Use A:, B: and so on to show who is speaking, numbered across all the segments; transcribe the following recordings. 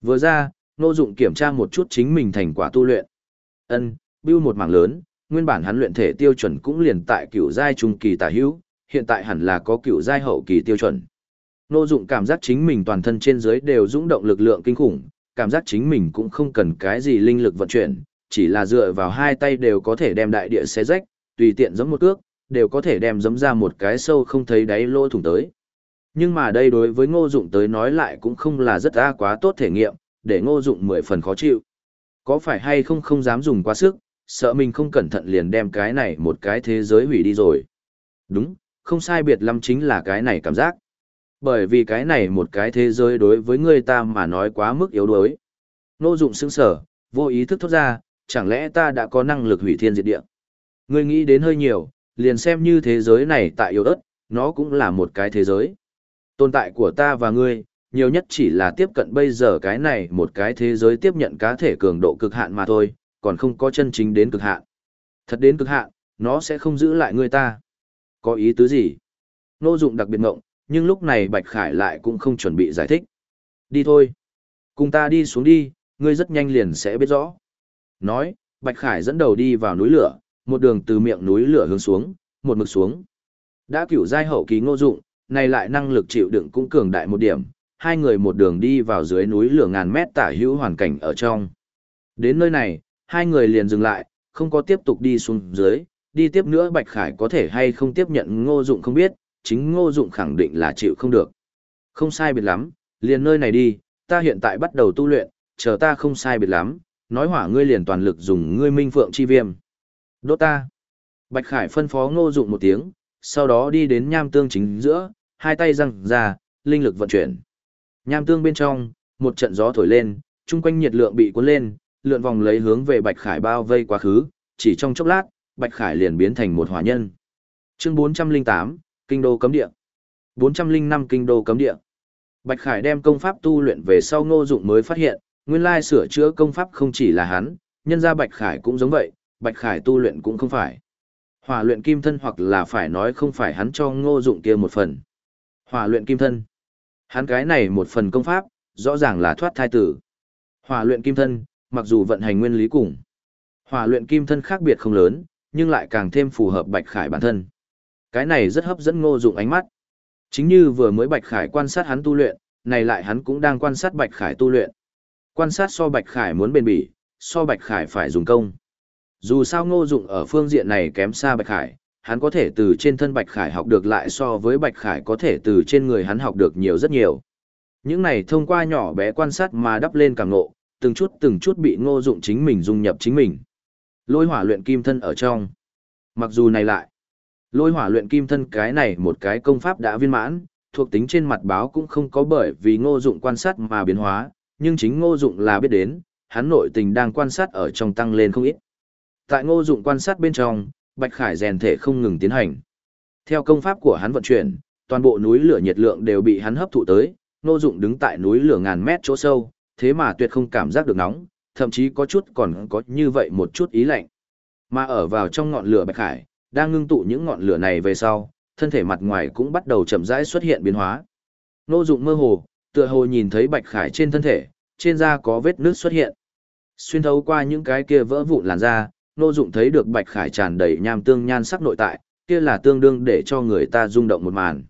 A: Vừa ra, Ngô Dụng kiểm tra một chút chính mình thành quả tu luyện. Ân, bưu một mảng lớn, nguyên bản hắn luyện thể tiêu chuẩn cũng liền tại cửu giai trung kỳ tả hữu, hiện tại hẳn là có cửu giai hậu kỳ tiêu chuẩn. Ngô Dụng cảm giác chính mình toàn thân trên dưới đều dũng động lực lượng kinh khủng, cảm giác chính mình cũng không cần cái gì linh lực vận chuyển, chỉ là dựa vào hai tay đều có thể đem đại địa xé rách, tùy tiện giẫm một cước, đều có thể đem giẫm ra một cái sâu không thấy đáy lỗ thủng tới. Nhưng mà đây đối với Ngô Dụng tới nói lại cũng không là rất ra quá tốt thể nghiệm, để Ngô Dụng mười phần khó chịu. Có phải hay không không dám dùng quá sức, sợ mình không cẩn thận liền đem cái này một cái thế giới hủy đi rồi. Đúng, không sai biệt lắm chính là cái này cảm giác. Bởi vì cái này một cái thế giới đối với người ta mà nói quá mức yếu đuối. Ngô Dụng sững sờ, vô ý thức thốt ra, chẳng lẽ ta đã có năng lực hủy thiên diệt địa? Ngươi nghĩ đến hơi nhiều, liền xem như thế giới này tại yếu ớt, nó cũng là một cái thế giới. Tồn tại của ta và ngươi, nhiều nhất chỉ là tiếp cận bây giờ cái này một cái thế giới tiếp nhận cá thể cường độ cực hạn mà thôi, còn không có chân chính đến cực hạn. Thật đến cực hạn, nó sẽ không giữ lại ngươi ta. Có ý tứ gì? Nô dụng đặc biệt ngộng, nhưng lúc này Bạch Khải lại cũng không chuẩn bị giải thích. Đi thôi. Cùng ta đi xuống đi, ngươi rất nhanh liền sẽ biết rõ. Nói, Bạch Khải dẫn đầu đi vào núi lửa, một đường từ miệng núi lửa hướng xuống, một mực xuống. Đã cửu giai hậu kỳ ngô dụng, này lại năng lực chịu đựng cũng cường đại một điểm, hai người một đường đi vào dưới núi lửa ngàn mét tả hữu hoàn cảnh ở trong. Đến nơi này, hai người liền dừng lại, không có tiếp tục đi xuống dưới, đi tiếp nữa Bạch Khải có thể hay không tiếp nhận ngô dụng không biết, chính ngô dụng khẳng định là chịu không được. Không sai biệt lắm, liền nơi này đi, ta hiện tại bắt đầu tu luyện, chờ ta không sai biệt lắm, nói hỏa ngươi liền toàn lực dùng ngươi minh phượng chi viêm. Đốt ta. Bạch Khải phân phó ngô dụng một tiếng, sau đó đi đến nham tương chính giữa, hai tay răng ra, linh lực vận chuyển. Nham tương bên trong, một trận gió thổi lên, chung quanh nhiệt lượng bị cuốn lên, lượn vòng lấy hướng về Bạch Khải bao vây quá khứ, chỉ trong chốc lát, Bạch Khải liền biến thành một hỏa nhân. Chương 408, Kinh đô cấm địa. 405 Kinh đô cấm địa. Bạch Khải đem công pháp tu luyện về sau Ngô Dụng mới phát hiện, nguyên lai sửa chữa công pháp không chỉ là hắn, nhân ra Bạch Khải cũng giống vậy, Bạch Khải tu luyện cũng không phải. Hỏa luyện kim thân hoặc là phải nói không phải hắn cho Ngô Dụng kia một phần. Hỏa luyện kim thân. Hắn cái này một phần công pháp, rõ ràng là thoát thai tử. Hỏa luyện kim thân, mặc dù vận hành nguyên lý cùng. Hỏa luyện kim thân khác biệt không lớn, nhưng lại càng thêm phù hợp Bạch Khải bản thân. Cái này rất hấp dẫn Ngô Dụng ánh mắt. Chính như vừa mới Bạch Khải quan sát hắn tu luyện, này lại hắn cũng đang quan sát Bạch Khải tu luyện. Quan sát so Bạch Khải muốn bền bỉ, so Bạch Khải phải dùng công. Dù sao Ngô Dụng ở phương diện này kém xa Bạch Khải, hắn có thể từ trên thân Bạch Khải học được lại so với Bạch Khải có thể từ trên người hắn học được nhiều rất nhiều. Những này thông qua nhỏ bé quan sát mà đắp lên càng ngộ, từng chút từng chút bị Ngô Dụng chính mình dung nhập chính mình. Lôi hỏa luyện kim thân ở trong. Mặc dù này lại, lôi hỏa luyện kim thân cái này một cái công pháp đã viên mãn, thuộc tính trên mặt báo cũng không có bởi vì Ngô Dụng quan sát mà biến hóa, nhưng chính Ngô Dụng là biết đến, hắn nội tình đang quan sát ở trong tăng lên không ít. Tại Ngô Dụng quan sát bên trong, Bạch Khải rèn thể không ngừng tiến hành. Theo công pháp của hắn vận chuyển, toàn bộ núi lửa nhiệt lượng đều bị hắn hấp thụ tới, Ngô Dụng đứng tại núi lửa ngàn mét chỗ sâu, thế mà tuyệt không cảm giác được nóng, thậm chí có chút còn có như vậy một chút ý lạnh. Mà ở vào trong ngọn lửa Bạch Khải, đang ngưng tụ những ngọn lửa này về sau, thân thể mặt ngoài cũng bắt đầu chậm rãi xuất hiện biến hóa. Ngô Dụng mơ hồ, tựa hồ nhìn thấy Bạch Khải trên thân thể, trên da có vết nước xuất hiện. Xuyên thấu qua những cái kia vỡ vụn làn da, Nô Dụng thấy được Bạch Khải tràn đầy nham tương nhan sắc nội tại, kia là tương đương để cho người ta rung động một màn.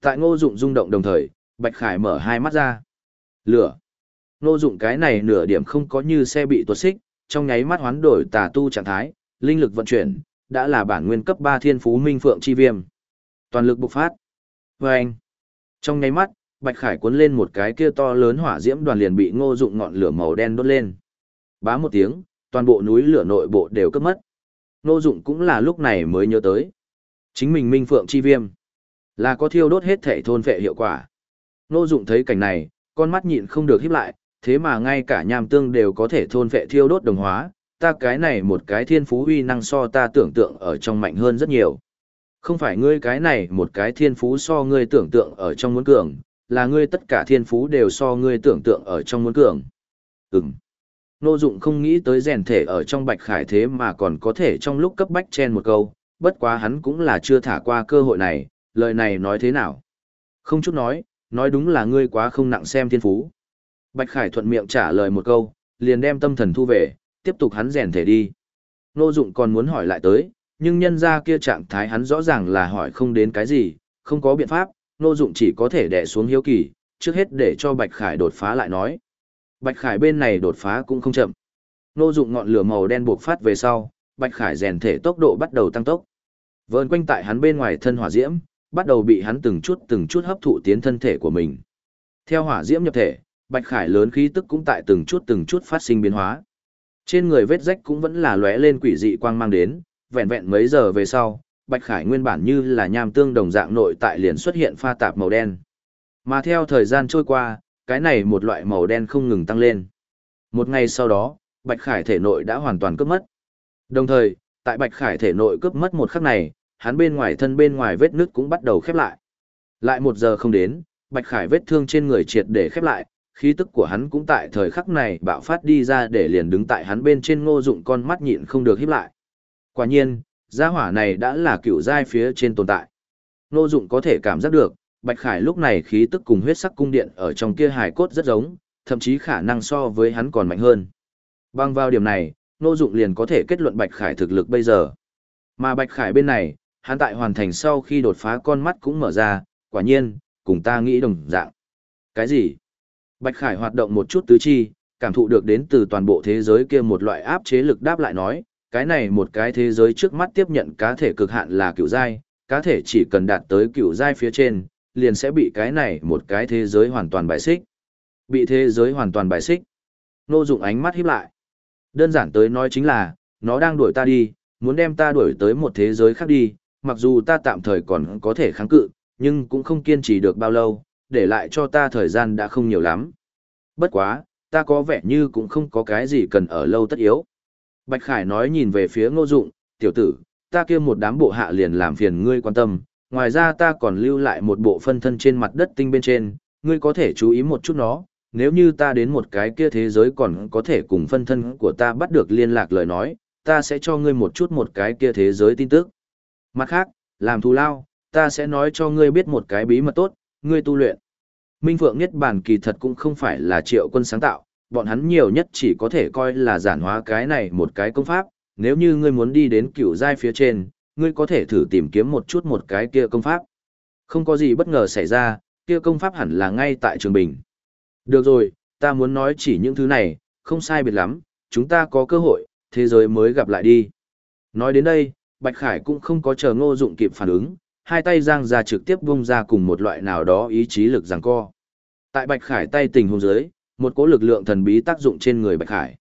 A: Tại Ngô Dụng rung động đồng thời, Bạch Khải mở hai mắt ra. Lửa. Ngô Dụng cái này nửa điểm không có như xe bị tuột xích, trong nháy mắt hoán đổi tà tu trạng thái, linh lực vận chuyển, đã là bản nguyên cấp 3 Thiên Phú Minh Phượng chi viêm. Toàn lực bộc phát. Oeng. Trong nháy mắt, Bạch Khải cuốn lên một cái kia to lớn hỏa diễm đoàn liền bị Ngô Dụng ngọn lửa màu đen đốt lên. Bá một tiếng, toàn bộ núi lửa nội bộ đều cướp mất. Nô Dụng cũng là lúc này mới nhớ tới. Chính mình Minh Phượng chi viêm là có thiêu đốt hết thể thôn phệ hiệu quả. Nô Dụng thấy cảnh này, con mắt nhịn không được híp lại, thế mà ngay cả nham tương đều có thể thôn phệ thiêu đốt đồng hóa, ta cái này một cái thiên phú uy năng so ta tưởng tượng ở trong mạnh hơn rất nhiều. Không phải ngươi cái này một cái thiên phú so ngươi tưởng tượng ở trong muốn cường, là ngươi tất cả thiên phú đều so ngươi tưởng tượng ở trong muốn cường. Ừm. Nô Dụng không nghĩ tới rèn thể ở trong Bạch Khải thế mà còn có thể trong lúc cấp bách chen một câu, bất quá hắn cũng là chưa thả qua cơ hội này, lời này nói thế nào? Không chút nói, nói đúng là ngươi quá không nặng xem thiên phú. Bạch Khải thuận miệng trả lời một câu, liền đem tâm thần thu về, tiếp tục hắn rèn thể đi. Ngô Dụng còn muốn hỏi lại tới, nhưng nhân ra kia trạng thái hắn rõ ràng là hỏi không đến cái gì, không có biện pháp, Ngô Dụng chỉ có thể đè xuống hiếu kỳ, trước hết để cho Bạch Khải đột phá lại nói. Bạch Khải bên này đột phá cũng không chậm. nô Dụng ngọn lửa màu đen buộc phát về sau, Bạch Khải rèn thể tốc độ bắt đầu tăng tốc. Vờn quanh tại hắn bên ngoài thân hỏa diễm, bắt đầu bị hắn từng chút từng chút hấp thụ tiến thân thể của mình. Theo hỏa diễm nhập thể, Bạch Khải lớn khí tức cũng tại từng chút từng chút phát sinh biến hóa. Trên người vết rách cũng vẫn là lóe lên quỷ dị quang mang đến, vẹn vẹn mấy giờ về sau, Bạch Khải nguyên bản như là nham tương đồng dạng nội tại liền xuất hiện pha tạp màu đen. Mà theo thời gian trôi qua, cái này một loại màu đen không ngừng tăng lên. Một ngày sau đó, Bạch Khải thể nội đã hoàn toàn cướp mất. Đồng thời, tại Bạch Khải thể nội cướp mất một khắc này, hắn bên ngoài thân bên ngoài vết nứt cũng bắt đầu khép lại. Lại một giờ không đến, Bạch Khải vết thương trên người triệt để khép lại, khí tức của hắn cũng tại thời khắc này bạo phát đi ra để liền đứng tại hắn bên trên ngô dụng con mắt nhịn không được híp lại. Quả nhiên, gia hỏa này đã là cựu giai phía trên tồn tại. Ngô dụng có thể cảm giác được, Bạch Khải lúc này khí tức cùng huyết sắc cung điện ở trong kia hài cốt rất giống, thậm chí khả năng so với hắn còn mạnh hơn. Bằng vào điểm này, Ngô Dụng liền có thể kết luận Bạch Khải thực lực bây giờ. Mà Bạch Khải bên này, hắn tại hoàn thành sau khi đột phá con mắt cũng mở ra, quả nhiên, cùng ta nghĩ đồng dạng. Cái gì? Bạch Khải hoạt động một chút tứ chi, cảm thụ được đến từ toàn bộ thế giới kia một loại áp chế lực đáp lại nói, cái này một cái thế giới trước mắt tiếp nhận cá thể cực hạn là cựu giai, cá thể chỉ cần đạt tới cựu giai phía trên, liền sẽ bị cái này một cái thế giới hoàn toàn bài xích. Bị thế giới hoàn toàn bài xích. Nô dụng ánh mắt híp lại. Đơn giản tới nói chính là, nó đang đuổi ta đi, muốn đem ta đuổi tới một thế giới khác đi, mặc dù ta tạm thời còn có thể kháng cự, nhưng cũng không kiên trì được bao lâu, để lại cho ta thời gian đã không nhiều lắm. Bất quá, ta có vẻ như cũng không có cái gì cần ở lâu tất yếu. Bạch Khải nói nhìn về phía ngô dụng, tiểu tử, ta kia một đám bộ hạ liền làm phiền ngươi quan tâm, ngoài ra ta còn lưu lại một bộ phân thân trên mặt đất tinh bên trên, ngươi có thể chú ý một chút nó, nếu như ta đến một cái kia thế giới còn có thể cùng phân thân của ta bắt được liên lạc lời nói, ta sẽ cho ngươi một chút một cái kia thế giới tin tức. Mặt khác, làm thù lao, ta sẽ nói cho ngươi biết một cái bí mật tốt, ngươi tu luyện. Minh Phượng Niết Bàn kỳ thật cũng không phải là triệu quân sáng tạo, bọn hắn nhiều nhất chỉ có thể coi là giản hóa cái này một cái công pháp, nếu như ngươi muốn đi đến cựu giai phía trên, ngươi có thể thử tìm kiếm một chút một cái kia công pháp. Không có gì bất ngờ xảy ra, kia công pháp hẳn là ngay tại trường bình. Được rồi, ta muốn nói chỉ những thứ này, không sai biệt lắm, chúng ta có cơ hội, thế giới mới gặp lại đi. Nói đến đây, Bạch Khải cũng không có chờ ngô dụng kịp phản ứng, hai tay giang ra trực tiếp vung ra cùng một loại nào đó ý chí lực giằng co. Tại Bạch Khải tay tình hôn dưới, một cỗ lực lượng thần bí tác dụng trên người Bạch Khải.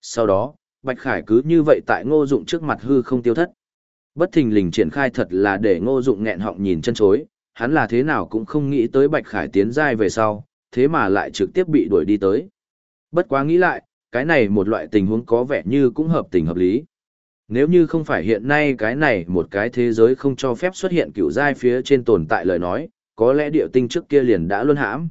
A: Sau đó, Bạch Khải cứ như vậy tại ngô dụng trước mặt hư không tiêu thất. Bất thình lình triển khai thật là để ngô dụng nghẹn họng nhìn chân chối, hắn là thế nào cũng không nghĩ tới Bạch Khải tiến giai về sau, thế mà lại trực tiếp bị đuổi đi tới. Bất quá nghĩ lại, cái này một loại tình huống có vẻ như cũng hợp tình hợp lý. Nếu như không phải hiện nay cái này một cái thế giới không cho phép xuất hiện cựu giai phía trên tồn tại lời nói, có lẽ địa tinh trước kia liền đã luân hãm.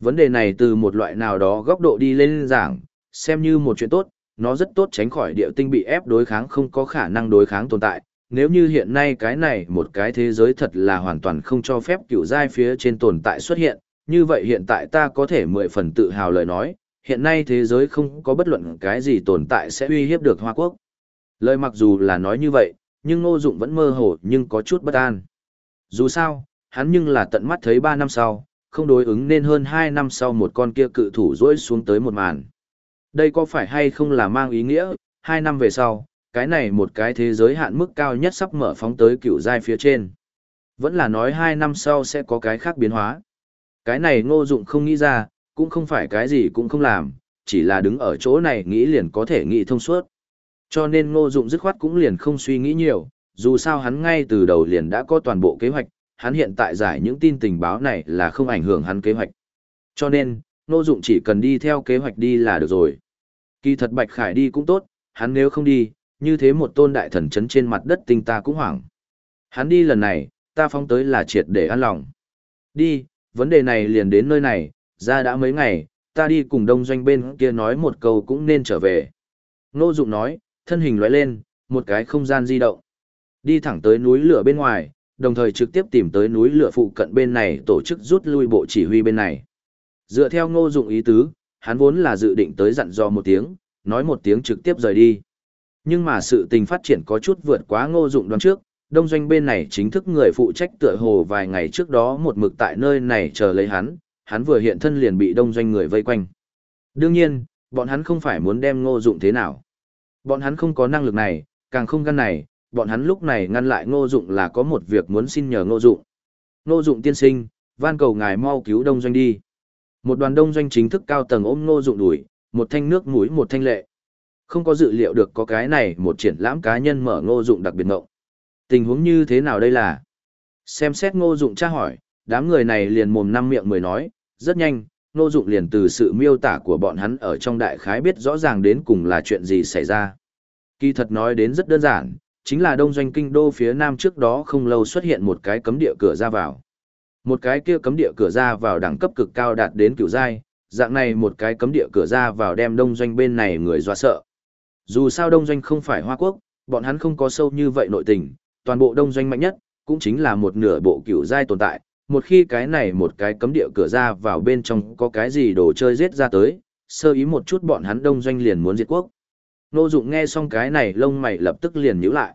A: Vấn đề này từ một loại nào đó góc độ đi lên giảng, xem như một chuyện tốt, nó rất tốt tránh khỏi địa tinh bị ép đối kháng không có khả năng đối kháng tồn tại. Nếu như hiện nay cái này một cái thế giới thật là hoàn toàn không cho phép cựu giai phía trên tồn tại xuất hiện, như vậy hiện tại ta có thể mười phần tự hào lời nói, hiện nay thế giới không có bất luận cái gì tồn tại sẽ uy hiếp được Hoa Quốc. Lời mặc dù là nói như vậy, nhưng Ngô Dụng vẫn mơ hồ nhưng có chút bất an. Dù sao, hắn nhưng là tận mắt thấy 3 năm sau, không đối ứng nên hơn 2 năm sau một con kia cự thủ rỗi xuống tới một màn. Đây có phải hay không là mang ý nghĩa, 2 năm về sau, cái này một cái thế giới hạn mức cao nhất sắp mở phóng tới cựu giai phía trên. Vẫn là nói 2 năm sau sẽ có cái khác biến hóa. Cái này ngô dụng không nghĩ ra, cũng không phải cái gì cũng không làm, chỉ là đứng ở chỗ này nghĩ liền có thể nghĩ thông suốt. Cho nên ngô dụng dứt khoát cũng liền không suy nghĩ nhiều, dù sao hắn ngay từ đầu liền đã có toàn bộ kế hoạch, hắn hiện tại giải những tin tình báo này là không ảnh hưởng hắn kế hoạch. Cho nên, ngô dụng chỉ cần đi theo kế hoạch đi là được rồi. Kỳ thật Bạch Khải đi cũng tốt, hắn nếu không đi, như thế một tôn đại thần chấn trên mặt đất tinh ta cũng hoảng. Hắn đi lần này, ta phóng tới là triệt để an lòng. Đi, vấn đề này liền đến nơi này, ra đã mấy ngày, ta đi cùng đông doanh bên kia nói một câu cũng nên trở về. Ngô Dụng nói, thân hình lóe lên, một cái không gian di động. Đi thẳng tới núi lửa bên ngoài, đồng thời trực tiếp tìm tới núi lửa phụ cận bên này tổ chức rút lui bộ chỉ huy bên này. Dựa theo ngô dụng ý tứ, hắn vốn là dự định tới dặn dò một tiếng, nói một tiếng trực tiếp rời đi. Nhưng mà sự tình phát triển có chút vượt quá ngô dụng đoán trước, đông doanh bên này chính thức người phụ trách tựa hồ vài ngày trước đó một mực tại nơi này chờ lấy hắn, hắn vừa hiện thân liền bị đông doanh người vây quanh. Đương nhiên, bọn hắn không phải muốn đem ngô dụng thế nào. Bọn hắn không có năng lực này, càng không gan này, bọn hắn lúc này ngăn lại ngô dụng là có một việc muốn xin nhờ ngô dụng. Ngô dụng tiên sinh, van cầu ngài mau cứu đông doanh đi. Một đoàn đông doanh chính thức cao tầng ôm ngô dụng đuổi, một thanh nước mũi một thanh lệ. Không có dự liệu được có cái này một triển lãm cá nhân mở ngô dụng đặc biệt ngộng. Tình huống như thế nào đây là? Xem xét ngô dụng tra hỏi, đám người này liền mồm năm miệng mười nói, rất nhanh, ngô dụng liền từ sự miêu tả của bọn hắn ở trong đại khái biết rõ ràng đến cùng là chuyện gì xảy ra. Kỳ thật nói đến rất đơn giản, chính là đông doanh kinh đô phía nam trước đó không lâu xuất hiện một cái cấm địa cửa ra vào. Một cái kia cấm địa cửa ra vào đẳng cấp cực cao đạt đến cửu giai, dạng này một cái cấm địa cửa ra vào đem đông doanh bên này người dọa sợ. Dù sao đông doanh không phải Hoa Quốc, bọn hắn không có sâu như vậy nội tình, toàn bộ đông doanh mạnh nhất, cũng chính là một nửa bộ cửu giai tồn tại. Một khi cái này một cái cấm địa cửa ra vào bên trong có cái gì đồ chơi giết ra tới, sơ ý một chút bọn hắn đông doanh liền muốn diệt quốc. Nô Dụng nghe xong cái này lông mày lập tức liền nhíu lại.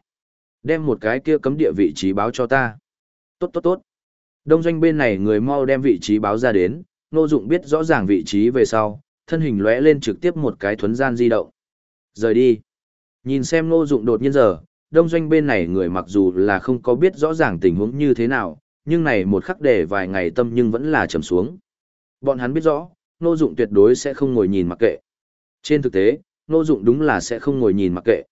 A: Đem một cái kia cấm địa vị trí báo cho ta. Tốt tốt tốt. Đông doanh bên này người mau đem vị trí báo ra đến, Nô Dụng biết rõ ràng vị trí về sau, thân hình lóe lên trực tiếp một cái thuấn gian di động. Rời đi. Nhìn xem Nô Dụng đột nhiên giờ, đông doanh bên này người mặc dù là không có biết rõ ràng tình huống như thế nào, nhưng này một khắc để vài ngày tâm nhưng vẫn là trầm xuống. Bọn hắn biết rõ, Nô Dụng tuyệt đối sẽ không ngồi nhìn mặc kệ. Trên thực tế, Nô Dụng đúng là sẽ không ngồi nhìn mặc kệ.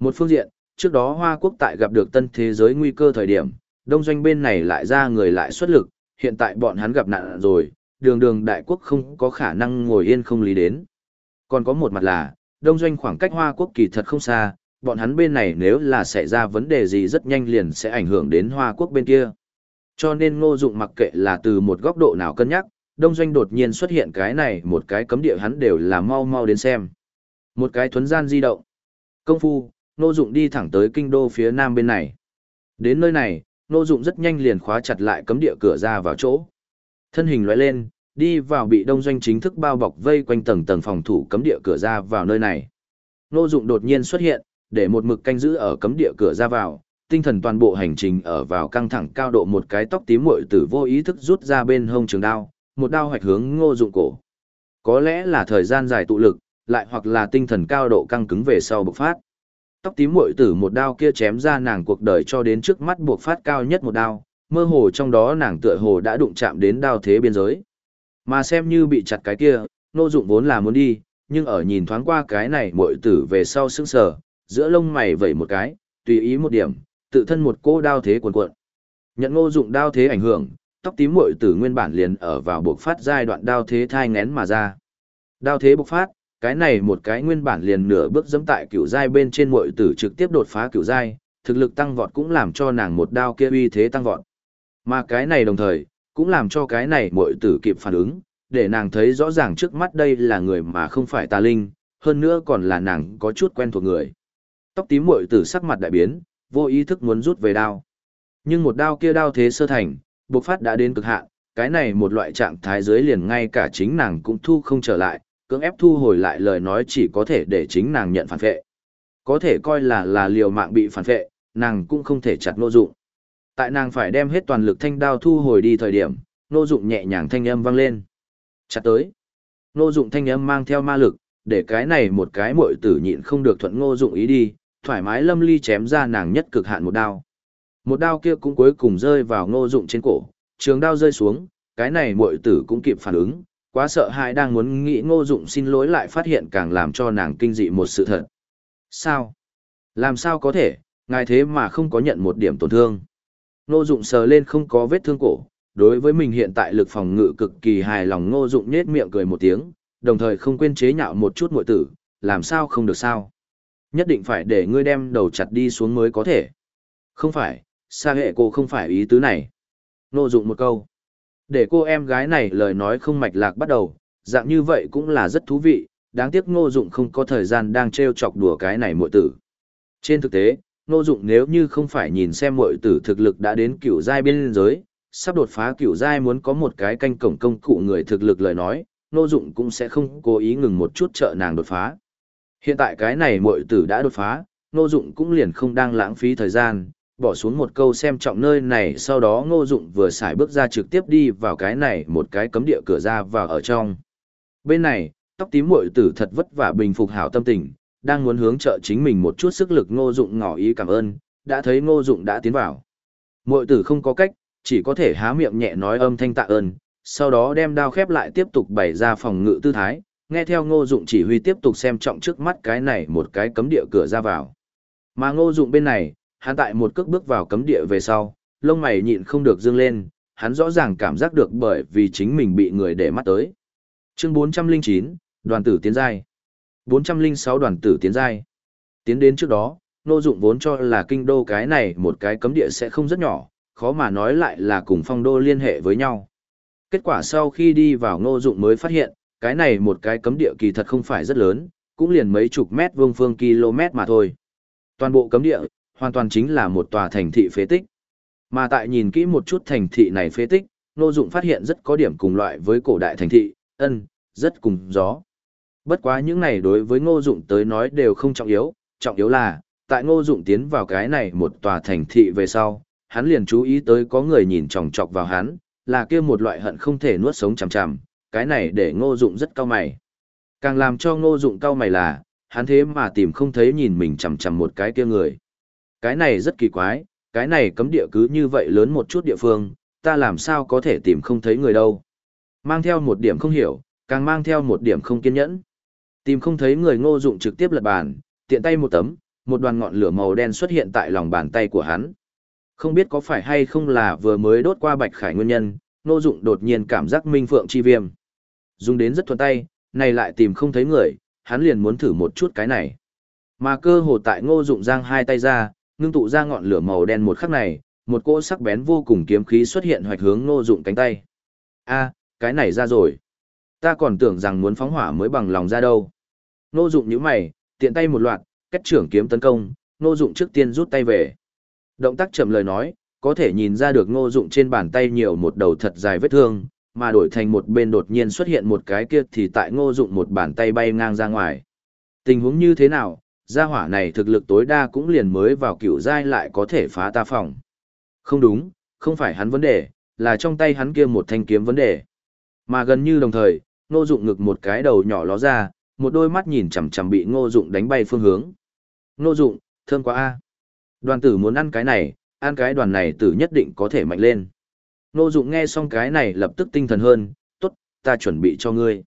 A: Một phương diện, trước đó Hoa Quốc tại gặp được tân thế giới nguy cơ thời điểm, đông doanh bên này lại ra người lại xuất lực, hiện tại bọn hắn gặp nạn rồi, đường đường đại quốc không có khả năng ngồi yên không lý đến. Còn có một mặt là, đông doanh khoảng cách Hoa Quốc kỳ thật không xa, bọn hắn bên này nếu là xảy ra vấn đề gì rất nhanh liền sẽ ảnh hưởng đến Hoa Quốc bên kia. Cho nên ngô dụng mặc kệ là từ một góc độ nào cân nhắc, đông doanh đột nhiên xuất hiện cái này một cái cấm địa hắn đều là mau mau đến xem. Một cái thuấn gian di động. Công phu, ngô dụng đi thẳng tới kinh đô phía nam bên này. Đến nơi này, ngô dụng rất nhanh liền khóa chặt lại cấm địa cửa ra vào chỗ. Thân hình lóe lên, đi vào bị đông doanh chính thức bao bọc vây quanh tầng tầng phòng thủ cấm địa cửa ra vào nơi này. Ngô dụng đột nhiên xuất hiện, để một mực canh giữ ở cấm địa cửa ra vào, tinh thần toàn bộ hành trình ở vào căng thẳng cao độ một cái tóc tím muội tử vô ý thức rút ra bên hông trường đao, một đao hoạch hướng Ngô Dụng cổ. Có lẽ là thời gian dài tụ lực, lại hoặc là tinh thần cao độ căng cứng về sau bộc phát. Tóc tím muội tử một đao kia chém ra nàng cuộc đời cho đến trước mắt buộc phát cao nhất một đao, mơ hồ trong đó nàng tựa hồ đã đụng chạm đến đao thế biên giới. Mà xem như bị chặt cái kia, Ngô Dụng vốn là muốn đi, nhưng ở nhìn thoáng qua cái này muội tử về sau sững sờ, giữa lông mày vẩy một cái, tùy ý một điểm, tự thân một cô đao thế cuồn cuộn. Nhận ngô dụng đao thế ảnh hưởng, tóc tím muội tử nguyên bản liền ở vào buộc phát giai đoạn đao thế thai ngén mà ra. Đao thế bộc phát, cái này một cái nguyên bản liền nửa bước dẫm tại cửu giai bên trên muội tử trực tiếp đột phá cửu giai, thực lực tăng vọt cũng làm cho nàng một đao kia uy thế tăng vọt. Mà cái này đồng thời, cũng làm cho cái này muội tử kịp phản ứng, để nàng thấy rõ ràng trước mắt đây là người mà không phải tà linh, hơn nữa còn là nàng có chút quen thuộc người. Tóc tím muội tử sắc mặt đại biến, vô ý thức muốn rút về đao. Nhưng một đao kia đao thế sơ thành, bộc phát đã đến cực hạn, cái này một loại trạng thái dưới liền ngay cả chính nàng cũng thu không trở lại, cưỡng ép thu hồi lại lời nói chỉ có thể để chính nàng nhận phản vệ. Có thể coi là là liều mạng bị phản vệ, nàng cũng không thể chặt nô dụng. Tại nàng phải đem hết toàn lực thanh đao thu hồi đi thời điểm, nô dụng nhẹ nhàng thanh âm vang lên. Chặt tới. Nô dụng thanh âm mang theo ma lực, để cái này một cái muội tử nhịn không được thuận ngô dụng ý đi, thoải mái lâm ly chém ra nàng nhất cực hạn một đao. Một đao kia cũng cuối cùng rơi vào ngô dụng trên cổ, trường đao rơi xuống, cái này muội tử cũng kịp phản ứng, quá sợ hãi đang muốn nghĩ ngô dụng xin lỗi lại phát hiện càng làm cho nàng kinh dị một sự thật. Sao? Làm sao có thể, ngài thế mà không có nhận một điểm tổn thương. Ngô dụng sờ lên không có vết thương cổ, đối với mình hiện tại lực phòng ngự cực kỳ hài lòng ngô dụng nhếch miệng cười một tiếng, đồng thời không quên chế nhạo một chút muội tử, làm sao không được sao nhất định phải để ngươi đem đầu chặt đi xuống mới có thể. Không phải, Sa hệ cô không phải ý tứ này. Nô dụng một câu. Để cô em gái này lời nói không mạch lạc bắt đầu, dạng như vậy cũng là rất thú vị, đáng tiếc ngô dụng không có thời gian đang trêu chọc đùa cái này muội tử. Trên thực tế, ngô dụng nếu như không phải nhìn xem muội tử thực lực đã đến cửu giai biên giới, sắp đột phá cửu giai muốn có một cái canh cổng công cụ người thực lực lời nói, Ngô Dụng cũng sẽ không cố ý ngừng một chút trợ nàng đột phá. Hiện tại cái này muội tử đã đột phá, Ngô Dụng cũng liền không đang lãng phí thời gian, bỏ xuống một câu xem trọng nơi này sau đó Ngô Dụng vừa xài bước ra trực tiếp đi vào cái này một cái cấm địa cửa ra vào ở trong. Bên này, tóc tím muội tử thật vất vả bình phục hảo tâm tình, đang muốn hướng trợ chính mình một chút sức lực Ngô Dụng ngỏ ý cảm ơn, đã thấy Ngô Dụng đã tiến vào. Mội tử không có cách, chỉ có thể há miệng nhẹ nói âm thanh tạ ơn, sau đó đem đao khép lại tiếp tục bày ra phòng ngự tư thái, nghe theo Ngô Dụng chỉ huy tiếp tục xem trọng trước mắt cái này một cái cấm địa cửa ra vào. Mà Ngô Dụng bên này, hắn tại một cước bước vào cấm địa về sau, lông mày nhịn không được dương lên, hắn rõ ràng cảm giác được bởi vì chính mình bị người để mắt tới. Chương 409, đoàn tử tiến giai. 406 đoàn tử tiến giai. Tiến đến trước đó, Ngô Dụng vốn cho là kinh đô cái này một cái cấm địa sẽ không rất nhỏ, khó mà nói lại là cùng phong đô liên hệ với nhau. Kết quả sau khi đi vào Ngô Dụng mới phát hiện, cái này một cái cấm địa kỳ thật không phải rất lớn, cũng liền mấy chục mét vuông phương km mà thôi. Toàn bộ cấm địa, hoàn toàn chính là một tòa thành thị phế tích. Mà tại nhìn kỹ một chút thành thị này phế tích, Ngô Dụng phát hiện rất có điểm cùng loại với cổ đại thành thị, ân, rất cùng gió. Bất quá những này đối với Ngô Dụng tới nói đều không trọng yếu, trọng yếu là, tại Ngô Dụng tiến vào cái này một tòa thành thị về sau, hắn liền chú ý tới có người nhìn chòng chọc vào hắn, là kia một loại hận không thể nuốt sống chằm chằm, cái này để ngô dụng rất cao mày. Càng làm cho ngô dụng cao mày là, hắn thế mà tìm không thấy nhìn mình chằm chằm một cái kia người. Cái này rất kỳ quái, cái này cấm địa cứ như vậy lớn một chút địa phương, ta làm sao có thể tìm không thấy người đâu. Mang theo một điểm không hiểu, càng mang theo một điểm không kiên nhẫn. Tìm không thấy người ngô dụng trực tiếp lật bàn, tiện tay một tấm, một đoàn ngọn lửa màu đen xuất hiện tại lòng bàn tay của hắn. Không biết có phải hay không là vừa mới đốt qua bạch khải nguyên nhân, Ngô Dụng đột nhiên cảm giác minh phượng chi viêm. Dùng đến rất thuận tay, này lại tìm không thấy người, hắn liền muốn thử một chút cái này. Mà cơ hồ tại Ngô Dụng giang hai tay ra, ngưng tụ ra ngọn lửa màu đen một khắc này, một cỗ sắc bén vô cùng kiếm khí xuất hiện hoạch hướng Ngô Dụng cánh tay. A, cái này ra rồi. Ta còn tưởng rằng muốn phóng hỏa mới bằng lòng ra đâu. Ngô Dụng nhíu mày, tiện tay một loạt, cách trưởng kiếm tấn công, Ngô Dụng trước tiên rút tay về. Động tác chậm lời nói, có thể nhìn ra được ngô dụng trên bàn tay nhiều một đầu thật dài vết thương, mà đổi thành một bên đột nhiên xuất hiện một cái kia thì tại ngô dụng một bàn tay bay ngang ra ngoài. Tình huống như thế nào, gia hỏa này thực lực tối đa cũng liền mới vào cựu giai lại có thể phá ta phòng. Không đúng, không phải hắn vấn đề, là trong tay hắn kia một thanh kiếm vấn đề. Mà gần như đồng thời, ngô dụng ngực một cái đầu nhỏ ló ra, một đôi mắt nhìn chằm chằm bị ngô dụng đánh bay phương hướng. Ngô dụng, thơm quá a. Đoàn tử muốn ăn cái này, ăn cái đoàn này tử nhất định có thể mạnh lên. Ngô dụng nghe xong cái này lập tức tinh thần hơn, tốt, ta chuẩn bị cho ngươi.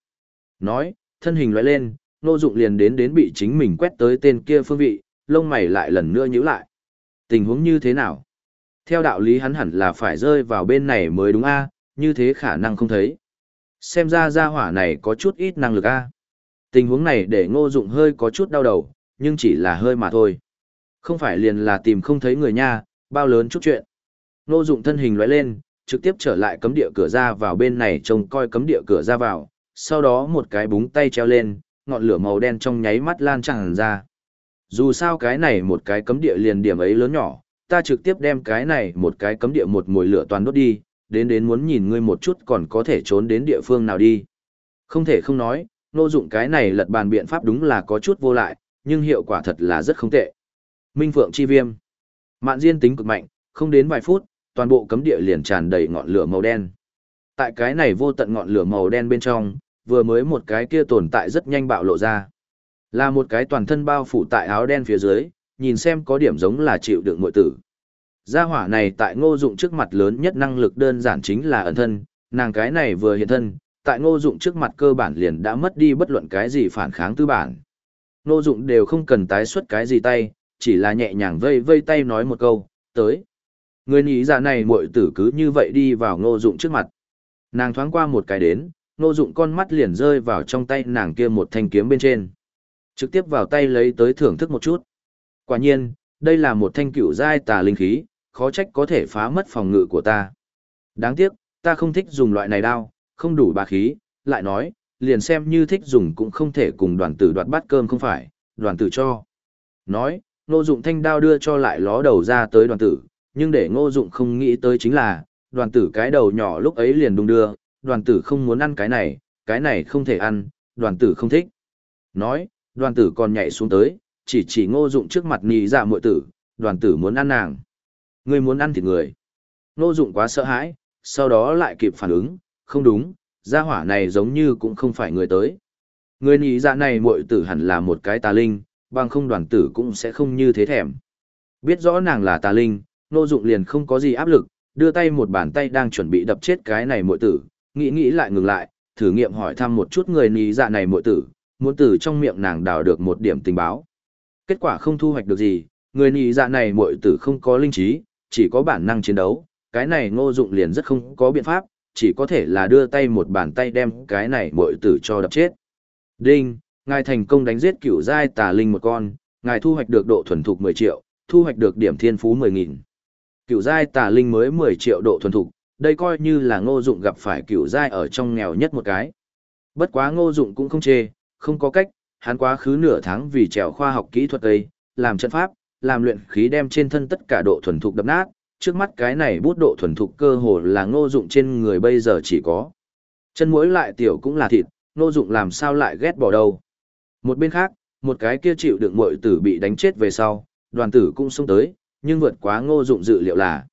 A: Nói, thân hình lóe lên, Ngô dụng liền đến đến bị chính mình quét tới tên kia phương vị, lông mày lại lần nữa nhíu lại. Tình huống như thế nào? Theo đạo lý hắn hẳn là phải rơi vào bên này mới đúng a, như thế khả năng không thấy. Xem ra gia hỏa này có chút ít năng lực a. Tình huống này để ngô dụng hơi có chút đau đầu, nhưng chỉ là hơi mà thôi. Không phải liền là tìm không thấy người nha, bao lớn chút chuyện. Ngô dụng thân hình lóe lên, trực tiếp trở lại cấm địa cửa ra vào bên này trông coi cấm địa cửa ra vào, sau đó một cái búng tay treo lên, ngọn lửa màu đen trong nháy mắt lan tràn ra. Dù sao cái này một cái cấm địa liền điểm ấy lớn nhỏ, ta trực tiếp đem cái này một cái cấm địa một mùi lửa toàn đốt đi, đến đến muốn nhìn ngươi một chút còn có thể trốn đến địa phương nào đi. Không thể không nói, nô dụng cái này lật bàn biện pháp đúng là có chút vô lại, nhưng hiệu quả thật là rất không tệ. Minh Phượng Chi Viêm. Mạn diên tính cực mạnh, không đến vài phút, toàn bộ cấm địa liền tràn đầy ngọn lửa màu đen. Tại cái này vô tận ngọn lửa màu đen bên trong, vừa mới một cái kia tồn tại rất nhanh bạo lộ ra. Là một cái toàn thân bao phủ tại áo đen phía dưới, nhìn xem có điểm giống là chịu đựng muội tử. Gia hỏa này tại ngô dụng trước mặt lớn nhất năng lực đơn giản chính là ẩn thân, nàng cái này vừa hiện thân, tại ngô dụng trước mặt cơ bản liền đã mất đi bất luận cái gì phản kháng tư bản. Ngô dụng đều không cần tái xuất cái gì tay, chỉ là nhẹ nhàng vây vây tay nói một câu, tới. Người nhí dạ này muội tử cứ như vậy đi vào ngô dụng trước mặt. Nàng thoáng qua một cái đến, ngô dụng con mắt liền rơi vào trong tay nàng kia một thanh kiếm bên trên. Trực tiếp vào tay lấy tới thưởng thức một chút. Quả nhiên, đây là một thanh cựu giai tà linh khí, khó trách có thể phá mất phòng ngự của ta. Đáng tiếc, ta không thích dùng loại này đao, không đủ bà khí, lại nói, liền xem như thích dùng cũng không thể cùng đoàn tử đoạt bát cơm không phải, đoàn tử cho. Nói, ngô dụng thanh đao đưa cho lại ló đầu ra tới đoàn tử, nhưng để ngô dụng không nghĩ tới chính là, đoàn tử cái đầu nhỏ lúc ấy liền đung đưa, đoàn tử không muốn ăn cái này, cái này không thể ăn, đoàn tử không thích. Nói, đoàn tử còn nhảy xuống tới, chỉ chỉ ngô dụng trước mặt nì dạ muội tử, đoàn tử muốn ăn nàng. Ngươi muốn ăn thịt người. Ngô dụng quá sợ hãi, sau đó lại kịp phản ứng, không đúng, gia hỏa này giống như cũng không phải người tới. Người nì dạ này muội tử hẳn là một cái tà linh, bằng không đoàn tử cũng sẽ không như thế thèm. Biết rõ nàng là tà linh, nô Dụng liền không có gì áp lực, đưa tay một bàn tay đang chuẩn bị đập chết cái này muội tử, nghĩ nghĩ lại ngừng lại, thử nghiệm hỏi thăm một chút người nì dạ này muội tử, muốn từ trong miệng nàng đào được một điểm tình báo. Kết quả không thu hoạch được gì, người nì dạ này muội tử không có linh trí, chỉ có bản năng chiến đấu, cái này Ngô Dụng liền rất không có biện pháp, chỉ có thể là đưa tay một bàn tay đem cái này muội tử cho đập chết. Đinh, ngài thành công đánh giết cửu giai tà linh một con, ngài thu hoạch được độ thuần thục 10 triệu, thu hoạch được điểm thiên phú 10.000. Cửu giai tà linh mới 10 triệu độ thuần thục, đây coi như là ngô dụng gặp phải cửu giai ở trong nghèo nhất một cái. Bất quá ngô dụng cũng không chê, không có cách, hắn quá khứ nửa tháng vì trèo khoa học kỹ thuật ấy, làm trận pháp, làm luyện khí đem trên thân tất cả độ thuần thục đập nát, trước mắt cái này bút độ thuần thục cơ hồ là ngô dụng trên người bây giờ chỉ có. Chân muối lại tiểu cũng là thịt, ngô dụng làm sao lại ghét bỏ đâu. Một bên khác, một cái kia chịu đựng muội tử bị đánh chết về sau, đoàn tử cũng xông tới, nhưng vượt quá ngô dụng dự liệu là.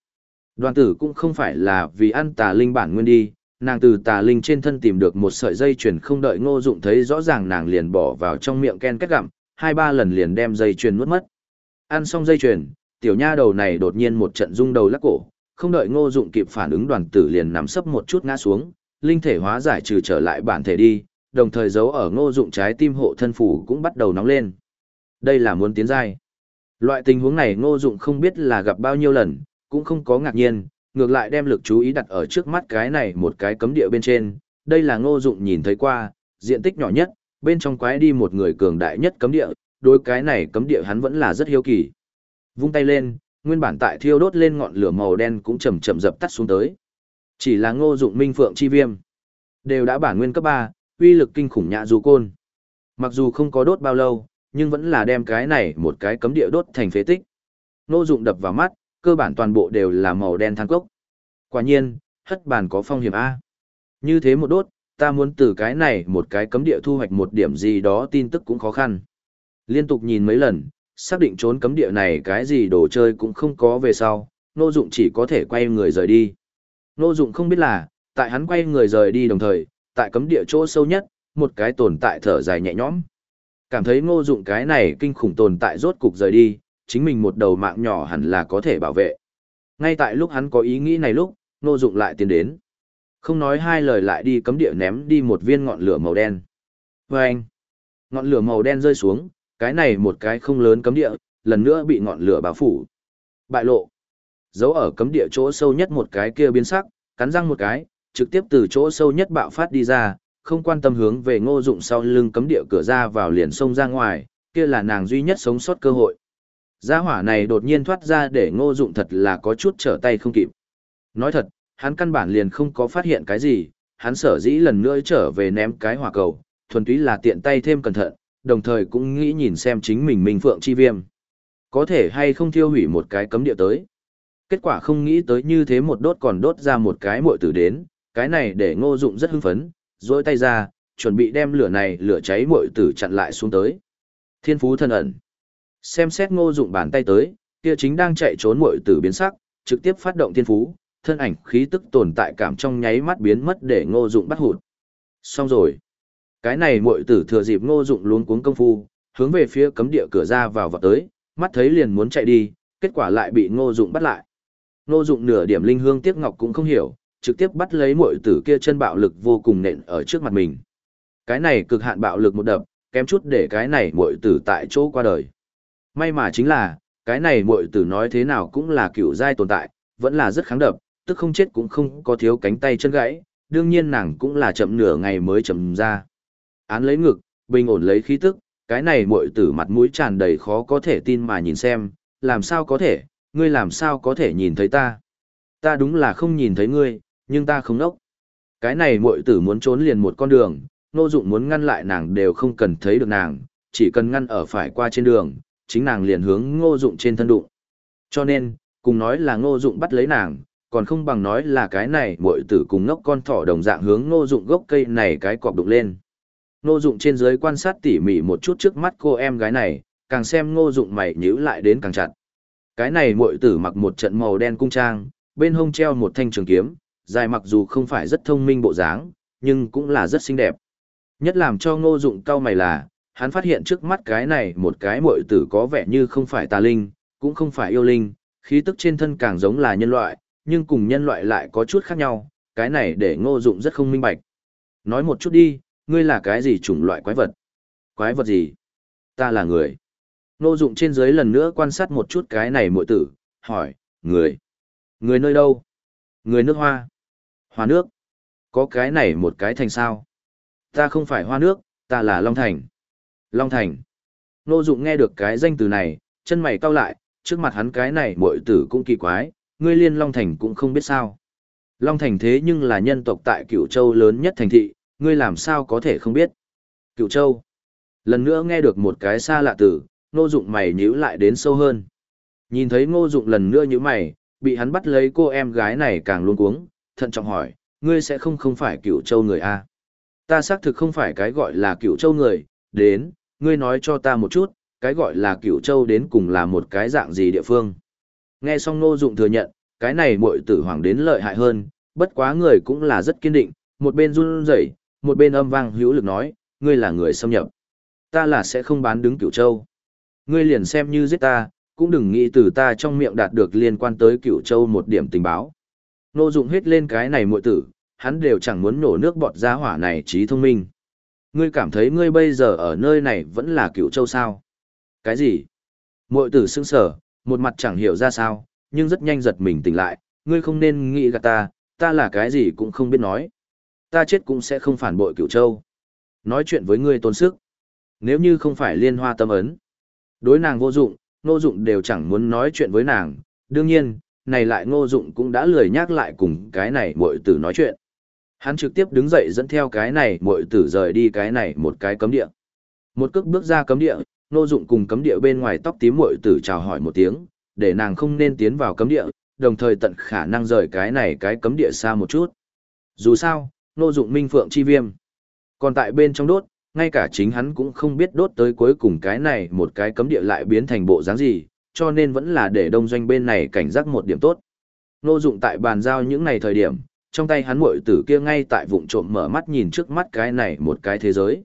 A: Đoàn tử cũng không phải là vì ăn tà linh bản nguyên đi, nàng từ tà linh trên thân tìm được một sợi dây chuyền không đợi ngô dụng thấy rõ ràng nàng liền bỏ vào trong miệng ken kết gặm, hai ba lần liền đem dây chuyền nuốt mất. Ăn xong dây chuyền, tiểu nha đầu này đột nhiên một trận rung đầu lắc cổ, không đợi ngô dụng kịp phản ứng đoàn tử liền nằm sấp một chút ngã xuống, linh thể hóa giải trừ trở lại bản thể đi, đồng thời giấu ở ngô dụng trái tim hộ thân phủ cũng bắt đầu nóng lên. Đây là muốn tiến giai. Loại tình huống này ngô dụng không biết là gặp bao nhiêu lần, cũng không có ngạc nhiên, ngược lại đem lực chú ý đặt ở trước mắt cái này một cái cấm địa bên trên. Đây là ngô dụng nhìn thấy qua, diện tích nhỏ nhất, bên trong quái đi một người cường đại nhất cấm địa, đối cái này cấm địa hắn vẫn là rất hiếu kỳ. Vung tay lên, nguyên bản tại thiêu đốt lên ngọn lửa màu đen cũng chậm chậm dập tắt xuống tới. Chỉ là ngô dụng minh phượng chi viêm. Đều đã bản nguyên cấp 3, uy lực kinh khủng nhạ dù côn. Mặc dù không có đốt bao lâu, nhưng vẫn là đem cái này một cái cấm địa đốt thành phế tích. Ngô dụng đập vào mắt, cơ bản toàn bộ đều là màu đen than cốc. Quả nhiên, hất bàn có phong hiểm A. Như thế một đốt, ta muốn từ cái này một cái cấm địa thu hoạch một điểm gì đó tin tức cũng khó khăn. Liên tục nhìn mấy lần, xác định trốn cấm địa này cái gì đồ chơi cũng không có về sau, nô dụng chỉ có thể quay người rời đi. Nô dụng không biết là, tại hắn quay người rời đi đồng thời, tại cấm địa chỗ sâu nhất, một cái tồn tại thở dài nhẹ nhõm. Cảm thấy ngô dụng cái này kinh khủng tồn tại rốt cục rời đi, chính mình một đầu mạng nhỏ hẳn là có thể bảo vệ. Ngay tại lúc hắn có ý nghĩ này lúc, ngô dụng lại tiến đến. Không nói hai lời lại đi cấm địa ném đi một viên ngọn lửa màu đen. Oeng! anh, ngọn lửa màu đen rơi xuống, cái này một cái không lớn cấm địa, lần nữa bị ngọn lửa bao phủ. Bại lộ. Giấu ở cấm địa chỗ sâu nhất một cái kia biến sắc, cắn răng một cái, trực tiếp từ chỗ sâu nhất bạo phát đi ra, không quan tâm hướng về ngô dụng sau lưng cấm địa cửa ra vào liền sông ra ngoài, kia là nàng duy nhất sống sót cơ hội. Gia hỏa này đột nhiên thoát ra để ngô dụng thật là có chút trở tay không kịp. Nói thật, hắn căn bản liền không có phát hiện cái gì, hắn sở dĩ lần nữa trở về ném cái hỏa cầu, thuần túy là tiện tay thêm cẩn thận, đồng thời cũng nghĩ nhìn xem chính mình minh phượng chi viêm. Có thể hay không thiêu hủy một cái cấm địa tới. Kết quả không nghĩ tới như thế một đốt còn đốt ra một cái muội tử đến, cái này để ngô dụng rất hưng phấn, dỗi tay ra, chuẩn bị đem lửa này lửa cháy muội tử chặn lại xuống tới. Thiên phú thân ẩn. Xem xét ngô dụng bàn tay tới, kia chính đang chạy trốn muội tử biến sắc, trực tiếp phát động thiên phú, thân ảnh khí tức tồn tại cảm trong nháy mắt biến mất để ngô dụng bắt hụt. Xong rồi. Cái này muội tử thừa dịp ngô dụng luống cuống công phu, hướng về phía cấm địa cửa ra vào vào tới, mắt thấy liền muốn chạy đi, kết quả lại bị ngô dụng bắt lại. Ngô dụng nửa điểm linh hương tiếc ngọc cũng không hiểu, trực tiếp bắt lấy muội tử kia chân bạo lực vô cùng nện ở trước mặt mình. Cái này cực hạn bạo lực một đập, kém chút để cái này muội tử tại chỗ qua đời. May mà chính là, cái này muội tử nói thế nào cũng là cựu giai tồn tại, vẫn là rất kháng đập, tức không chết cũng không có thiếu cánh tay chân gãy, đương nhiên nàng cũng là chậm nửa ngày mới chậm ra. Án lấy ngực, bình ổn lấy khí tức, cái này muội tử mặt mũi tràn đầy khó có thể tin mà nhìn xem, làm sao có thể, ngươi làm sao có thể nhìn thấy ta. Ta đúng là không nhìn thấy ngươi, nhưng ta không nốc. Cái này muội tử muốn trốn liền một con đường, nô dụng muốn ngăn lại nàng đều không cần thấy được nàng, chỉ cần ngăn ở phải qua trên đường, chính nàng liền hướng ngô dụng trên thân đụng. Cho nên, cùng nói là ngô dụng bắt lấy nàng, còn không bằng nói là cái này muội tử cùng ngốc con thỏ đồng dạng hướng ngô dụng gốc cây này cái cọp đụng lên. Ngô dụng trên dưới quan sát tỉ mỉ một chút trước mắt cô em gái này, càng xem ngô dụng mày nhíu lại đến càng chặt. Cái này muội tử mặc một trận màu đen cung trang, bên hông treo một thanh trường kiếm, dài mặc dù không phải rất thông minh bộ dáng, nhưng cũng là rất xinh đẹp. Nhất làm cho ngô dụng cao mày là, hắn phát hiện trước mắt cái này một cái muội tử có vẻ như không phải tà linh, cũng không phải yêu linh, khí tức trên thân càng giống là nhân loại, nhưng cùng nhân loại lại có chút khác nhau, cái này để ngô dụng rất không minh bạch. Nói một chút đi, ngươi là cái gì chủng loại quái vật? Quái vật gì? Ta là người. Nô dụng trên dưới lần nữa quan sát một chút cái này muội tử, hỏi, người? Người nơi đâu? Người nước hoa. Hoa nước. Có cái này một cái thành sao? Ta không phải hoa nước, ta là Long Thành. Long Thành. Nô dụng nghe được cái danh từ này, chân mày cau lại, trước mặt hắn cái này muội tử cũng kỳ quái, ngươi liên Long Thành cũng không biết sao. Long Thành thế nhưng là nhân tộc tại Cửu Châu lớn nhất thành thị, ngươi làm sao có thể không biết. cựu Châu. Lần nữa nghe được một cái xa lạ tử, ngô dụng mày nhíu lại đến sâu hơn. Nhìn thấy ngô dụng lần nữa như mày, bị hắn bắt lấy cô em gái này càng luôn cuống, thận trọng hỏi, ngươi sẽ không không phải cựu Châu người a? À? Ta xác thực không phải cái gọi là cựu Châu người, đến, ngươi nói cho ta một chút, cái gọi là cựu Châu đến cùng là một cái dạng gì địa phương. Nghe xong Ngô Dụng thừa nhận, cái này muội tử hoàng đến lợi hại hơn, bất quá người cũng là rất kiên định, một bên run rẩy, một bên âm vang hữu lực nói, ngươi là người xâm nhập. Ta là sẽ không bán đứng Cửu Châu. Ngươi liền xem như giết ta, cũng đừng nghĩ từ ta trong miệng đạt được liên quan tới Cửu Châu một điểm tình báo. Nô Dụng hết lên cái này muội tử, hắn đều chẳng muốn nổ nước bọt ra hỏa này trí thông minh. Ngươi cảm thấy ngươi bây giờ ở nơi này vẫn là Cửu Châu sao? Cái gì? Muội tử sững sờ, một mặt chẳng hiểu ra sao, nhưng rất nhanh giật mình tỉnh lại, ngươi không nên nghĩ gạt ta, ta là cái gì cũng không biết nói. Ta chết cũng sẽ không phản bội cửu châu. Nói chuyện với ngươi tốn sức. Nếu như không phải liên hoa tâm ấn. Đối nàng vô dụng, ngô dụng đều chẳng muốn nói chuyện với nàng. Đương nhiên, này lại ngô dụng cũng đã lười nhắc lại cùng cái này muội tử nói chuyện. Hắn trực tiếp đứng dậy dẫn theo cái này muội tử rời đi cái này một cái cấm địa. Một cước bước ra cấm địa, Nô Dụng cùng cấm địa bên ngoài tóc tím muội tử chào hỏi một tiếng, để nàng không nên tiến vào cấm địa, đồng thời tận khả năng rời cái này cái cấm địa xa một chút. Dù sao, Nô Dụng minh phượng chi viêm. Còn tại bên trong đốt, ngay cả chính hắn cũng không biết đốt tới cuối cùng cái này một cái cấm địa lại biến thành bộ dáng gì, cho nên vẫn là để đông doanh bên này cảnh giác một điểm tốt. Nô Dụng tại bàn giao những này thời điểm, trong tay hắn muội tử kia ngay tại vụng trộm mở mắt nhìn trước mắt cái này một cái thế giới.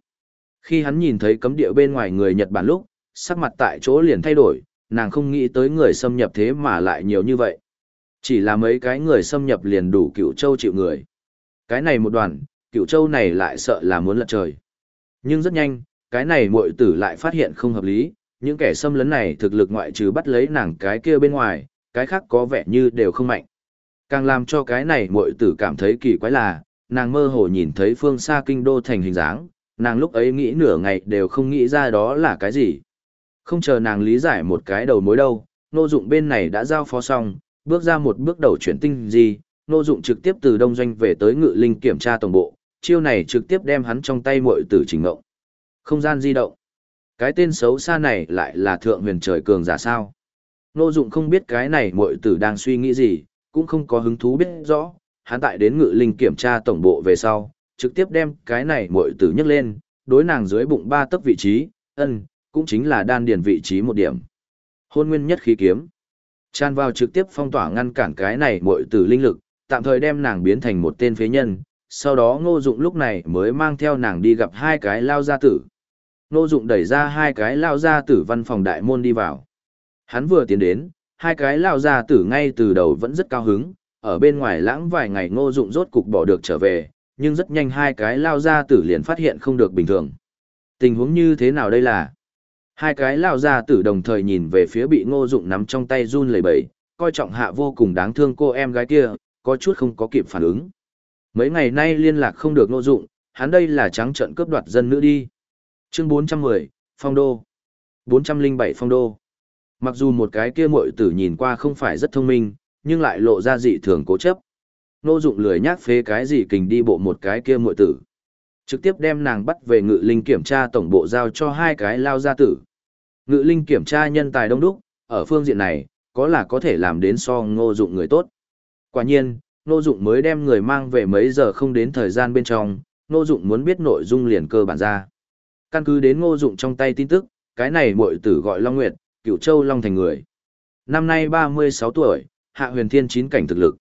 A: Khi hắn nhìn thấy cấm địa bên ngoài người Nhật Bản lúc, sắc mặt tại chỗ liền thay đổi, nàng không nghĩ tới người xâm nhập thế mà lại nhiều như vậy. Chỉ là mấy cái người xâm nhập liền đủ cựu châu chịu người. Cái này một đoàn, cựu châu này lại sợ là muốn lật trời. Nhưng rất nhanh, cái này muội tử lại phát hiện không hợp lý, những kẻ xâm lấn này thực lực ngoại trừ bắt lấy nàng cái kia bên ngoài, cái khác có vẻ như đều không mạnh. Càng làm cho cái này muội tử cảm thấy kỳ quái là, nàng mơ hồ nhìn thấy phương xa kinh đô thành hình dáng, nàng lúc ấy nghĩ nửa ngày đều không nghĩ ra đó là cái gì. Không chờ nàng lý giải một cái đầu mối đâu, nô dụng bên này đã giao phó xong, bước ra một bước đầu chuyển tinh gì, nô dụng trực tiếp từ đông doanh về tới ngự linh kiểm tra tổng bộ, chiêu này trực tiếp đem hắn trong tay muội tử trình ngộng. Không gian di động. Cái tên xấu xa này lại là thượng huyền trời cường giả sao. Nô dụng không biết cái này muội tử đang suy nghĩ gì, cũng không có hứng thú biết rõ, hắn tại đến ngự linh kiểm tra tổng bộ về sau, trực tiếp đem cái này muội tử nhấc lên, đối nàng dưới bụng ba tấc vị trí, ân, cũng chính là đan điền vị trí một điểm. Hôn nguyên nhất khí kiếm. Tràn vào trực tiếp phong tỏa ngăn cản cái này muội tử linh lực, tạm thời đem nàng biến thành một tên phế nhân, sau đó ngô dụng lúc này mới mang theo nàng đi gặp hai cái lao gia tử. Ngô dụng đẩy ra hai cái lao gia tử văn phòng đại môn đi vào. Hắn vừa tiến đến, hai cái lao gia tử ngay từ đầu vẫn rất cao hứng, ở bên ngoài lãng vài ngày ngô dụng rốt cục bỏ được trở về, nhưng rất nhanh hai cái lao gia tử liền phát hiện không được bình thường. Tình huống như thế nào đây là? Hai cái lao gia tử đồng thời nhìn về phía bị ngô dụng nắm trong tay run lẩy bẩy, coi trọng hạ vô cùng đáng thương cô em gái kia, có chút không có kịp phản ứng. Mấy ngày nay liên lạc không được nô dụng, hắn đây là trắng trận cướp đoạt dân nữ đi. Chương 410, Phong Đô 407 Phong Đô Mặc dù một cái kia muội tử nhìn qua không phải rất thông minh, nhưng lại lộ ra dị thường cố chấp. Nô dụng lười nhác phế cái gì kình đi bộ một cái kia muội tử. Trực tiếp đem nàng bắt về ngự linh kiểm tra tổng bộ giao cho hai cái lao gia tử. Ngự linh kiểm tra nhân tài đông đúc, ở phương diện này, có là có thể làm đến so ngô dụng người tốt. Quả nhiên, Ngô Dụng mới đem người mang về mấy giờ không đến thời gian bên trong, Ngô Dụng muốn biết nội dung liền cơ bản ra. Căn cứ đến Ngô Dụng trong tay tin tức, cái này muội tử gọi Long Nguyệt, Cửu Châu Long thành người. Năm nay 36 tuổi, hạ huyền thiên chín cảnh thực lực.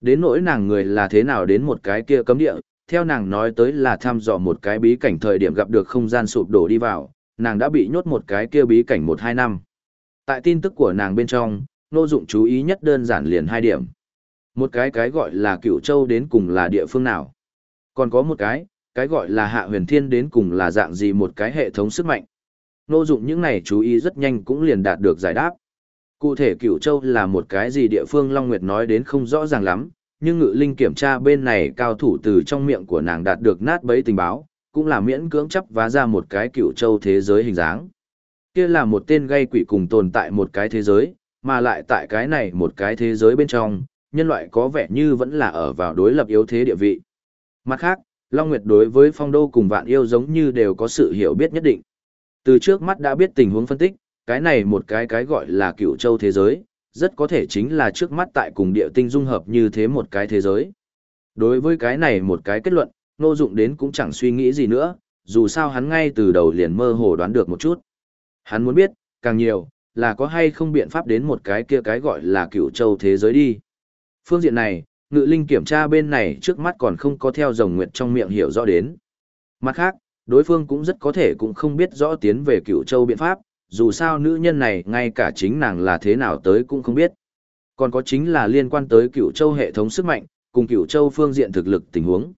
A: Đến nỗi nàng người là thế nào đến một cái kia cấm địa, theo nàng nói tới là thăm dò một cái bí cảnh thời điểm gặp được không gian sụp đổ đi vào, nàng đã bị nhốt một cái kia bí cảnh một hai năm. Tại tin tức của nàng bên trong, Ngô Dụng chú ý nhất đơn giản liền hai điểm. Một cái cái gọi là cựu Châu đến cùng là địa phương nào. Còn có một cái, cái gọi là Hạ Huyền Thiên đến cùng là dạng gì một cái hệ thống sức mạnh. Ngô Dụng những này chú ý rất nhanh cũng liền đạt được giải đáp. Cụ thể cựu Châu là một cái gì địa phương Long Nguyệt nói đến không rõ ràng lắm, nhưng ngự linh kiểm tra bên này cao thủ từ trong miệng của nàng đạt được nát bấy tình báo, cũng là miễn cưỡng chấp vá ra một cái cựu Châu thế giới hình dáng. Kia là một tên gây quỷ cùng tồn tại một cái thế giới, mà lại tại cái này một cái thế giới bên trong, nhân loại có vẻ như vẫn là ở vào đối lập yếu thế địa vị. Mặt khác, Long Nguyệt đối với phong đô cùng vạn yêu giống như đều có sự hiểu biết nhất định. Từ trước mắt đã biết tình huống phân tích, cái này một cái cái gọi là cựu châu thế giới, rất có thể chính là trước mắt tại cùng địa tinh dung hợp như thế một cái thế giới. Đối với cái này một cái kết luận, nô dụng đến cũng chẳng suy nghĩ gì nữa, dù sao hắn ngay từ đầu liền mơ hồ đoán được một chút. Hắn muốn biết, càng nhiều, là có hay không biện pháp đến một cái kia cái gọi là cựu châu thế giới đi. Phương diện này, ngự linh kiểm tra bên này trước mắt còn không có theo dòng nguyệt trong miệng hiểu rõ đến. Mặt khác, đối phương cũng rất có thể cũng không biết rõ tiến về cựu châu biện pháp, dù sao nữ nhân này ngay cả chính nàng là thế nào tới cũng không biết. Còn có chính là liên quan tới cựu châu hệ thống sức mạnh, cùng cựu châu phương diện thực lực tình huống.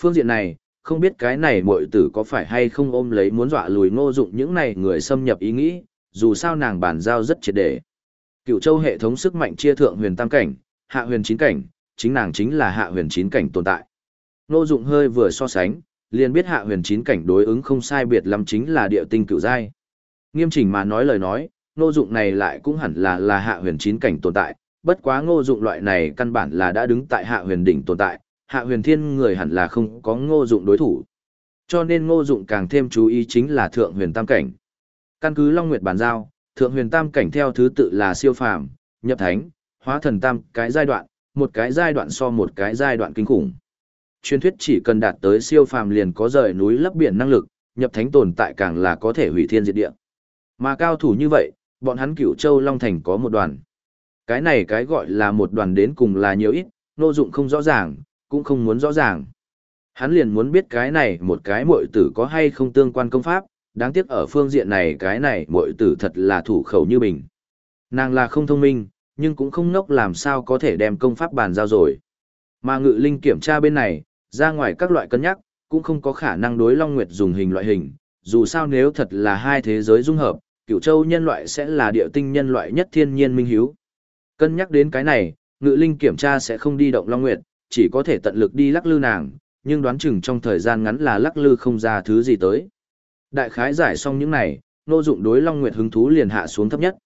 A: Phương diện này, không biết cái này muội tử có phải hay không ôm lấy muốn dọa lùi ngô dụng những này người xâm nhập ý nghĩ, dù sao nàng bản giao rất triệt để. Cựu châu hệ thống sức mạnh chia thượng huyền tam cảnh, hạ huyền chín cảnh, chính nàng chính là hạ huyền chín cảnh tồn tại. Ngô dụng hơi vừa so sánh, liền biết hạ huyền chín cảnh đối ứng không sai biệt lắm chính là địa tinh cựu giai. Nghiêm chỉnh mà nói lời nói, ngô dụng này lại cũng hẳn là là hạ huyền chín cảnh tồn tại, bất quá ngô dụng loại này căn bản là đã đứng tại hạ huyền đỉnh tồn tại, hạ huyền thiên người hẳn là không có ngô dụng đối thủ. Cho nên ngô dụng càng thêm chú ý chính là thượng huyền tam cảnh. Căn cứ Long Nguyệt bàn giao, thượng huyền tam cảnh theo thứ tự là siêu phàm, nhập thánh, hóa thần tam cái giai đoạn, một cái giai đoạn so một cái giai đoạn kinh khủng. Truyền thuyết chỉ cần đạt tới siêu phàm liền có rời núi lấp biển năng lực, nhập thánh tồn tại càng là có thể hủy thiên diệt địa. Mà cao thủ như vậy, bọn hắn cửu châu Long Thành có một đoàn. Cái này cái gọi là một đoàn đến cùng là nhiều ít, nô dụng không rõ ràng, cũng không muốn rõ ràng. Hắn liền muốn biết cái này một cái muội tử có hay không tương quan công pháp, đáng tiếc ở phương diện này cái này muội tử thật là thủ khẩu như mình. Nàng là không thông minh, nhưng cũng không ngốc làm sao có thể đem công pháp bàn giao rồi. Mà ngự linh kiểm tra bên này, ra ngoài các loại cân nhắc, cũng không có khả năng đối Long Nguyệt dùng hình loại hình, dù sao nếu thật là hai thế giới dung hợp, Cửu châu nhân loại sẽ là địa tinh nhân loại nhất thiên nhiên minh hiếu. Cân nhắc đến cái này, ngự linh kiểm tra sẽ không đi động Long Nguyệt, chỉ có thể tận lực đi lắc lư nàng, nhưng đoán chừng trong thời gian ngắn là lắc lư không ra thứ gì tới. Đại khái giải xong những này, nô dụng đối Long Nguyệt hứng thú liền hạ xuống thấp nhất.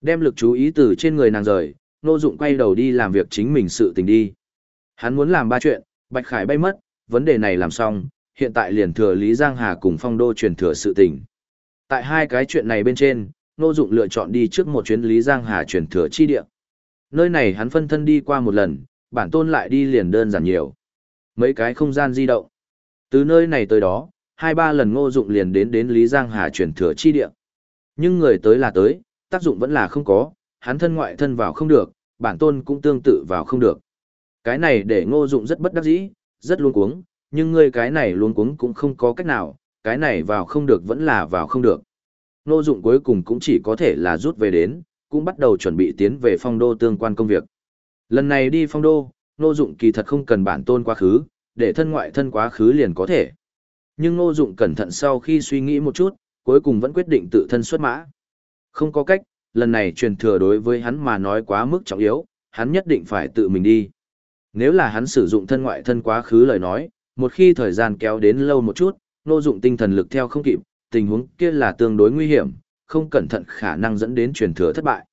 A: Đem lực chú ý từ trên người nàng rời, nô dụng quay đầu đi làm việc chính mình sự tình đi. Hắn muốn làm ba chuyện, Bạch Khải bay mất, vấn đề này làm xong, hiện tại liền thừa Lý Giang Hà cùng phong đô truyền thừa sự tình. Tại hai cái chuyện này bên trên, nô dụng lựa chọn đi trước một chuyến Lý Giang Hà truyền thừa chi địa. Nơi này hắn phân thân đi qua một lần, bản tôn lại đi liền đơn giản nhiều. Mấy cái không gian di động. Từ nơi này tới đó, hai ba lần ngô dụng liền đến đến Lý Giang Hà truyền thừa chi địa. Nhưng người tới là tới, tác dụng vẫn là không có, hắn thân ngoại thân vào không được, bản tôn cũng tương tự vào không được. Cái này để ngô dụng rất bất đắc dĩ, rất luống cuống, nhưng ngươi cái này luống cuống cũng không có cách nào, cái này vào không được vẫn là vào không được. Ngô dụng cuối cùng cũng chỉ có thể là rút về đến, cũng bắt đầu chuẩn bị tiến về phong đô tương quan công việc. Lần này đi phong đô, ngô dụng kỳ thật không cần bản tôn quá khứ, để thân ngoại thân quá khứ liền có thể. Nhưng ngô dụng cẩn thận sau khi suy nghĩ một chút, cuối cùng vẫn quyết định tự thân xuất mã. Không có cách, lần này truyền thừa đối với hắn mà nói quá mức trọng yếu, hắn nhất định phải tự mình đi. Nếu là hắn sử dụng thân ngoại thân quá khứ lời nói, một khi thời gian kéo đến lâu một chút, nô dụng tinh thần lực theo không kịp, tình huống kia là tương đối nguy hiểm, không cẩn thận khả năng dẫn đến truyền thừa thất bại.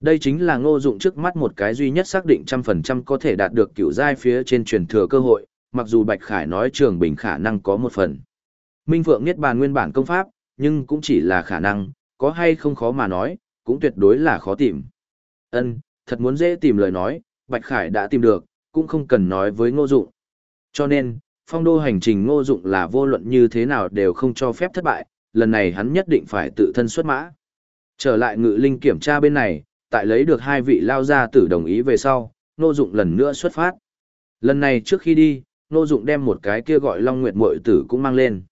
A: Đây chính là ngô dụng trước mắt một cái duy nhất xác định trăm phần trăm có thể đạt được cựu giai phía trên truyền thừa cơ hội, mặc dù Bạch Khải nói trường bình khả năng có một phần. Minh Phượng Niết Bàn nguyên bản công pháp, nhưng cũng chỉ là khả năng, có hay không khó mà nói, cũng tuyệt đối là khó tìm. Ân, thật muốn dễ tìm lời nói, Bạch Khải đã tìm được, cũng không cần nói với ngô dụng. Cho nên, phong đô hành trình ngô dụng là vô luận như thế nào đều không cho phép thất bại, lần này hắn nhất định phải tự thân xuất mã. Trở lại ngự linh kiểm tra bên này, tại lấy được hai vị lao gia tử đồng ý về sau, ngô dụng lần nữa xuất phát. Lần này trước khi đi, ngô dụng đem một cái kia gọi Long Nguyệt muội tử cũng mang lên.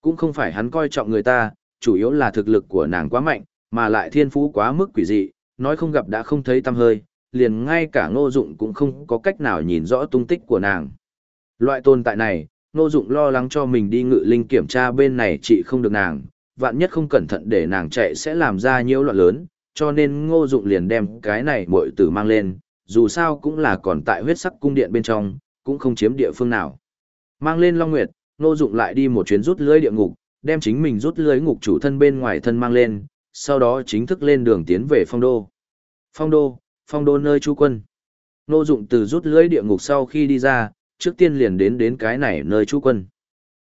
A: Cũng không phải hắn coi trọng người ta, chủ yếu là thực lực của nàng quá mạnh, mà lại thiên phú quá mức quỷ dị, nói không gặp đã không thấy tâm hơi, liền ngay cả ngô dụng cũng không có cách nào nhìn rõ tung tích của nàng. Loại tồn tại này, ngô dụng lo lắng cho mình đi ngự linh kiểm tra bên này chị không được nàng, vạn nhất không cẩn thận để nàng chạy sẽ làm ra nhiễu loạn lớn, cho nên ngô dụng liền đem cái này muội tử mang lên, dù sao cũng là còn tại huyết sắc cung điện bên trong, cũng không chiếm địa phương nào. Mang lên Long Nguyệt, ngô dụng lại đi một chuyến rút lưới địa ngục, đem chính mình rút lưới ngục chủ thân bên ngoài thân mang lên, sau đó chính thức lên đường tiến về phong đô. Phong đô, phong đô nơi chú quân. Nô dụng từ rút lưới địa ngục sau khi đi ra, trước tiên liền đến đến cái này nơi chú quân.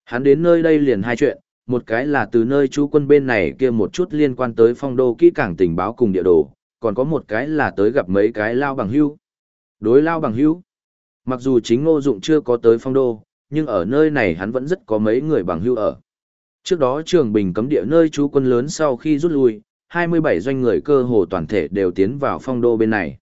A: Hắn đến nơi đây liền hai chuyện, một cái là từ nơi chú quân bên này kia một chút liên quan tới phong đô kỹ càng tình báo cùng địa đồ, còn có một cái là tới gặp mấy cái lao bằng hữu. Đối lao bằng hữu. Mặc dù chính ngô dụng chưa có tới phong đô, nhưng ở nơi này hắn vẫn rất có mấy người bằng hữu ở. Trước đó trường bình cấm địa nơi chú quân lớn sau khi rút lui, 27 doanh người cơ hồ toàn thể đều tiến vào phong đô bên này.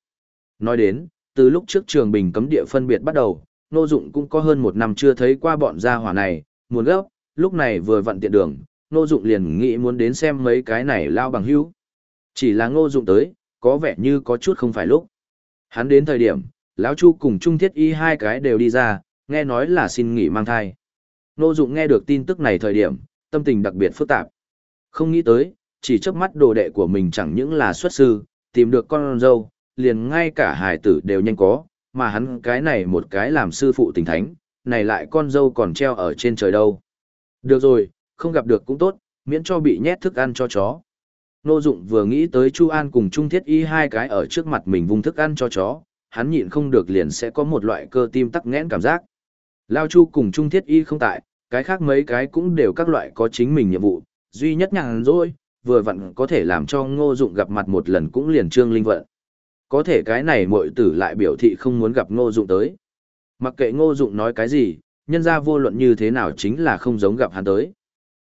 A: Nói đến, từ lúc trước trường bình cấm địa phân biệt bắt đầu, Nô Dụng cũng có hơn một năm chưa thấy qua bọn gia hỏa này, muốn gấp, lúc này vừa vặn tiện đường, Nô Dụng liền nghĩ muốn đến xem mấy cái này lao bằng hữu. Chỉ là Ngô Dụng tới, có vẻ như có chút không phải lúc. Hắn đến thời điểm, lão Chu cùng Trung Thiết Y hai cái đều đi ra, nghe nói là xin nghỉ mang thai. Nô Dụng nghe được tin tức này thời điểm, tâm tình đặc biệt phức tạp. Không nghĩ tới, chỉ chớp mắt đồ đệ của mình chẳng những là xuất sư, tìm được con dâu, liền ngay cả hài tử đều nhanh có, mà hắn cái này một cái làm sư phụ tình thánh, này lại con dâu còn treo ở trên trời đâu. Được rồi, không gặp được cũng tốt, miễn cho bị nhét thức ăn cho chó. Nô Dụng vừa nghĩ tới Chu An cùng Trung Thiết Y hai cái ở trước mặt mình vung thức ăn cho chó, hắn nhịn không được liền sẽ có một loại cơ tim tắc nghẽn cảm giác. Lao Chu cùng Trung Thiết Y không tại, cái khác mấy cái cũng đều các loại có chính mình nhiệm vụ, duy nhất nhàn rỗi, vừa vặn có thể làm cho ngô dụng gặp mặt một lần cũng liền trương linh vận. Có thể cái này muội tử lại biểu thị không muốn gặp ngô dụng tới. Mặc kệ ngô dụng nói cái gì, nhân ra vô luận như thế nào chính là không giống gặp hắn tới.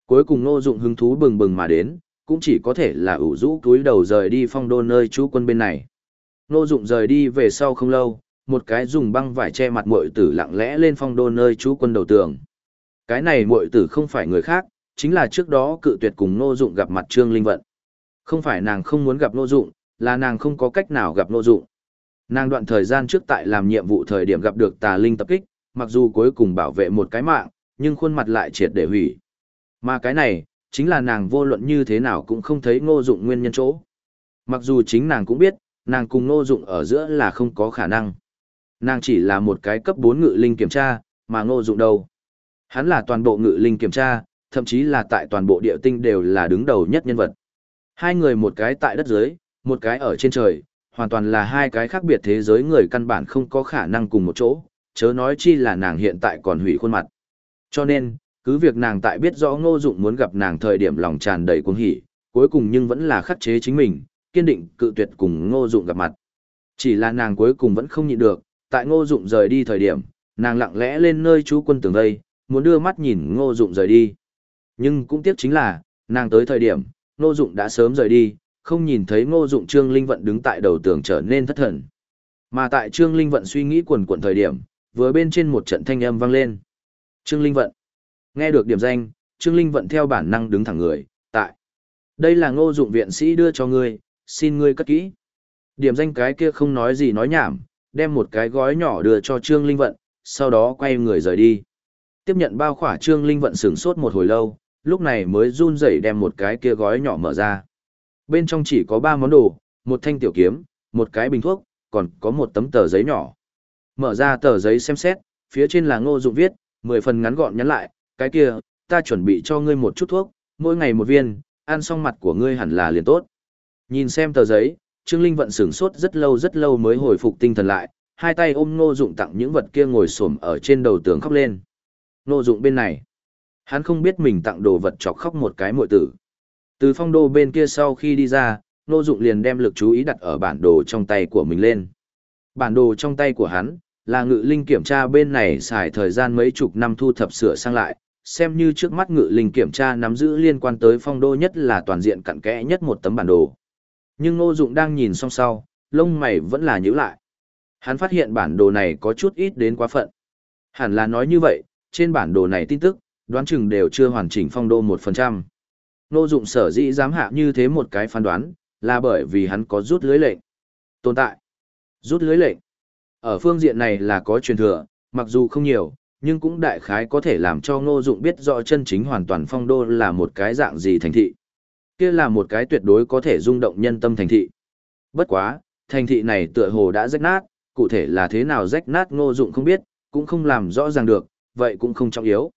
A: Cuối cùng ngô dụng hứng thú bừng bừng mà đến, cũng chỉ có thể là ủ rũ túi đầu rời đi phong đô nơi chú quân bên này. Ngô dụng rời đi về sau không lâu, một cái dùng băng vải che mặt muội tử lặng lẽ lên phong đô nơi chú quân đầu tường. Cái này muội tử không phải người khác, chính là trước đó cự tuyệt cùng Ngô Dụng gặp mặt Trương Linh Vận. Không phải nàng không muốn gặp Ngô Dụng, là nàng không có cách nào gặp Ngô Dụng. Nàng đoạn thời gian trước tại làm nhiệm vụ thời điểm gặp được tà linh tập kích, mặc dù cuối cùng bảo vệ một cái mạng, nhưng khuôn mặt lại triệt để hủy. Mà cái này, chính là nàng vô luận như thế nào cũng không thấy Ngô Dụng nguyên nhân chỗ. Mặc dù chính nàng cũng biết, nàng cùng Ngô Dụng ở giữa là không có khả năng. Nàng chỉ là một cái cấp 4 ngự linh kiểm tra, mà Ngô Dụng đâu? Hắn là toàn bộ ngự linh kiểm tra, thậm chí là tại toàn bộ địa tinh đều là đứng đầu nhất nhân vật. Hai người một cái tại đất dưới, một cái ở trên trời, hoàn toàn là hai cái khác biệt thế giới người căn bản không có khả năng cùng một chỗ, chớ nói chi là nàng hiện tại còn hủy khuôn mặt. Cho nên, cứ việc nàng tại biết rõ ngô dụng muốn gặp nàng thời điểm lòng tràn đầy cuồng hỉ, cuối cùng nhưng vẫn là khắc chế chính mình, kiên định cự tuyệt cùng ngô dụng gặp mặt. Chỉ là nàng cuối cùng vẫn không nhịn được, tại ngô dụng rời đi thời điểm, nàng lặng lẽ lên nơi chú quân tường đây, muốn đưa mắt nhìn ngô dụng rời đi. Nhưng cũng tiếc chính là, nàng tới thời điểm, Ngô Dụng đã sớm rời đi, không nhìn thấy Ngô Dụng Trương Linh Vận đứng tại đầu tường trở nên thất thần. Mà tại Trương Linh Vận suy nghĩ quần quần thời điểm, vừa bên trên một trận thanh âm vang lên. Trương Linh Vận. Nghe được điểm danh, Trương Linh Vận theo bản năng đứng thẳng người, tại. Đây là Ngô Dụng viện sĩ đưa cho ngươi, xin ngươi cất kỹ. Điểm danh cái kia không nói gì nói nhảm, đem một cái gói nhỏ đưa cho Trương Linh Vận, sau đó quay người rời đi. Tiếp nhận bao khỏa Trương Linh Vận sửng sốt một hồi lâu, lúc này mới run rẩy đem một cái kia gói nhỏ mở ra. Bên trong chỉ có ba món đồ, một thanh tiểu kiếm, một cái bình thuốc, còn có một tấm tờ giấy nhỏ. Mở ra tờ giấy xem xét, phía trên là ngô dụng viết, mười phần ngắn gọn nhắn lại, cái kia, ta chuẩn bị cho ngươi một chút thuốc, mỗi ngày một viên, ăn xong mặt của ngươi hẳn là liền tốt. Nhìn xem tờ giấy, Trương Linh vận sửng sốt rất lâu rất lâu mới hồi phục tinh thần lại, hai tay ôm ngô dụng tặng những vật kia ngồi xổm ở trên đầu tường khóc lên. Nô dụng bên này, Hắn không biết mình tặng đồ vật chọc khóc một cái muội tử. Từ phong đô bên kia sau khi đi ra, Nô Dụng liền đem lực chú ý đặt ở bản đồ trong tay của mình lên. Bản đồ trong tay của hắn, là ngự linh kiểm tra bên này xài thời gian mấy chục năm thu thập sửa sang lại, xem như trước mắt ngự linh kiểm tra nắm giữ liên quan tới phong đô nhất là toàn diện cặn kẽ nhất một tấm bản đồ. Nhưng Ngô Dụng đang nhìn xong sau, lông mày vẫn là nhíu lại. Hắn phát hiện bản đồ này có chút ít đến quá phận. Hẳn là nói như vậy, trên bản đồ này tin tức, đoán chừng đều chưa hoàn chỉnh phong đô 1%. Ngô Dụng sở dĩ dám hạ như thế một cái phán đoán, là bởi vì hắn có rút lưới lệnh. Tồn tại. Rút lưới lệnh. Ở phương diện này là có truyền thừa, mặc dù không nhiều, nhưng cũng đại khái có thể làm cho Ngô Dụng biết rõ chân chính hoàn toàn phong đô là một cái dạng gì thành thị. Kia là một cái tuyệt đối có thể rung động nhân tâm thành thị. Bất quá, thành thị này tựa hồ đã rách nát, cụ thể là thế nào rách nát Ngô Dụng không biết, cũng không làm rõ ràng được, vậy cũng không trọng yếu.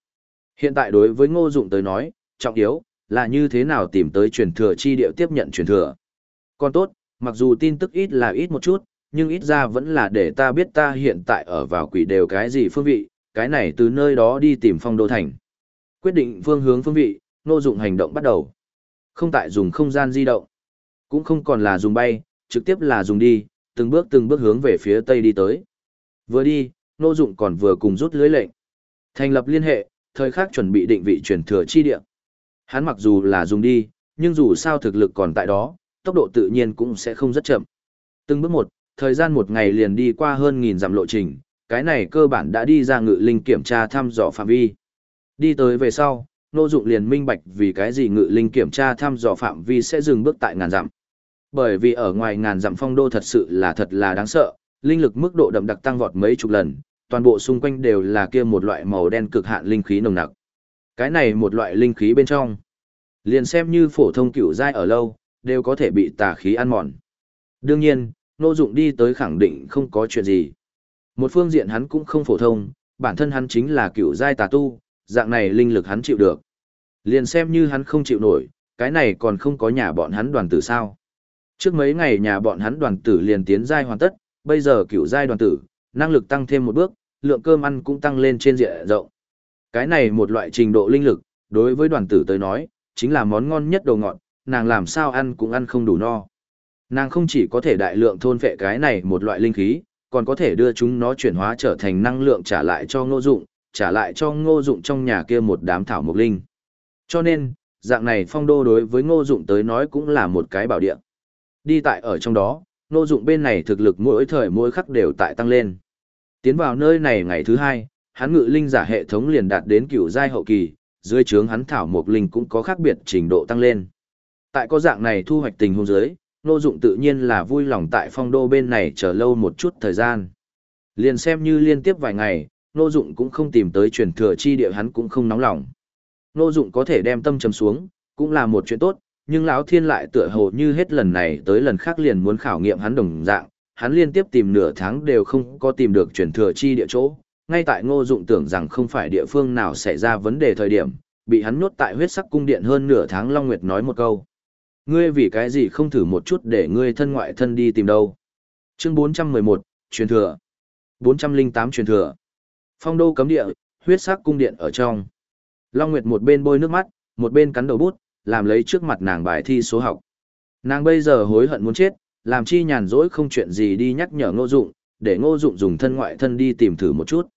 A: Hiện tại đối với Ngô Dụng tới nói, trọng yếu là như thế nào tìm tới truyền thừa chi điệu tiếp nhận truyền thừa. Còn tốt, mặc dù tin tức ít là ít một chút, nhưng ít ra vẫn là để ta biết ta hiện tại ở vào quỷ đều cái gì phương vị, cái này từ nơi đó đi tìm phong đô thành. Quyết định phương hướng phương vị, Ngô dụng hành động bắt đầu. Không tại dùng không gian di động, cũng không còn là dùng bay, trực tiếp là dùng đi, từng bước từng bước hướng về phía tây đi tới. Vừa đi, Ngô dụng còn vừa cùng rút lưới lệnh. Thành lập liên hệ, thời khắc chuẩn bị định vị truyền thừa chi địa. Hắn mặc dù là dùng đi, nhưng dù sao thực lực còn tại đó, tốc độ tự nhiên cũng sẽ không rất chậm. Từng bước một, thời gian một ngày liền đi qua hơn nghìn dặm lộ trình, cái này cơ bản đã đi ra ngự linh kiểm tra thăm dò phạm vi. Đi tới về sau, Nô Dụng liền minh bạch vì cái gì ngự linh kiểm tra thăm dò phạm vi sẽ dừng bước tại ngàn dặm. Bởi vì ở ngoài ngàn dặm phong đô thật sự là thật là đáng sợ, linh lực mức độ đậm đặc tăng vọt mấy chục lần, toàn bộ xung quanh đều là kia một loại màu đen cực hạn linh khí nồng nặc. Cái này một loại linh khí bên trong, liền xem như phổ thông cựu giai ở lâu, đều có thể bị tà khí ăn mòn. Đương nhiên, Nô Dụng đi tới khẳng định không có chuyện gì. Một phương diện hắn cũng không phổ thông, bản thân hắn chính là cựu giai tà tu, dạng này linh lực hắn chịu được. Liền xem như hắn không chịu nổi, cái này còn không có nhà bọn hắn đoàn tử sao. Trước mấy ngày nhà bọn hắn đoàn tử liền tiến giai hoàn tất, bây giờ cựu giai đoàn tử, năng lực tăng thêm một bước, lượng cơm ăn cũng tăng lên trên diện rộng. Cái này một loại trình độ linh lực, đối với đoàn tử tới nói, chính là món ngon nhất đồ ngọt, nàng làm sao ăn cũng ăn không đủ no. Nàng không chỉ có thể đại lượng thôn phệ cái này một loại linh khí, còn có thể đưa chúng nó chuyển hóa trở thành năng lượng trả lại cho ngô dụng, trả lại cho ngô dụng trong nhà kia một đám thảo mộc linh. Cho nên, dạng này phong đô đối với ngô dụng tới nói cũng là một cái bảo địa. Đi tại ở trong đó, ngô dụng bên này thực lực mỗi thời mỗi khắc đều tại tăng lên. Tiến vào nơi này ngày thứ hai, hắn ngự linh giả hệ thống liền đạt đến cựu giai hậu kỳ, dưới trướng hắn thảo mộc linh cũng có khác biệt trình độ tăng lên. Tại có dạng này thu hoạch tình huống dưới, Nô Dụng tự nhiên là vui lòng tại phong đô bên này chờ lâu một chút thời gian. Liền xem như liên tiếp vài ngày, Nô Dụng cũng không tìm tới truyền thừa chi địa hắn cũng không nóng lòng. Nô Dụng có thể đem tâm trầm xuống, cũng là một chuyện tốt, nhưng lão thiên lại tựa hồ như hết lần này tới lần khác liền muốn khảo nghiệm hắn đồng dạng, hắn liên tiếp tìm nửa tháng đều không có tìm được truyền thừa chi địa chỗ. Ngay tại Ngô Dụng tưởng rằng không phải địa phương nào xảy ra vấn đề thời điểm, bị hắn nhốt tại huyết sắc cung điện hơn nửa tháng Long Nguyệt nói một câu. Ngươi vì cái gì không thử một chút để ngươi thân ngoại thân đi tìm đâu. Chương 411, truyền thừa. 408 truyền thừa. Phong đô cấm địa, huyết sắc cung điện ở trong. Long Nguyệt một bên bôi nước mắt, một bên cắn đầu bút, làm lấy trước mặt nàng bài thi số học. Nàng bây giờ hối hận muốn chết, làm chi nhàn rỗi không chuyện gì đi nhắc nhở ngô dụng, để ngô dụng dùng thân ngoại thân đi tìm thử một chút.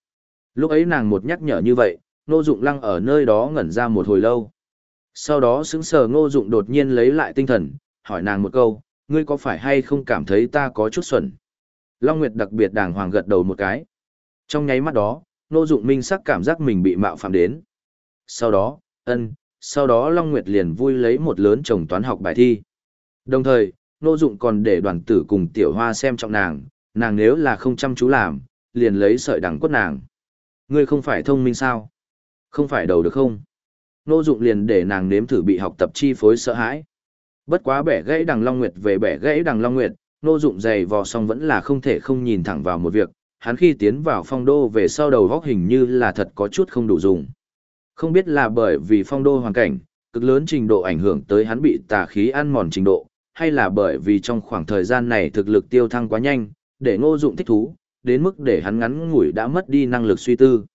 A: Lúc ấy nàng một nhắc nhở như vậy, ngô dụng lăng ở nơi đó ngẩn ra một hồi lâu. Sau đó sững sờ ngô dụng đột nhiên lấy lại tinh thần, hỏi nàng một câu, ngươi có phải hay không cảm thấy ta có chút xuẩn? Long Nguyệt đặc biệt đàng hoàng gật đầu một cái. Trong nháy mắt đó, ngô dụng minh sắc cảm giác mình bị mạo phạm đến. Sau đó, ân, sau đó Long Nguyệt liền vui lấy một lớn chồng toán học bài thi. Đồng thời, Nô dụng còn để đoàn tử cùng tiểu hoa xem trọng nàng, nàng nếu là không chăm chú làm, liền lấy sợi đằng quất nàng. Ngươi không phải thông minh sao? Không phải đầu được không? Nô Dụng liền để nàng nếm thử bị học tập chi phối sợ hãi. Bất quá bẻ gãy đằng Long Nguyệt về bẻ gãy đằng Long Nguyệt, Nô Dụng dày vò xong vẫn là không thể không nhìn thẳng vào một việc, hắn khi tiến vào phong đô về sau đầu góc hình như là thật có chút không đủ dùng. Không biết là bởi vì phong đô hoàn cảnh, cực lớn trình độ ảnh hưởng tới hắn bị tà khí ăn mòn trình độ, hay là bởi vì trong khoảng thời gian này thực lực tiêu thăng quá nhanh, để Ngô Dụng thích thú, đến mức để hắn ngắn ngủi đã mất đi năng lực suy tư.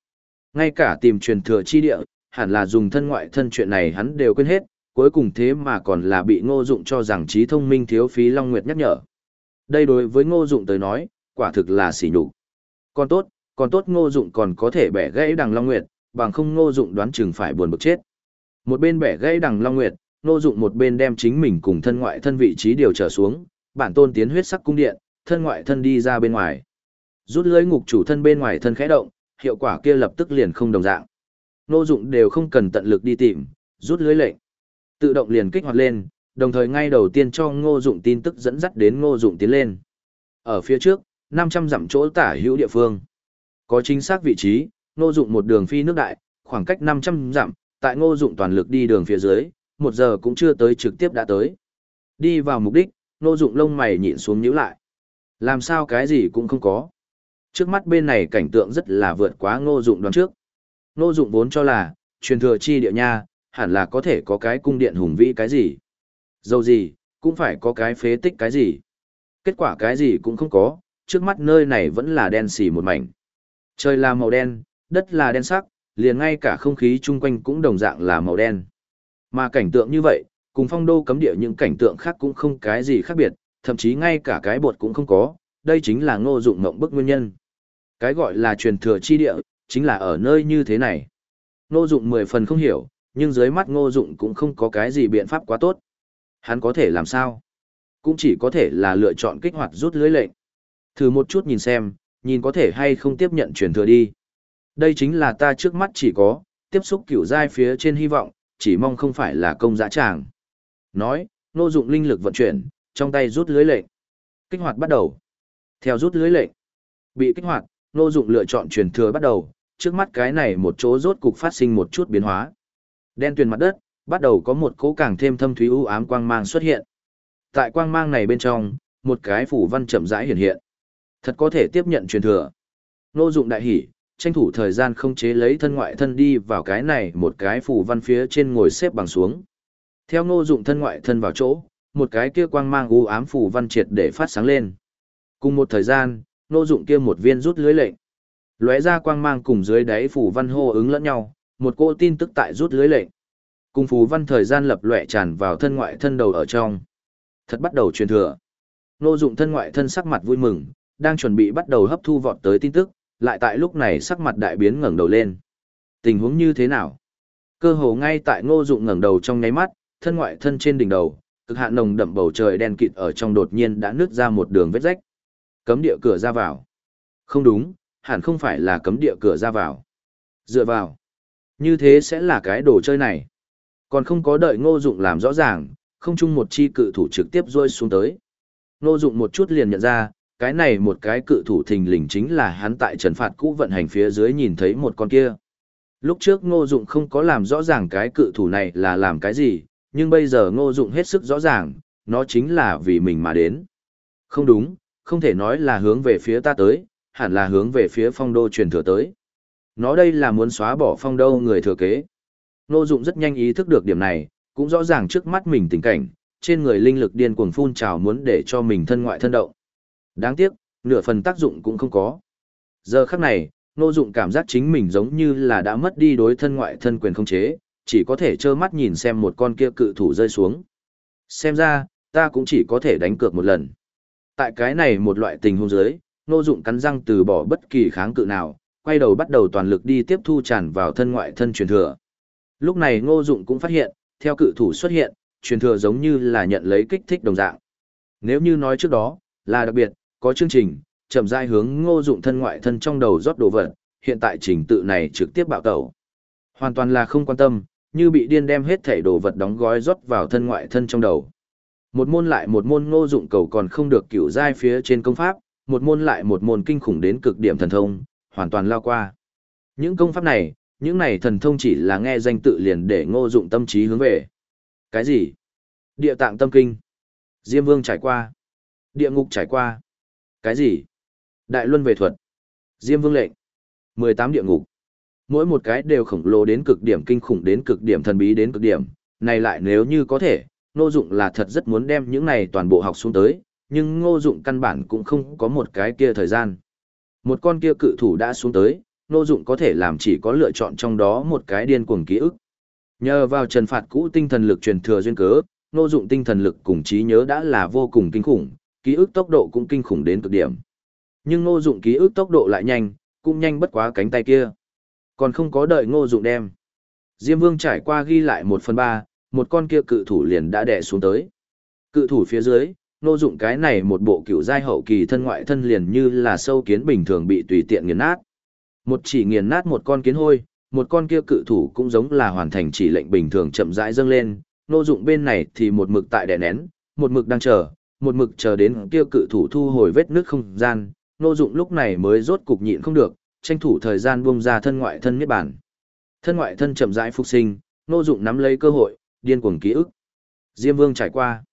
A: Ngay cả tìm truyền thừa chi địa, hẳn là dùng thân ngoại thân chuyện này hắn đều quên hết, cuối cùng thế mà còn là bị ngô dụng cho rằng trí thông minh thiếu phí Long Nguyệt nhắc nhở. Đây đối với ngô dụng tới nói, quả thực là xỉ nhục. Còn tốt, còn tốt ngô dụng còn có thể bẻ gãy đằng Long Nguyệt, bằng không ngô dụng đoán chừng phải buồn bực chết. Một bên bẻ gãy đằng Long Nguyệt, ngô dụng một bên đem chính mình cùng thân ngoại thân vị trí điều trở xuống, bản tôn tiến huyết sắc cung điện, thân ngoại thân đi ra bên ngoài. Rút lưới ngục chủ thân bên ngoài thân khẽ động, hiệu quả kia lập tức liền không đồng dạng. Ngô dụng đều không cần tận lực đi tìm, rút lưới lệnh. Tự động liền kích hoạt lên, đồng thời ngay đầu tiên cho ngô dụng tin tức dẫn dắt đến ngô dụng tiến lên. Ở phía trước, 500 dặm chỗ tả hữu địa phương. Có chính xác vị trí, ngô dụng một đường phi nước đại, khoảng cách 500 dặm, tại ngô dụng toàn lực đi đường phía dưới, một giờ cũng chưa tới trực tiếp đã tới. Đi vào mục đích, ngô dụng lông mày nhịn xuống nhíu lại. Làm sao cái gì cũng không có. Trước mắt bên này cảnh tượng rất là vượt quá ngô dụng đoán trước. Ngô dụng vốn cho là, truyền thừa chi địa nha, hẳn là có thể có cái cung điện hùng vĩ cái gì. Dầu gì, cũng phải có cái phế tích cái gì. Kết quả cái gì cũng không có, trước mắt nơi này vẫn là đen xì một mảnh. Trời là màu đen, đất là đen sắc, liền ngay cả không khí chung quanh cũng đồng dạng là màu đen. Mà cảnh tượng như vậy, cùng phong đô cấm địa những cảnh tượng khác cũng không cái gì khác biệt, thậm chí ngay cả cái bột cũng không có, đây chính là ngô dụng mộng bức nguyên nhân. Cái gọi là truyền thừa chi địa, chính là ở nơi như thế này. Ngô dụng mười phần không hiểu, nhưng dưới mắt ngô dụng cũng không có cái gì biện pháp quá tốt. Hắn có thể làm sao? Cũng chỉ có thể là lựa chọn kích hoạt rút lưới lệnh. Thử một chút nhìn xem, nhìn có thể hay không tiếp nhận truyền thừa đi. Đây chính là ta trước mắt chỉ có, tiếp xúc cửu giai phía trên hy vọng, chỉ mong không phải là công dã tràng. Nói, nô dụng linh lực vận chuyển, trong tay rút lưới lệnh. Kích hoạt bắt đầu. Theo rút lưới lệnh. Bị kích hoạt, nô dụng lựa chọn truyền thừa bắt đầu, trước mắt cái này một chỗ rốt cục phát sinh một chút biến hóa. Đen tuyền mặt đất, bắt đầu có một cỗ càng thêm thâm thúy u ám quang mang xuất hiện. Tại quang mang này bên trong, một cái phủ văn chậm rãi hiện hiện. Thật có thể tiếp nhận truyền thừa. Nô dụng đại hỉ, tranh thủ thời gian không chế lấy thân ngoại thân đi vào cái này một cái phủ văn phía trên ngồi xếp bằng xuống. Theo ngô dụng thân ngoại thân vào chỗ, một cái kia quang mang u ám phủ văn triệt để phát sáng lên. Cùng một thời gian, ngô dụng kia một viên rút lưới lệnh. Lóe ra quang mang cùng dưới đáy phủ văn hô ứng lẫn nhau, một cô tin tức tại rút lưới lệnh. Cùng phù văn thời gian lập lệ tràn vào thân ngoại thân đầu ở trong. Thật bắt đầu truyền thừa. Ngô dụng thân ngoại thân sắc mặt vui mừng, đang chuẩn bị bắt đầu hấp thu vọt tới tin tức, lại tại lúc này sắc mặt đại biến ngẩng đầu lên. Tình huống như thế nào? Cơ hồ ngay tại ngô dụng ngẩng đầu trong nháy mắt, thân ngoại thân trên đỉnh đầu, cực hạn nồng đậm bầu trời đen kịt ở trong đột nhiên đã nứt ra một đường vết rách. Cấm địa cửa ra vào. Không đúng, hẳn không phải là cấm địa cửa ra vào. Dựa vào. Như thế sẽ là cái đồ chơi này. Còn không có đợi ngô dụng làm rõ ràng, không chung một chi cự thủ trực tiếp rơi xuống tới. Ngô dụng một chút liền nhận ra, cái này một cái cự thủ thình lình chính là hắn tại trần phạt cũ vận hành phía dưới nhìn thấy một con kia. Lúc trước ngô dụng không có làm rõ ràng cái cự thủ này là làm cái gì, nhưng bây giờ ngô dụng hết sức rõ ràng, nó chính là vì mình mà đến. Không đúng, không thể nói là hướng về phía ta tới, hẳn là hướng về phía phong đô truyền thừa tới. Nó đây là muốn xóa bỏ phong đô người thừa kế. Ngô dụng rất nhanh ý thức được điểm này, cũng rõ ràng trước mắt mình tình cảnh, trên người linh lực điên cuồng phun trào muốn để cho mình thân ngoại thân động. Đáng tiếc, nửa phần tác dụng cũng không có. Giờ khắc này, Ngô Dụng cảm giác chính mình giống như là đã mất đi đối thân ngoại thân quyền không chế, chỉ có thể trơ mắt nhìn xem một con kia cự thủ rơi xuống. Xem ra, ta cũng chỉ có thể đánh cược một lần. Tại cái này một loại tình huống dưới, Ngô Dụng cắn răng từ bỏ bất kỳ kháng cự nào, quay đầu bắt đầu toàn lực đi tiếp thu tràn vào thân ngoại thân truyền thừa. Lúc này Ngô Dụng cũng phát hiện, theo cự thủ xuất hiện, truyền thừa giống như là nhận lấy kích thích đồng dạng. Nếu như nói trước đó, là đặc biệt, có chương trình, chậm rãi hướng ngô dụng thân ngoại thân trong đầu rót đồ vật, hiện tại trình tự này trực tiếp bạo tẩu. Hoàn toàn là không quan tâm, như bị điên đem hết thảy đồ vật đóng gói rót vào thân ngoại thân trong đầu. Một môn lại một môn ngô dụng cầu còn không được cựu giai phía trên công pháp, một môn lại một môn kinh khủng đến cực điểm thần thông, hoàn toàn lao qua. Những công pháp này, những này thần thông chỉ là nghe danh tự liền để ngô dụng tâm trí hướng về. Cái gì? Địa tạng tâm kinh. Diêm vương trải qua. Địa ngục trải qua. Cái gì? Đại luân về thuật. Diêm vương lệnh. 18 địa ngục. Mỗi một cái đều khổng lồ đến cực điểm kinh khủng đến cực điểm thần bí đến cực điểm. Này lại nếu như có thể, ngô dụng là thật rất muốn đem những này toàn bộ học xuống tới, nhưng ngô dụng căn bản cũng không có một cái kia thời gian. Một con kia cự thủ đã xuống tới, Ngô Dụng có thể làm chỉ có lựa chọn trong đó một cái điên cuồng ký ức. Nhờ vào trần phạt cũ tinh thần lực truyền thừa duyên cớ, Ngô Dụng tinh thần lực cùng trí nhớ đã là vô cùng kinh khủng, ký ức tốc độ cũng kinh khủng đến cực điểm. Nhưng ngô dụng ký ức tốc độ lại nhanh, cũng nhanh bất quá cánh tay kia. Còn không có đợi ngô dụng đem. Diêm vương trải qua ghi lại một phần ba, một con kia cự thủ liền đã đè xuống tới. Cự thủ phía dưới, ngô dụng cái này một bộ cựu giai hậu kỳ thân ngoại thân liền như là sâu kiến bình thường bị tùy tiện nghiền nát. Một chỉ nghiền nát một con kiến hôi, một con kia cự thủ cũng giống là hoàn thành chỉ lệnh bình thường chậm rãi dâng lên, ngô dụng bên này thì một mực tại đè nén, một mực đang chờ, một mực chờ đến kia cự thủ thu hồi vết nước không gian, Ngô Dụng lúc này mới rốt cục nhịn không được, tranh thủ thời gian buông ra thân ngoại thân niết bản. Thân ngoại thân chậm rãi phục sinh, Ngô Dụng nắm lấy cơ hội, điên cuồng ký ức. Diêm Vương trải qua.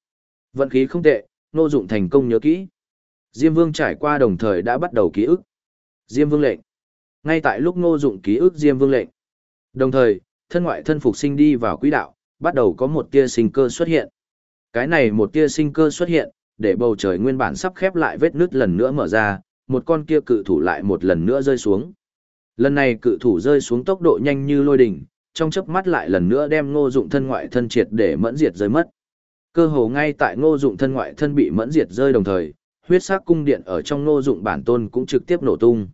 A: Vận khí không tệ, Ngô Dụng thành công nhớ kỹ. Diêm Vương trải qua đồng thời đã bắt đầu ký ức. Diêm Vương lệnh. Ngay tại lúc Ngô Dụng ký ức Diêm Vương lệnh. Đồng thời, thân ngoại thân phục sinh đi vào quỹ đạo, bắt đầu có một tia sinh cơ xuất hiện. Cái này một tia sinh cơ xuất hiện, để bầu trời nguyên bản sắp khép lại vết nứt lần nữa mở ra, một con kia cự thủ lại một lần nữa rơi xuống. Lần này cự thủ rơi xuống tốc độ nhanh như lôi đỉnh, trong chớp mắt lại lần nữa đem ngô dụng thân ngoại thân triệt để mẫn diệt rơi mất. Cơ hồ ngay tại ngô dụng thân ngoại thân bị mẫn diệt rơi đồng thời, huyết sắc cung điện ở trong ngô dụng bản tôn cũng trực tiếp nổ tung.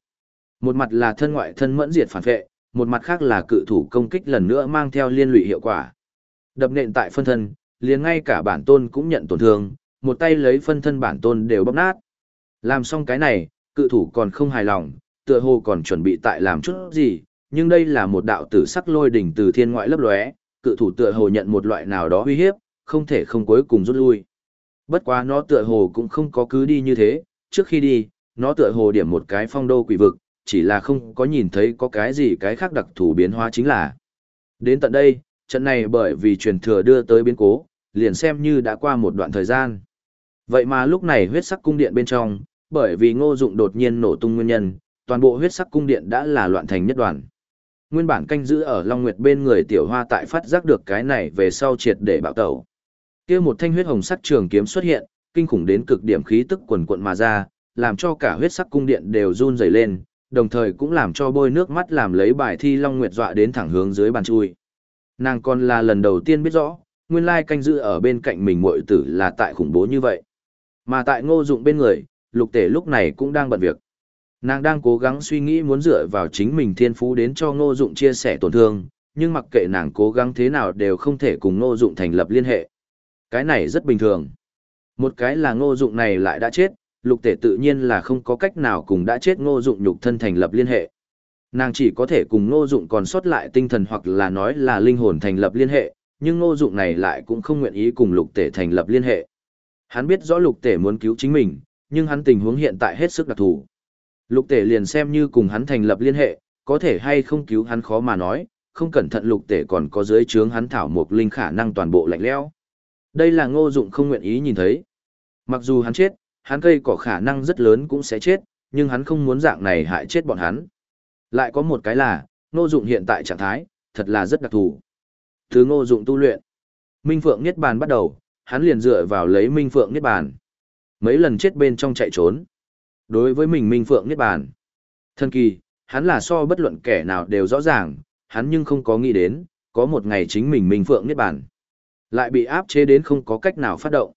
A: Một mặt là thân ngoại thân mẫn diệt phản vệ, một mặt khác là cự thủ công kích lần nữa mang theo liên lụy hiệu quả. Đập nện tại phân thân, liền ngay cả bản tôn cũng nhận tổn thương, một tay lấy phân thân bản tôn đều bóp nát. Làm xong cái này, cự thủ còn không hài lòng, tựa hồ còn chuẩn bị tại làm chút gì, nhưng đây là một đạo tử sắc lôi đỉnh từ thiên ngoại lấp lóe, cự thủ tựa hồ nhận một loại nào đó uy hiếp, không thể không cuối cùng rút lui. Bất quá nó tựa hồ cũng không có cứ đi như thế, trước khi đi, nó tựa hồ điểm một cái phong đô quỷ vực, chỉ là không có nhìn thấy có cái gì cái khác đặc thù biến hóa chính là. Đến tận đây, trận này bởi vì truyền thừa đưa tới biến cố, liền xem như đã qua một đoạn thời gian. Vậy mà lúc này huyết sắc cung điện bên trong, bởi vì ngô dụng đột nhiên nổ tung nguyên nhân, toàn bộ huyết sắc cung điện đã là loạn thành nhất đoàn. Nguyên bản canh giữ ở Long Nguyệt bên người tiểu hoa tại phát giác được cái này về sau triệt để bạo tẩu. kia một thanh huyết hồng sắc trường kiếm xuất hiện, kinh khủng đến cực điểm khí tức quần quận mà ra, làm cho cả huyết sắc cung điện đều run rẩy lên, đồng thời cũng làm cho bôi nước mắt làm lấy bài thi Long Nguyệt dọa đến thẳng hướng dưới bàn chui. Nàng còn là lần đầu tiên biết rõ, nguyên lai canh giữ ở bên cạnh mình muội tử là tại khủng bố như vậy. Mà tại ngô dụng bên người, lục tể lúc này cũng đang bận việc. Nàng đang cố gắng suy nghĩ muốn dựa vào chính mình thiên phú đến cho ngô dụng chia sẻ tổn thương, nhưng mặc kệ nàng cố gắng thế nào đều không thể cùng ngô dụng thành lập liên hệ. Cái này rất bình thường. Một cái là ngô dụng này lại đã chết, lục tể tự nhiên là không có cách nào cùng đã chết ngô dụng nhục thân thành lập liên hệ. Nàng chỉ có thể cùng ngô dụng còn sót lại tinh thần hoặc là nói là linh hồn thành lập liên hệ, nhưng ngô dụng này lại cũng không nguyện ý cùng lục tể thành lập liên hệ. Hắn biết rõ lục tể muốn cứu chính mình, nhưng hắn tình huống hiện tại hết sức đặc thù. Lục tể liền xem như cùng hắn thành lập liên hệ, có thể hay không cứu hắn khó mà nói, không cẩn thận lục tể còn có dưới trướng hắn thảo một linh khả năng toàn bộ lạnh lẽo. Đây là ngô dụng không nguyện ý nhìn thấy. Mặc dù hắn chết, hắn cây có khả năng rất lớn cũng sẽ chết, nhưng hắn không muốn dạng này hại chết bọn hắn. Lại có một cái là, ngô dụng hiện tại trạng thái, thật là rất đặc thù. Thứ ngô dụng tu luyện. Minh Phượng Niết Bàn bắt đầu, hắn liền dựa vào lấy Minh Phượng Niết Bàn. Mấy lần chết bên trong chạy trốn. Đối với mình Minh Phượng Niết Bàn. Thân kỳ, hắn là so bất luận kẻ nào đều rõ ràng, hắn nhưng không có nghĩ đến, có một ngày chính mình Minh Phượng Niết Bàn. Lại bị áp chế đến không có cách nào phát động.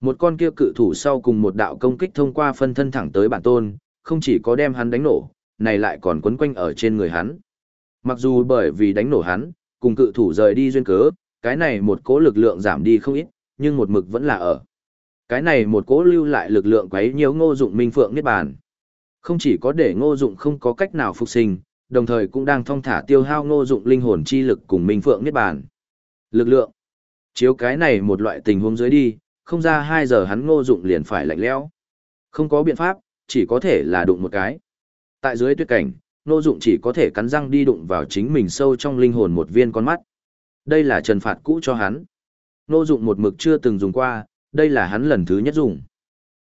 A: Một con kia cự thủ sau cùng một đạo công kích thông qua phân thân thẳng tới bản tôn, không chỉ có đem hắn đánh nổ, này lại còn quấn quanh ở trên người hắn. Mặc dù bởi vì đánh nổ hắn, cùng cự thủ rời đi duyên cớ, cái này một cố lực lượng giảm đi không ít, nhưng một mực vẫn là ở. Cái này một cố lưu lại lực lượng quấy nhiều ngô dụng minh phượng niết bàn. Không chỉ có để ngô dụng không có cách nào phục sinh, đồng thời cũng đang thong thả tiêu hao ngô dụng linh hồn chi lực cùng minh phượng niết bàn. Lực lượng. Chiếu cái này một loại tình huống dưới đi, không ra 2 giờ hắn ngô dụng liền phải lạnh lẽo. Không có biện pháp, chỉ có thể là đụng một cái. Tại dưới tuyết cảnh, Nô dụng chỉ có thể cắn răng đi đụng vào chính mình sâu trong linh hồn một viên con mắt. Đây là trần phạt cũ cho hắn. Nô dụng một mực chưa từng dùng qua, đây là hắn lần thứ nhất dùng.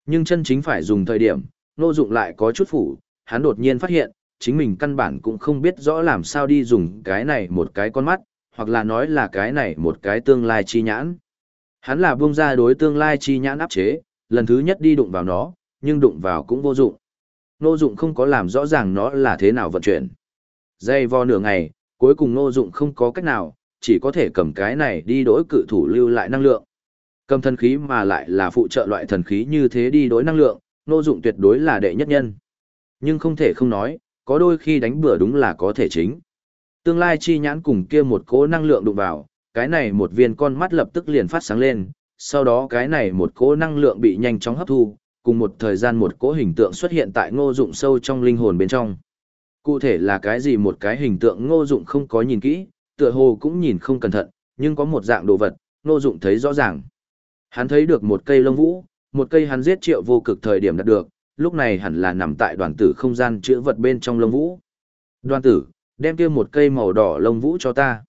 A: Nhưng chân chính phải dùng thời điểm, Nô dụng lại có chút phủ, hắn đột nhiên phát hiện, chính mình căn bản cũng không biết rõ làm sao đi dùng cái này một cái con mắt, hoặc là nói là cái này một cái tương lai chi nhãn. Hắn là buông ra đối tương lai chi nhãn áp chế, lần thứ nhất đi đụng vào nó, nhưng đụng vào cũng vô dụng. Nô dụng không có làm rõ ràng nó là thế nào vận chuyển. Dây vo nửa ngày, cuối cùng nô dụng không có cách nào, chỉ có thể cầm cái này đi đối cự thủ lưu lại năng lượng. Cầm thần khí mà lại là phụ trợ loại thần khí như thế đi đối năng lượng, nô dụng tuyệt đối là đệ nhất nhân. Nhưng không thể không nói, có đôi khi đánh bừa đúng là có thể chính. Tương lai chi nhãn cùng kia một cỗ năng lượng đụng vào, cái này một viên con mắt lập tức liền phát sáng lên, sau đó cái này một cỗ năng lượng bị nhanh chóng hấp thu, cùng một thời gian một cỗ hình tượng xuất hiện tại ngô dụng sâu trong linh hồn bên trong. Cụ thể là cái gì một cái hình tượng ngô dụng không có nhìn kỹ, tựa hồ cũng nhìn không cẩn thận, nhưng có một dạng đồ vật, ngô dụng thấy rõ ràng. Hắn thấy được một cây lông vũ, một cây hắn giết triệu vô cực thời điểm đạt được, lúc này hẳn là nằm tại đoàn tử không gian chữa vật bên trong lông vũ. Đoàn tử, đem kia một cây màu đỏ lông vũ cho ta.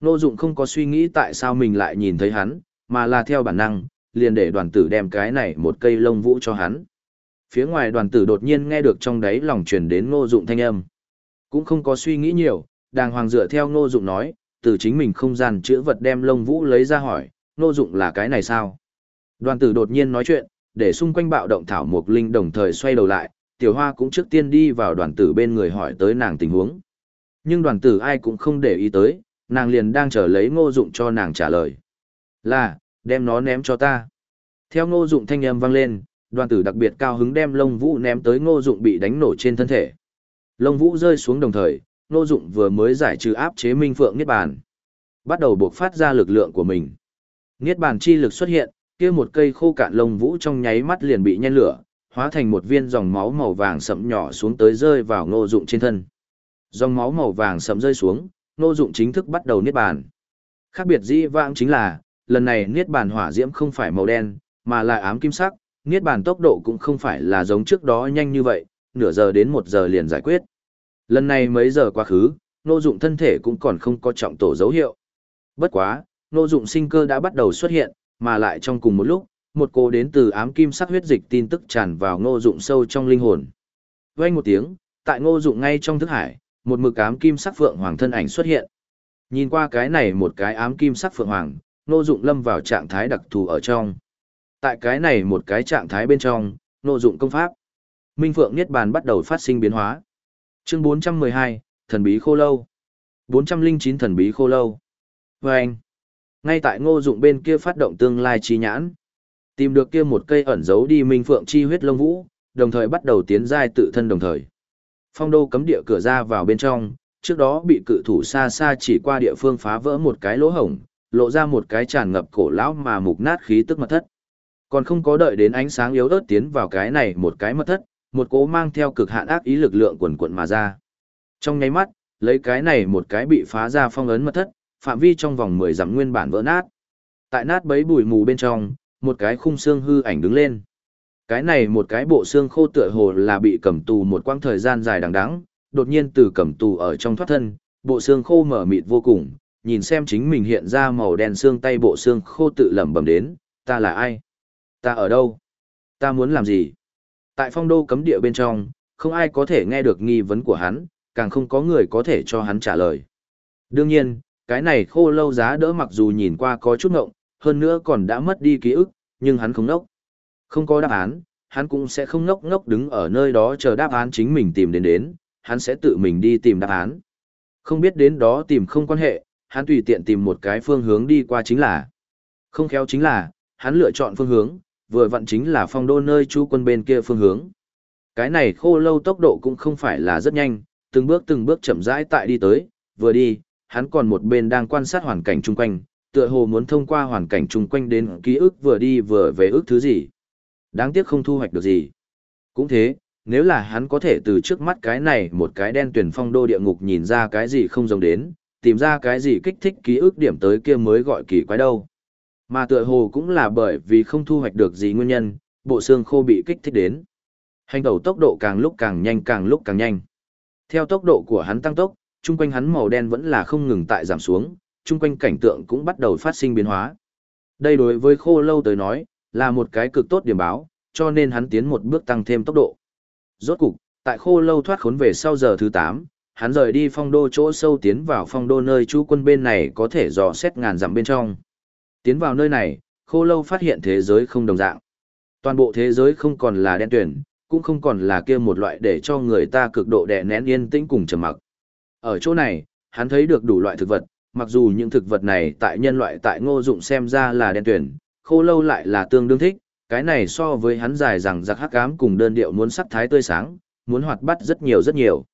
A: Ngô dụng không có suy nghĩ tại sao mình lại nhìn thấy hắn, mà là theo bản năng, liền để đoàn tử đem cái này một cây lông vũ cho hắn. Phía ngoài đoàn tử đột nhiên nghe được trong đáy lòng truyền đến ngô dụng thanh âm. Cũng không có suy nghĩ nhiều, đàng hoàng dựa theo ngô dụng nói, từ chính mình không gian chữa vật đem lông vũ lấy ra hỏi, ngô dụng là cái này sao? Đoàn tử đột nhiên nói chuyện, để xung quanh bạo động thảo mục linh đồng thời xoay đầu lại, tiểu hoa cũng trước tiên đi vào đoàn tử bên người hỏi tới nàng tình huống. Nhưng đoàn tử ai cũng không để ý tới, nàng liền đang chờ lấy ngô dụng cho nàng trả lời. Là, đem nó ném cho ta. Theo ngô dụng thanh âm vang lên, đoàn tử đặc biệt cao hứng đem lông vũ ném tới ngô dụng bị đánh nổ trên thân thể. Lông vũ rơi xuống đồng thời, ngô dụng vừa mới giải trừ áp chế minh phượng niết bàn. Bắt đầu buộc phát ra lực lượng của mình. Niết bàn chi lực xuất hiện, kia một cây khô cạn lông vũ trong nháy mắt liền bị nhen lửa, hóa thành một viên dòng máu màu vàng sậm nhỏ xuống tới rơi vào ngô dụng trên thân. Dòng máu màu vàng sậm rơi xuống, ngô dụng chính thức bắt đầu niết bàn. Khác biệt dĩ vãng chính là, lần này niết bàn hỏa diễm không phải màu đen, mà là ám kim sắc, niết bàn tốc độ cũng không phải là giống trước đó nhanh như vậy, nửa giờ đến một giờ liền giải quyết. Lần này mấy giờ quá khứ, nô dụng thân thể cũng còn không có trọng tổ dấu hiệu. Bất quá, nô dụng sinh cơ đã bắt đầu xuất hiện, mà lại trong cùng một lúc, một cô đến từ ám kim sắc huyết dịch tin tức tràn vào nô dụng sâu trong linh hồn. Vang một tiếng, tại nô dụng ngay trong thức hải, một mực ám kim sắc phượng hoàng thân ảnh xuất hiện. Nhìn qua cái này một cái ám kim sắc phượng hoàng, Ngô dụng lâm vào trạng thái đặc thù ở trong. Tại cái này một cái trạng thái bên trong, Ngô dụng công pháp. Minh Phượng Niết Bàn bắt đầu phát sinh biến hóa. Chương 412, Thần Bí Khô Lâu. 409 Thần Bí Khô Lâu. Và anh, ngay tại ngô dụng bên kia phát động tương lai chi nhãn. Tìm được kia một cây ẩn giấu đi Minh Phượng chi huyết lông vũ, đồng thời bắt đầu tiến giai tự thân đồng thời. Phong đô cấm địa cửa ra vào bên trong, trước đó bị cự thủ xa xa chỉ qua địa phương phá vỡ một cái lỗ hổng, lộ ra một cái tràn ngập cổ lão mà mục nát khí tức mật thất. Còn không có đợi đến ánh sáng yếu ớt tiến vào cái này một cái mật thất, một cố mang theo cực hạn ác ý lực lượng quần quận mà ra. Trong nháy mắt, lấy cái này một cái bị phá ra phong ấn mật thất, phạm vi trong vòng 10 dặm nguyên bản vỡ nát. Tại nát bấy bụi mù bên trong, một cái khung xương hư ảnh đứng lên. Cái này một cái bộ xương khô tựa hồ là bị cầm tù một quãng thời gian dài đằng đẵng, đột nhiên từ cầm tù ở trong thoát thân, bộ xương khô mở mịt vô cùng, nhìn xem chính mình hiện ra màu đen xương tay bộ xương khô tự lẩm bẩm đến, ta là ai? Ta ở đâu? Ta muốn làm gì? Tại phong đô cấm địa bên trong, không ai có thể nghe được nghi vấn của hắn, càng không có người có thể cho hắn trả lời. Đương nhiên, cái này khô lâu giá đỡ mặc dù nhìn qua có chút ngộng, hơn nữa còn đã mất đi ký ức, nhưng hắn không ngốc. Không có đáp án, hắn cũng sẽ không ngốc ngốc đứng ở nơi đó chờ đáp án chính mình tìm đến đến, hắn sẽ tự mình đi tìm đáp án. Không biết đến đó tìm không quan hệ, hắn tùy tiện tìm một cái phương hướng đi qua chính là. Không khéo chính là, hắn lựa chọn phương hướng, vừa vặn chính là phong đô nơi chú quân bên kia phương hướng. Cái này khô lâu tốc độ cũng không phải là rất nhanh, từng bước từng bước chậm rãi tại đi tới, vừa đi, hắn còn một bên đang quan sát hoàn cảnh chung quanh, tựa hồ muốn thông qua hoàn cảnh chung quanh đến ký ức vừa đi vừa về ước thứ gì. Đáng tiếc không thu hoạch được gì. Cũng thế, nếu là hắn có thể từ trước mắt cái này một cái đen tuyển phong đô địa ngục nhìn ra cái gì không giống đến, tìm ra cái gì kích thích ký ức điểm tới kia mới gọi kỳ quái đâu. Mà tựa hồ cũng là bởi vì không thu hoạch được gì nguyên nhân, bộ xương khô bị kích thích đến. Hành tẩu tốc độ càng lúc càng nhanh càng lúc càng nhanh. Theo tốc độ của hắn tăng tốc, chung quanh hắn màu đen vẫn là không ngừng tại giảm xuống, chung quanh cảnh tượng cũng bắt đầu phát sinh biến hóa. Đây đối với khô lâu tới nói, là một cái cực tốt điểm báo, cho nên hắn tiến một bước tăng thêm tốc độ. Rốt cục, tại khô lâu thoát khốn về sau giờ thứ 8, hắn rời đi phong đô chỗ sâu tiến vào phong đô nơi chú quân bên này có thể dò xét ngàn dặm bên trong. Tiến vào nơi này, khô lâu phát hiện thế giới không đồng dạng. Toàn bộ thế giới không còn là đen tuyển, cũng không còn là kia một loại để cho người ta cực độ đè nén yên tĩnh cùng trầm mặc. Ở chỗ này, hắn thấy được đủ loại thực vật, mặc dù những thực vật này tại nhân loại tại ngô dụng xem ra là đen tuyển, khô lâu lại là tương đương thích, cái này so với hắn dài rằng giặc hắc ám cùng đơn điệu muốn sắc thái tươi sáng, muốn hoạt bắt rất nhiều rất nhiều.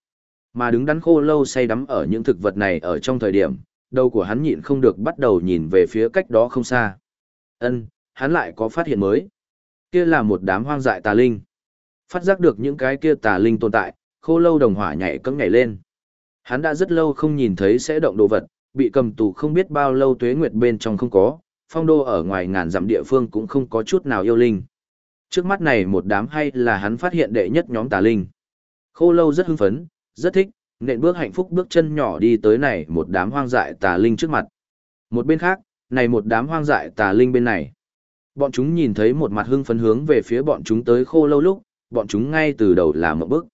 A: Mà đứng đắn khô lâu say đắm ở những thực vật này ở trong thời điểm, đầu của hắn nhịn không được bắt đầu nhìn về phía cách đó không xa. Ân, hắn lại có phát hiện mới. Kia là một đám hoang dại tà linh. Phát giác được những cái kia tà linh tồn tại, khô lâu đồng hỏa nhảy cẫng nhảy lên. Hắn đã rất lâu không nhìn thấy sẽ động đồ vật, bị cầm tù không biết bao lâu tuế nguyệt bên trong không có, phong đô ở ngoài ngàn dặm địa phương cũng không có chút nào yêu linh. Trước mắt này một đám hay là hắn phát hiện đệ nhất nhóm tà linh. Khô lâu rất hưng phấn, rất thích, nện bước hạnh phúc bước chân nhỏ đi tới này một đám hoang dại tà linh trước mặt. Một bên khác, này một đám hoang dại tà linh bên này. Bọn chúng nhìn thấy một mặt hưng phấn hướng về phía bọn chúng tới khô lâu lúc, bọn chúng ngay từ đầu là một bước.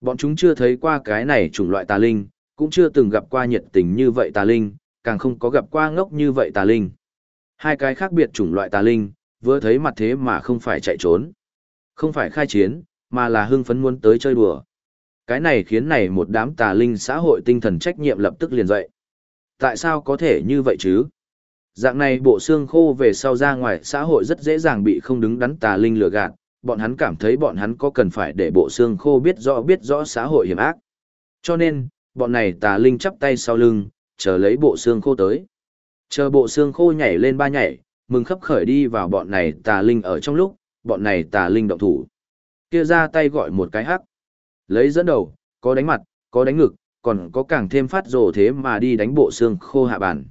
A: Bọn chúng chưa thấy qua cái này chủng loại tà linh, cũng chưa từng gặp qua nhiệt tình như vậy tà linh, càng không có gặp qua ngốc như vậy tà linh. Hai cái khác biệt chủng loại tà linh, vừa thấy mặt thế mà không phải chạy trốn. Không phải khai chiến, mà là hưng phấn muốn tới chơi đùa. Cái này khiến này một đám tà linh xã hội tinh thần trách nhiệm lập tức liền dậy. Tại sao có thể như vậy chứ? Dạng này bộ xương khô về sau ra ngoài xã hội rất dễ dàng bị không đứng đắn tà linh lừa gạt, bọn hắn cảm thấy bọn hắn có cần phải để bộ xương khô biết rõ biết rõ xã hội hiểm ác. Cho nên, bọn này tà linh chắp tay sau lưng, chờ lấy bộ xương khô tới. Chờ bộ xương khô nhảy lên ba nhảy, mừng khấp khởi đi vào bọn này tà linh ở trong lúc, bọn này tà linh động thủ. Kia ra tay gọi một cái hắc. Lấy dẫn đầu, có đánh mặt, có đánh ngực, còn có càng thêm phát rồ thế mà đi đánh bộ xương khô hạ bản.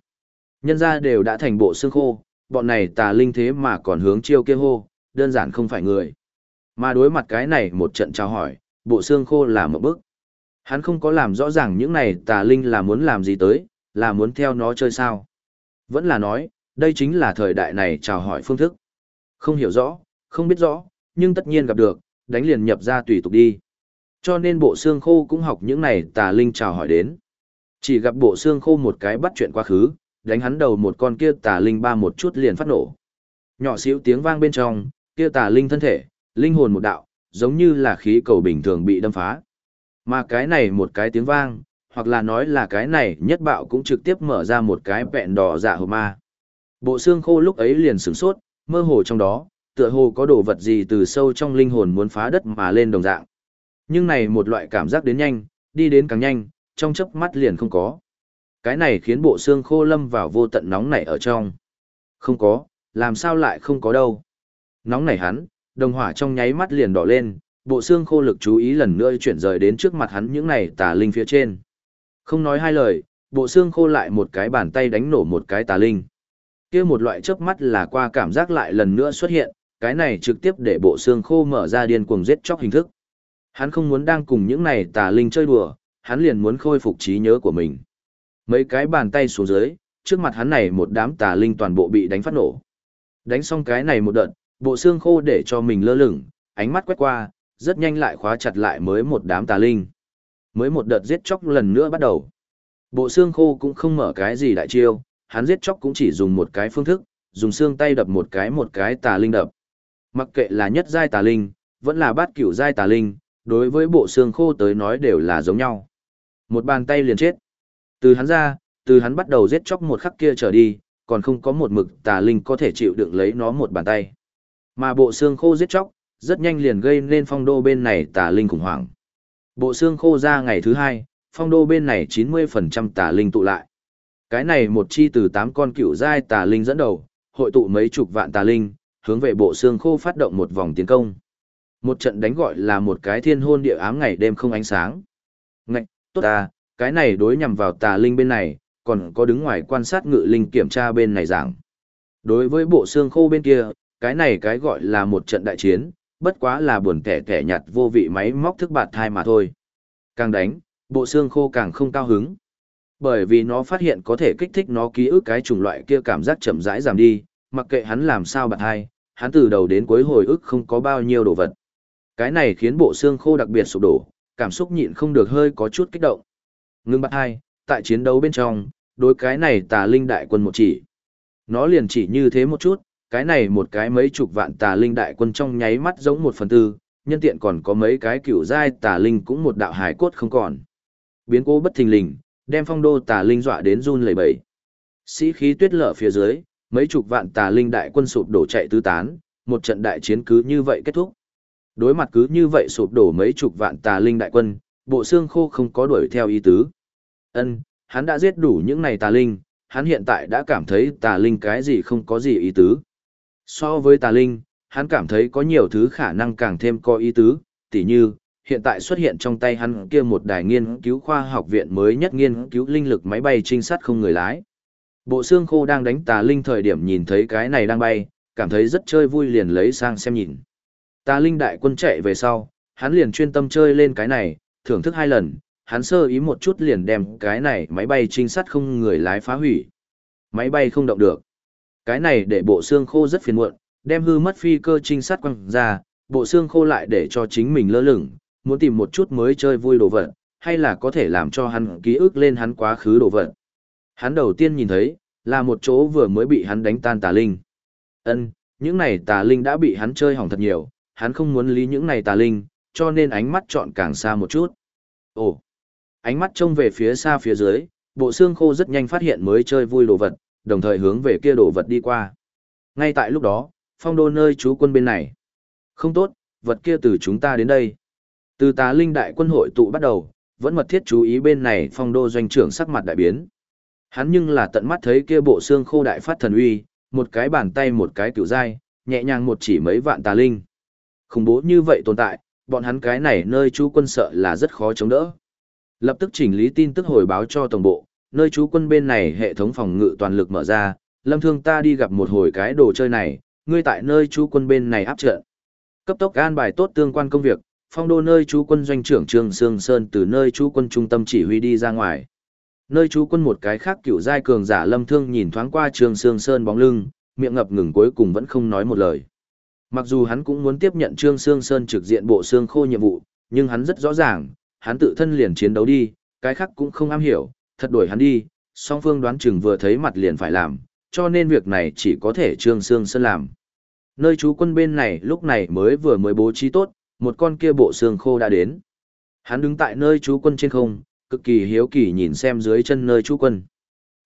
A: Nhân ra đều đã thành bộ xương khô, bọn này tà linh thế mà còn hướng chiêu kia hô, đơn giản không phải người. Mà đối mặt cái này một trận trao hỏi, bộ xương khô là một bước. Hắn không có làm rõ ràng những này tà linh là muốn làm gì tới, là muốn theo nó chơi sao. Vẫn là nói, đây chính là thời đại này chào hỏi phương thức. Không hiểu rõ, không biết rõ, nhưng tất nhiên gặp được, đánh liền nhập ra tùy tục đi. Cho nên bộ xương khô cũng học những này tà linh chào hỏi đến. Chỉ gặp bộ xương khô một cái bắt chuyện quá khứ, đánh hắn đầu một con kia tà linh ba một chút liền phát nổ. Nhỏ xíu tiếng vang bên trong, kia tà linh thân thể, linh hồn một đạo, giống như là khí cầu bình thường bị đâm phá. Mà cái này một cái tiếng vang, hoặc là nói là cái này nhất bạo cũng trực tiếp mở ra một cái vẹn đỏ dạ hồ ma. Bộ xương khô lúc ấy liền sửng sốt, mơ hồ trong đó, tựa hồ có đồ vật gì từ sâu trong linh hồn muốn phá đất mà lên đồng dạng. Nhưng này một loại cảm giác đến nhanh, đi đến càng nhanh, trong chớp mắt liền không có. Cái này khiến bộ xương khô lâm vào vô tận nóng nảy ở trong. Không có, làm sao lại không có đâu. Nóng nảy hắn, đồng hỏa trong nháy mắt liền đỏ lên, bộ xương khô lực chú ý lần nữa chuyển rời đến trước mặt hắn những này tà linh phía trên. Không nói hai lời, bộ xương khô lại một cái bàn tay đánh nổ một cái tà linh. kia một loại chớp mắt là qua cảm giác lại lần nữa xuất hiện, cái này trực tiếp để bộ xương khô mở ra điên cuồng giết chóc hình thức. Hắn không muốn đang cùng những này tà linh chơi đùa, hắn liền muốn khôi phục trí nhớ của mình. Mấy cái bàn tay xuống dưới, trước mặt hắn này một đám tà linh toàn bộ bị đánh phát nổ. Đánh xong cái này một đợt, bộ xương khô để cho mình lơ lửng, ánh mắt quét qua, rất nhanh lại khóa chặt lại mới một đám tà linh. Mới một đợt giết chóc lần nữa bắt đầu. Bộ xương khô cũng không mở cái gì đại chiêu, hắn giết chóc cũng chỉ dùng một cái phương thức, dùng xương tay đập một cái một cái tà linh đập. Mặc kệ là nhất giai tà linh, vẫn là bát cửu giai tà linh, đối với bộ xương khô tới nói đều là giống nhau. Một bàn tay liền chết. Từ hắn ra, từ hắn bắt đầu giết chóc một khắc kia trở đi, còn không có một mực tà linh có thể chịu đựng lấy nó một bàn tay. Mà bộ xương khô giết chóc, rất nhanh liền gây nên phong đô bên này tà linh khủng hoảng. Bộ xương khô ra ngày thứ hai, phong đô bên này 90% tà linh tụ lại. Cái này một chi từ 8 con cựu giai tà linh dẫn đầu, hội tụ mấy chục vạn tà linh, hướng về bộ xương khô phát động một vòng tiến công. Một trận đánh gọi là một cái thiên hôn địa ám ngày đêm không ánh sáng. Ngạch, tốt à, cái này đối nhằm vào tà linh bên này, còn có đứng ngoài quan sát ngự linh kiểm tra bên này giảng. Đối với bộ xương khô bên kia, cái này cái gọi là một trận đại chiến, bất quá là buồn kẻ kẻ nhặt vô vị máy móc thức bạt thai mà thôi. Càng đánh, bộ xương khô càng không cao hứng. Bởi vì nó phát hiện có thể kích thích nó ký ức cái chủng loại kia cảm giác chậm rãi giảm đi, mặc kệ hắn làm sao bạt thai, hắn từ đầu đến cuối hồi ức không có bao nhiêu đồ vật. Cái này khiến bộ xương khô đặc biệt sụp đổ, cảm xúc nhịn không được hơi có chút kích động. Ngưng bắt hai, tại chiến đấu bên trong, đối cái này tà linh đại quân một chỉ. Nó liền chỉ như thế một chút, cái này một cái mấy chục vạn tà linh đại quân trong nháy mắt giống một phần tư, nhân tiện còn có mấy cái cựu giai tà linh cũng một đạo hải cốt không còn. Biến cố bất thình lình, đem phong đô tà linh dọa đến run lẩy bẩy. Sĩ khí tuyết lở phía dưới, mấy chục vạn tà linh đại quân sụp đổ chạy tứ tán, một trận đại chiến cứ như vậy kết thúc. Đối mặt cứ như vậy sụp đổ mấy chục vạn tà linh đại quân, bộ xương khô không có đuổi theo ý tứ. Ân, hắn đã giết đủ những này tà linh, hắn hiện tại đã cảm thấy tà linh cái gì không có gì ý tứ. So với tà linh, hắn cảm thấy có nhiều thứ khả năng càng thêm có ý tứ, tỉ như, hiện tại xuất hiện trong tay hắn kia một đài nghiên cứu khoa học viện mới nhất nghiên cứu linh lực máy bay trinh sát không người lái. Bộ xương khô đang đánh tà linh thời điểm nhìn thấy cái này đang bay, cảm thấy rất chơi vui liền lấy sang xem nhìn. Tà linh đại quân chạy về sau, hắn liền chuyên tâm chơi lên cái này, thưởng thức hai lần, hắn sơ ý một chút liền đem cái này máy bay trinh sát không người lái phá hủy. Máy bay không động được. Cái này để bộ xương khô rất phiền muộn, đem hư mất phi cơ trinh sát quăng ra, bộ xương khô lại để cho chính mình lơ lửng, muốn tìm một chút mới chơi vui đồ vật, hay là có thể làm cho hắn ký ức lên hắn quá khứ đồ vật. Hắn đầu tiên nhìn thấy, là một chỗ vừa mới bị hắn đánh tan tà linh. Ân, những này tà linh đã bị hắn chơi hỏng thật nhiều, hắn không muốn lý những này tà linh, cho nên ánh mắt chọn càng xa một chút. Ồ, ánh mắt trông về phía xa phía dưới, bộ xương khô rất nhanh phát hiện mới chơi vui đồ vật, đồng thời hướng về kia đồ vật đi qua. Ngay tại lúc đó, phong đô nơi chú quân bên này. Không tốt, vật kia từ chúng ta đến đây. Từ tà linh đại quân hội tụ bắt đầu, vẫn mật thiết chú ý bên này phong đô doanh trưởng sắc mặt đại biến. Hắn nhưng là tận mắt thấy kia bộ xương khô đại phát thần uy, một cái bàn tay một cái cửu dai, nhẹ nhàng một chỉ mấy vạn tà linh. Khủng bố như vậy tồn tại, bọn hắn cái này nơi chú quân sợ là rất khó chống đỡ. Lập tức chỉnh lý tin tức hồi báo cho tổng bộ, nơi chú quân bên này hệ thống phòng ngự toàn lực mở ra, lâm thương ta đi gặp một hồi cái đồ chơi này, ngươi tại nơi chú quân bên này áp trận. Cấp tốc an bài tốt tương quan công việc, phong đô nơi chú quân doanh trưởng Trương Sương Sơn từ nơi chú quân trung tâm chỉ huy đi ra ngoài. Nơi chú quân một cái khác cựu giai cường giả lâm thương nhìn thoáng qua Trương Sương Sơn bóng lưng, miệng ngập ngừng cuối cùng vẫn không nói một lời. Mặc dù hắn cũng muốn tiếp nhận Trương Sương Sơn trực diện bộ xương khô nhiệm vụ, nhưng hắn rất rõ ràng, hắn tự thân liền chiến đấu đi, cái khác cũng không am hiểu, thật đuổi hắn đi, song phương đoán chừng vừa thấy mặt liền phải làm, cho nên việc này chỉ có thể Trương Sương Sơn làm. Nơi chú quân bên này lúc này mới vừa mới bố trí tốt, một con kia bộ xương khô đã đến. Hắn đứng tại nơi chú quân trên không, cực kỳ hiếu kỳ nhìn xem dưới chân nơi chú quân.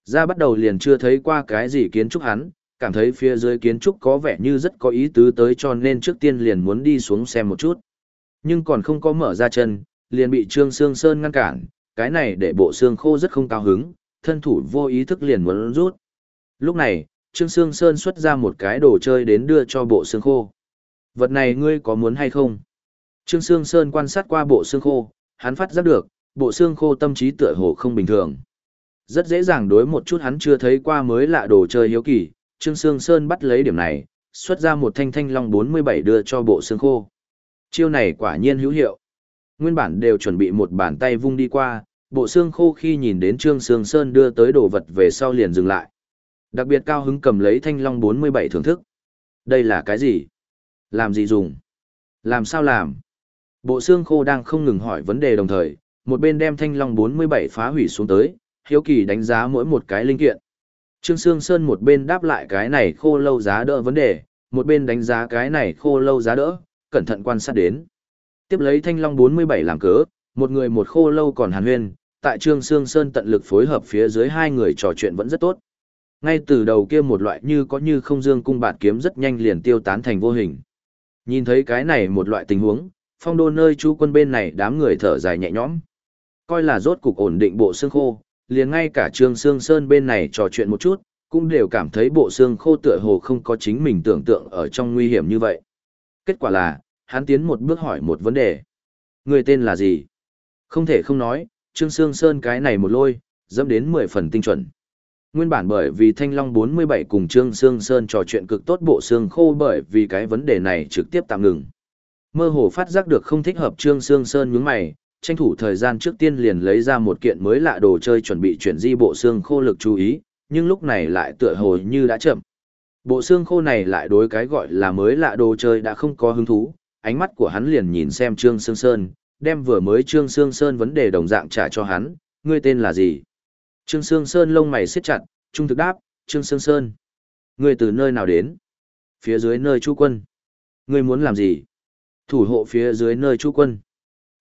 A: Ra bắt đầu liền chưa thấy qua cái gì kiến trúc hắn, cảm thấy phía dưới kiến trúc có vẻ như rất có ý tứ tới cho nên trước tiên liền muốn đi xuống xem một chút. Nhưng còn không có mở ra chân, liền bị Trương Sương Sơn ngăn cản, cái này để bộ xương khô rất không cao hứng, thân thủ vô ý thức liền muốn rút. Lúc này, Trương Sương Sơn xuất ra một cái đồ chơi đến đưa cho bộ xương khô. Vật này ngươi có muốn hay không? Trương Sương Sơn quan sát qua bộ xương khô, hắn phát giác được, bộ xương khô tâm trí tựa hồ không bình thường. Rất dễ dàng đối một chút hắn chưa thấy qua mới lạ đồ chơi hiếu kỳ, Trương Sương Sơn bắt lấy điểm này, xuất ra một thanh thanh long 47 đưa cho bộ xương khô. Chiêu này quả nhiên hữu hiệu. Nguyên bản đều chuẩn bị một bàn tay vung đi qua, bộ xương khô khi nhìn đến Trương Sương Sơn đưa tới đồ vật về sau liền dừng lại. Đặc biệt cao hứng cầm lấy thanh long 47 thưởng thức. Đây là cái gì? Làm gì dùng? Làm sao làm? Bộ xương khô đang không ngừng hỏi vấn đề đồng thời, một bên đem thanh long 47 phá hủy xuống tới, hiếu kỳ đánh giá mỗi một cái linh kiện. Trương Sương Sơn một bên đáp lại cái này khô lâu giá đỡ vấn đề, một bên đánh giá cái này khô lâu giá đỡ, cẩn thận quan sát đến. Tiếp lấy thanh long 47 làm cớ, một người một khô lâu còn hàn huyên, tại Trương Sương Sơn tận lực phối hợp phía dưới hai người trò chuyện vẫn rất tốt. Ngay từ đầu kia một loại như có như không dương cung bạt kiếm rất nhanh liền tiêu tán thành vô hình. Nhìn thấy cái này một loại tình huống, phong đô nơi chú quân bên này đám người thở dài nhẹ nhõm. Coi là rốt cục ổn định bộ xương khô, liền ngay cả Trương Sương Sơn bên này trò chuyện một chút, cũng đều cảm thấy bộ xương khô tựa hồ không có chính mình tưởng tượng ở trong nguy hiểm như vậy. Kết quả là, hắn tiến một bước hỏi một vấn đề. Người tên là gì? Không thể không nói, Trương Sương Sơn cái này một lôi, dẫm đến 10 phần tinh chuẩn. Nguyên bản bởi vì Thanh Long 47 cùng Trương Sương Sơn trò chuyện cực tốt bộ xương khô bởi vì cái vấn đề này trực tiếp tạm ngừng. Mơ hồ phát giác được không thích hợp Trương Sương Sơn nhướng mày, tranh thủ thời gian trước tiên liền lấy ra một kiện mới lạ đồ chơi chuẩn bị chuyển di bộ xương khô lực chú ý, nhưng lúc này lại tựa hồ như đã chậm. Bộ xương khô này lại đối cái gọi là mới lạ đồ chơi đã không có hứng thú, ánh mắt của hắn liền nhìn xem Trương Sương Sơn, đem vừa mới Trương Sương Sơn vấn đề đồng dạng trả cho hắn, ngươi tên là gì? Trương Sương Sơn lông mày siết chặt, trung thực đáp, Trương Sương Sơn. Ngươi từ nơi nào đến? Phía dưới nơi chú quân. Ngươi muốn làm gì? Thủ hộ phía dưới nơi chú quân.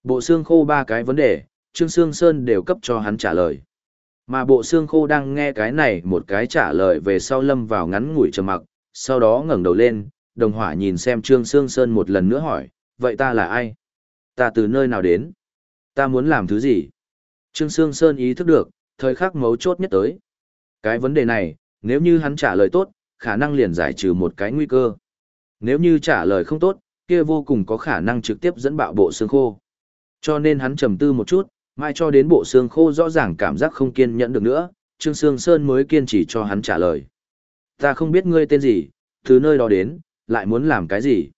A: Bộ xương khô ba cái vấn đề, Trương Sương Sơn đều cấp cho hắn trả lời. Mà bộ xương khô đang nghe cái này một cái trả lời về sau lâm vào ngắn ngủi trầm mặc, sau đó ngẩng đầu lên, đồng hỏa nhìn xem Trương Sương Sơn một lần nữa hỏi, vậy ta là ai? Ta từ nơi nào đến? Ta muốn làm thứ gì? Trương Sương Sơn ý thức được, thời khắc mấu chốt nhất tới. Cái vấn đề này, nếu như hắn trả lời tốt, khả năng liền giải trừ một cái nguy cơ. Nếu như trả lời không tốt, kia vô cùng có khả năng trực tiếp dẫn bạo bộ xương khô. Cho nên hắn trầm tư một chút, mai cho đến bộ xương khô rõ ràng cảm giác không kiên nhẫn được nữa, Trương Sương Sơn mới kiên trì cho hắn trả lời. Ta không biết ngươi tên gì, từ nơi đó đến, lại muốn làm cái gì.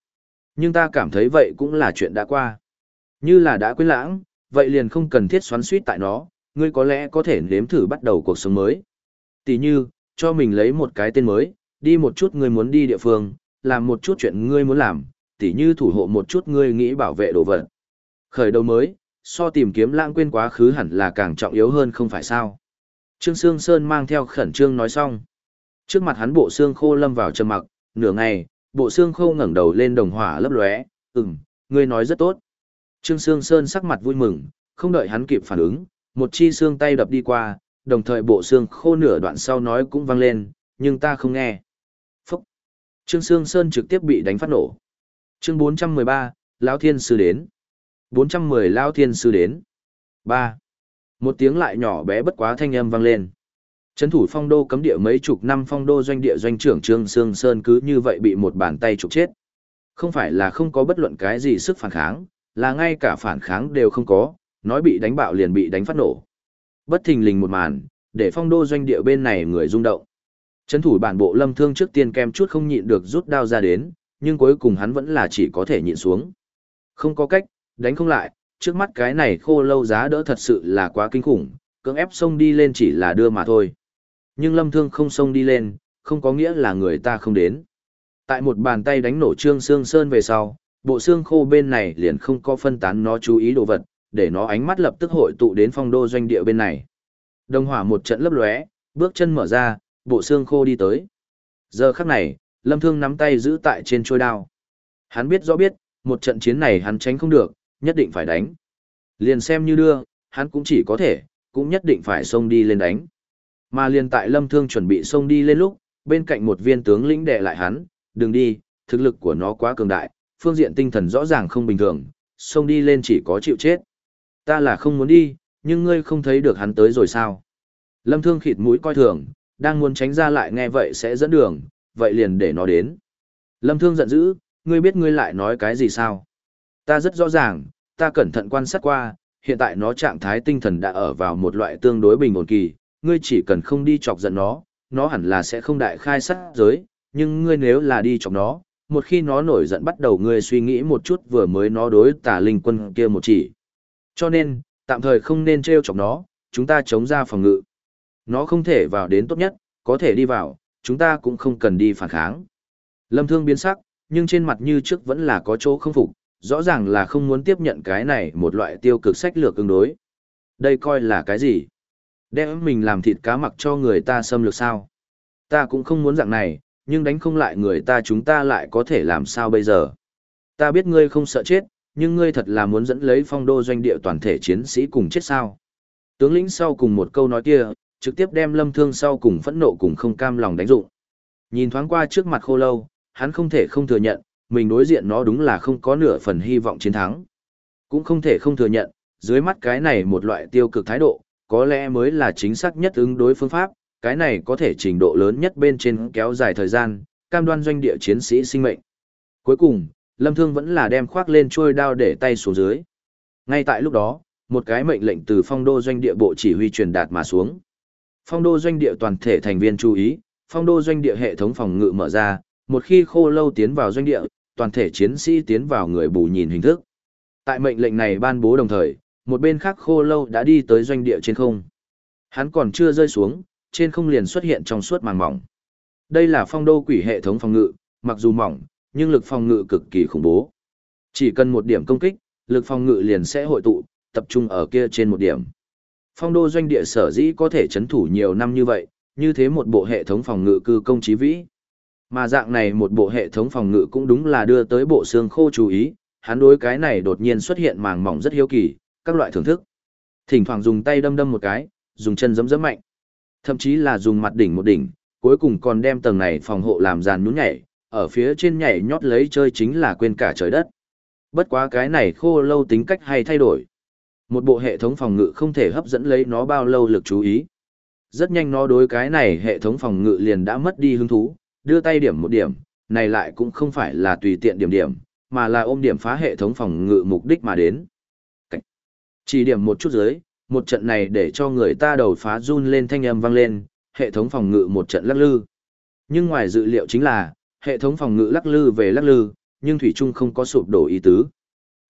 A: Nhưng ta cảm thấy vậy cũng là chuyện đã qua. Như là đã quên lãng, vậy liền không cần thiết xoắn suýt tại nó, ngươi có lẽ có thể nếm thử bắt đầu cuộc sống mới. Tỷ như, cho mình lấy một cái tên mới, đi một chút ngươi muốn đi địa phương, làm một chút chuyện ngươi muốn làm, tỷ như thủ hộ một chút ngươi nghĩ bảo vệ đồ vật. Khởi đầu mới, so tìm kiếm lãng quên quá khứ hẳn là càng trọng yếu hơn không phải sao. Trương Sương Sơn mang theo khẩn trương nói xong. Trước mặt hắn bộ xương khô lâm vào trầm mặc, nửa ngày, bộ xương khô ngẩng đầu lên đồng hỏa lấp lóe, "Ừm, ngươi nói rất tốt." Trương Sương Sơn sắc mặt vui mừng, không đợi hắn kịp phản ứng, một chi xương tay đập đi qua, đồng thời bộ xương khô nửa đoạn sau nói cũng vang lên, nhưng ta không nghe. Phúc! Trương Sương Sơn trực tiếp bị đánh phát nổ. Chương 413, Lão Thiên Sư đến. 410 lao Thiên Sư đến. 3. Một tiếng lại nhỏ bé bất quá thanh âm vang lên. Trấn thủ phong đô cấm địa mấy chục năm phong đô doanh địa doanh trưởng Trương Sương Sơn cứ như vậy bị một bàn tay trục chết. Không phải là không có bất luận cái gì sức phản kháng, là ngay cả phản kháng đều không có, nói bị đánh bạo liền bị đánh phát nổ. Bất thình lình một màn, để phong đô doanh địa bên này người rung động. Trấn thủ bản bộ lâm thương trước tiên kem chút không nhịn được rút đao ra đến, nhưng cuối cùng hắn vẫn là chỉ có thể nhịn xuống. Không có cách, đánh không lại, trước mắt cái này khô lâu giá đỡ thật sự là quá kinh khủng, cưỡng ép xông đi lên chỉ là đưa mà thôi. Nhưng lâm thương không xông đi lên, không có nghĩa là người ta không đến. Tại một bàn tay đánh nổ trương xương sơn về sau, bộ xương khô bên này liền không có phân tán nó chú ý đồ vật, để nó ánh mắt lập tức hội tụ đến phong đô doanh địa bên này. Đồng hỏa một trận lấp lóe, bước chân mở ra, bộ xương khô đi tới. Giờ khắc này, Lâm Thương nắm tay giữ tại trên trôi đao. Hắn biết rõ biết, một trận chiến này hắn tránh không được, nhất định phải đánh. Liền xem như đưa, hắn cũng chỉ có thể, cũng nhất định phải xông đi lên đánh. Mà liền tại Lâm Thương chuẩn bị xông đi lên lúc, bên cạnh một viên tướng lĩnh đệ lại hắn, đừng đi, thực lực của nó quá cường đại, phương diện tinh thần rõ ràng không bình thường, xông đi lên chỉ có chịu chết. Ta là không muốn đi, nhưng ngươi không thấy được hắn tới rồi sao? Lâm Thương khịt mũi coi thường, đang muốn tránh ra lại nghe vậy sẽ dẫn đường, vậy liền để nó đến. Lâm Thương giận dữ, ngươi biết ngươi lại nói cái gì sao? Ta rất rõ ràng, ta cẩn thận quan sát qua, hiện tại nó trạng thái tinh thần đã ở vào một loại tương đối bình ổn kỳ, ngươi chỉ cần không đi chọc giận nó, nó hẳn là sẽ không đại khai sát giới, nhưng ngươi nếu là đi chọc nó, một khi nó nổi giận bắt đầu ngươi suy nghĩ một chút vừa mới nó đối tả linh quân kia một chỉ. Cho nên, tạm thời không nên treo chọc nó, chúng ta chống ra phòng ngự. Nó không thể vào đến tốt nhất, có thể đi vào, chúng ta cũng không cần đi phản kháng. Lâm Thương biến sắc, nhưng trên mặt như trước vẫn là có chỗ không phục, rõ ràng là không muốn tiếp nhận cái này một loại tiêu cực sách lược ứng đối. Đây coi là cái gì? Đem mình làm thịt cá mặc cho người ta xâm lược sao? Ta cũng không muốn dạng này, nhưng đánh không lại người ta chúng ta lại có thể làm sao bây giờ? Ta biết ngươi không sợ chết, nhưng ngươi thật là muốn dẫn lấy phong đô doanh địa toàn thể chiến sĩ cùng chết sao? Tướng lĩnh sau cùng một câu nói kia, trực tiếp đem lâm thương sau cùng phẫn nộ cùng không cam lòng đánh dụng. Nhìn thoáng qua trước mặt khô lâu, hắn không thể không thừa nhận, mình đối diện nó đúng là không có nửa phần hy vọng chiến thắng. Cũng không thể không thừa nhận, dưới mắt cái này một loại tiêu cực thái độ, có lẽ mới là chính xác nhất ứng đối phương pháp, cái này có thể trình độ lớn nhất bên trên kéo dài thời gian, cam đoan doanh địa chiến sĩ sinh mệnh. Cuối cùng, Lâm Thương vẫn là đem khoác lên chuôi đao để tay xuống dưới. Ngay tại lúc đó, một cái mệnh lệnh từ phong đô doanh địa bộ chỉ huy truyền đạt mà xuống. Phong đô doanh địa toàn thể thành viên chú ý, phong đô doanh địa hệ thống phòng ngự mở ra, một khi khô lâu tiến vào doanh địa, toàn thể chiến sĩ tiến vào người bù nhìn hình thức. Tại mệnh lệnh này ban bố đồng thời, một bên khác khô lâu đã đi tới doanh địa trên không. Hắn còn chưa rơi xuống, trên không liền xuất hiện trong suốt màng mỏng. Đây là phong đô quỷ hệ thống phòng ngự, mặc dù mỏng, nhưng lực phòng ngự cực kỳ khủng bố. Chỉ cần một điểm công kích, lực phòng ngự liền sẽ hội tụ, tập trung ở kia trên một điểm. Phong đô doanh địa sở dĩ có thể chấn thủ nhiều năm như vậy, như thế một bộ hệ thống phòng ngự cư công chí vĩ. Mà dạng này một bộ hệ thống phòng ngự cũng đúng là đưa tới bộ xương khô chú ý, hắn đối cái này đột nhiên xuất hiện màng mỏng rất hiếu kỳ, các loại thưởng thức. Thỉnh thoảng dùng tay đâm đâm một cái, dùng chân giẫm giẫm mạnh. Thậm chí là dùng mặt đỉnh một đỉnh, cuối cùng còn đem tầng này phòng hộ làm dàn nhún nhảy, ở phía trên nhảy nhót lấy chơi chính là quên cả trời đất. Bất quá cái này khô lâu tính cách hay thay đổi. Một bộ hệ thống phòng ngự không thể hấp dẫn lấy nó bao lâu lực chú ý. Rất nhanh nó đối cái này hệ thống phòng ngự liền đã mất đi hứng thú, đưa tay điểm một điểm, này lại cũng không phải là tùy tiện điểm điểm, mà là ôm điểm phá hệ thống phòng ngự mục đích mà đến. Chỉ điểm một chút dưới, một trận này để cho người ta đầu phá run lên thanh âm vang lên, hệ thống phòng ngự một trận lắc lư. Nhưng ngoài dự liệu chính là, hệ thống phòng ngự lắc lư về lắc lư, nhưng Thủy Trung không có sụp đổ ý tứ.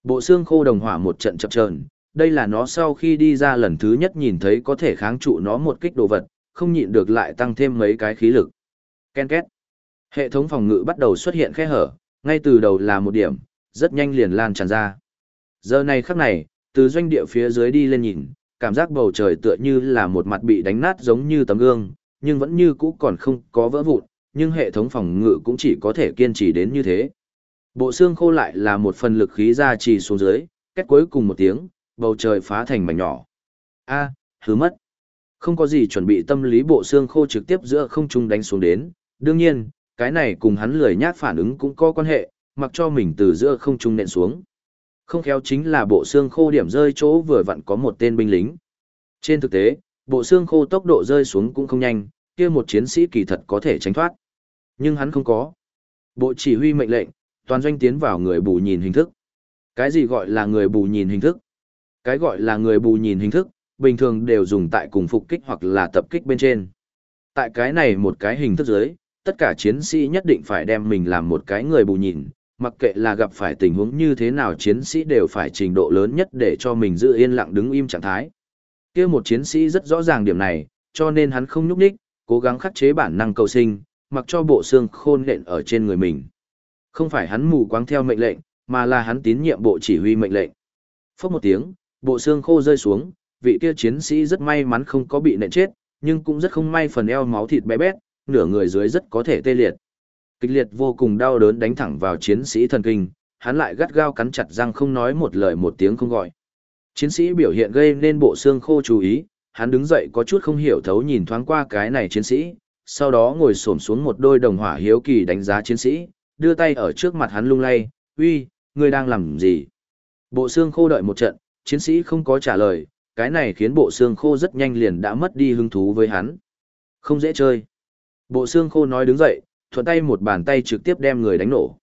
A: Bộ xương khô đồng hỏa một trận chập chờn, đây là nó sau khi đi ra lần thứ nhất nhìn thấy có thể kháng trụ nó một kích đồ vật, không nhịn được lại tăng thêm mấy cái khí lực. Ken két. Hệ thống phòng ngự bắt đầu xuất hiện khe hở, ngay từ đầu là một điểm, rất nhanh liền lan tràn ra. Giờ này khắc này, từ doanh địa phía dưới đi lên nhìn, cảm giác bầu trời tựa như là một mặt bị đánh nát giống như tấm gương, nhưng vẫn như cũ còn không có vỡ vụn, nhưng hệ thống phòng ngự cũng chỉ có thể kiên trì đến như thế. Bộ xương khô lại là một phần lực khí ra trì xuống dưới, kết cuối cùng một tiếng, bầu trời phá thành mảnh nhỏ. A, hứ mất. Không có gì chuẩn bị tâm lý bộ xương khô trực tiếp giữa không trung đánh xuống đến, đương nhiên, cái này cùng hắn lười nhát phản ứng cũng có quan hệ, mặc cho mình từ giữa không trung nện xuống. Không khéo chính là bộ xương khô điểm rơi chỗ vừa vặn có một tên binh lính. Trên thực tế, bộ xương khô tốc độ rơi xuống cũng không nhanh, kia một chiến sĩ kỳ thật có thể tránh thoát. Nhưng hắn không có. Bộ chỉ huy mệnh lệnh, toàn doanh tiến vào người bù nhìn hình thức. Cái gì gọi là người bù nhìn hình thức? Cái gọi là người bù nhìn hình thức, bình thường đều dùng tại cùng phục kích hoặc là tập kích bên trên. Tại cái này một cái hình thức dưới, tất cả chiến sĩ nhất định phải đem mình làm một cái người bù nhìn, mặc kệ là gặp phải tình huống như thế nào chiến sĩ đều phải trình độ lớn nhất để cho mình giữ yên lặng đứng im trạng thái. kia một chiến sĩ rất rõ ràng điểm này, cho nên hắn không nhúc nhích, cố gắng khắc chế bản năng cầu sinh, mặc cho bộ xương khôn nện ở trên người mình. Không phải hắn mù quáng theo mệnh lệnh, mà là hắn tín nhiệm bộ chỉ huy mệnh lệnh. Phốc một tiếng, bộ xương khô rơi xuống, vị kia chiến sĩ rất may mắn không có bị nện chết, nhưng cũng rất không may phần eo máu thịt bé bét, nửa người dưới rất có thể tê liệt. Kịch liệt vô cùng đau đớn đánh thẳng vào chiến sĩ thần kinh, hắn lại gắt gao cắn chặt răng không nói một lời một tiếng không gọi. Chiến sĩ biểu hiện gây nên bộ xương khô chú ý, hắn đứng dậy có chút không hiểu thấu nhìn thoáng qua cái này chiến sĩ, sau đó ngồi xổm xuống một đôi đồng hỏa hiếu kỳ đánh giá chiến sĩ, đưa tay ở trước mặt hắn lung lay, uy, ngươi đang làm gì? Bộ xương khô đợi một trận, chiến sĩ không có trả lời, cái này khiến bộ xương khô rất nhanh liền đã mất đi hứng thú với hắn. Không dễ chơi. Bộ xương khô nói đứng dậy, thuận tay một bàn tay trực tiếp đem người đánh nổ.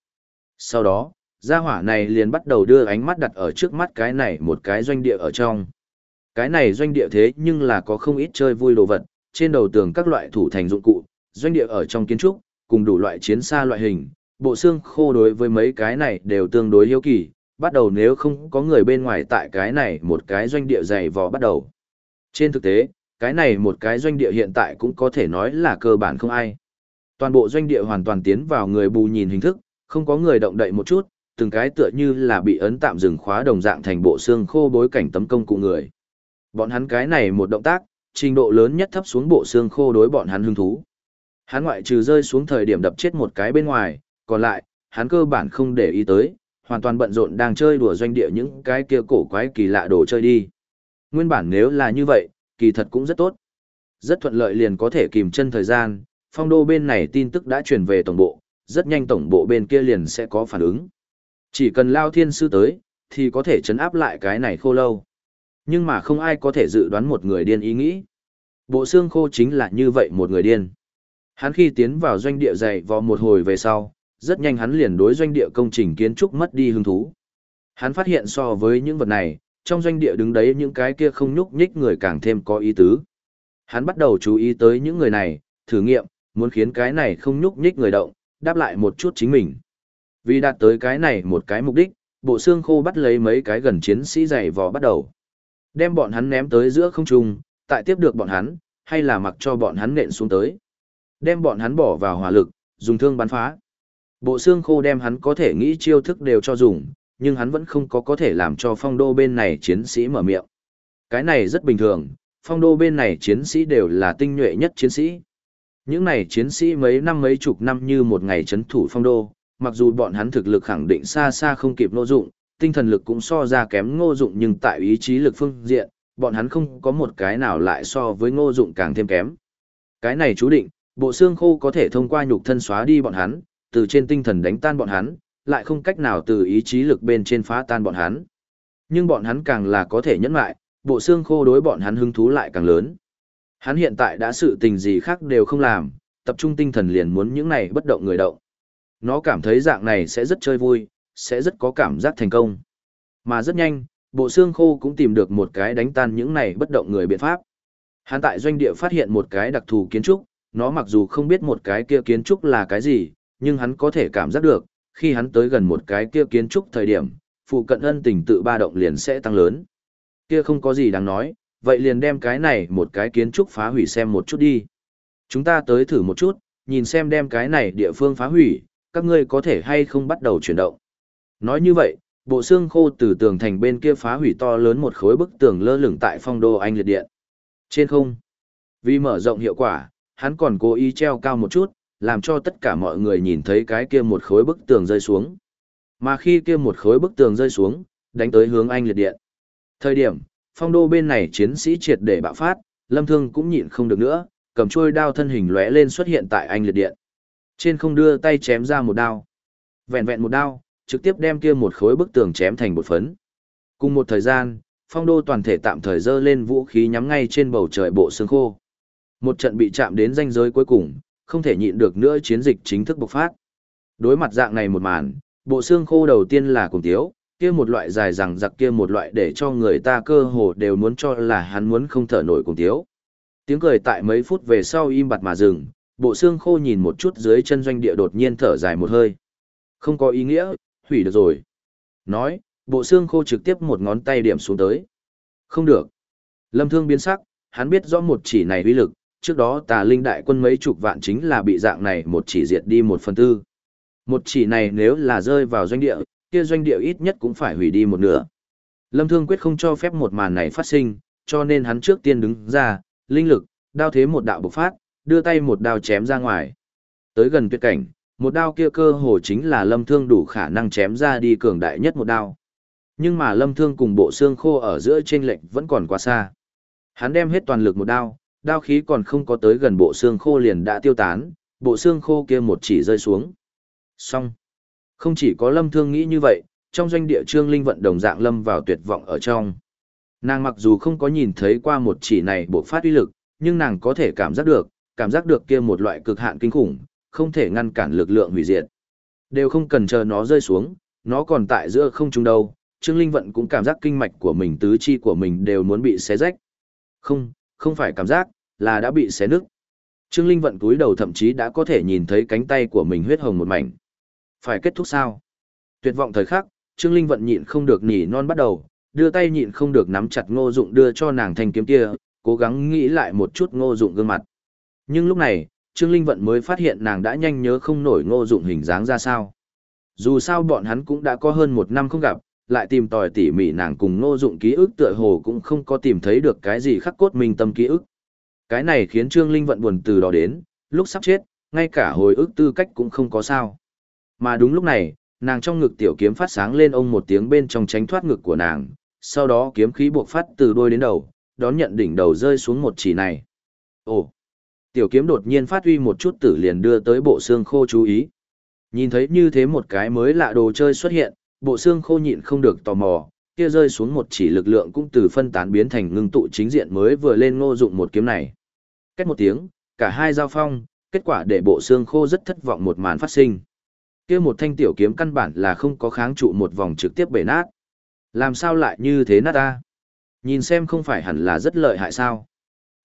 A: Sau đó, gia hỏa này liền bắt đầu đưa ánh mắt đặt ở trước mắt cái này một cái doanh địa ở trong. Cái này doanh địa thế nhưng là có không ít chơi vui đồ vật, trên đầu tường các loại thủ thành dụng cụ, doanh địa ở trong kiến trúc, cùng đủ loại chiến xa loại hình, bộ xương khô đối với mấy cái này đều tương đối hiếu kỳ, bắt đầu nếu không có người bên ngoài tại cái này một cái doanh địa dày vò bắt đầu. Trên thực tế, cái này một cái doanh địa hiện tại cũng có thể nói là cơ bản không ai. Toàn bộ doanh địa hoàn toàn tiến vào người bù nhìn hình thức, không có người động đậy một chút, từng cái tựa như là bị ấn tạm dừng khóa đồng dạng thành bộ xương khô bối cảnh tấm công cụ người. Bọn hắn cái này một động tác, trình độ lớn nhất thấp xuống bộ xương khô đối bọn hắn hứng thú. Hắn ngoại trừ rơi xuống thời điểm đập chết một cái bên ngoài, còn lại, hắn cơ bản không để ý tới, hoàn toàn bận rộn đang chơi đùa doanh địa những cái kia cổ quái kỳ lạ đồ chơi đi. Nguyên bản nếu là như vậy, kỳ thật cũng rất tốt. Rất thuận lợi liền có thể kìm chân thời gian, phong đô bên này tin tức đã truyền về tổng bộ, rất nhanh tổng bộ bên kia liền sẽ có phản ứng. Chỉ cần lao thiên sư tới, thì có thể chấn áp lại cái này khô lâu. Nhưng mà không ai có thể dự đoán một người điên ý nghĩ. Bộ xương khô chính là như vậy một người điên. Hắn khi tiến vào doanh địa dày vò một hồi về sau, rất nhanh hắn liền đối doanh địa công trình kiến trúc mất đi hứng thú. Hắn phát hiện so với những vật này, trong doanh địa đứng đấy những cái kia không nhúc nhích người càng thêm có ý tứ. Hắn bắt đầu chú ý tới những người này, thử nghiệm, muốn khiến cái này không nhúc nhích người động, đáp lại một chút chính mình. Vì đạt tới cái này một cái mục đích, bộ xương khô bắt lấy mấy cái gần chiến sĩ dày vò bắt đầu. Đem bọn hắn ném tới giữa không trung, tại tiếp được bọn hắn, hay là mặc cho bọn hắn nện xuống tới. Đem bọn hắn bỏ vào hỏa lực, dùng thương bắn phá. Bộ xương khô đem hắn có thể nghĩ chiêu thức đều cho dùng, nhưng hắn vẫn không có có thể làm cho phong đô bên này chiến sĩ mở miệng. Cái này rất bình thường, phong đô bên này chiến sĩ đều là tinh nhuệ nhất chiến sĩ. Những này chiến sĩ mấy năm mấy chục năm như một ngày chấn thủ phong đô, mặc dù bọn hắn thực lực khẳng định xa xa không kịp ngô dụng, tinh thần lực cũng so ra kém ngô dụng nhưng tại ý chí lực phương diện, bọn hắn không có một cái nào lại so với ngô dụng càng thêm kém. Cái này chú định, bộ xương khô có thể thông qua nhục thân xóa đi bọn hắn, từ trên tinh thần đánh tan bọn hắn, lại không cách nào từ ý chí lực bên trên phá tan bọn hắn. Nhưng bọn hắn càng là có thể nhẫn lại, bộ xương khô đối bọn hắn hứng thú lại càng lớn. Hắn hiện tại đã sự tình gì khác đều không làm, tập trung tinh thần liền muốn những này bất động người động. Nó cảm thấy dạng này sẽ rất chơi vui, sẽ rất có cảm giác thành công. Mà rất nhanh, bộ xương khô cũng tìm được một cái đánh tan những này bất động người biện pháp. Hắn tại doanh địa phát hiện một cái đặc thù kiến trúc, nó mặc dù không biết một cái kia kiến trúc là cái gì, nhưng hắn có thể cảm giác được, khi hắn tới gần một cái kia kiến trúc thời điểm, phụ cận ân tình tự ba động liền sẽ tăng lớn. Kia không có gì đáng nói, vậy liền đem cái này một cái kiến trúc phá hủy xem một chút đi. Chúng ta tới thử một chút, nhìn xem đem cái này địa phương phá hủy, các ngươi có thể hay không bắt đầu chuyển động. Nói như vậy, bộ xương khô từ tường thành bên kia phá hủy to lớn một khối bức tường lơ lửng tại phong đô anh liệt điện. Trên không, vì mở rộng hiệu quả, hắn còn cố ý treo cao một chút, làm cho tất cả mọi người nhìn thấy cái kia một khối bức tường rơi xuống. Mà khi kia một khối bức tường rơi xuống, đánh tới hướng anh liệt điện. Thời điểm, phong đô bên này chiến sĩ triệt để bạo phát, lâm thương cũng nhịn không được nữa, cầm chuôi đao thân hình lóe lên xuất hiện tại anh liệt điện. Trên không đưa tay chém ra một đao. Vẹn vẹn một đao, trực tiếp đem kia một khối bức tường chém thành một phấn. Cùng một thời gian, phong đô toàn thể tạm thời dơ lên vũ khí nhắm ngay trên bầu trời bộ xương khô. Một trận bị chạm đến ranh giới cuối cùng, không thể nhịn được nữa chiến dịch chính thức bộc phát. Đối mặt dạng này một màn, bộ xương khô đầu tiên là cùng tiếu, kia một loại dài rằng giặc kia một loại để cho người ta cơ hồ đều muốn cho là hắn muốn không thở nổi cùng tiếu. Tiếng cười tại mấy phút về sau im bặt mà dừng, bộ xương khô nhìn một chút dưới chân doanh địa đột nhiên thở dài một hơi. Không có ý nghĩa, hủy được rồi. Nói, bộ xương khô trực tiếp một ngón tay điểm xuống tới. Không được. Lâm thương biến sắc, hắn biết rõ một chỉ này uy lực, trước đó tà linh đại quân mấy chục vạn chính là bị dạng này một chỉ diệt đi một phần tư. Một chỉ này nếu là rơi vào doanh địa, kia doanh địa ít nhất cũng phải hủy đi một nửa. Lâm Thương quyết không cho phép một màn này phát sinh, cho nên hắn trước tiên đứng ra, linh lực, đao thế một đạo bộc phát, đưa tay một đao chém ra ngoài. Tới gần tuyệt cảnh, một đao kia cơ hồ chính là Lâm Thương đủ khả năng chém ra đi cường đại nhất một đao. Nhưng mà Lâm Thương cùng bộ xương khô ở giữa trên lệnh vẫn còn quá xa. Hắn đem hết toàn lực một đao, đao khí còn không có tới gần bộ xương khô liền đã tiêu tán, bộ xương khô kia một chỉ rơi xuống. Xong. Không chỉ có lâm thương nghĩ như vậy, trong doanh địa trương linh vận đồng dạng lâm vào tuyệt vọng ở trong. Nàng mặc dù không có nhìn thấy qua một chỉ này bộ phát uy lực, nhưng nàng có thể cảm giác được, cảm giác được kia một loại cực hạn kinh khủng, không thể ngăn cản lực lượng hủy diệt. Đều không cần chờ nó rơi xuống, nó còn tại giữa không trung đâu, Trương Linh Vận cũng cảm giác kinh mạch của mình tứ chi của mình đều muốn bị xé rách. Không, không phải cảm giác, là đã bị xé nứt. Trương Linh Vận túi đầu thậm chí đã có thể nhìn thấy cánh tay của mình huyết hồng một mảnh. Phải kết thúc sao? Tuyệt vọng thời khắc, Trương Linh vận nhịn không được nỉ non bắt đầu, đưa tay nhịn không được nắm chặt ngô dụng đưa cho nàng thanh kiếm kia, cố gắng nghĩ lại một chút ngô dụng gương mặt. Nhưng lúc này, Trương Linh vận mới phát hiện nàng đã nhanh nhớ không nổi ngô dụng hình dáng ra sao. Dù sao bọn hắn cũng đã có hơn một năm không gặp, lại tìm tòi tỉ mỉ nàng cùng ngô dụng ký ức tựa hồ cũng không có tìm thấy được cái gì khắc cốt minh tâm ký ức. Cái này khiến Trương Linh vận buồn từ đó đến, lúc sắp chết, ngay cả hồi ức tư cách cũng không có sao. Mà đúng lúc này, nàng trong ngực tiểu kiếm phát sáng lên ông một tiếng bên trong tránh thoát ngực của nàng, sau đó kiếm khí buộc phát từ đôi đến đầu, đón nhận đỉnh đầu rơi xuống một chỉ này. Ồ! Tiểu kiếm đột nhiên phát huy một chút tử liền đưa tới bộ xương khô chú ý. Nhìn thấy như thế một cái mới lạ đồ chơi xuất hiện, bộ xương khô nhịn không được tò mò, kia rơi xuống một chỉ lực lượng cũng từ phân tán biến thành ngưng tụ chính diện mới vừa lên ngô dụng một kiếm này. Cách một tiếng, cả hai giao phong, kết quả để bộ xương khô rất thất vọng một màn phát sinh kia một thanh tiểu kiếm căn bản là không có kháng trụ một vòng trực tiếp bể nát. Làm sao lại như thế nát ta? Nhìn xem không phải hẳn là rất lợi hại sao?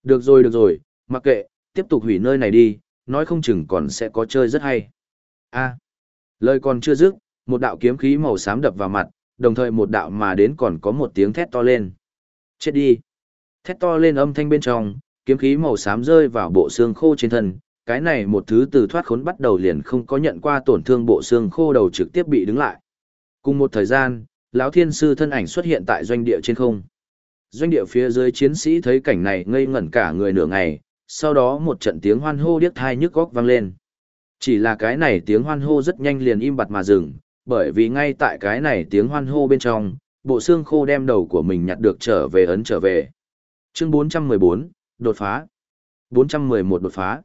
A: Được rồi được rồi, mặc kệ, tiếp tục hủy nơi này đi, nói không chừng còn sẽ có chơi rất hay. A. lời còn chưa dứt, một đạo kiếm khí màu xám đập vào mặt, đồng thời một đạo mà đến còn có một tiếng thét to lên. Chết đi. Thét to lên âm thanh bên trong, kiếm khí màu xám rơi vào bộ xương khô trên thân, cái này một thứ từ thoát khốn bắt đầu liền không có nhận qua tổn thương bộ xương khô đầu trực tiếp bị đứng lại. Cùng một thời gian, lão thiên sư thân ảnh xuất hiện tại doanh địa trên không. Doanh địa phía dưới chiến sĩ thấy cảnh này ngây ngẩn cả người nửa ngày, sau đó một trận tiếng hoan hô điếc thai nhức góc vang lên. Chỉ là cái này tiếng hoan hô rất nhanh liền im bặt mà dừng, bởi vì ngay tại cái này tiếng hoan hô bên trong, bộ xương khô đem đầu của mình nhặt được trở về ấn trở về. Chương 414, đột phá. 411 đột phá.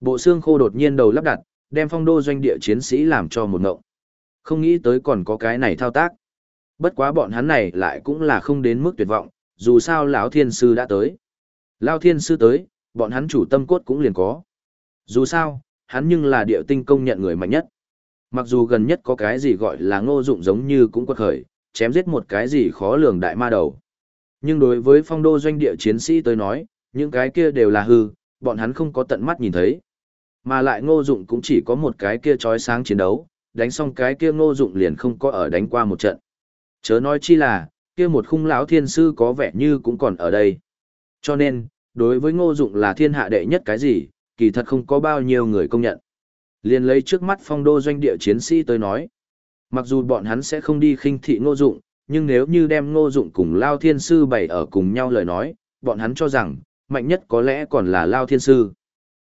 A: Bộ xương khô đột nhiên đầu lắp đặt, đem phong đô doanh địa chiến sĩ làm cho một ngộng. Không nghĩ tới còn có cái này thao tác. Bất quá bọn hắn này lại cũng là không đến mức tuyệt vọng, dù sao lão thiên sư đã tới. Lão thiên sư tới, bọn hắn chủ tâm cốt cũng liền có. Dù sao, hắn nhưng là địa tinh công nhận người mạnh nhất. Mặc dù gần nhất có cái gì gọi là ngô dụng giống như cũng quật khởi, chém giết một cái gì khó lường đại ma đầu. Nhưng đối với phong đô doanh địa chiến sĩ tới nói, những cái kia đều là hư, bọn hắn không có tận mắt nhìn thấy. Mà lại ngô dụng cũng chỉ có một cái kia trói sáng chiến đấu, đánh xong cái kia ngô dụng liền không có ở đánh qua một trận. Chớ nói chi là, kia một khung lão thiên sư có vẻ như cũng còn ở đây. Cho nên, đối với ngô dụng là thiên hạ đệ nhất cái gì, kỳ thật không có bao nhiêu người công nhận. Liền lấy trước mắt phong đô doanh địa chiến sĩ tới nói. Mặc dù bọn hắn sẽ không đi khinh thị ngô dụng, nhưng nếu như đem ngô dụng cùng Lao Thiên Sư bày ở cùng nhau lời nói, bọn hắn cho rằng, mạnh nhất có lẽ còn là Lao Thiên Sư.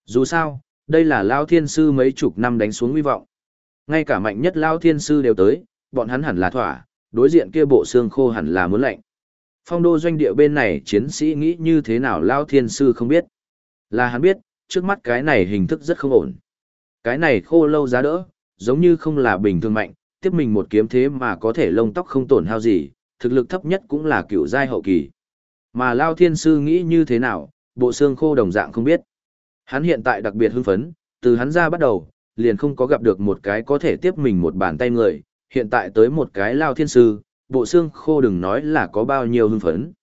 A: Dù sao, đây là Lao Thiên Sư mấy chục năm đánh xuống nguy vọng. Ngay cả mạnh nhất Lao Thiên Sư đều tới, bọn hắn hẳn là thỏa, đối diện kia bộ xương khô hẳn là muốn lạnh. Phong đô doanh địa bên này chiến sĩ nghĩ như thế nào Lao Thiên Sư không biết. Là hắn biết, trước mắt cái này hình thức rất không ổn. Cái này khô lâu giá đỡ, giống như không là bình thường mạnh, tiếp mình một kiếm thế mà có thể lông tóc không tổn hao gì, thực lực thấp nhất cũng là cựu giai hậu kỳ. Mà Lao Thiên Sư nghĩ như thế nào, bộ xương khô đồng dạng không biết. Hắn hiện tại đặc biệt hưng phấn, từ hắn ra bắt đầu, liền không có gặp được một cái có thể tiếp mình một bàn tay người, hiện tại tới một cái Lao Thiên Sư, bộ xương khô đừng nói là có bao nhiêu hưng phấn.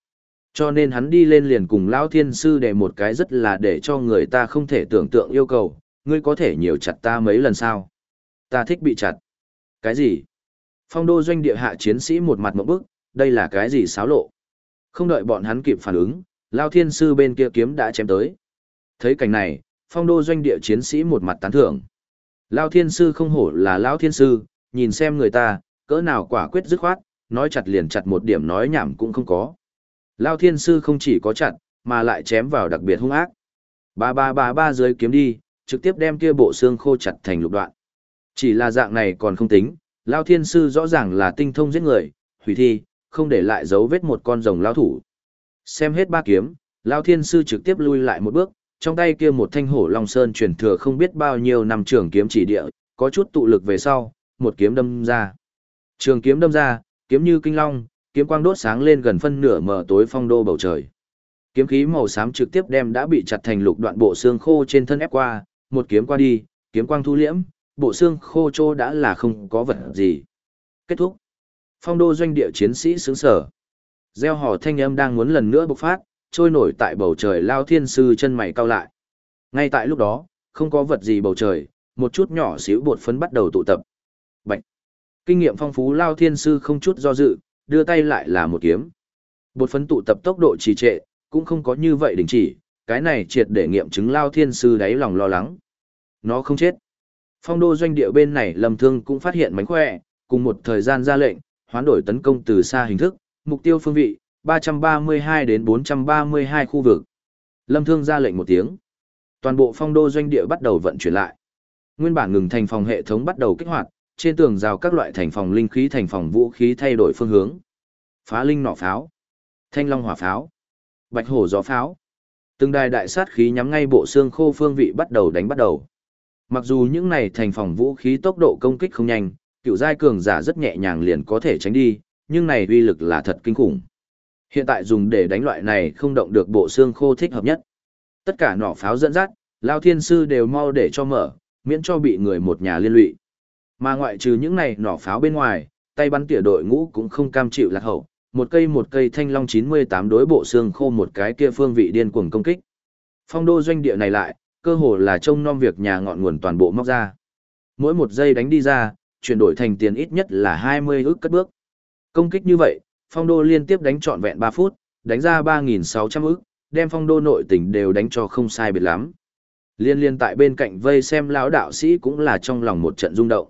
A: Cho nên hắn đi lên liền cùng Lao Thiên Sư để một cái rất là để cho người ta không thể tưởng tượng yêu cầu, ngươi có thể nhiều chặt ta mấy lần sao? Ta thích bị chặt. Cái gì? Phong đô doanh địa hạ chiến sĩ một mặt một bức, đây là cái gì xáo lộ? Không đợi bọn hắn kịp phản ứng, Lao Thiên Sư bên kia kiếm đã chém tới. Thấy cảnh này, phong đô doanh địa chiến sĩ một mặt tán thưởng. Lao Thiên Sư không hổ là Lao Thiên Sư, nhìn xem người ta, cỡ nào quả quyết dứt khoát, nói chặt liền chặt một điểm nói nhảm cũng không có. Lao Thiên Sư không chỉ có chặt, mà lại chém vào đặc biệt hung ác. Ba ba ba ba dưới kiếm đi, trực tiếp đem kia bộ xương khô chặt thành lục đoạn. Chỉ là dạng này còn không tính, Lao Thiên Sư rõ ràng là tinh thông giết người, hủy thi, không để lại dấu vết một con rồng lao thủ. Xem hết ba kiếm, Lao Thiên Sư trực tiếp lui lại một bước, trong tay kia một thanh hổ Long Sơn truyền thừa không biết bao nhiêu năm trường kiếm chỉ địa, có chút tụ lực về sau, một kiếm đâm ra. Trường kiếm đâm ra, kiếm như kinh long, kiếm quang đốt sáng lên gần phân nửa mở tối phong đô bầu trời. Kiếm khí màu xám trực tiếp đem đã bị chặt thành lục đoạn bộ xương khô trên thân ép qua, một kiếm qua đi, kiếm quang thu liễm, bộ xương khô trô đã là không có vật gì. Kết thúc. Phong đô doanh địa chiến sĩ sướng sở. Gieo hò thanh âm đang muốn lần nữa bộc phát, trôi nổi tại bầu trời lao thiên sư chân mày cao lại. Ngay tại lúc đó, không có vật gì bầu trời, một chút nhỏ xíu bột phấn bắt đầu tụ tập. Bạch. Kinh nghiệm phong phú lao thiên sư không chút do dự, đưa tay lại là một kiếm. Bột phấn tụ tập tốc độ trì trệ, cũng không có như vậy đình chỉ, cái này triệt để nghiệm chứng lao thiên sư đáy lòng lo lắng. Nó không chết. Phong đô doanh địa bên này lầm thương cũng phát hiện mánh khỏe, cùng một thời gian ra lệnh, hoán đổi tấn công từ xa hình thức, mục tiêu phương vị, 332 đến 432 khu vực. Lâm thương ra lệnh một tiếng. Toàn bộ phong đô doanh địa bắt đầu vận chuyển lại. Nguyên bản ngừng thành phòng hệ thống bắt đầu kích hoạt, trên tường rào các loại thành phòng linh khí thành phòng vũ khí thay đổi phương hướng. Phá linh nỏ pháo, thanh long hỏa pháo, bạch hổ gió pháo. Từng đài đại sát khí nhắm ngay bộ xương khô phương vị bắt đầu đánh bắt đầu. Mặc dù những này thành phòng vũ khí tốc độ công kích không nhanh, cựu giai cường giả rất nhẹ nhàng liền có thể tránh đi, nhưng này uy lực là thật kinh khủng. Hiện tại dùng để đánh loại này không động được bộ xương khô thích hợp nhất. Tất cả nỏ pháo dẫn dắt, Lao Thiên Sư đều mau để cho mở, miễn cho bị người một nhà liên lụy. Mà ngoại trừ những này nỏ pháo bên ngoài, tay bắn tỉa đội ngũ cũng không cam chịu lạc hậu, một cây một cây thanh long 98 đối bộ xương khô một cái kia phương vị điên cuồng công kích. Phong đô doanh địa này lại, cơ hồ là trông nom việc nhà ngọn nguồn toàn bộ móc ra. Mỗi một giây đánh đi ra, chuyển đổi thành tiền ít nhất là 20 ức cất bước. Công kích như vậy, phong đô liên tiếp đánh trọn vẹn 3 phút, đánh ra 3.600 ức, đem phong đô nội tỉnh đều đánh cho không sai biệt lắm. Liên liên tại bên cạnh vây xem lão đạo sĩ cũng là trong lòng một trận rung động.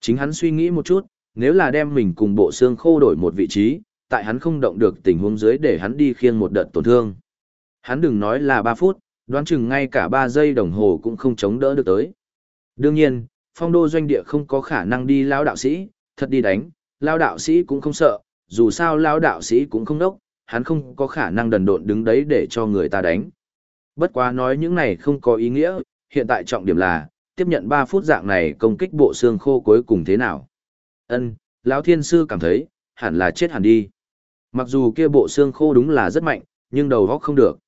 A: Chính hắn suy nghĩ một chút, nếu là đem mình cùng bộ xương khô đổi một vị trí, tại hắn không động được tình huống dưới để hắn đi khiêng một đợt tổn thương. Hắn đừng nói là 3 phút, đoán chừng ngay cả 3 giây đồng hồ cũng không chống đỡ được tới. Đương nhiên, phong đô doanh địa không có khả năng đi lao đạo sĩ, thật đi đánh, lao đạo sĩ cũng không sợ, dù sao lao đạo sĩ cũng không đốc, hắn không có khả năng đần độn đứng đấy để cho người ta đánh. Bất quá nói những này không có ý nghĩa, hiện tại trọng điểm là, tiếp nhận 3 phút dạng này công kích bộ xương khô cuối cùng thế nào. Ân, lão thiên sư cảm thấy, hẳn là chết hẳn đi. Mặc dù kia bộ xương khô đúng là rất mạnh, nhưng đầu góc không được.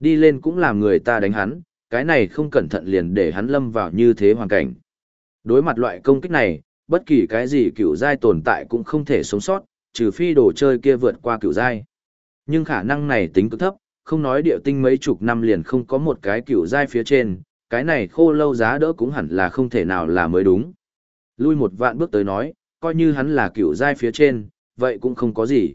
A: Đi lên cũng làm người ta đánh hắn, cái này không cẩn thận liền để hắn lâm vào như thế hoàn cảnh. Đối mặt loại công kích này, bất kỳ cái gì cựu giai tồn tại cũng không thể sống sót, trừ phi đồ chơi kia vượt qua cựu giai. Nhưng khả năng này tính cực thấp, không nói địa tinh mấy chục năm liền không có một cái cựu giai phía trên, cái này khô lâu giá đỡ cũng hẳn là không thể nào là mới đúng. Lui một vạn bước tới nói, coi như hắn là cựu giai phía trên, vậy cũng không có gì.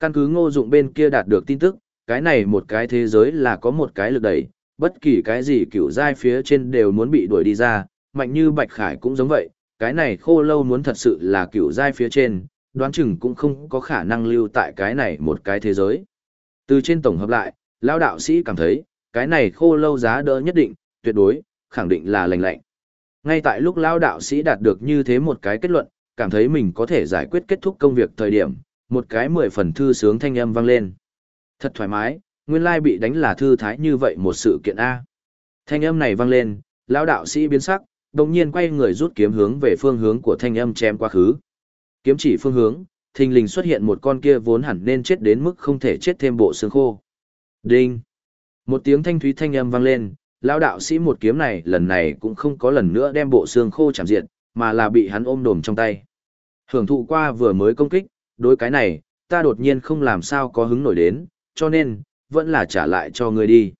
A: Căn cứ ngô dụng bên kia đạt được tin tức, cái này một cái thế giới là có một cái lực đẩy, bất kỳ cái gì cựu giai phía trên đều muốn bị đuổi đi ra, mạnh như Bạch Khải cũng giống vậy, cái này khô lâu muốn thật sự là cựu giai phía trên, đoán chừng cũng không có khả năng lưu tại cái này một cái thế giới. Từ trên tổng hợp lại, lão đạo sĩ cảm thấy, cái này khô lâu giá đỡ nhất định, tuyệt đối, khẳng định là lành lạnh. Ngay tại lúc lão đạo sĩ đạt được như thế một cái kết luận, cảm thấy mình có thể giải quyết kết thúc công việc thời điểm, một cái mười phần thư sướng thanh âm vang lên. Thật thoải mái, nguyên lai bị đánh là thư thái như vậy một sự kiện A. Thanh âm này vang lên, lão đạo sĩ biến sắc, đồng nhiên quay người rút kiếm hướng về phương hướng của thanh âm chém quá khứ. Kiếm chỉ phương hướng, thình lình xuất hiện một con kia vốn hẳn nên chết đến mức không thể chết thêm bộ xương khô. Đinh! Một tiếng thanh thúy thanh âm vang lên, lão đạo sĩ một kiếm này lần này cũng không có lần nữa đem bộ xương khô chạm diện, mà là bị hắn ôm đồm trong tay. Hưởng thụ qua vừa mới công kích, đối cái này, ta đột nhiên không làm sao có hứng nổi đến, cho nên, vẫn là trả lại cho ngươi đi.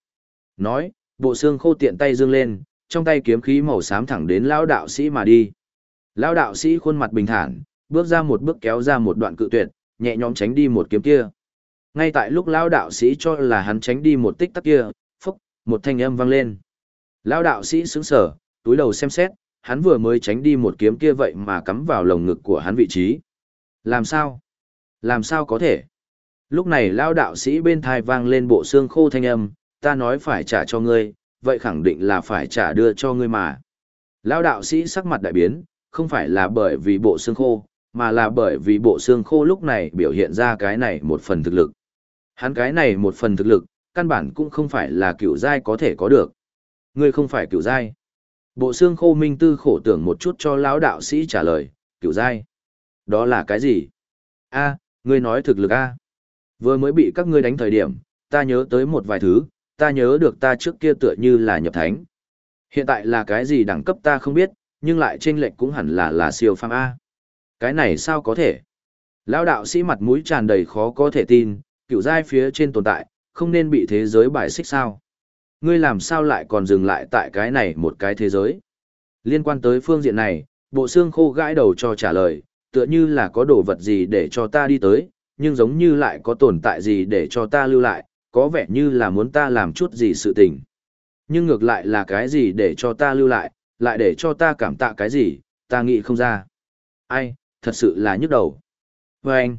A: Nói, bộ xương khô tiện tay dương lên, trong tay kiếm khí màu xám thẳng đến lão đạo sĩ mà đi. Lão đạo sĩ khuôn mặt bình thản, bước ra một bước kéo ra một đoạn cự tuyệt, nhẹ nhõm tránh đi một kiếm kia. Ngay tại lúc lão đạo sĩ cho là hắn tránh đi một tích tắc kia, phốc, một thanh âm vang lên. Lão đạo sĩ sững sờ, túi đầu xem xét, hắn vừa mới tránh đi một kiếm kia vậy mà cắm vào lồng ngực của hắn vị trí. Làm sao? Làm sao có thể? Lúc này lão đạo sĩ bên thai vang lên bộ xương khô thanh âm, ta nói phải trả cho ngươi, vậy khẳng định là phải trả đưa cho ngươi mà. Lão đạo sĩ sắc mặt đại biến, không phải là bởi vì bộ xương khô, mà là bởi vì bộ xương khô lúc này biểu hiện ra cái này một phần thực lực. Hắn cái này một phần thực lực, căn bản cũng không phải là cựu giai có thể có được. Ngươi không phải cựu giai. Bộ xương khô minh tư khổ tưởng một chút cho lão đạo sĩ trả lời, cựu giai. Đó là cái gì? A, ngươi nói thực lực a. Vừa mới bị các ngươi đánh thời điểm, ta nhớ tới một vài thứ, ta nhớ được ta trước kia tựa như là nhập thánh. Hiện tại là cái gì đẳng cấp ta không biết, nhưng lại trên lệnh cũng hẳn là là siêu phàm A. Cái này sao có thể? Lão đạo sĩ mặt mũi tràn đầy khó có thể tin, cựu giai phía trên tồn tại, không nên bị thế giới bài xích sao? Ngươi làm sao lại còn dừng lại tại cái này một cái thế giới? Liên quan tới phương diện này, bộ xương khô gãi đầu cho trả lời, tựa như là có đồ vật gì để cho ta đi tới, nhưng giống như lại có tồn tại gì để cho ta lưu lại, có vẻ như là muốn ta làm chút gì sự tình. Nhưng ngược lại là cái gì để cho ta lưu lại, lại để cho ta cảm tạ cái gì, ta nghĩ không ra. Ai, thật sự là nhức đầu. Và anh,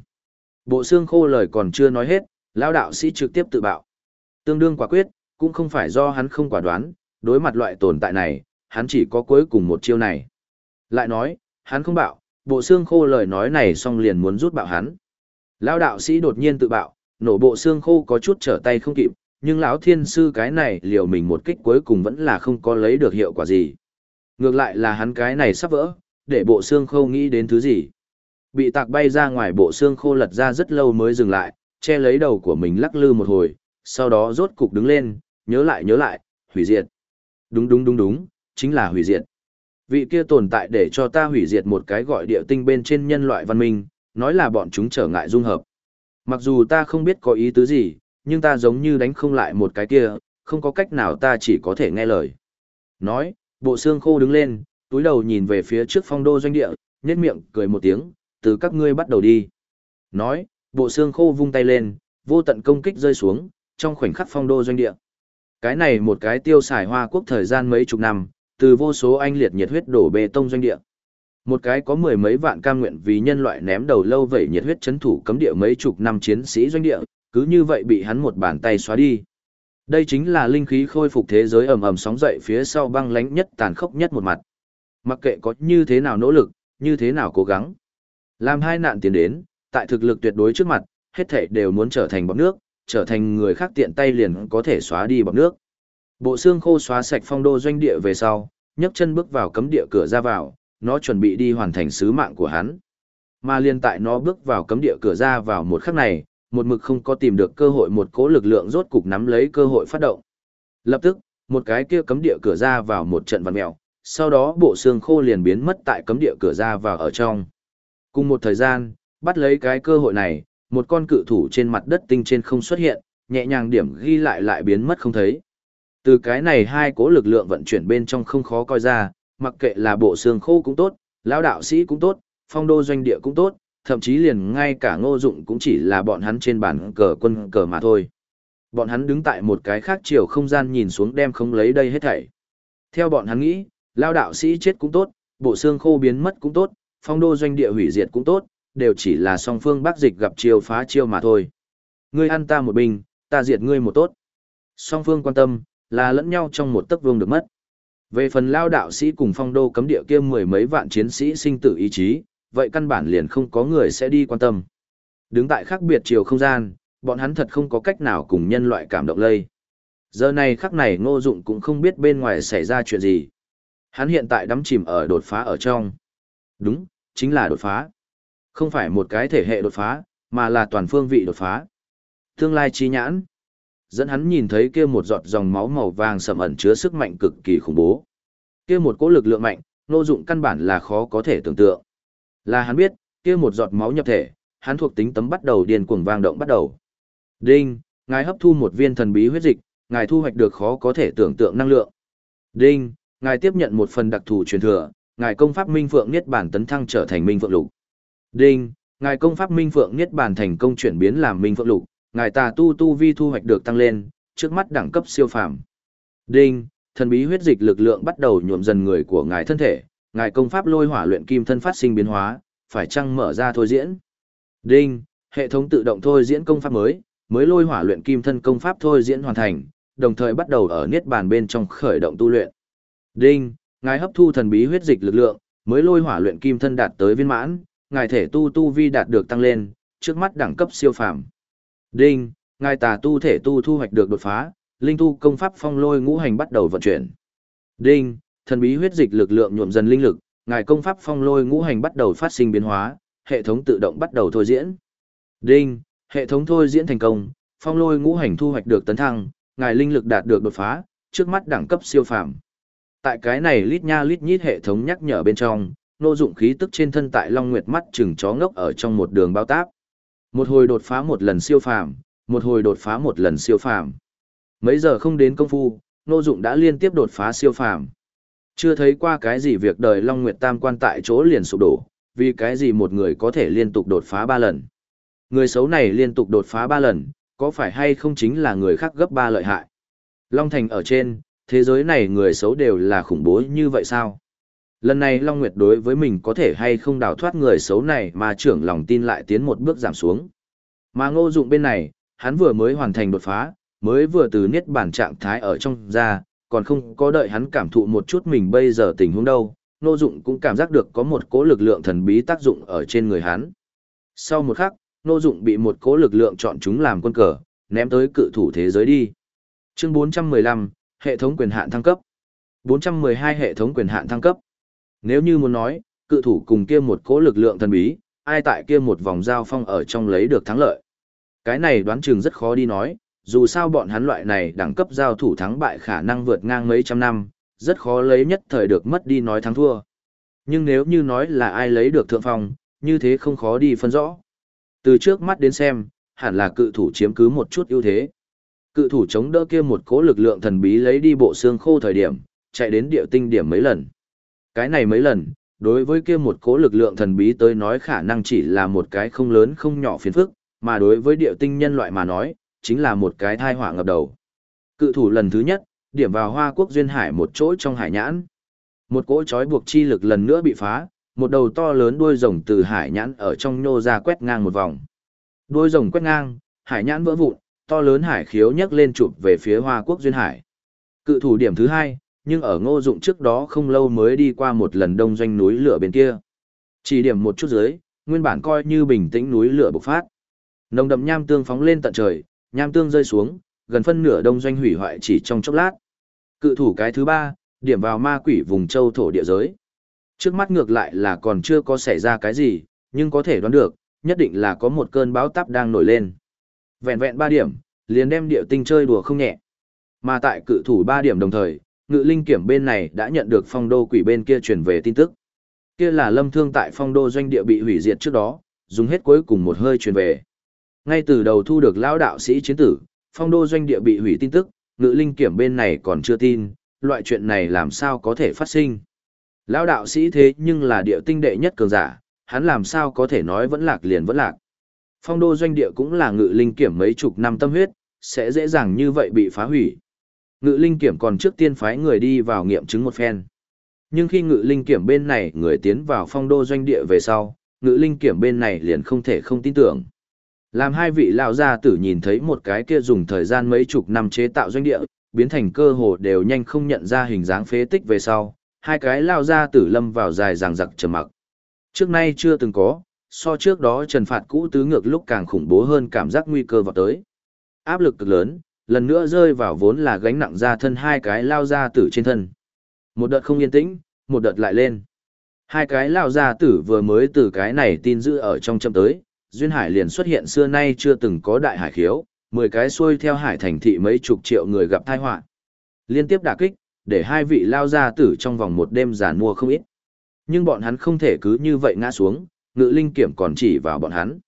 A: bộ xương khô lời còn chưa nói hết, lão đạo sĩ trực tiếp tự bạo. Tương đương quả quyết, cũng không phải do hắn không quả đoán, đối mặt loại tồn tại này, hắn chỉ có cuối cùng một chiêu này. Lại nói, hắn không bạo, bộ xương khô lời nói này xong liền muốn rút bạo hắn. Lão đạo sĩ đột nhiên tự bạo, nổ bộ xương khô có chút trở tay không kịp, nhưng lão thiên sư cái này liều mình một kích cuối cùng vẫn là không có lấy được hiệu quả gì. Ngược lại là hắn cái này sắp vỡ, để bộ xương khô nghĩ đến thứ gì. Bị tạc bay ra ngoài bộ xương khô lật ra rất lâu mới dừng lại, che lấy đầu của mình lắc lư một hồi, sau đó rốt cục đứng lên, nhớ lại nhớ lại, hủy diệt. Đúng đúng đúng đúng, chính là hủy diệt. Vị kia tồn tại để cho ta hủy diệt một cái gọi địa tinh bên trên nhân loại văn minh, nói là bọn chúng trở ngại dung hợp. Mặc dù ta không biết có ý tứ gì, nhưng ta giống như đánh không lại một cái kia, không có cách nào ta chỉ có thể nghe lời. Nói, bộ xương khô đứng lên, túi đầu nhìn về phía trước phong đô doanh địa, nhếch miệng cười một tiếng, từ các ngươi bắt đầu đi. Nói, bộ xương khô vung tay lên, vô tận công kích rơi xuống, trong khoảnh khắc phong đô doanh địa. Cái này một cái tiêu xài hoa quốc thời gian mấy chục năm, từ vô số anh liệt nhiệt huyết đổ bê tông doanh địa. Một cái có mười mấy vạn cam nguyện vì nhân loại ném đầu lâu vậy nhiệt huyết chấn thủ cấm địa mấy chục năm chiến sĩ doanh địa, cứ như vậy bị hắn một bàn tay xóa đi. Đây chính là linh khí khôi phục thế giới ầm ầm sóng dậy phía sau băng lánh nhất tàn khốc nhất một mặt. Mặc kệ có như thế nào nỗ lực, như thế nào cố gắng. Làm hai nạn tiến đến, tại thực lực tuyệt đối trước mặt, hết thảy đều muốn trở thành bọt nước, trở thành người khác tiện tay liền có thể xóa đi bọt nước. Bộ xương khô xóa sạch phong đô doanh địa về sau, nhấc chân bước vào cấm địa cửa ra vào, nó chuẩn bị đi hoàn thành sứ mạng của hắn. Mà liên tại nó bước vào cấm địa cửa ra vào một khắc này, một mực không có tìm được cơ hội một cố lực lượng rốt cục nắm lấy cơ hội phát động. Lập tức, một cái kia cấm địa cửa ra vào một trận vằn mèo, sau đó bộ xương khô liền biến mất tại cấm địa cửa ra vào ở trong. Cùng một thời gian, bắt lấy cái cơ hội này, một con cự thủ trên mặt đất tinh trên không xuất hiện, nhẹ nhàng điểm ghi lại lại biến mất không thấy. Từ cái này hai cố lực lượng vận chuyển bên trong không khó coi ra, mặc kệ là bộ xương khô cũng tốt, lão đạo sĩ cũng tốt, phong đô doanh địa cũng tốt, thậm chí liền ngay cả ngô dụng cũng chỉ là bọn hắn trên bàn cờ quân cờ mà thôi. Bọn hắn đứng tại một cái khác chiều không gian nhìn xuống đem không lấy đây hết thảy. Theo bọn hắn nghĩ, lao đạo sĩ chết cũng tốt, bộ xương khô biến mất cũng tốt, phong đô doanh địa hủy diệt cũng tốt, đều chỉ là song phương bắc dịch gặp chiều phá chiêu mà thôi. Ngươi ăn ta một bình, ta diệt ngươi một tốt. Song phương quan tâm, là lẫn nhau trong một tấc vương được mất. Về phần lao đạo sĩ cùng phong đô cấm địa kia mười mấy vạn chiến sĩ sinh tử ý chí, vậy căn bản liền không có người sẽ đi quan tâm. Đứng tại khác biệt chiều không gian, bọn hắn thật không có cách nào cùng nhân loại cảm động lây. Giờ này khắc này ngô dụng cũng không biết bên ngoài xảy ra chuyện gì. Hắn hiện tại đắm chìm ở đột phá ở trong. Đúng, chính là đột phá. Không phải một cái thể hệ đột phá, mà là toàn phương vị đột phá. Tương lai chi nhãn. Dẫn hắn nhìn thấy kia một giọt dòng máu màu vàng sầm ẩn chứa sức mạnh cực kỳ khủng bố. Kia một cỗ lực lượng mạnh, nô dụng căn bản là khó có thể tưởng tượng. Là hắn biết, kia một giọt máu nhập thể, hắn thuộc tính tấm bắt đầu điên cuồng vang động bắt đầu. Đinh, ngài hấp thu một viên thần bí huyết dịch, ngài thu hoạch được khó có thể tưởng tượng năng lượng. Đinh, ngài tiếp nhận một phần đặc thù truyền thừa, ngài công pháp Minh Phượng Niết Bàn tấn thăng trở thành Minh Phượng Lục. Đinh, ngài công pháp Minh Phượng Niết Bàn thành công chuyển biến làm Minh Phượng Lục, ngài tà tu tu vi thu hoạch được tăng lên, trước mắt đẳng cấp siêu phàm. Đinh, thần bí huyết dịch lực lượng bắt đầu nhuộm dần người của ngài thân thể, ngài công pháp lôi hỏa luyện kim thân phát sinh biến hóa, phải chăng mở ra thôi diễn. Đinh, hệ thống tự động thôi diễn công pháp mới, mới lôi hỏa luyện kim thân công pháp thôi diễn hoàn thành, đồng thời bắt đầu ở niết bàn bên trong khởi động tu luyện. Đinh, ngài hấp thu thần bí huyết dịch lực lượng, mới lôi hỏa luyện kim thân đạt tới viên mãn, ngài thể tu tu vi đạt được tăng lên, trước mắt đẳng cấp siêu phàm. Đinh, ngài tà tu thể tu thu hoạch được đột phá, linh tu công pháp phong lôi ngũ hành bắt đầu vận chuyển. Đinh, thần bí huyết dịch lực lượng nhuộm dần linh lực, ngài công pháp phong lôi ngũ hành bắt đầu phát sinh biến hóa, hệ thống tự động bắt đầu thôi diễn. Đinh, hệ thống thôi diễn thành công, phong lôi ngũ hành thu hoạch được tấn thăng, ngài linh lực đạt được đột phá, trước mắt đẳng cấp siêu phàm. Tại cái này lít nha lít nhít hệ thống nhắc nhở bên trong, nô dụng khí tức trên thân tại Long Nguyệt mắt chừng chó ngốc ở trong một đường bao táp. Một hồi đột phá một lần siêu phàm, một hồi đột phá một lần siêu phàm. Mấy giờ không đến công phu, nô dụng đã liên tiếp đột phá siêu phàm. Chưa thấy qua cái gì việc đời Long Nguyệt Tam quan tại chỗ liền sụp đổ, vì cái gì một người có thể liên tục đột phá ba lần. Người xấu này liên tục đột phá ba lần, có phải hay không chính là người khác gấp ba lợi hại. Long Thành ở trên, thế giới này người xấu đều là khủng bố như vậy sao? Lần này Long Nguyệt đối với mình có thể hay không đào thoát người xấu này mà trưởng lòng tin lại tiến một bước giảm xuống. Mà ngô dụng bên này, hắn vừa mới hoàn thành đột phá, mới vừa từ niết bản trạng thái ở trong ra, còn không có đợi hắn cảm thụ một chút mình bây giờ tình huống đâu, Ngô Dụng cũng cảm giác được có một cỗ lực lượng thần bí tác dụng ở trên người hắn. Sau một khắc, Ngô Dụng bị một cỗ lực lượng chọn chúng làm quân cờ, ném tới cự thủ thế giới đi. Chương 415, hệ thống quyền hạn thăng cấp. 412 hệ thống quyền hạn thăng cấp. Nếu như muốn nói, cự thủ cùng kia một cỗ lực lượng thần bí, ai tại kia một vòng giao phong ở trong lấy được thắng lợi. Cái này đoán chừng rất khó đi nói, dù sao bọn hắn loại này đẳng cấp giao thủ thắng bại khả năng vượt ngang mấy trăm năm, rất khó lấy nhất thời được mất đi nói thắng thua. Nhưng nếu như nói là ai lấy được thượng phong, như thế không khó đi phân rõ. Từ trước mắt đến xem, hẳn là cự thủ chiếm cứ một chút ưu thế. Cự thủ chống đỡ kia một cố lực lượng thần bí lấy đi bộ xương khô thời điểm, chạy đến địa tinh điểm mấy lần. Cái này mấy lần, đối với kia một cố lực lượng thần bí tới nói khả năng chỉ là một cái không lớn không nhỏ phiền phức, mà đối với địa tinh nhân loại mà nói, chính là một cái thai họa ngập đầu. Cự thủ lần thứ nhất, điểm vào Hoa Quốc duyên hải một chỗ trong hải nhãn. Một cỗ trói buộc chi lực lần nữa bị phá, một đầu to lớn đuôi rồng từ hải nhãn ở trong nhô ra quét ngang một vòng. Đuôi rồng quét ngang, hải nhãn vỡ vụn, to lớn hải khiếu nhấc lên chụp về phía Hoa Quốc duyên hải. Cự thủ điểm thứ hai, nhưng ở ngô dụng trước đó không lâu mới đi qua một lần đông doanh núi lửa bên kia. Chỉ điểm một chút dưới, nguyên bản coi như bình tĩnh núi lửa bộc phát. Nồng đậm nham tương phóng lên tận trời, nham tương rơi xuống, gần phân nửa đông doanh hủy hoại chỉ trong chốc lát. Cự thủ cái thứ ba, điểm vào ma quỷ vùng châu thổ địa giới. Trước mắt ngược lại là còn chưa có xảy ra cái gì, Nhưng có thể đoán được, nhất định là có một cơn bão táp đang nổi lên. Vẹn vẹn ba điểm, liền đem địa tinh chơi đùa không nhẹ. Mà tại cự thủ ba điểm đồng thời, ngự linh kiểm bên này đã nhận được phong đô quỷ bên kia truyền về tin tức. Kia là lâm thương tại phong đô doanh địa bị hủy diệt trước đó, dùng hết cuối cùng một hơi truyền về. Ngay từ đầu thu được lão đạo sĩ chiến tử, phong đô doanh địa bị hủy tin tức, ngự linh kiểm bên này còn chưa tin, loại chuyện này làm sao có thể phát sinh. Lão đạo sĩ thế nhưng là địa tinh đệ nhất cường giả, hắn làm sao có thể nói vẫn lạc liền vẫn lạc. Phong đô doanh địa cũng là ngự linh kiểm mấy chục năm tâm huyết, sẽ dễ dàng như vậy bị phá hủy. Ngự linh kiểm còn trước tiên phái người đi vào nghiệm chứng một phen. Nhưng khi ngự linh kiểm bên này người tiến vào phong đô doanh địa về sau, ngự linh kiểm bên này liền không thể không tin tưởng. Làm hai vị lão gia tử nhìn thấy một cái kia dùng thời gian mấy chục năm chế tạo doanh địa, biến thành cơ hồ đều nhanh không nhận ra hình dáng phế tích về sau, hai cái lão gia tử lâm vào dài ràng giặc trầm mặc. Trước nay chưa từng có, so trước đó trần phạt cũ tứ ngược lúc càng khủng bố hơn cảm giác nguy cơ vào tới. Áp lực cực lớn, lần nữa rơi vào vốn là gánh nặng ra thân hai cái lao gia tử trên thân. Một đợt không yên tĩnh, một đợt lại lên. Hai cái lao gia tử vừa mới từ cái này tin giữ ở trong châm tới, Duyên Hải liền xuất hiện xưa nay chưa từng có đại hải khiếu, 10 cái xuôi theo hải thành thị mấy chục triệu người gặp tai họa. Liên tiếp đả kích, để hai vị lao gia tử trong vòng một đêm giàn mua không ít. Nhưng bọn hắn không thể cứ như vậy ngã xuống, ngự linh kiểm còn chỉ vào bọn hắn.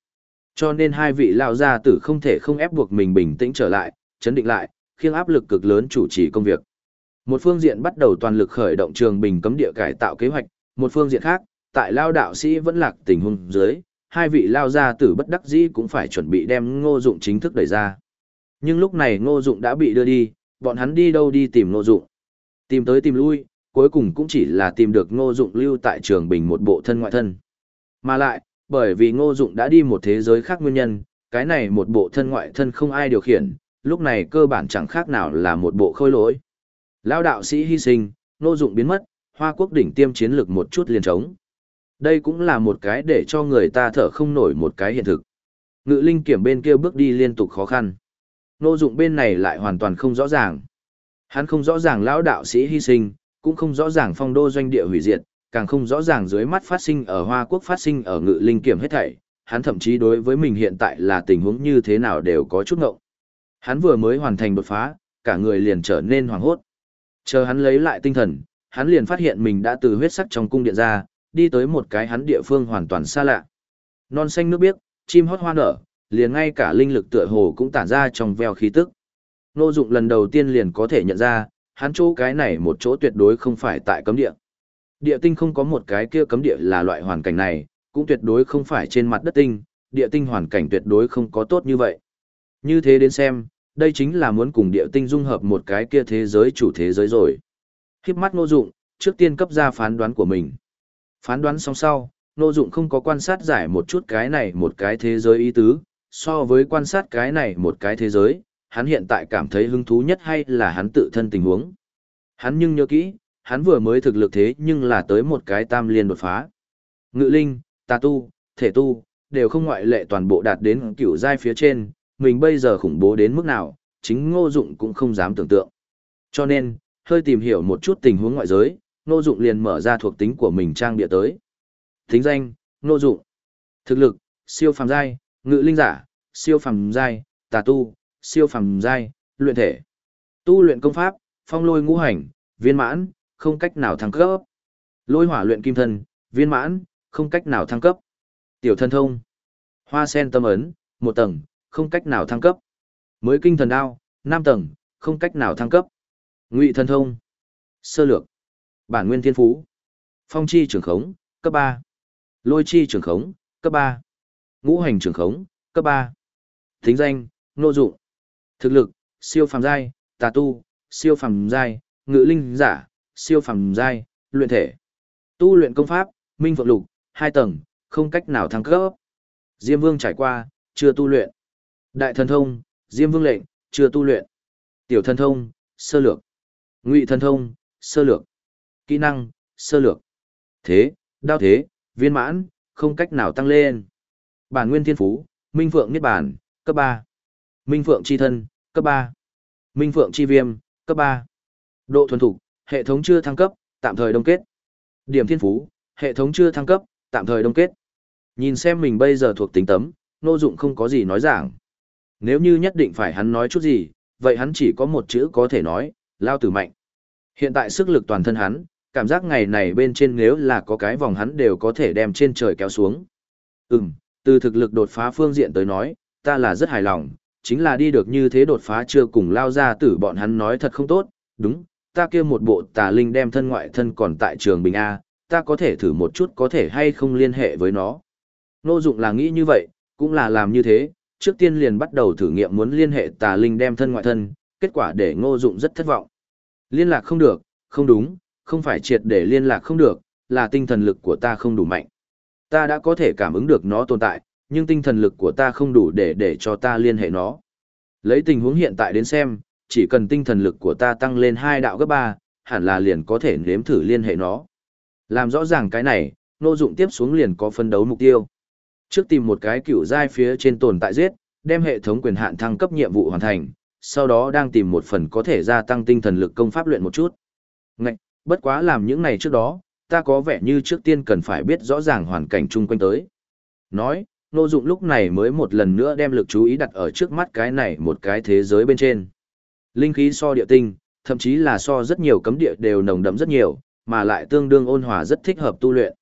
A: Cho nên hai vị lao gia tử không thể không ép buộc mình bình tĩnh trở lại, chấn định lại, khiêng áp lực cực lớn chủ trì công việc. Một phương diện bắt đầu toàn lực khởi động trường bình cấm địa cải tạo kế hoạch, một phương diện khác, tại lao đạo sĩ vẫn lạc tình huống dưới, hai vị lao gia tử bất đắc dĩ cũng phải chuẩn bị đem ngô dụng chính thức đẩy ra. Nhưng lúc này ngô dụng đã bị đưa đi, bọn hắn đi đâu đi tìm ngô dụng. Tìm tới tìm lui, cuối cùng cũng chỉ là tìm được ngô dụng lưu tại trường bình một bộ thân ngoại thân. Mà lại, bởi vì ngô dụng đã đi một thế giới khác nguyên nhân, cái này một bộ thân ngoại thân không ai điều khiển, lúc này cơ bản chẳng khác nào là một bộ khôi lỗi. Lao đạo sĩ hy sinh, nô dụng biến mất, hoa quốc đỉnh tiêm chiến lực một chút liền trống. Đây cũng là một cái để cho người ta thở không nổi một cái hiện thực. Ngự linh kiểm bên kia bước đi liên tục khó khăn. Nô dụng bên này lại hoàn toàn không rõ ràng. Hắn không rõ ràng lão đạo sĩ hy sinh, cũng không rõ ràng phong đô doanh địa hủy diệt, càng không rõ ràng dưới mắt phát sinh ở Hoa Quốc phát sinh ở ngự linh kiểm hết thảy, hắn thậm chí đối với mình hiện tại là tình huống như thế nào đều có chút ngộng. Hắn vừa mới hoàn thành đột phá, cả người liền trở nên hoảng hốt. Chờ hắn lấy lại tinh thần, hắn liền phát hiện mình đã từ huyết sắc trong cung điện ra, đi tới một cái hắn địa phương hoàn toàn xa lạ. Non xanh nước biếc, chim hót hoa nở, liền ngay cả linh lực tựa hồ cũng tản ra trong veo khí tức. Nô dụng lần đầu tiên liền có thể nhận ra, hắn chỗ cái này một chỗ tuyệt đối không phải tại cấm địa. Địa tinh không có một cái kia cấm địa là loại hoàn cảnh này, cũng tuyệt đối không phải trên mặt đất tinh, địa tinh hoàn cảnh tuyệt đối không có tốt như vậy. Như thế đến xem, đây chính là muốn cùng địa tinh dung hợp một cái kia thế giới chủ thế giới rồi. Khiếp mắt nô dụng, trước tiên cấp ra phán đoán của mình. Phán đoán xong sau, nô dụng không có quan sát giải một chút cái này một cái thế giới ý tứ, so với quan sát cái này một cái thế giới, hắn hiện tại cảm thấy hứng thú nhất hay là hắn tự thân tình huống. Hắn nhưng nhớ kỹ, hắn vừa mới thực lực thế nhưng là tới một cái tam liên đột phá. Ngự linh, tà tu, thể tu, đều không ngoại lệ toàn bộ đạt đến cửu giai phía trên, mình bây giờ khủng bố đến mức nào, chính ngô dụng cũng không dám tưởng tượng. Cho nên, hơi tìm hiểu một chút tình huống ngoại giới, ngô dụng liền mở ra thuộc tính của mình trang địa tới. Thính danh, ngô dụng. Thực lực, siêu phàm giai, ngự linh giả, siêu phàm giai, tà tu, siêu phàm giai, luyện thể. Tu luyện công pháp, phong lôi ngũ hành, viên mãn, không cách nào thăng cấp. Lôi hỏa luyện kim thân, viên mãn, không cách nào thăng cấp. Tiểu thân thông. Hoa sen tâm ấn, một tầng, không cách nào thăng cấp. Mới kinh thần đao, 5 tầng, không cách nào thăng cấp. Ngụy thần thông. Sơ lược. Bản nguyên thiên phú. Phong chi trưởng khống, cấp 3. Lôi chi trưởng khống, cấp 3. Ngũ hành trưởng khống, cấp 3. Thính danh, nô dụng. Thực lực, siêu phàm giai, tà tu, siêu phàm giai, ngự linh giả, siêu phàm giai, luyện thể. Tu luyện công pháp, Minh Phượng Lục, hai tầng, không cách nào thăng cấp. Diêm Vương trải qua, chưa tu luyện. Đại thần thông, Diêm Vương lệnh, chưa tu luyện. Tiểu thần thông, sơ lược. Ngụy thần thông, sơ lược. Kỹ năng, sơ lược. Thế, đao thế, viên mãn, không cách nào tăng lên. Bản nguyên thiên phú, Minh Phượng Niết Bản, cấp 3. Minh Phượng chi thân, cấp 3. Minh Phượng chi viêm, cấp 3. Độ thuần thục, hệ thống chưa thăng cấp, tạm thời đông kết. Điểm thiên phú, hệ thống chưa thăng cấp, tạm thời đông kết. Nhìn xem mình bây giờ thuộc tính tấm, Ngô Dụng không có gì nói giảng. Nếu như nhất định phải hắn nói chút gì, vậy hắn chỉ có một chữ có thể nói, lao tử mạnh. Hiện tại sức lực toàn thân hắn, cảm giác ngày này bên trên nếu là có cái vòng hắn đều có thể đem trên trời kéo xuống. Ừm, từ thực lực đột phá phương diện tới nói, ta là rất hài lòng, chính là đi được như thế đột phá chưa cùng lao ra tử bọn hắn nói thật không tốt, đúng, ta kia một bộ tà linh đem thân ngoại thân còn tại trường bình A, ta có thể thử một chút có thể hay không liên hệ với nó. Nô dụng là nghĩ như vậy, cũng là làm như thế, trước tiên liền bắt đầu thử nghiệm muốn liên hệ tà linh đem thân ngoại thân, kết quả để ngô dụng rất thất vọng. Liên lạc không được, không đúng, không phải triệt để liên lạc không được, là tinh thần lực của ta không đủ mạnh. Ta đã có thể cảm ứng được nó tồn tại, nhưng tinh thần lực của ta không đủ để để cho ta liên hệ nó. Lấy tình huống hiện tại đến xem, chỉ cần tinh thần lực của ta tăng lên hai đạo gấp ba, hẳn là liền có thể nếm thử liên hệ nó. Làm rõ ràng cái này, nô dụng tiếp xuống liền có phân đấu mục tiêu. Trước tìm một cái cựu giai phía trên tồn tại giết, đem hệ thống quyền hạn thăng cấp nhiệm vụ hoàn thành, sau đó đang tìm một phần có thể gia tăng tinh thần lực công pháp luyện một chút. Ngạch, bất quá làm những này trước đó, ta có vẻ như trước tiên cần phải biết rõ ràng hoàn cảnh chung quanh tới. Nói, Nô Dụng lúc này mới một lần nữa đem lực chú ý đặt ở trước mắt cái này một cái thế giới bên trên. Linh khí so địa tinh, thậm chí là so rất nhiều cấm địa đều nồng đậm rất nhiều, mà lại tương đương ôn hòa rất thích hợp tu luyện.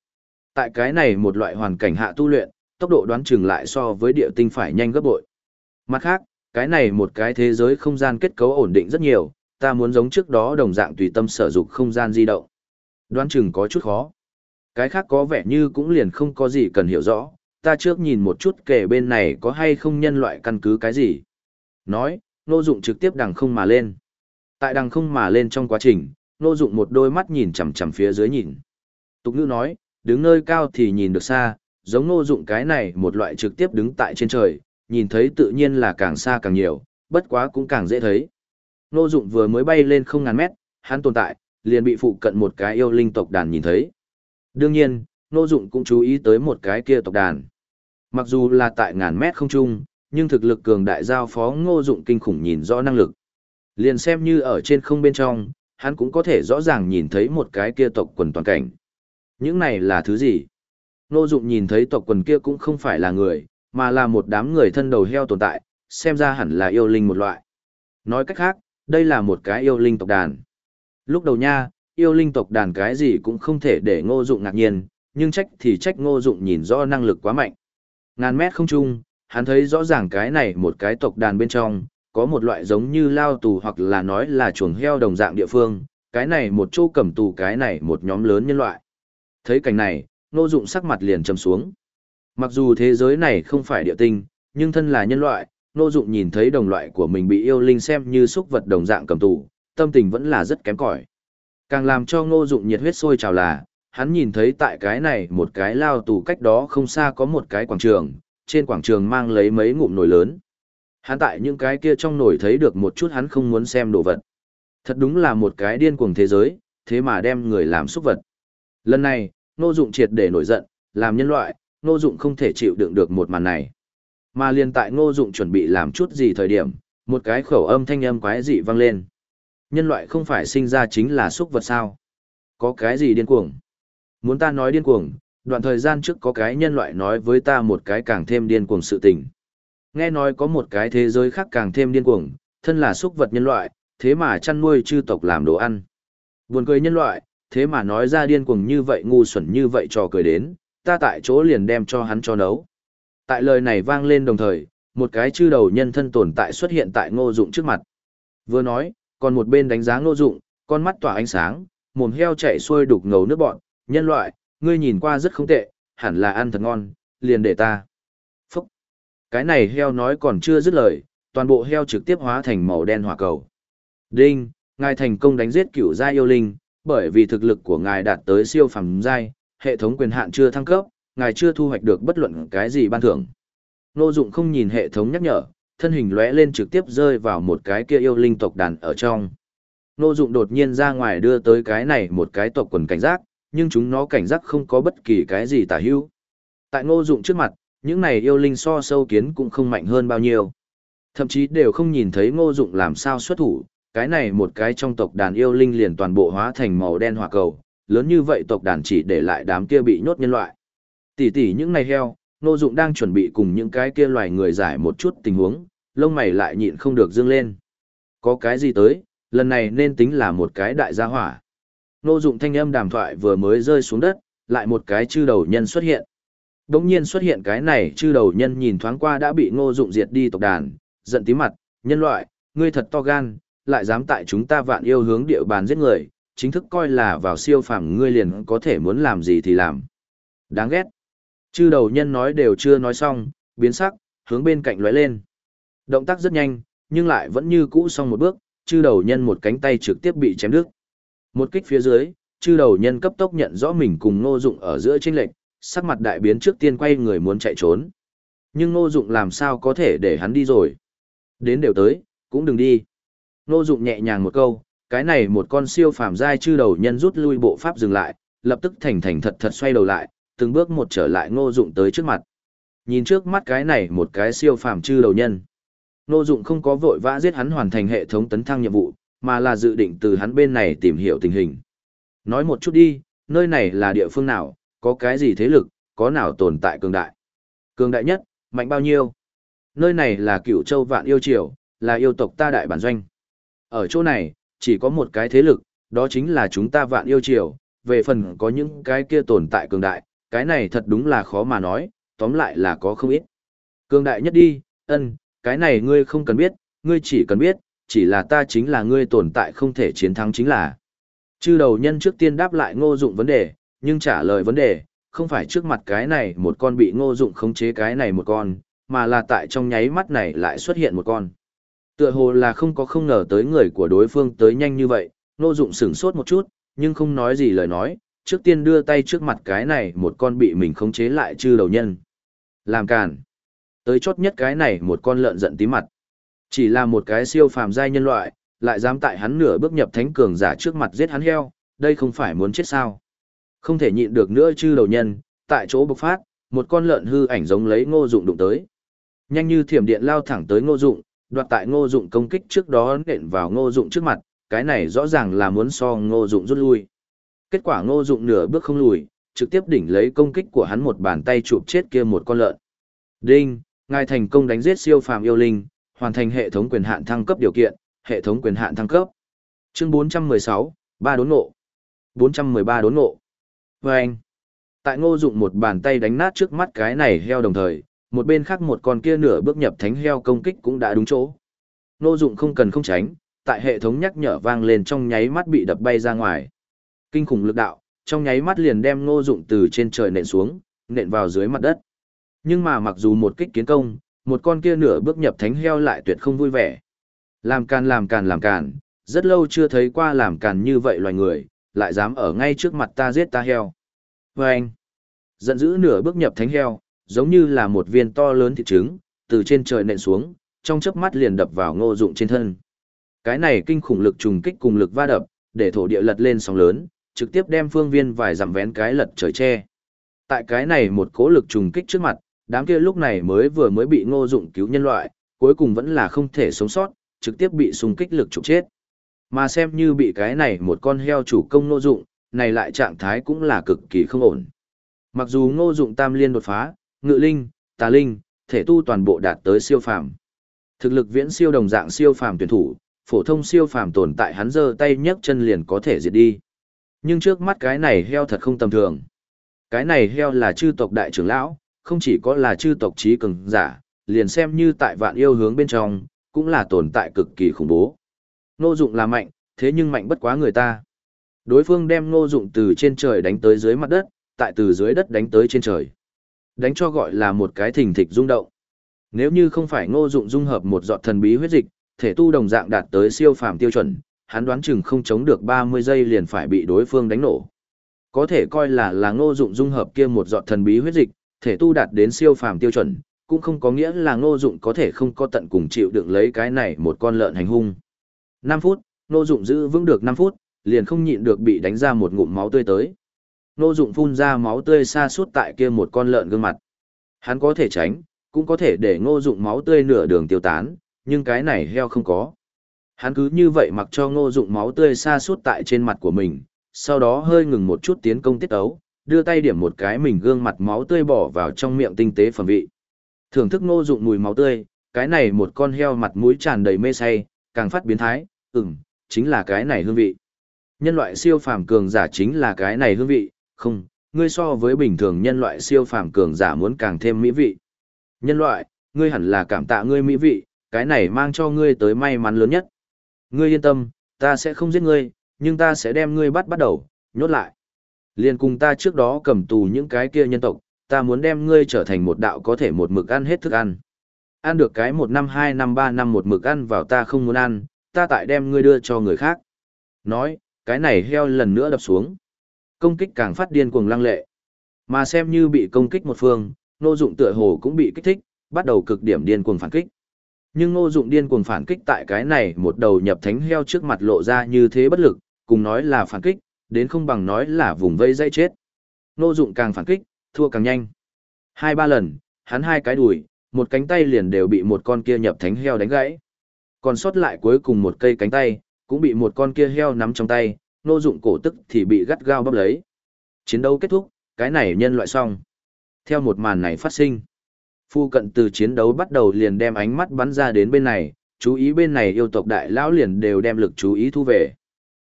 A: Tại cái này một loại hoàn cảnh hạ tu luyện, tốc độ đoán chừng lại so với địa tinh phải nhanh gấp bội. Mặt khác, cái này một cái thế giới không gian kết cấu ổn định rất nhiều, ta muốn giống trước đó đồng dạng tùy tâm sở dụng không gian di động. Đoán chừng có chút khó. Cái khác có vẻ như cũng liền không có gì cần hiểu rõ, ta trước nhìn một chút kể bên này có hay không nhân loại căn cứ cái gì. Nói, nô dụng trực tiếp đằng không mà lên. Tại đằng không mà lên trong quá trình, nô dụng một đôi mắt nhìn chằm chằm phía dưới nhìn. Tục ngữ nói, đứng nơi cao thì nhìn được xa, giống Ngô dụng cái này một loại trực tiếp đứng tại trên trời, nhìn thấy tự nhiên là càng xa càng nhiều, bất quá cũng càng dễ thấy. Ngô dụng vừa mới bay lên không ngàn mét, hắn tồn tại, liền bị phụ cận một cái yêu linh tộc đàn nhìn thấy. Đương nhiên, Ngô dụng cũng chú ý tới một cái kia tộc đàn. Mặc dù là tại ngàn mét không trung, nhưng thực lực cường đại giao phó ngô dụng kinh khủng nhìn rõ năng lực. Liền xem như ở trên không bên trong, hắn cũng có thể rõ ràng nhìn thấy một cái kia tộc quần toàn cảnh. Những này là thứ gì? Ngô dụng nhìn thấy tộc quần kia cũng không phải là người, mà là một đám người thân đầu heo tồn tại, xem ra hẳn là yêu linh một loại. Nói cách khác, đây là một cái yêu linh tộc đàn. Lúc đầu nha, yêu linh tộc đàn cái gì cũng không thể để ngô dụng ngạc nhiên, nhưng trách thì trách ngô dụng nhìn rõ năng lực quá mạnh. Ngàn mét không trung, hắn thấy rõ ràng cái này một cái tộc đàn bên trong, có một loại giống như lao tù hoặc là nói là chuồng heo đồng dạng địa phương, cái này một chỗ cầm tù cái này một nhóm lớn nhân loại. Thấy cảnh này, ngô dụng sắc mặt liền trầm xuống. Mặc dù thế giới này không phải địa tinh, nhưng thân là nhân loại, Ngô Dụng nhìn thấy đồng loại của mình bị yêu linh xem như xúc vật đồng dạng cầm tù, tâm tình vẫn là rất kém cỏi. Càng làm cho Ngô Dụng nhiệt huyết sôi trào là, hắn nhìn thấy tại cái này một cái lao tù cách đó không xa có một cái quảng trường, trên quảng trường mang lấy mấy ngụm nồi lớn. Hắn tại những cái kia trong nồi thấy được một chút hắn không muốn xem đồ vật. Thật đúng là một cái điên cuồng thế giới, thế mà đem người làm xúc vật. Lần này, Ngô Dụng triệt để nổi giận, làm nhân loại, Ngô Dụng không thể chịu đựng được một màn này. Mà liền tại Ngô Dụng chuẩn bị làm chút gì thời điểm, một cái khẩu âm thanh âm quái dị vang lên. Nhân loại không phải sinh ra chính là xúc vật sao? Có cái gì điên cuồng? Muốn ta nói điên cuồng, đoạn thời gian trước có cái nhân loại nói với ta một cái càng thêm điên cuồng sự tình. Nghe nói có một cái thế giới khác càng thêm điên cuồng, thân là xúc vật nhân loại, thế mà chăn nuôi chư tộc làm đồ ăn. Buồn cười nhân loại, thế mà nói ra điên cuồng như vậy ngu xuẩn như vậy trò cười đến, ta tại chỗ liền đem cho hắn cho nấu. Tại lời này vang lên đồng thời, một cái chư đầu nhân thân tồn tại xuất hiện tại ngô dụng trước mặt. Vừa nói, còn một bên đánh giá ngô dụng, con mắt tỏa ánh sáng, mồm heo chạy xuôi đục ngầu nước bọn, nhân loại, ngươi nhìn qua rất không tệ, hẳn là ăn thật ngon, liền để ta. Phúc! Cái này heo nói còn chưa dứt lời, toàn bộ heo trực tiếp hóa thành màu đen hỏa cầu. Đinh, ngài thành công đánh giết cửu gia yêu linh, bởi vì thực lực của ngài đạt tới siêu phẩm giai, hệ thống quyền hạn chưa thăng cấp, ngài chưa thu hoạch được bất luận cái gì ban thưởng. Nô dụng không nhìn hệ thống nhắc nhở, thân hình lóe lên trực tiếp rơi vào một cái kia yêu linh tộc đàn ở trong. Nô dụng đột nhiên ra ngoài đưa tới cái này một cái tộc quần cảnh giác, nhưng chúng nó cảnh giác không có bất kỳ cái gì tả hữu. Tại ngô dụng trước mặt, những này yêu linh so sâu kiến cũng không mạnh hơn bao nhiêu. Thậm chí đều không nhìn thấy ngô dụng làm sao xuất thủ, cái này một cái trong tộc đàn yêu linh liền toàn bộ hóa thành màu đen hỏa cầu, lớn như vậy tộc đàn chỉ để lại đám kia bị nhốt nhân loại. Tỷ tỷ những này heo, Ngô Dụng đang chuẩn bị cùng những cái kia loài người giải một chút tình huống, lông mày lại nhịn không được dương lên. Có cái gì tới, lần này nên tính là một cái đại gia hỏa. Ngô Dụng thanh âm đàm thoại vừa mới rơi xuống đất, lại một cái chư đầu nhân xuất hiện. Đống nhiên xuất hiện cái này chư đầu nhân nhìn thoáng qua đã bị Ngô Dụng diệt đi tộc đàn, giận tím mặt, nhân loại, ngươi thật to gan, lại dám tại chúng ta vạn yêu hướng địa bàn giết người, chính thức coi là vào siêu phàm ngươi liền có thể muốn làm gì thì làm. Đáng ghét. Chư đầu nhân nói đều chưa nói xong, biến sắc, hướng bên cạnh lóe lên. Động tác rất nhanh, nhưng lại vẫn như cũ xong một bước, chư đầu nhân một cánh tay trực tiếp bị chém đứt. Một kích phía dưới, chư đầu nhân cấp tốc nhận rõ mình cùng Ngô Dụng ở giữa chênh lệch, sắc mặt đại biến trước tiên quay người muốn chạy trốn. Nhưng Ngô Dụng làm sao có thể để hắn đi rồi? Đến đều tới, cũng đừng đi. Ngô Dụng nhẹ nhàng một câu, cái này một con siêu phàm giai chư đầu nhân rút lui bộ pháp dừng lại, lập tức thành thành thật thật xoay đầu lại, từng bước một trở lại Ngô Dụng tới trước mặt. Nhìn trước mắt cái này một cái siêu phàm chư đầu nhân. Ngô Dụng không có vội vã giết hắn hoàn thành hệ thống tấn thăng nhiệm vụ, mà là dự định từ hắn bên này tìm hiểu tình hình. Nói một chút đi, nơi này là địa phương nào, có cái gì thế lực, có nào tồn tại cường đại. Cường đại nhất, mạnh bao nhiêu? Nơi này là Cửu châu vạn yêu triều, là yêu tộc ta đại bản doanh. Ở chỗ này, chỉ có một cái thế lực, đó chính là chúng ta vạn yêu triều, về phần có những cái kia tồn tại cường đại, cái này thật đúng là khó mà nói, tóm lại là có không ít. Cường đại nhất đi, ân, cái này ngươi không cần biết, ngươi chỉ cần biết, chỉ là ta chính là ngươi tồn tại không thể chiến thắng chính là. Chư đầu nhân trước tiên đáp lại ngô dụng vấn đề, nhưng trả lời vấn đề, không phải trước mặt cái này một con bị ngô dụng khống chế cái này một con, mà là tại trong nháy mắt này lại xuất hiện một con. Tựa hồ là không có không ngờ tới người của đối phương tới nhanh như vậy, ngô dụng sửng sốt một chút, nhưng không nói gì lời nói, trước tiên đưa tay trước mặt cái này một con bị mình khống chế lại chư đầu nhân. Làm càn. Tới chốt nhất cái này một con lợn giận tí mặt. Chỉ là một cái siêu phàm giai nhân loại, lại dám tại hắn nửa bước nhập thánh cường giả trước mặt giết hắn heo, đây không phải muốn chết sao. Không thể nhịn được nữa chư đầu nhân, tại chỗ bộc phát, một con lợn hư ảnh giống lấy ngô dụng đụng tới. Nhanh như thiểm điện lao thẳng tới ngô dụng, đoạt tại ngô dụng công kích trước đó nện vào ngô dụng trước mặt, cái này rõ ràng là muốn so ngô dụng rút lui. Kết quả ngô dụng nửa bước không lùi, trực tiếp đỉnh lấy công kích của hắn một bàn tay chụp chết kia một con lợn. Đinh, ngài thành công đánh giết siêu phàm yêu linh, hoàn thành hệ thống quyền hạn thăng cấp điều kiện, hệ thống quyền hạn thăng cấp. Chương 416, ba đốn ngộ. 413 đốn ngộ. Và anh, tại ngô dụng một bàn tay đánh nát trước mắt cái này heo đồng thời, một bên khác một con kia nửa bước nhập thánh heo công kích cũng đã đúng chỗ. Ngô dụng không cần không tránh, tại hệ thống nhắc nhở vang lên trong nháy mắt bị đập bay ra ngoài. Kinh khủng lực đạo, trong nháy mắt liền đem ngô dụng từ trên trời nện xuống, nện vào dưới mặt đất. Nhưng mà mặc dù một kích kiến công, một con kia nửa bước nhập thánh heo lại tuyệt không vui vẻ. Làm càn làm càn làm càn, rất lâu chưa thấy qua làm càn như vậy loài người, lại dám ở ngay trước mặt ta giết ta heo. Vâng! anh, giận dữ nửa bước nhập thánh heo, giống như là một viên to lớn thịt trứng, từ trên trời nện xuống, trong chớp mắt liền đập vào ngô dụng trên thân. Cái này kinh khủng lực trùng kích cùng lực va đập, để thổ địa lật lên sóng lớn, trực tiếp đem phương viên vài dặm vén cái lật trời che. Tại cái này một cố lực trùng kích trước mặt, đám kia lúc này mới vừa mới bị ngô dụng cứu nhân loại, cuối cùng vẫn là không thể sống sót, trực tiếp bị xung kích lực trục chết. Mà xem như bị cái này một con heo chủ công ngô dụng, này lại trạng thái cũng là cực kỳ không ổn. Mặc dù ngô dụng tam liên đột phá, ngự linh, tà linh, thể tu toàn bộ đạt tới siêu phàm. Thực lực viễn siêu đồng dạng siêu phàm tuyển thủ, phổ thông siêu phàm tồn tại hắn giơ tay nhấc chân liền có thể diệt đi. Nhưng trước mắt cái này heo thật không tầm thường. Cái này heo là chư tộc đại trưởng lão, không chỉ có là chư tộc trí cường giả, liền xem như tại vạn yêu hướng bên trong, cũng là tồn tại cực kỳ khủng bố. Ngô dụng là mạnh, thế nhưng mạnh bất quá người ta. Đối phương đem ngô dụng từ trên trời đánh tới dưới mặt đất, tại từ dưới đất đánh tới trên trời. Đánh cho gọi là một cái thình thịch rung động. Nếu như không phải ngô dụng dung hợp một giọt thần bí huyết dịch, thể tu đồng dạng đạt tới siêu phàm tiêu chuẩn, hắn đoán chừng không chống được 30 giây liền phải bị đối phương đánh nổ. Có thể coi là là ngô dụng dung hợp kia một giọt thần bí huyết dịch, thể tu đạt đến siêu phàm tiêu chuẩn, cũng không có nghĩa là ngô dụng có thể không có tận cùng chịu đựng lấy cái này một con lợn hành hung. 5 phút, ngô dụng giữ vững được 5 phút, liền không nhịn được bị đánh ra một ngụm máu tươi tới. Ngô dụng phun ra máu tươi xa suốt tại kia một con lợn gương mặt. Hắn có thể tránh, cũng có thể để ngô dụng máu tươi nửa đường tiêu tán, nhưng cái này heo không có. Hắn cứ như vậy mặc cho ngô dụng máu tươi xa suốt tại trên mặt của mình, sau đó hơi ngừng một chút tiến công tiết ấu, đưa tay điểm một cái mình gương mặt máu tươi bỏ vào trong miệng tinh tế phẩm vị. Thưởng thức ngô dụng mùi máu tươi, cái này một con heo mặt mũi tràn đầy mê say, càng phát biến thái, ừm, chính là cái này hương vị. Nhân loại siêu phàm cường giả chính là cái này hương vị, không, ngươi so với bình thường nhân loại siêu phàm cường giả muốn càng thêm mỹ vị. Nhân loại, ngươi hẳn là cảm tạ ngươi mỹ vị, cái này mang cho ngươi tới may mắn lớn nhất. Ngươi yên tâm, ta sẽ không giết ngươi, nhưng ta sẽ đem ngươi bắt bắt đầu, nhốt lại. Liên cùng ta trước đó cầm tù những cái kia nhân tộc, ta muốn đem ngươi trở thành một đạo có thể một mực ăn hết thức ăn. Ăn được cái một năm hai năm ba năm một mực ăn vào ta không muốn ăn, ta tại đem ngươi đưa cho người khác. Nói, cái này heo lần nữa đập xuống. Công kích càng phát điên cuồng lăng lệ. Mà xem như bị công kích một phương, Ngô dụng tựa hồ cũng bị kích thích, bắt đầu cực điểm điên cuồng phản kích. Nhưng Ngô dụng điên cuồng phản kích tại cái này một đầu nhập thánh heo trước mặt lộ ra như thế bất lực, cùng nói là phản kích, đến không bằng nói là vùng vây dây chết. Ngô dụng càng phản kích, thua càng nhanh. Hai ba lần, hắn hai cái đùi, một cánh tay liền đều bị một con kia nhập thánh heo đánh gãy. Còn sót lại cuối cùng một cây cánh tay, cũng bị một con kia heo nắm trong tay, nô dụng cổ tức thì bị gắt gao bắp lấy. Chiến đấu kết thúc, cái này nhân loại xong. Theo một màn này phát sinh, phu cận từ chiến đấu bắt đầu liền đem ánh mắt bắn ra đến bên này, chú ý bên này yêu tộc đại lão liền đều đem lực chú ý thu về.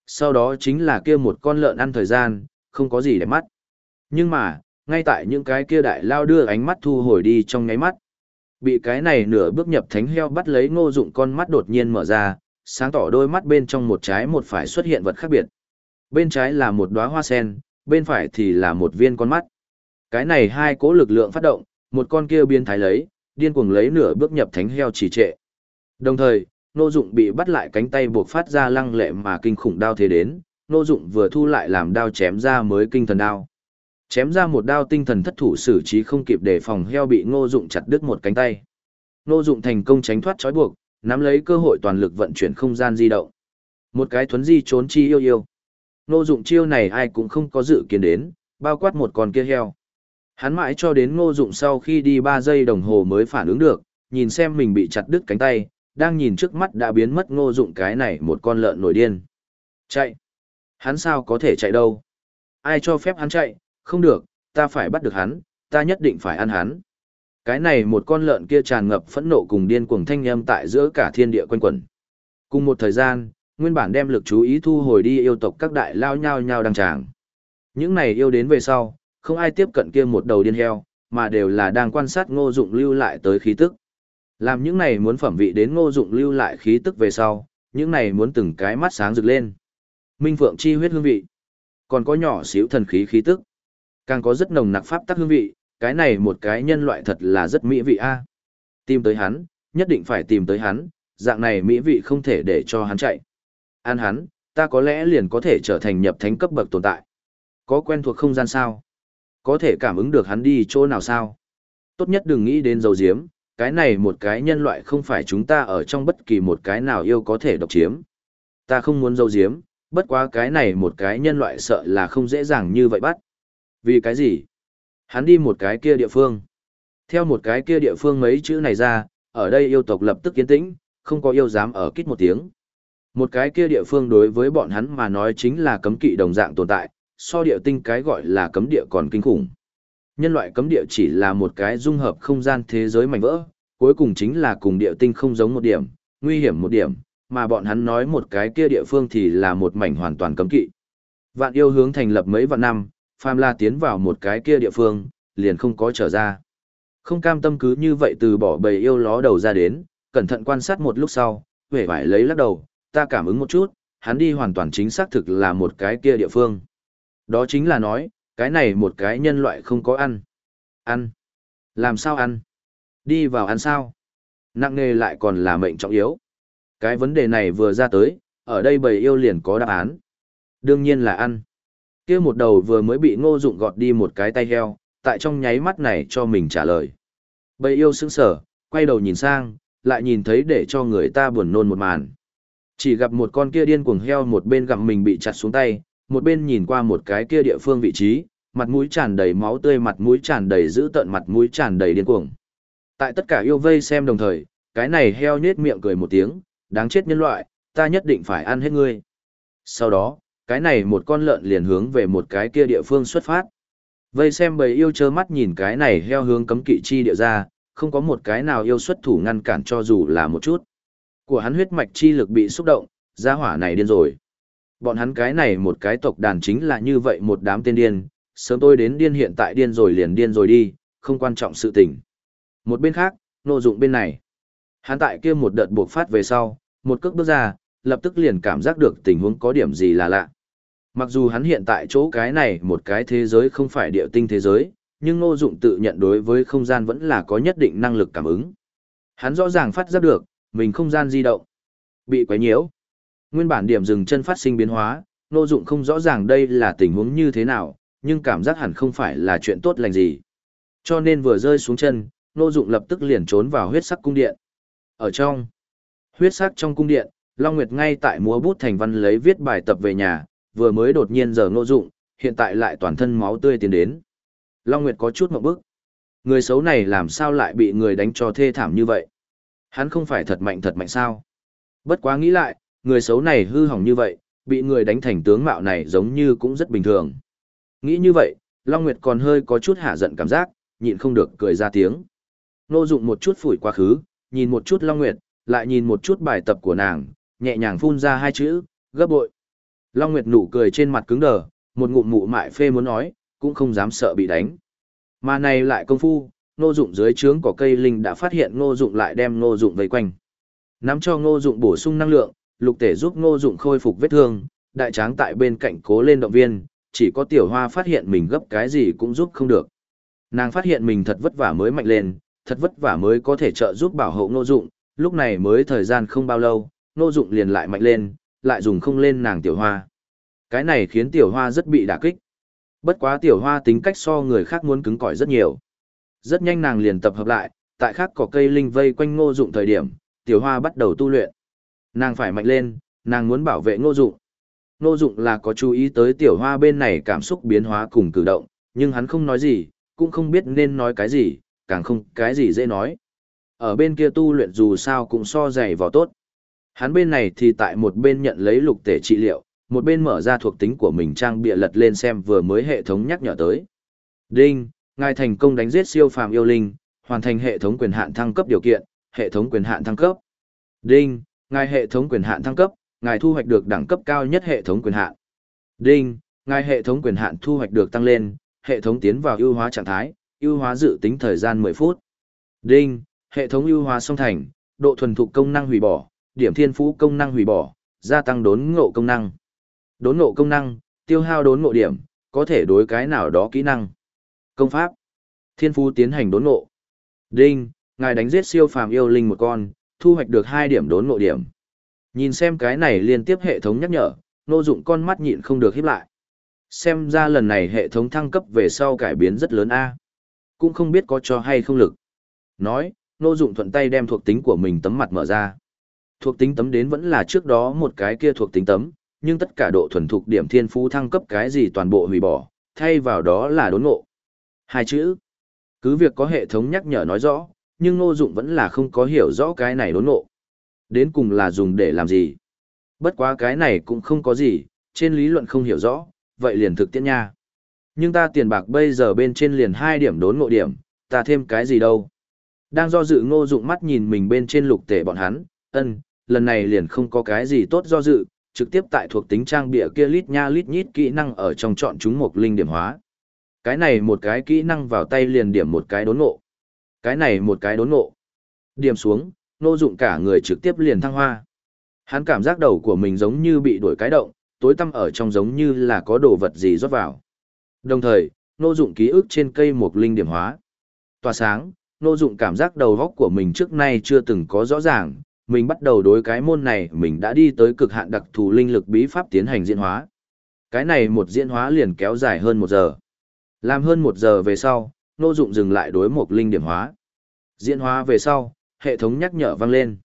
A: Sau đó chính là kia một con lợn ăn thời gian, không có gì để mắt. Nhưng mà, ngay tại những cái kia đại lao đưa ánh mắt thu hồi đi trong ngáy mắt. Bị cái này nửa bước nhập thánh heo bắt lấy ngô dụng con mắt đột nhiên mở ra, sáng tỏ đôi mắt bên trong một trái một phải xuất hiện vật khác biệt. Bên trái là một đóa hoa sen, bên phải thì là một viên con mắt. Cái này hai cố lực lượng phát động, một con kia biến thái lấy, điên cuồng lấy nửa bước nhập thánh heo chỉ trệ. Đồng thời, Nô Dụng bị bắt lại cánh tay buộc phát ra lăng lệ mà kinh khủng đao thế đến, Nô Dụng vừa thu lại làm đao chém ra mới kinh thần đao. Chém ra một đao tinh thần thất thủ xử trí không kịp để phòng heo bị Ngô Dụng chặt đứt một cánh tay. Ngô Dụng thành công tránh thoát trói buộc, nắm lấy cơ hội toàn lực vận chuyển không gian di động. Một cái thuấn di trốn chi yêu yêu. Ngô Dụng chiêu này ai cũng không có dự kiến đến, bao quát một con kia heo. Hắn mãi cho đến Ngô Dụng sau khi đi 3 giây đồng hồ mới phản ứng được, nhìn xem mình bị chặt đứt cánh tay, đang nhìn trước mắt đã biến mất Ngô Dụng cái này một con lợn nổi điên. Chạy. Hắn sao có thể chạy đâu? Ai cho phép hắn chạy, không được, ta phải bắt được hắn, ta nhất định phải ăn hắn. Cái này một con lợn kia tràn ngập phẫn nộ cùng điên cuồng thanh âm tại giữa cả thiên địa quanh quẩn. Cùng một thời gian, nguyên bản đem lực chú ý thu hồi đi yêu tộc các đại lao nhau nhau đăng tràng. Những này yêu đến về sau, không ai tiếp cận kia một đầu điên heo, mà đều là đang quan sát ngô dụng lưu lại tới khí tức. Làm những này muốn phẩm vị đến ngô dụng lưu lại khí tức về sau, những này muốn từng cái mắt sáng rực lên. Minh Phượng chi huyết hương vị, còn có nhỏ xíu thần khí khí tức. Càng có rất nồng nặc pháp tắc hương vị, cái này một cái nhân loại thật là rất mỹ vị a. Tìm tới hắn, nhất định phải tìm tới hắn, dạng này mỹ vị không thể để cho hắn chạy. Ăn hắn, ta có lẽ liền có thể trở thành nhập thánh cấp bậc tồn tại. Có quen thuộc không gian sao? Có thể cảm ứng được hắn đi chỗ nào sao? Tốt nhất đừng nghĩ đến dầu diếm, cái này một cái nhân loại không phải chúng ta ở trong bất kỳ một cái nào yêu có thể độc chiếm. Ta không muốn dầu diếm, bất quá cái này một cái nhân loại sợ là không dễ dàng như vậy bắt. Vì cái gì? Hắn đi một cái kia địa phương. Theo một cái kia địa phương mấy chữ này ra, ở đây yêu tộc lập tức yên tĩnh, không có yêu dám ở kít một tiếng. Một cái kia địa phương đối với bọn hắn mà nói chính là cấm kỵ đồng dạng tồn tại, so địa tinh cái gọi là cấm địa còn kinh khủng. Nhân loại cấm địa chỉ là một cái dung hợp không gian thế giới mảnh vỡ, cuối cùng chính là cùng địa tinh không giống một điểm, nguy hiểm một điểm, mà bọn hắn nói một cái kia địa phương thì là một mảnh hoàn toàn cấm kỵ. Vạn yêu hướng thành lập mấy vạn năm, phàm la tiến vào một cái kia địa phương, liền không có trở ra. Không cam tâm cứ như vậy từ bỏ bầy yêu ló đầu ra đến, cẩn thận quan sát một lúc sau, vẻ vải lấy lắc đầu, ta cảm ứng một chút, hắn đi hoàn toàn chính xác thực là một cái kia địa phương. Đó chính là nói, cái này một cái nhân loại không có ăn. Ăn. Làm sao ăn? Đi vào ăn sao? Nặng nề lại còn là mệnh trọng yếu. Cái vấn đề này vừa ra tới, ở đây bầy yêu liền có đáp án. Đương nhiên là ăn kia một đầu vừa mới bị ngô dụng gọt đi một cái tay heo, tại trong nháy mắt này cho mình trả lời. Bầy yêu sững sở, quay đầu nhìn sang, lại nhìn thấy để cho người ta buồn nôn một màn. Chỉ gặp một con kia điên cuồng heo một bên gặm mình bị chặt xuống tay, một bên nhìn qua một cái kia địa phương vị trí, mặt mũi tràn đầy máu tươi mặt mũi tràn đầy dữ tợn mặt mũi tràn đầy điên cuồng. Tại tất cả yêu vây xem đồng thời, cái này heo nhết miệng cười một tiếng, đáng chết nhân loại, ta nhất định phải ăn hết ngươi. Sau đó, cái này một con lợn liền hướng về một cái kia địa phương xuất phát. Vây xem bầy yêu trơ mắt nhìn cái này heo hướng cấm kỵ chi địa ra, không có một cái nào yêu xuất thủ ngăn cản cho dù là một chút. Của hắn huyết mạch chi lực bị xúc động, gia hỏa này điên rồi. Bọn hắn cái này một cái tộc đàn chính là như vậy một đám tên điên, sớm tôi đến điên hiện tại điên rồi liền điên rồi đi, không quan trọng sự tình. Một bên khác, nô dụng bên này. Hắn tại kia một đợt buộc phát về sau, một cước bước ra, lập tức liền cảm giác được tình huống có điểm gì là lạ. Mặc dù hắn hiện tại chỗ cái này một cái thế giới không phải địa tinh thế giới, nhưng nô Dụng tự nhận đối với không gian vẫn là có nhất định năng lực cảm ứng. Hắn rõ ràng phát giác được, mình không gian di động, bị quấy nhiễu. Nguyên bản điểm dừng chân phát sinh biến hóa, Nô Dụng không rõ ràng đây là tình huống như thế nào, nhưng cảm giác hẳn không phải là chuyện tốt lành gì. Cho nên vừa rơi xuống chân, Nô Dụng lập tức liền trốn vào huyết sắc cung điện. Ở trong huyết sắc trong cung điện, Long Nguyệt ngay tại múa bút thành văn lấy viết bài tập về nhà, vừa mới đột nhiên giờ Nô Dụng, hiện tại lại toàn thân máu tươi tiến đến. Long Nguyệt có chút mậu bức. Người xấu này làm sao lại bị người đánh cho thê thảm như vậy? Hắn không phải thật mạnh thật mạnh sao? Bất quá nghĩ lại, người xấu này hư hỏng như vậy, bị người đánh thành tướng mạo này giống như cũng rất bình thường. Nghĩ như vậy, Long Nguyệt còn hơi có chút hạ giận cảm giác, nhịn không được cười ra tiếng. Nô dụng một chút phủi quá khứ, nhìn một chút Long Nguyệt, lại nhìn một chút bài tập của nàng, nhẹ nhàng phun ra hai chữ, gấp bội. Long Nguyệt nụ cười trên mặt cứng đờ, một ngụm mụ mại phê muốn nói, cũng không dám sợ bị đánh. Mà này lại công phu, ngô dụng dưới trướng có cây linh đã phát hiện ngô dụng lại đem ngô dụng vây quanh. Nắm cho ngô dụng bổ sung năng lượng, lục tể giúp ngô dụng khôi phục vết thương, đại tráng tại bên cạnh cố lên động viên, chỉ có tiểu hoa phát hiện mình gấp cái gì cũng giúp không được. Nàng phát hiện mình thật vất vả mới mạnh lên, thật vất vả mới có thể trợ giúp bảo hộ ngô dụng, lúc này mới thời gian không bao lâu, ngô dụng liền lại mạnh lên, lại dùng không lên nàng tiểu hoa. Cái này khiến tiểu hoa rất bị đả kích. Bất quá tiểu hoa tính cách so người khác muốn cứng cỏi rất nhiều. Rất nhanh nàng liền tập hợp lại, tại khác có cây linh vây quanh ngô dụng thời điểm, tiểu hoa bắt đầu tu luyện. Nàng phải mạnh lên, nàng muốn bảo vệ ngô dụng. Ngô dụng là có chú ý tới tiểu hoa bên này cảm xúc biến hóa cùng cử động, nhưng hắn không nói gì, cũng không biết nên nói cái gì, càng không cái gì dễ nói. Ở bên kia tu luyện dù sao cũng so dày vào tốt. Hắn bên này thì tại một bên nhận lấy lục tể trị liệu, một bên mở ra thuộc tính của mình trang bịa lật lên xem vừa mới hệ thống nhắc nhở tới. Đinh, ngài thành công đánh giết siêu phàm yêu linh, hoàn thành hệ thống quyền hạn thăng cấp điều kiện, hệ thống quyền hạn thăng cấp. Đinh, ngài hệ thống quyền hạn thăng cấp, ngài thu hoạch được đẳng cấp cao nhất hệ thống quyền hạn. Đinh, ngài hệ thống quyền hạn thu hoạch được tăng lên, hệ thống tiến vào ưu hóa trạng thái, ưu hóa dự tính thời gian 10 phút. Đinh, hệ thống ưu hóa song thành, độ thuần thục công năng hủy bỏ, điểm thiên phú công năng hủy bỏ, gia tăng đốn ngộ công năng. Đốn ngộ công năng, tiêu hao đốn ngộ điểm, có thể đối cái nào đó kỹ năng. Công pháp. Thiên phú tiến hành đốn ngộ. Đinh, ngài đánh giết siêu phàm yêu linh một con, thu hoạch được hai điểm đốn ngộ điểm. Nhìn xem cái này liên tiếp hệ thống nhắc nhở, nô dụng con mắt nhịn không được híp lại. Xem ra lần này hệ thống thăng cấp về sau cải biến rất lớn a. Cũng không biết có cho hay không lực. Nói, nô dụng thuận tay đem thuộc tính của mình tấm mặt mở ra. Thuộc tính tấm đến vẫn là trước đó một cái kia thuộc tính tấm, nhưng tất cả độ thuần thục điểm thiên phú thăng cấp cái gì toàn bộ hủy bỏ, thay vào đó là đốn ngộ. Hai chữ. Cứ việc có hệ thống nhắc nhở nói rõ, nhưng Ngô Dụng vẫn là không có hiểu rõ cái này đốn ngộ. Đến cùng là dùng để làm gì? Bất quá cái này cũng không có gì, trên lý luận không hiểu rõ, vậy liền thực tiễn nha. Nhưng ta tiền bạc bây giờ bên trên liền hai điểm đốn ngộ điểm, ta thêm cái gì đâu. Đang do dự ngô dụng mắt nhìn mình bên trên lục tể bọn hắn, ân, lần này liền không có cái gì tốt do dự, trực tiếp tại thuộc tính trang bịa kia lít nha lít nhít kỹ năng ở trong chọn chúng một linh điểm hóa. Cái này một cái kỹ năng vào tay liền điểm một cái đốn ngộ. Cái này một cái đốn ngộ. Điểm xuống, nô dụng cả người trực tiếp liền thăng hoa. Hắn cảm giác đầu của mình giống như bị đuổi cái động, tối tăm ở trong giống như là có đồ vật gì rót vào. Đồng thời, nô dụng ký ức trên cây một linh điểm hóa. Tỏa sáng, nô dụng cảm giác đầu góc của mình trước nay chưa từng có rõ ràng, mình bắt đầu đối cái môn này mình đã đi tới cực hạn đặc thù linh lực bí pháp tiến hành diễn hóa. Cái này một diễn hóa liền kéo dài hơn một giờ. Làm hơn một giờ về sau, nô dụng dừng lại đối một linh điểm hóa. Diễn hóa về sau, hệ thống nhắc nhở vang lên.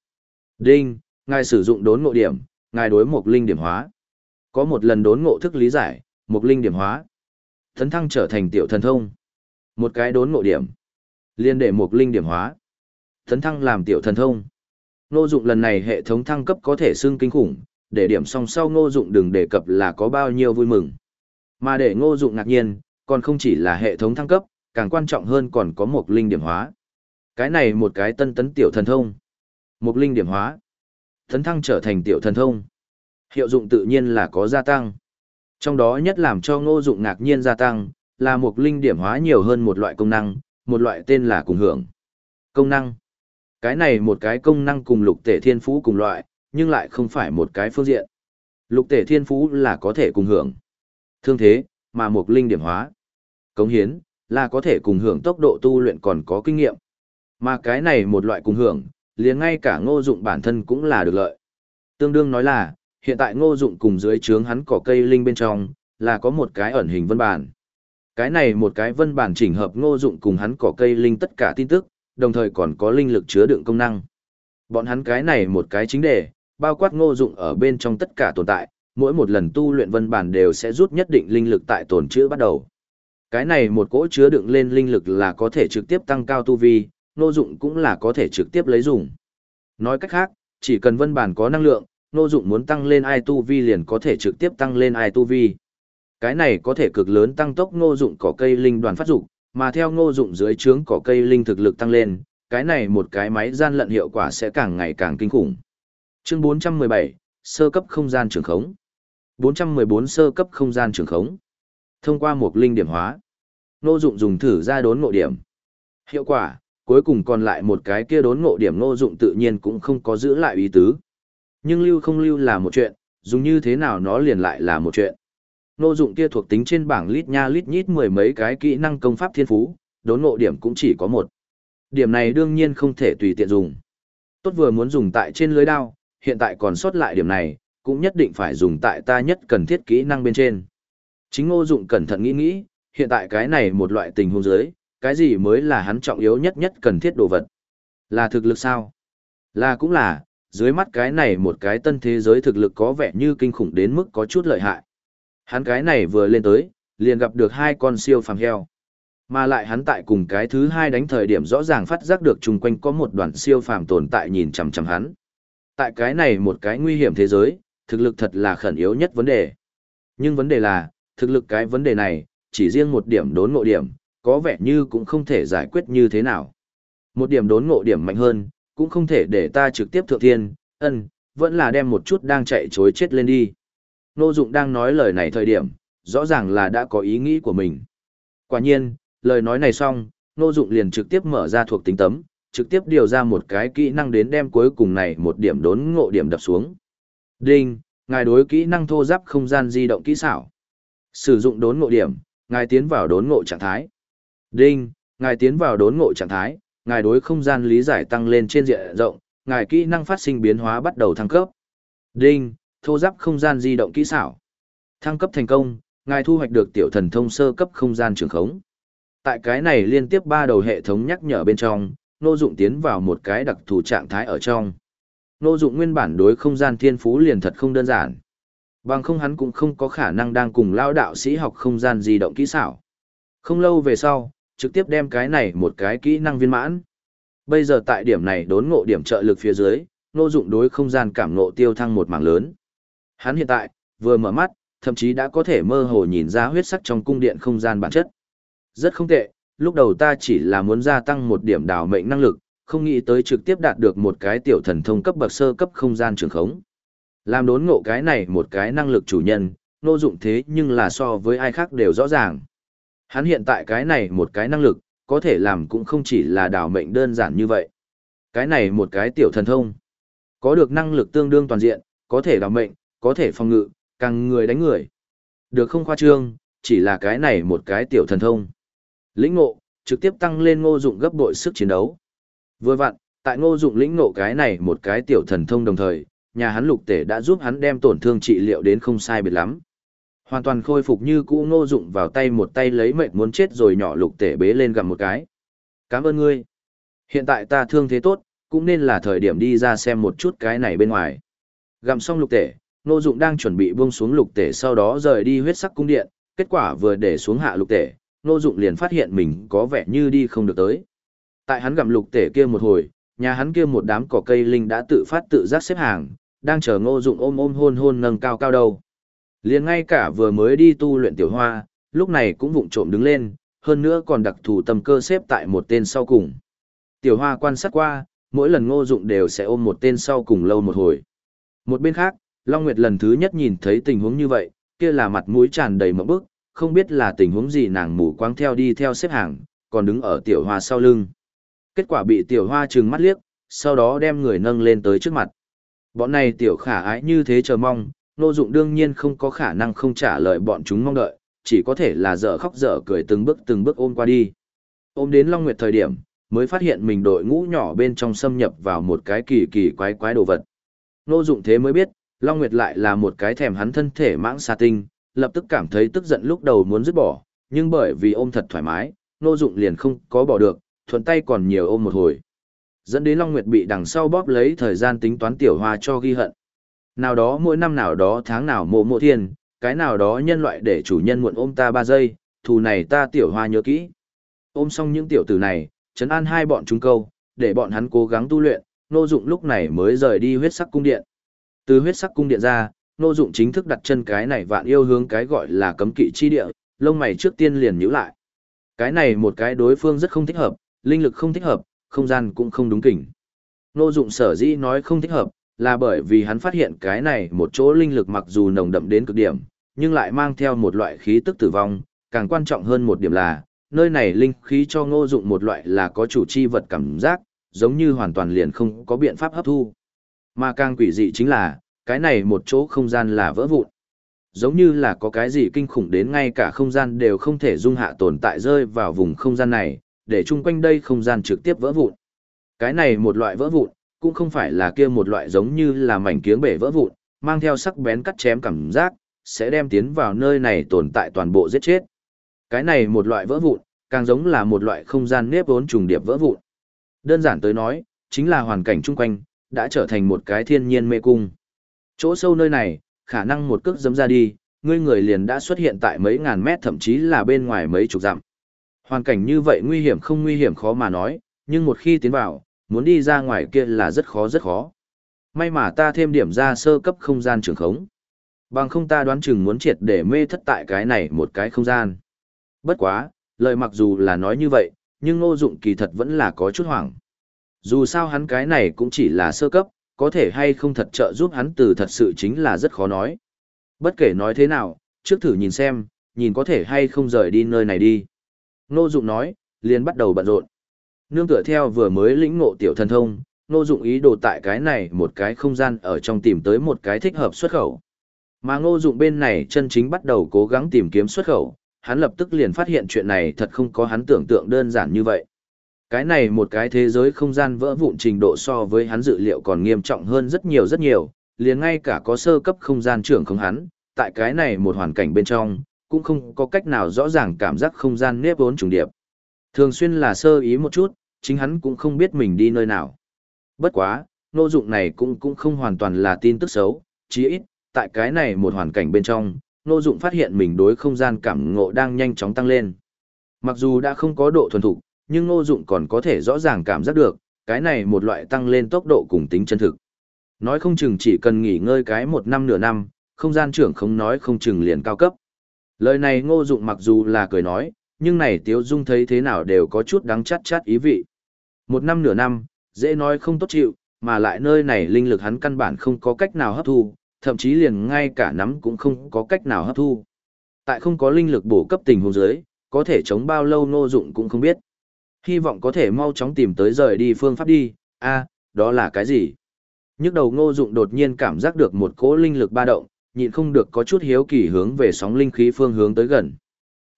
A: Đinh, ngài sử dụng đốn ngộ điểm, ngài đối một linh điểm hóa. Có một lần đốn ngộ thức lý giải, một linh điểm hóa. Thấn thăng trở thành tiểu thần thông. Một cái đốn ngộ điểm. Liên để một linh điểm hóa. Thấn thăng làm tiểu thần thông. Ngô dụng lần này hệ thống thăng cấp có thể xưng kinh khủng, để điểm song sau ngô dụng đừng đề cập là có bao nhiêu vui mừng. Mà để ngô dụng ngạc nhiên, còn không chỉ là hệ thống thăng cấp, càng quan trọng hơn còn có một linh điểm hóa. Cái này một cái tân tấn tiểu thần thông. Một linh điểm hóa. Tấn thăng trở thành tiểu thần thông. Hiệu dụng tự nhiên là có gia tăng. Trong đó nhất làm cho ngô dụng ngạc nhiên gia tăng, là một linh điểm hóa nhiều hơn một loại công năng, một loại tên là cùng hưởng. Công năng. Cái này một cái công năng cùng lục tể thiên phú cùng loại, nhưng lại không phải một cái phương diện. Lục tể thiên phú là có thể cùng hưởng. Thương thế, mà một linh điểm hóa. Cống hiến, là có thể cùng hưởng tốc độ tu luyện còn có kinh nghiệm. Mà cái này một loại cùng hưởng, liền ngay cả ngô dụng bản thân cũng là được lợi. Tương đương nói là, hiện tại ngô dụng cùng dưới trướng hắn cỏ cây linh bên trong, là có một cái ẩn hình vân bản. Cái này một cái vân bản chỉnh hợp ngô dụng cùng hắn cỏ cây linh tất cả tin tức, đồng thời còn có linh lực chứa đựng công năng. Bọn hắn cái này một cái chính đề, bao quát ngô dụng ở bên trong tất cả tồn tại, mỗi một lần tu luyện vân bản đều sẽ rút nhất định linh lực tại tồn chữ bắt đầu. Cái này một cỗ chứa đựng lên linh lực là có thể trực tiếp tăng cao tu vi, nô dụng cũng là có thể trực tiếp lấy dùng. Nói cách khác, chỉ cần vân bản có năng lượng, nô dụng muốn tăng lên ai tu vi liền có thể trực tiếp tăng lên ai tu vi. Cái này có thể cực lớn tăng tốc nô dụng cỏ cây linh đoàn phát dục, mà theo nô dụng dưới trướng cỏ cây linh thực lực tăng lên, cái này một cái máy gian lận hiệu quả sẽ càng ngày càng kinh khủng. Chương 417, sơ cấp không gian trường khống. 414 sơ cấp không gian trường khống. Thông qua một linh điểm hóa, ngô dụng dùng thử ra đốn ngộ điểm. Hiệu quả, cuối cùng còn lại một cái kia đốn ngộ điểm ngô dụng tự nhiên cũng không có giữ lại ý tứ. Nhưng lưu không lưu là một chuyện, dùng như thế nào nó liền lại là một chuyện. Ngô dụng kia thuộc tính trên bảng lít nha lít nhít mười mấy cái kỹ năng công pháp thiên phú, đốn ngộ điểm cũng chỉ có một. Điểm này đương nhiên không thể tùy tiện dùng. Tốt vừa muốn dùng tại trên lưới đao, hiện tại còn sót lại điểm này, cũng nhất định phải dùng tại ta nhất cần thiết kỹ năng bên trên. Chính ngô dụng cẩn thận nghĩ nghĩ, hiện tại cái này một loại tình huống giới, cái gì mới là hắn trọng yếu nhất nhất cần thiết đồ vật. Là thực lực sao? Là cũng là, dưới mắt cái này một cái tân thế giới thực lực có vẻ như kinh khủng đến mức có chút lợi hại. Hắn cái này vừa lên tới, liền gặp được hai con siêu phàm heo. Mà lại hắn tại cùng cái thứ hai đánh thời điểm rõ ràng phát giác được chung quanh có một đoàn siêu phàm tồn tại nhìn chằm chằm hắn. Tại cái này một cái nguy hiểm thế giới, thực lực thật là khẩn yếu nhất vấn đề. Nhưng vấn đề là, thực lực cái vấn đề này, chỉ riêng một điểm đốn ngộ điểm, có vẻ như cũng không thể giải quyết như thế nào. Một điểm đốn ngộ điểm mạnh hơn, cũng không thể để ta trực tiếp thượng thiên, ân, vẫn là đem một chút đang chạy chối chết lên đi. Nô Dụng đang nói lời này thời điểm, rõ ràng là đã có ý nghĩ của mình. Quả nhiên, lời nói này xong, Nô Dụng liền trực tiếp mở ra thuộc tính tấm, trực tiếp điều ra một cái kỹ năng đến đem cuối cùng này một điểm đốn ngộ điểm đập xuống. Đinh, ngài đối kỹ năng thô giáp không gian di động kỹ xảo. Sử dụng đốn ngộ điểm, ngài tiến vào đốn ngộ trạng thái. Đinh, ngài tiến vào đốn ngộ trạng thái, ngài đối không gian lý giải tăng lên trên diện rộng, ngài kỹ năng phát sinh biến hóa bắt đầu thăng cấp. Đinh, thô giáp không gian di động kỹ xảo. Thăng cấp thành công, ngài thu hoạch được tiểu thần thông sơ cấp không gian trường khống. Tại cái này liên tiếp ba đầu hệ thống nhắc nhở bên trong, nô dụng tiến vào một cái đặc thù trạng thái ở trong. Nô dụng nguyên bản đối không gian thiên phú liền thật không đơn giản. Bằng không hắn cũng không có khả năng đang cùng lao đạo sĩ học không gian di động kỹ xảo. Không lâu về sau, trực tiếp đem cái này một cái kỹ năng viên mãn. Bây giờ tại điểm này đốn ngộ điểm trợ lực phía dưới, nô dụng đối không gian cảm ngộ tiêu thăng một mảng lớn. Hắn hiện tại, vừa mở mắt, thậm chí đã có thể mơ hồ nhìn ra huyết sắc trong cung điện không gian bản chất. Rất không tệ, lúc đầu ta chỉ là muốn gia tăng một điểm đào mệnh năng lực, không nghĩ tới trực tiếp đạt được một cái tiểu thần thông cấp bậc sơ cấp không gian trường khống. Làm đốn ngộ cái này một cái năng lực chủ nhân, nô dụng thế nhưng là so với ai khác đều rõ ràng. Hắn hiện tại cái này một cái năng lực, có thể làm cũng không chỉ là đảo mệnh đơn giản như vậy. Cái này một cái tiểu thần thông, có được năng lực tương đương toàn diện, có thể đảo mệnh, có thể phòng ngự, càng người đánh người. Được không khoa trương, chỉ là cái này một cái tiểu thần thông. Lĩnh ngộ, trực tiếp tăng lên ngô dụng gấp bội sức chiến đấu. Vừa vặn, tại ngô dụng lĩnh ngộ cái này một cái tiểu thần thông đồng thời, nhà hắn lục tể đã giúp hắn đem tổn thương trị liệu đến không sai biệt lắm. Hoàn toàn khôi phục như cũ ngô dụng vào tay một tay lấy mệnh muốn chết rồi nhỏ lục tể bế lên gặm một cái. Cảm ơn ngươi. Hiện tại ta thương thế tốt, cũng nên là thời điểm đi ra xem một chút cái này bên ngoài. Gặm xong lục tể, ngô dụng đang chuẩn bị buông xuống lục tể sau đó rời đi huyết sắc cung điện, kết quả vừa để xuống hạ lục tể, ngô dụng liền phát hiện mình có vẻ như đi không được tới. Tại hắn gặm lục tể kia một hồi, nhà hắn kia một đám cỏ cây linh đã tự phát tự giác xếp hàng, đang chờ ngô dụng ôm ôm hôn hôn nâng cao cao đầu. Liền ngay cả vừa mới đi tu luyện tiểu hoa, lúc này cũng vụng trộm đứng lên, hơn nữa còn đặc thù tâm cơ xếp tại một tên sau cùng. Tiểu hoa quan sát qua, mỗi lần ngô dụng đều sẽ ôm một tên sau cùng lâu một hồi. Một bên khác, Long Nguyệt lần thứ nhất nhìn thấy tình huống như vậy, kia là mặt mũi tràn đầy mộng bức, không biết là tình huống gì nàng mù quáng theo đi theo xếp hàng, còn đứng ở tiểu hoa sau lưng. Kết quả bị tiểu hoa trừng mắt liếc, sau đó đem người nâng lên tới trước mặt. Bọn này tiểu khả ái như thế chờ mong, nô dụng đương nhiên không có khả năng không trả lời bọn chúng mong đợi, chỉ có thể là dở khóc dở cười từng bước từng bước ôm qua đi. Ôm đến Long Nguyệt thời điểm, mới phát hiện mình đội ngũ nhỏ bên trong xâm nhập vào một cái kỳ kỳ quái quái đồ vật. Nô dụng thế mới biết, Long Nguyệt lại là một cái thèm hắn thân thể mãng xà tinh, lập tức cảm thấy tức giận lúc đầu muốn dứt bỏ, nhưng bởi vì ôm thật thoải mái, nô dụng liền không có bỏ được, thuận tay còn nhiều ôm một hồi. Dẫn đến Long Nguyệt bị đằng sau bóp lấy thời gian tính toán tiểu hoa cho ghi hận. Nào đó mỗi năm nào đó tháng nào mộ mộ thiên, cái nào đó nhân loại để chủ nhân muộn ôm ta ba giây, thù này ta tiểu hoa nhớ kỹ. Ôm xong những tiểu tử này, Trấn an hai bọn chúng câu, để bọn hắn cố gắng tu luyện, nô dụng lúc này mới rời đi huyết sắc cung điện. Từ huyết sắc cung điện ra, nô dụng chính thức đặt chân cái này vạn yêu hướng cái gọi là cấm kỵ chi địa, lông mày trước tiên liền nhíu lại. Cái này một cái đối phương rất không thích hợp, linh lực không thích hợp, không gian cũng không đúng kỉnh. Nô dụng sở dĩ nói không thích hợp, là bởi vì hắn phát hiện cái này một chỗ linh lực mặc dù nồng đậm đến cực điểm, nhưng lại mang theo một loại khí tức tử vong, càng quan trọng hơn một điểm là, nơi này linh khí cho ngô dụng một loại là có chủ chi vật cảm giác, giống như hoàn toàn liền không có biện pháp hấp thu. Mà càng quỷ dị chính là, cái này một chỗ không gian là vỡ vụn. Giống như là có cái gì kinh khủng đến ngay cả không gian đều không thể dung hạ tồn tại rơi vào vùng không gian này, để chung quanh đây không gian trực tiếp vỡ vụn. Cái này một loại vỡ vụn, cũng không phải là kia một loại giống như là mảnh kiếng bể vỡ vụn, mang theo sắc bén cắt chém cảm giác, sẽ đem tiến vào nơi này tồn tại toàn bộ giết chết. Cái này một loại vỡ vụn, càng giống là một loại không gian nếp vốn trùng điệp vỡ vụn. Đơn giản tới nói, chính là hoàn cảnh chung quanh, đã trở thành một cái thiên nhiên mê cung. Chỗ sâu nơi này, khả năng một cước dấm ra đi, ngươi người liền đã xuất hiện tại mấy ngàn mét thậm chí là bên ngoài mấy chục dặm. Hoàn cảnh như vậy nguy hiểm không nguy hiểm khó mà nói, nhưng một khi tiến vào, muốn đi ra ngoài kia là rất khó rất khó. May mà ta thêm điểm ra sơ cấp không gian trường khống. Bằng không ta đoán chừng muốn triệt để mê thất tại cái này một cái không gian. Bất quá, lời mặc dù là nói như vậy, nhưng ngô dụng kỳ thật vẫn là có chút hoảng. Dù sao hắn cái này cũng chỉ là sơ cấp, có thể hay không thật trợ giúp hắn từ thật sự chính là rất khó nói. Bất kể nói thế nào, trước thử nhìn xem, nhìn có thể hay không rời đi nơi này đi. Ngô Dụng nói, liền bắt đầu bận rộn. Nương tựa theo vừa mới lĩnh ngộ tiểu thần thông, Ngô Dụng ý đồ tại cái này một cái không gian ở trong tìm tới một cái thích hợp xuất khẩu. Mà Ngô Dụng bên này chân chính bắt đầu cố gắng tìm kiếm xuất khẩu, hắn lập tức liền phát hiện chuyện này thật không có hắn tưởng tượng đơn giản như vậy. Cái này một cái thế giới không gian vỡ vụn trình độ so với hắn dự liệu còn nghiêm trọng hơn rất nhiều rất nhiều, liền ngay cả có sơ cấp không gian trưởng không hắn, tại cái này một hoàn cảnh bên trong, cũng không có cách nào rõ ràng cảm giác không gian nếp vốn trùng điệp. Thường xuyên là sơ ý một chút, chính hắn cũng không biết mình đi nơi nào. Bất quá, nô dụng này cũng cũng không hoàn toàn là tin tức xấu, chí ít, tại cái này một hoàn cảnh bên trong, nô dụng phát hiện mình đối không gian cảm ngộ đang nhanh chóng tăng lên. Mặc dù đã không có độ thuần thục, nhưng nô dụng còn có thể rõ ràng cảm giác được, cái này một loại tăng lên tốc độ cùng tính chân thực. Nói không chừng chỉ cần nghỉ ngơi cái một năm nửa năm, không gian trưởng không nói không chừng liền cao cấp. Lời này ngô dụng mặc dù là cười nói, nhưng này tiếu dung thấy thế nào đều có chút đắng chát chát ý vị. Một năm nửa năm, dễ nói không tốt chịu, mà lại nơi này linh lực hắn căn bản không có cách nào hấp thu, thậm chí liền ngay cả nắm cũng không có cách nào hấp thu. Tại không có linh lực bổ cấp tình huống dưới, có thể chống bao lâu ngô dụng cũng không biết. Hy vọng có thể mau chóng tìm tới rời đi phương pháp đi, a đó là cái gì? Nhức đầu ngô dụng đột nhiên cảm giác được một cỗ linh lực ba động, nhịn không được có chút hiếu kỳ hướng về sóng linh khí phương hướng tới gần.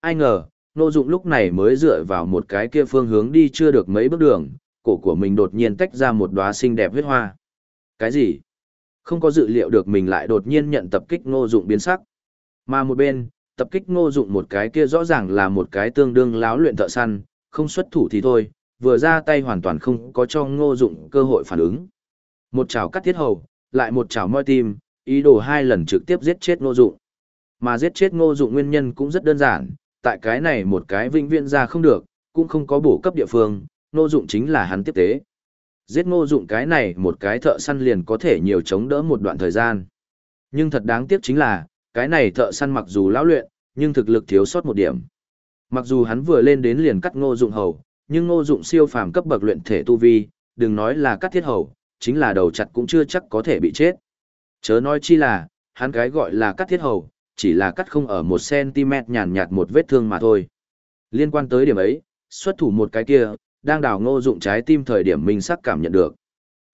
A: Ai ngờ, Ngô Dụng lúc này mới dựa vào một cái kia phương hướng đi chưa được mấy bước đường, cổ của mình đột nhiên tách ra một đóa xinh đẹp huyết hoa. Cái gì? Không có dự liệu được mình lại đột nhiên nhận tập kích Ngô Dụng biến sắc. Mà một bên, tập kích Ngô Dụng một cái kia rõ ràng là một cái tương đương láo luyện thợ săn, không xuất thủ thì thôi, vừa ra tay hoàn toàn không có cho Ngô Dụng cơ hội phản ứng. Một chảo cắt thiết hầu, lại một chảo moi tim, ý đồ hai lần trực tiếp giết chết ngô dụng. Mà giết chết ngô dụng nguyên nhân cũng rất đơn giản, tại cái này một cái vĩnh viễn ra không được, cũng không có bổ cấp địa phương, ngô dụng chính là hắn tiếp tế. Giết ngô dụng cái này một cái thợ săn liền có thể nhiều chống đỡ một đoạn thời gian. Nhưng thật đáng tiếc chính là, cái này thợ săn mặc dù lão luyện, nhưng thực lực thiếu sót một điểm. Mặc dù hắn vừa lên đến liền cắt ngô dụng hầu, nhưng ngô dụng siêu phàm cấp bậc luyện thể tu vi, đừng nói là cắt thiết hầu, chính là đầu chặt cũng chưa chắc có thể bị chết. Chớ nói chi là, hắn cái gọi là cắt thiết hầu, chỉ là cắt không ở một cm nhàn nhạt một vết thương mà thôi. Liên quan tới điểm ấy, xuất thủ một cái kia, đang đào ngô dụng trái tim thời điểm mình sắc cảm nhận được.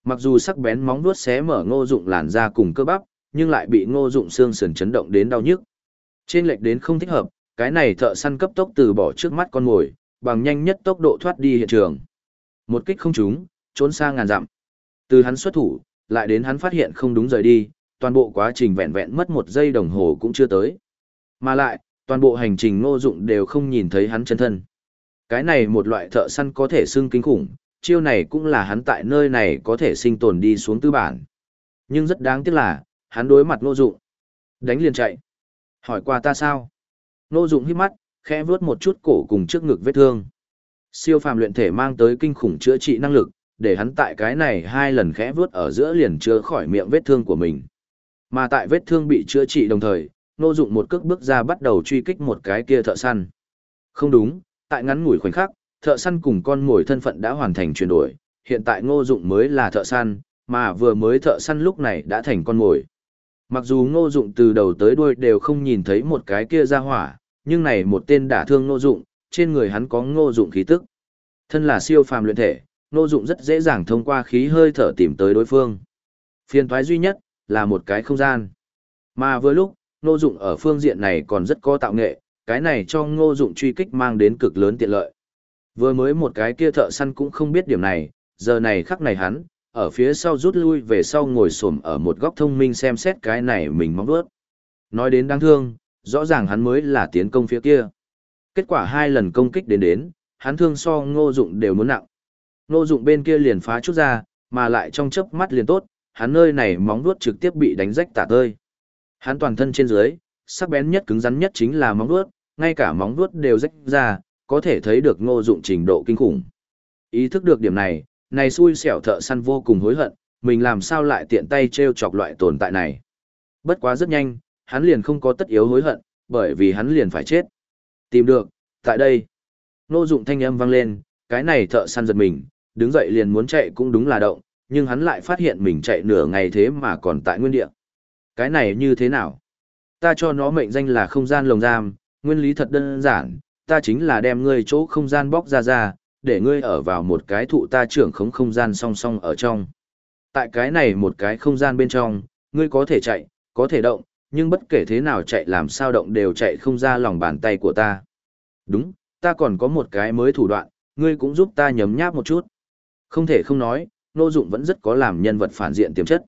A: Mặc dù sắc bén móng vuốt xé mở ngô dụng làn da cùng cơ bắp, nhưng lại bị ngô dụng xương sườn chấn động đến đau nhức. Trên lệch đến không thích hợp, cái này thợ săn cấp tốc từ bỏ trước mắt con mồi, bằng nhanh nhất tốc độ thoát đi hiện trường. Một kích không trúng, trốn xa ngàn dặm. Từ hắn xuất thủ, lại đến hắn phát hiện không đúng rời đi, toàn bộ quá trình vẹn vẹn mất một giây đồng hồ cũng chưa tới. Mà lại, toàn bộ hành trình ngô dụng đều không nhìn thấy hắn chân thân. Cái này một loại thợ săn có thể xưng kinh khủng, chiêu này cũng là hắn tại nơi này có thể sinh tồn đi xuống tư bản. Nhưng rất đáng tiếc là, hắn đối mặt ngô dụng. Đánh liền chạy. Hỏi qua ta sao? Ngô dụng hít mắt, khẽ vướt một chút cổ cùng trước ngực vết thương. Siêu phàm luyện thể mang tới kinh khủng chữa trị năng lực, để hắn tại cái này hai lần khẽ vướt ở giữa liền chữa khỏi miệng vết thương của mình. Mà tại vết thương bị chữa trị đồng thời, Ngô Dụng một cước bước ra bắt đầu truy kích một cái kia thợ săn. Không đúng, tại ngắn ngủi khoảnh khắc, thợ săn cùng con ngồi thân phận đã hoàn thành chuyển đổi, hiện tại Ngô Dụng mới là thợ săn, mà vừa mới thợ săn lúc này đã thành con ngồi. Mặc dù Ngô Dụng từ đầu tới đuôi đều không nhìn thấy một cái kia ra hỏa, nhưng này một tên đả thương Ngô Dụng, trên người hắn có Ngô Dụng khí tức. Thân là siêu phàm luyện thể, Ngô Dụng rất dễ dàng thông qua khí hơi thở tìm tới đối phương. Phiền toái duy nhất là một cái không gian. Mà vừa lúc, Ngô Dụng ở phương diện này còn rất có tạo nghệ, cái này cho Ngô Dụng truy kích mang đến cực lớn tiện lợi. Vừa mới một cái kia thợ săn cũng không biết điểm này, giờ này khắc này hắn, ở phía sau rút lui về sau ngồi xổm ở một góc thông minh xem xét cái này mình mong đuốt. Nói đến đáng thương, rõ ràng hắn mới là tiến công phía kia. Kết quả hai lần công kích đến đến, hắn thương so ngô dụng đều muốn nặng. Ngô dụng bên kia liền phá chút ra, mà lại trong chớp mắt liền tốt, hắn nơi này móng vuốt trực tiếp bị đánh rách tả tơi. Hắn toàn thân trên dưới, sắc bén nhất cứng rắn nhất chính là móng vuốt, ngay cả móng vuốt đều rách ra, có thể thấy được ngô dụng trình độ kinh khủng. Ý thức được điểm này, này xui xẻo thợ săn vô cùng hối hận, mình làm sao lại tiện tay treo chọc loại tồn tại này. Bất quá rất nhanh, hắn liền không có tất yếu hối hận, bởi vì hắn liền phải chết. Tìm được, tại đây. Ngô dụng thanh âm vang lên, cái này thợ săn giật mình, đứng dậy liền muốn chạy cũng đúng là động, nhưng hắn lại phát hiện mình chạy nửa ngày thế mà còn tại nguyên địa. Cái này như thế nào? Ta cho nó mệnh danh là không gian lồng giam, nguyên lý thật đơn giản, ta chính là đem ngươi chỗ không gian bóc ra ra, để ngươi ở vào một cái thụ ta trưởng khống không gian song song ở trong. Tại cái này một cái không gian bên trong, ngươi có thể chạy, có thể động, nhưng bất kể thế nào chạy làm sao động đều chạy không ra lòng bàn tay của ta. Đúng, ta còn có một cái mới thủ đoạn, ngươi cũng giúp ta nhấm nháp một chút. Không thể không nói, Nô Dụng vẫn rất có làm nhân vật phản diện tiềm chất.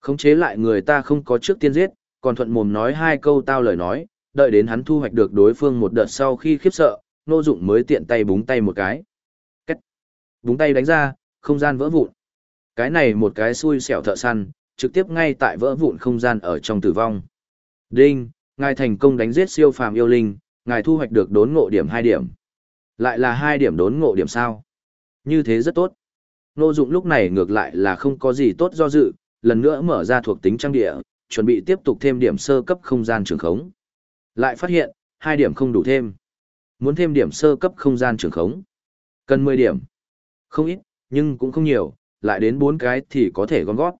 A: Khống chế lại người ta không có trước tiên giết, còn thuận mồm nói hai câu tao lời nói, đợi đến hắn thu hoạch được đối phương một đợt sau khi khiếp sợ, Nô Dụng mới tiện tay búng tay một cái. Cách. Búng tay đánh ra, không gian vỡ vụn. Cái này một cái xui xẻo thợ săn, trực tiếp ngay tại vỡ vụn không gian ở trong tử vong. Đinh, ngài thành công đánh giết siêu phàm yêu linh, ngài thu hoạch được đốn ngộ điểm 2 điểm. Lại là 2 điểm đốn ngộ điểm sao? Như thế rất tốt. Nô dụng lúc này ngược lại là không có gì tốt do dự, lần nữa mở ra thuộc tính trang địa, chuẩn bị tiếp tục thêm điểm sơ cấp không gian trường khống. Lại phát hiện, 2 điểm không đủ thêm. Muốn thêm điểm sơ cấp không gian trường khống. Cần 10 điểm. Không ít, nhưng cũng không nhiều, lại đến 4 cái thì có thể gom gót.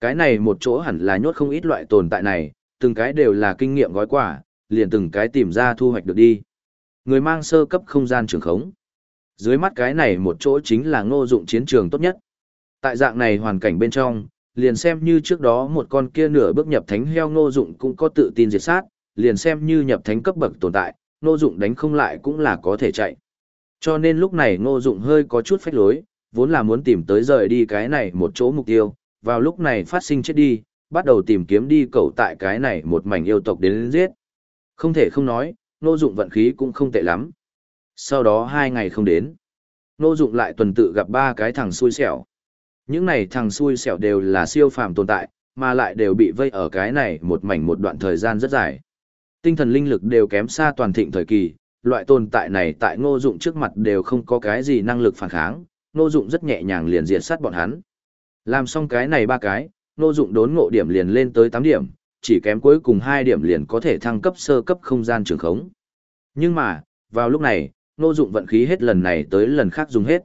A: Cái này một chỗ hẳn là nhốt không ít loại tồn tại này, từng cái đều là kinh nghiệm gói quả, liền từng cái tìm ra thu hoạch được đi. Người mang sơ cấp không gian trường khống. Dưới mắt cái này một chỗ chính là ngô dụng chiến trường tốt nhất. Tại dạng này hoàn cảnh bên trong, liền xem như trước đó một con kia nửa bước nhập thánh heo ngô dụng cũng có tự tin diệt sát, liền xem như nhập thánh cấp bậc tồn tại, ngô dụng đánh không lại cũng là có thể chạy. Cho nên lúc này ngô dụng hơi có chút phách lối, vốn là muốn tìm tới rời đi cái này một chỗ mục tiêu, vào lúc này phát sinh chết đi, bắt đầu tìm kiếm đi cầu tại cái này một mảnh yêu tộc đến, đến giết. Không thể không nói, nô dụng vận khí cũng không tệ lắm. Sau đó hai ngày không đến, nô dụng lại tuần tự gặp ba cái thằng xui xẻo. Những này thằng xui xẻo đều là siêu phàm tồn tại, mà lại đều bị vây ở cái này một mảnh một đoạn thời gian rất dài. Tinh thần linh lực đều kém xa toàn thịnh thời kỳ, loại tồn tại này tại ngô dụng trước mặt đều không có cái gì năng lực phản kháng, ngô dụng rất nhẹ nhàng liền diệt sát bọn hắn. Làm xong cái này ba cái, ngô dụng đốn ngộ điểm liền lên tới 8 điểm, chỉ kém cuối cùng hai điểm liền có thể thăng cấp sơ cấp không gian trường khống. Nhưng mà, vào lúc này, Ngô Dụng vận khí hết lần này tới lần khác dùng hết.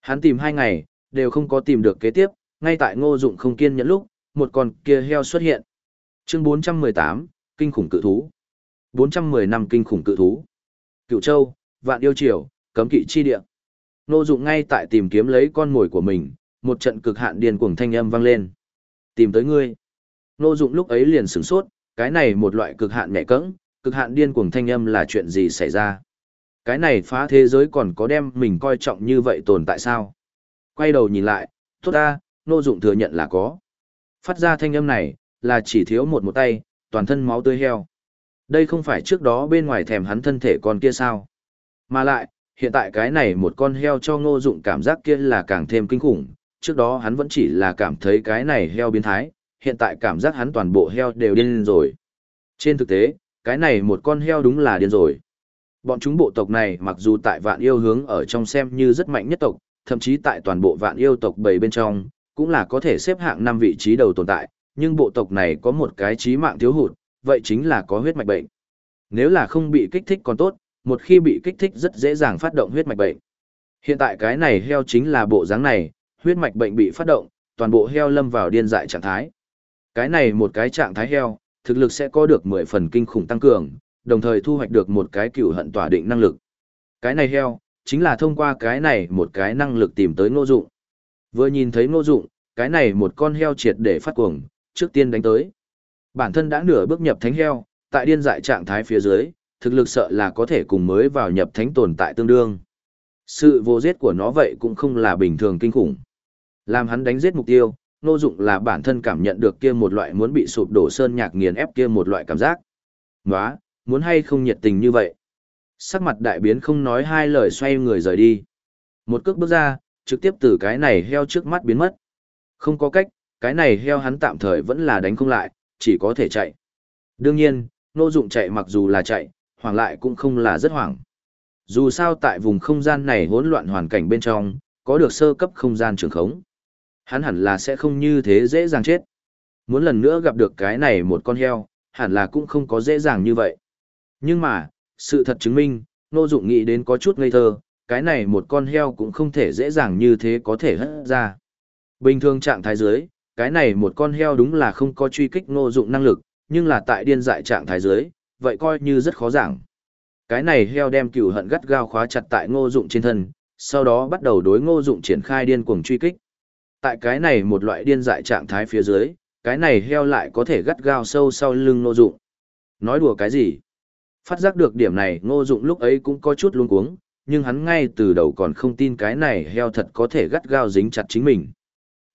A: Hắn tìm hai ngày, đều không có tìm được kế tiếp, ngay tại Ngô Dụng không kiên nhẫn lúc, một con kia heo xuất hiện. Chương 418, kinh khủng cự thú. 410 năm kinh khủng cự thú. Cựu Châu, Vạn Yêu Triều, cấm kỵ chi địa. Ngô Dụng ngay tại tìm kiếm lấy con mồi của mình, một trận cực hạn điên cuồng thanh âm vang lên. Tìm tới ngươi. Ngô Dụng lúc ấy liền sửng sốt, cái này một loại cực hạn mẹ cẫng, cực hạn điên cuồng thanh âm là chuyện gì xảy ra? Cái này phá thế giới còn có đem mình coi trọng như vậy tồn tại sao? Quay đầu nhìn lại, tốt ta, nô Dụng thừa nhận là có. Phát ra thanh âm này, là chỉ thiếu một một tay, toàn thân máu tươi heo. Đây không phải trước đó bên ngoài thèm hắn thân thể con kia sao? Mà lại, hiện tại cái này một con heo cho ngô dụng cảm giác kia là càng thêm kinh khủng, trước đó hắn vẫn chỉ là cảm thấy cái này heo biến thái, hiện tại cảm giác hắn toàn bộ heo đều điên rồi. Trên thực tế, cái này một con heo đúng là điên rồi. Bọn chúng bộ tộc này mặc dù tại vạn yêu hướng ở trong xem như rất mạnh nhất tộc, thậm chí tại toàn bộ vạn yêu tộc bảy bên trong, cũng là có thể xếp hạng năm vị trí đầu tồn tại, nhưng bộ tộc này có một cái trí mạng thiếu hụt, vậy chính là có huyết mạch bệnh. Nếu là không bị kích thích còn tốt, một khi bị kích thích rất dễ dàng phát động huyết mạch bệnh. Hiện tại cái này heo chính là bộ dáng này, huyết mạch bệnh bị phát động, toàn bộ heo lâm vào điên dại trạng thái. Cái này một cái trạng thái heo, thực lực sẽ có được 10 phần kinh khủng tăng cường, đồng thời thu hoạch được một cái cựu hận tỏa định năng lực. Cái này heo, chính là thông qua cái này một cái năng lực tìm tới ngô dụng. Vừa nhìn thấy ngô dụng, cái này một con heo triệt để phát cuồng, trước tiên đánh tới. Bản thân đã nửa bước nhập thánh heo, tại điên dại trạng thái phía dưới, thực lực sợ là có thể cùng mới vào nhập thánh tồn tại tương đương. Sự vô giết của nó vậy cũng không là bình thường kinh khủng. Làm hắn đánh giết mục tiêu, nô dụng là bản thân cảm nhận được kia một loại muốn bị sụp đổ sơn nhạc nghiền ép kia một loại cảm giác. Nóa, muốn hay không nhiệt tình như vậy. Sắc mặt đại biến không nói hai lời xoay người rời đi. Một cước bước ra, trực tiếp từ cái này heo trước mắt biến mất. Không có cách, cái này heo hắn tạm thời vẫn là đánh không lại, chỉ có thể chạy. Đương nhiên, nô dụng chạy mặc dù là chạy, hoảng lại cũng không là rất hoảng. Dù sao tại vùng không gian này hỗn loạn hoàn cảnh bên trong, có được sơ cấp không gian trường khống. Hắn hẳn là sẽ không như thế dễ dàng chết. Muốn lần nữa gặp được cái này một con heo, hẳn là cũng không có dễ dàng như vậy. Nhưng mà, sự thật chứng minh, Ngô Dụng nghĩ đến có chút ngây thơ, cái này một con heo cũng không thể dễ dàng như thế có thể hất ra. Bình thường trạng thái dưới, cái này một con heo đúng là không có truy kích Ngô Dụng năng lực, nhưng là tại điên dại trạng thái dưới, vậy coi như rất khó giảng. Cái này heo đem cừu hận gắt gao khóa chặt tại ngô dụng trên thân, sau đó bắt đầu đối ngô dụng triển khai điên cuồng truy kích. Tại cái này một loại điên dại trạng thái phía dưới, cái này heo lại có thể gắt gao sâu sau lưng ngô dụng. Nói đùa cái gì? Phát giác được điểm này ngô dụng lúc ấy cũng có chút luống cuống, nhưng hắn ngay từ đầu còn không tin cái này heo thật có thể gắt gao dính chặt chính mình.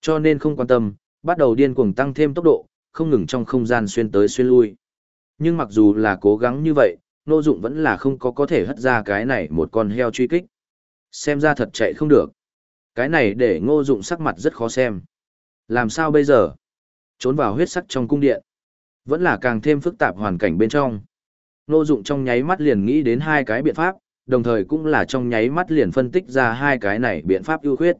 A: Cho nên không quan tâm, bắt đầu điên cuồng tăng thêm tốc độ, không ngừng trong không gian xuyên tới xuyên lui. Nhưng mặc dù là cố gắng như vậy, Ngô Dụng vẫn là không có có thể hất ra cái này một con heo truy kích. Xem ra thật chạy không được. Cái này để Ngô Dụng sắc mặt rất khó xem. Làm sao bây giờ? Trốn vào huyết sắc trong cung điện. Vẫn là càng thêm phức tạp hoàn cảnh bên trong. Ngô Dụng trong nháy mắt liền nghĩ đến hai cái biện pháp, đồng thời cũng là trong nháy mắt liền phân tích ra hai cái này biện pháp ưu khuyết.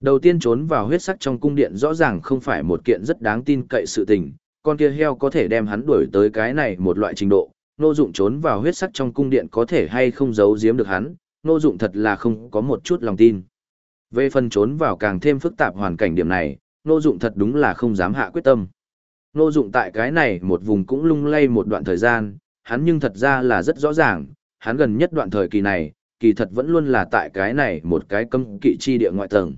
A: Đầu tiên trốn vào huyết sắc trong cung điện rõ ràng không phải một kiện rất đáng tin cậy sự tình, con kia heo có thể đem hắn đuổi tới cái này một loại trình độ, nô dụng trốn vào huyết sắc trong cung điện có thể hay không giấu giếm được hắn, nô dụng thật là không có một chút lòng tin. Về phần trốn vào càng thêm phức tạp hoàn cảnh điểm này, nô dụng thật đúng là không dám hạ quyết tâm. Nô dụng tại cái này một vùng cũng lung lay một đoạn thời gian, hắn nhưng thật ra là rất rõ ràng, hắn gần nhất đoạn thời kỳ này, kỳ thật vẫn luôn là tại cái này một cái cấm kỵ chi địa ngoại tầng.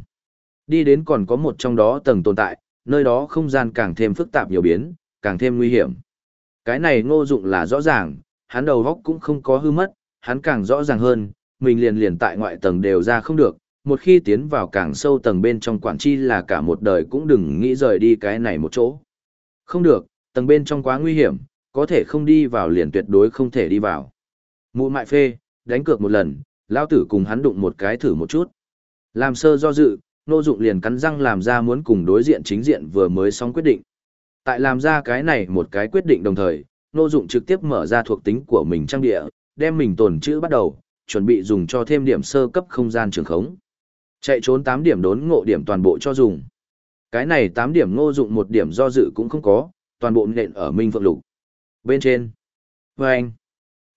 A: Đi đến còn có một trong đó tầng tồn tại, nơi đó không gian càng thêm phức tạp nhiều biến, càng thêm nguy hiểm. Cái này ngô dụng là rõ ràng, hắn đầu góc cũng không có hư mất, hắn càng rõ ràng hơn, mình liền liền tại ngoại tầng đều ra không được, một khi tiến vào càng sâu tầng bên trong quản chi là cả một đời cũng đừng nghĩ rời đi cái này một chỗ. Không được, tầng bên trong quá nguy hiểm, có thể không đi vào liền tuyệt đối không thể đi vào. Mụ mại phê, đánh cược một lần, lao tử cùng hắn đụng một cái thử một chút. Làm sơ do dự, Nô Dụng liền cắn răng làm ra muốn cùng đối diện chính diện vừa mới xong quyết định. Tại làm ra cái này một cái quyết định đồng thời, Nô Dụng trực tiếp mở ra thuộc tính của mình trang địa, đem mình tồn trữ bắt đầu, chuẩn bị dùng cho thêm điểm sơ cấp không gian trường khống. Chạy trốn 8 điểm đốn ngộ điểm toàn bộ cho dùng. Cái này 8 điểm Ngô Dụng một điểm do dự cũng không có, toàn bộ nện ở Minh Phượng Lục. Bên trên, vâng,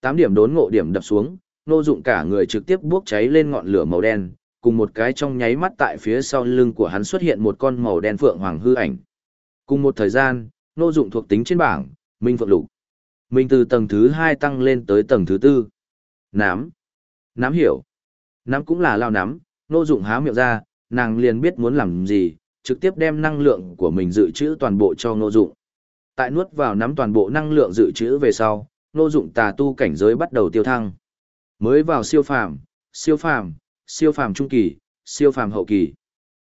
A: tám điểm đốn ngộ điểm đập xuống, nô Dụng cả người trực tiếp bốc cháy lên ngọn lửa màu đen, cùng một cái trong nháy mắt tại phía sau lưng của hắn xuất hiện một con màu đen phượng hoàng hư ảnh. Cùng một thời gian, nô Dụng thuộc tính trên bảng, Minh Phượng Lục. Mình từ tầng thứ hai tăng lên tới tầng thứ tư. Nám. Nám hiểu. Nám cũng là lao nắm, nô Dụng há miệng ra, nàng liền biết muốn làm gì, trực tiếp đem năng lượng của mình dự trữ toàn bộ cho Ngô Dụng. Tại nuốt vào nắm toàn bộ năng lượng dự trữ về sau, Ngô Dụng tà tu cảnh giới bắt đầu tiêu thăng. Mới vào siêu phàm, siêu phàm, siêu phàm trung kỳ, siêu phàm hậu kỳ.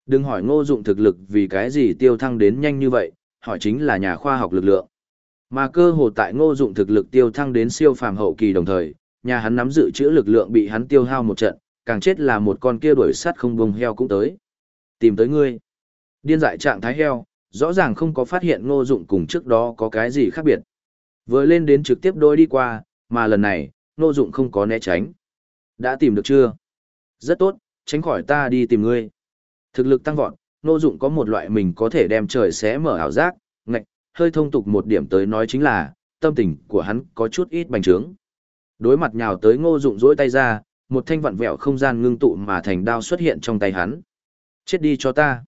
A: Đừng hỏi Ngô Dụng thực lực vì cái gì tiêu thăng đến nhanh như vậy, hỏi chính là nhà khoa học lực lượng. Mà cơ hồ tại Ngô Dụng thực lực tiêu thăng đến siêu phàm hậu kỳ đồng thời, nhà hắn nắm dự trữ lực lượng bị hắn tiêu hao một trận, càng chết là một con kia đuổi sắt không bông heo cũng tới. Tìm tới ngươi. Điên dại trạng thái heo, rõ ràng không có phát hiện ngô dụng cùng trước đó có cái gì khác biệt. Vừa lên đến trực tiếp đôi đi qua, mà lần này, ngô dụng không có né tránh. Đã tìm được chưa? Rất tốt, tránh khỏi ta đi tìm ngươi. Thực lực tăng vọt, ngô dụng có một loại mình có thể đem trời xé mở ảo giác, ngạch, hơi thông tục một điểm tới nói chính là, tâm tình của hắn có chút ít bành trướng. Đối mặt nhào tới ngô dụng rỗi tay ra, một thanh vặn vẹo không gian ngưng tụ mà thành đao xuất hiện trong tay hắn. Chết đi cho ta.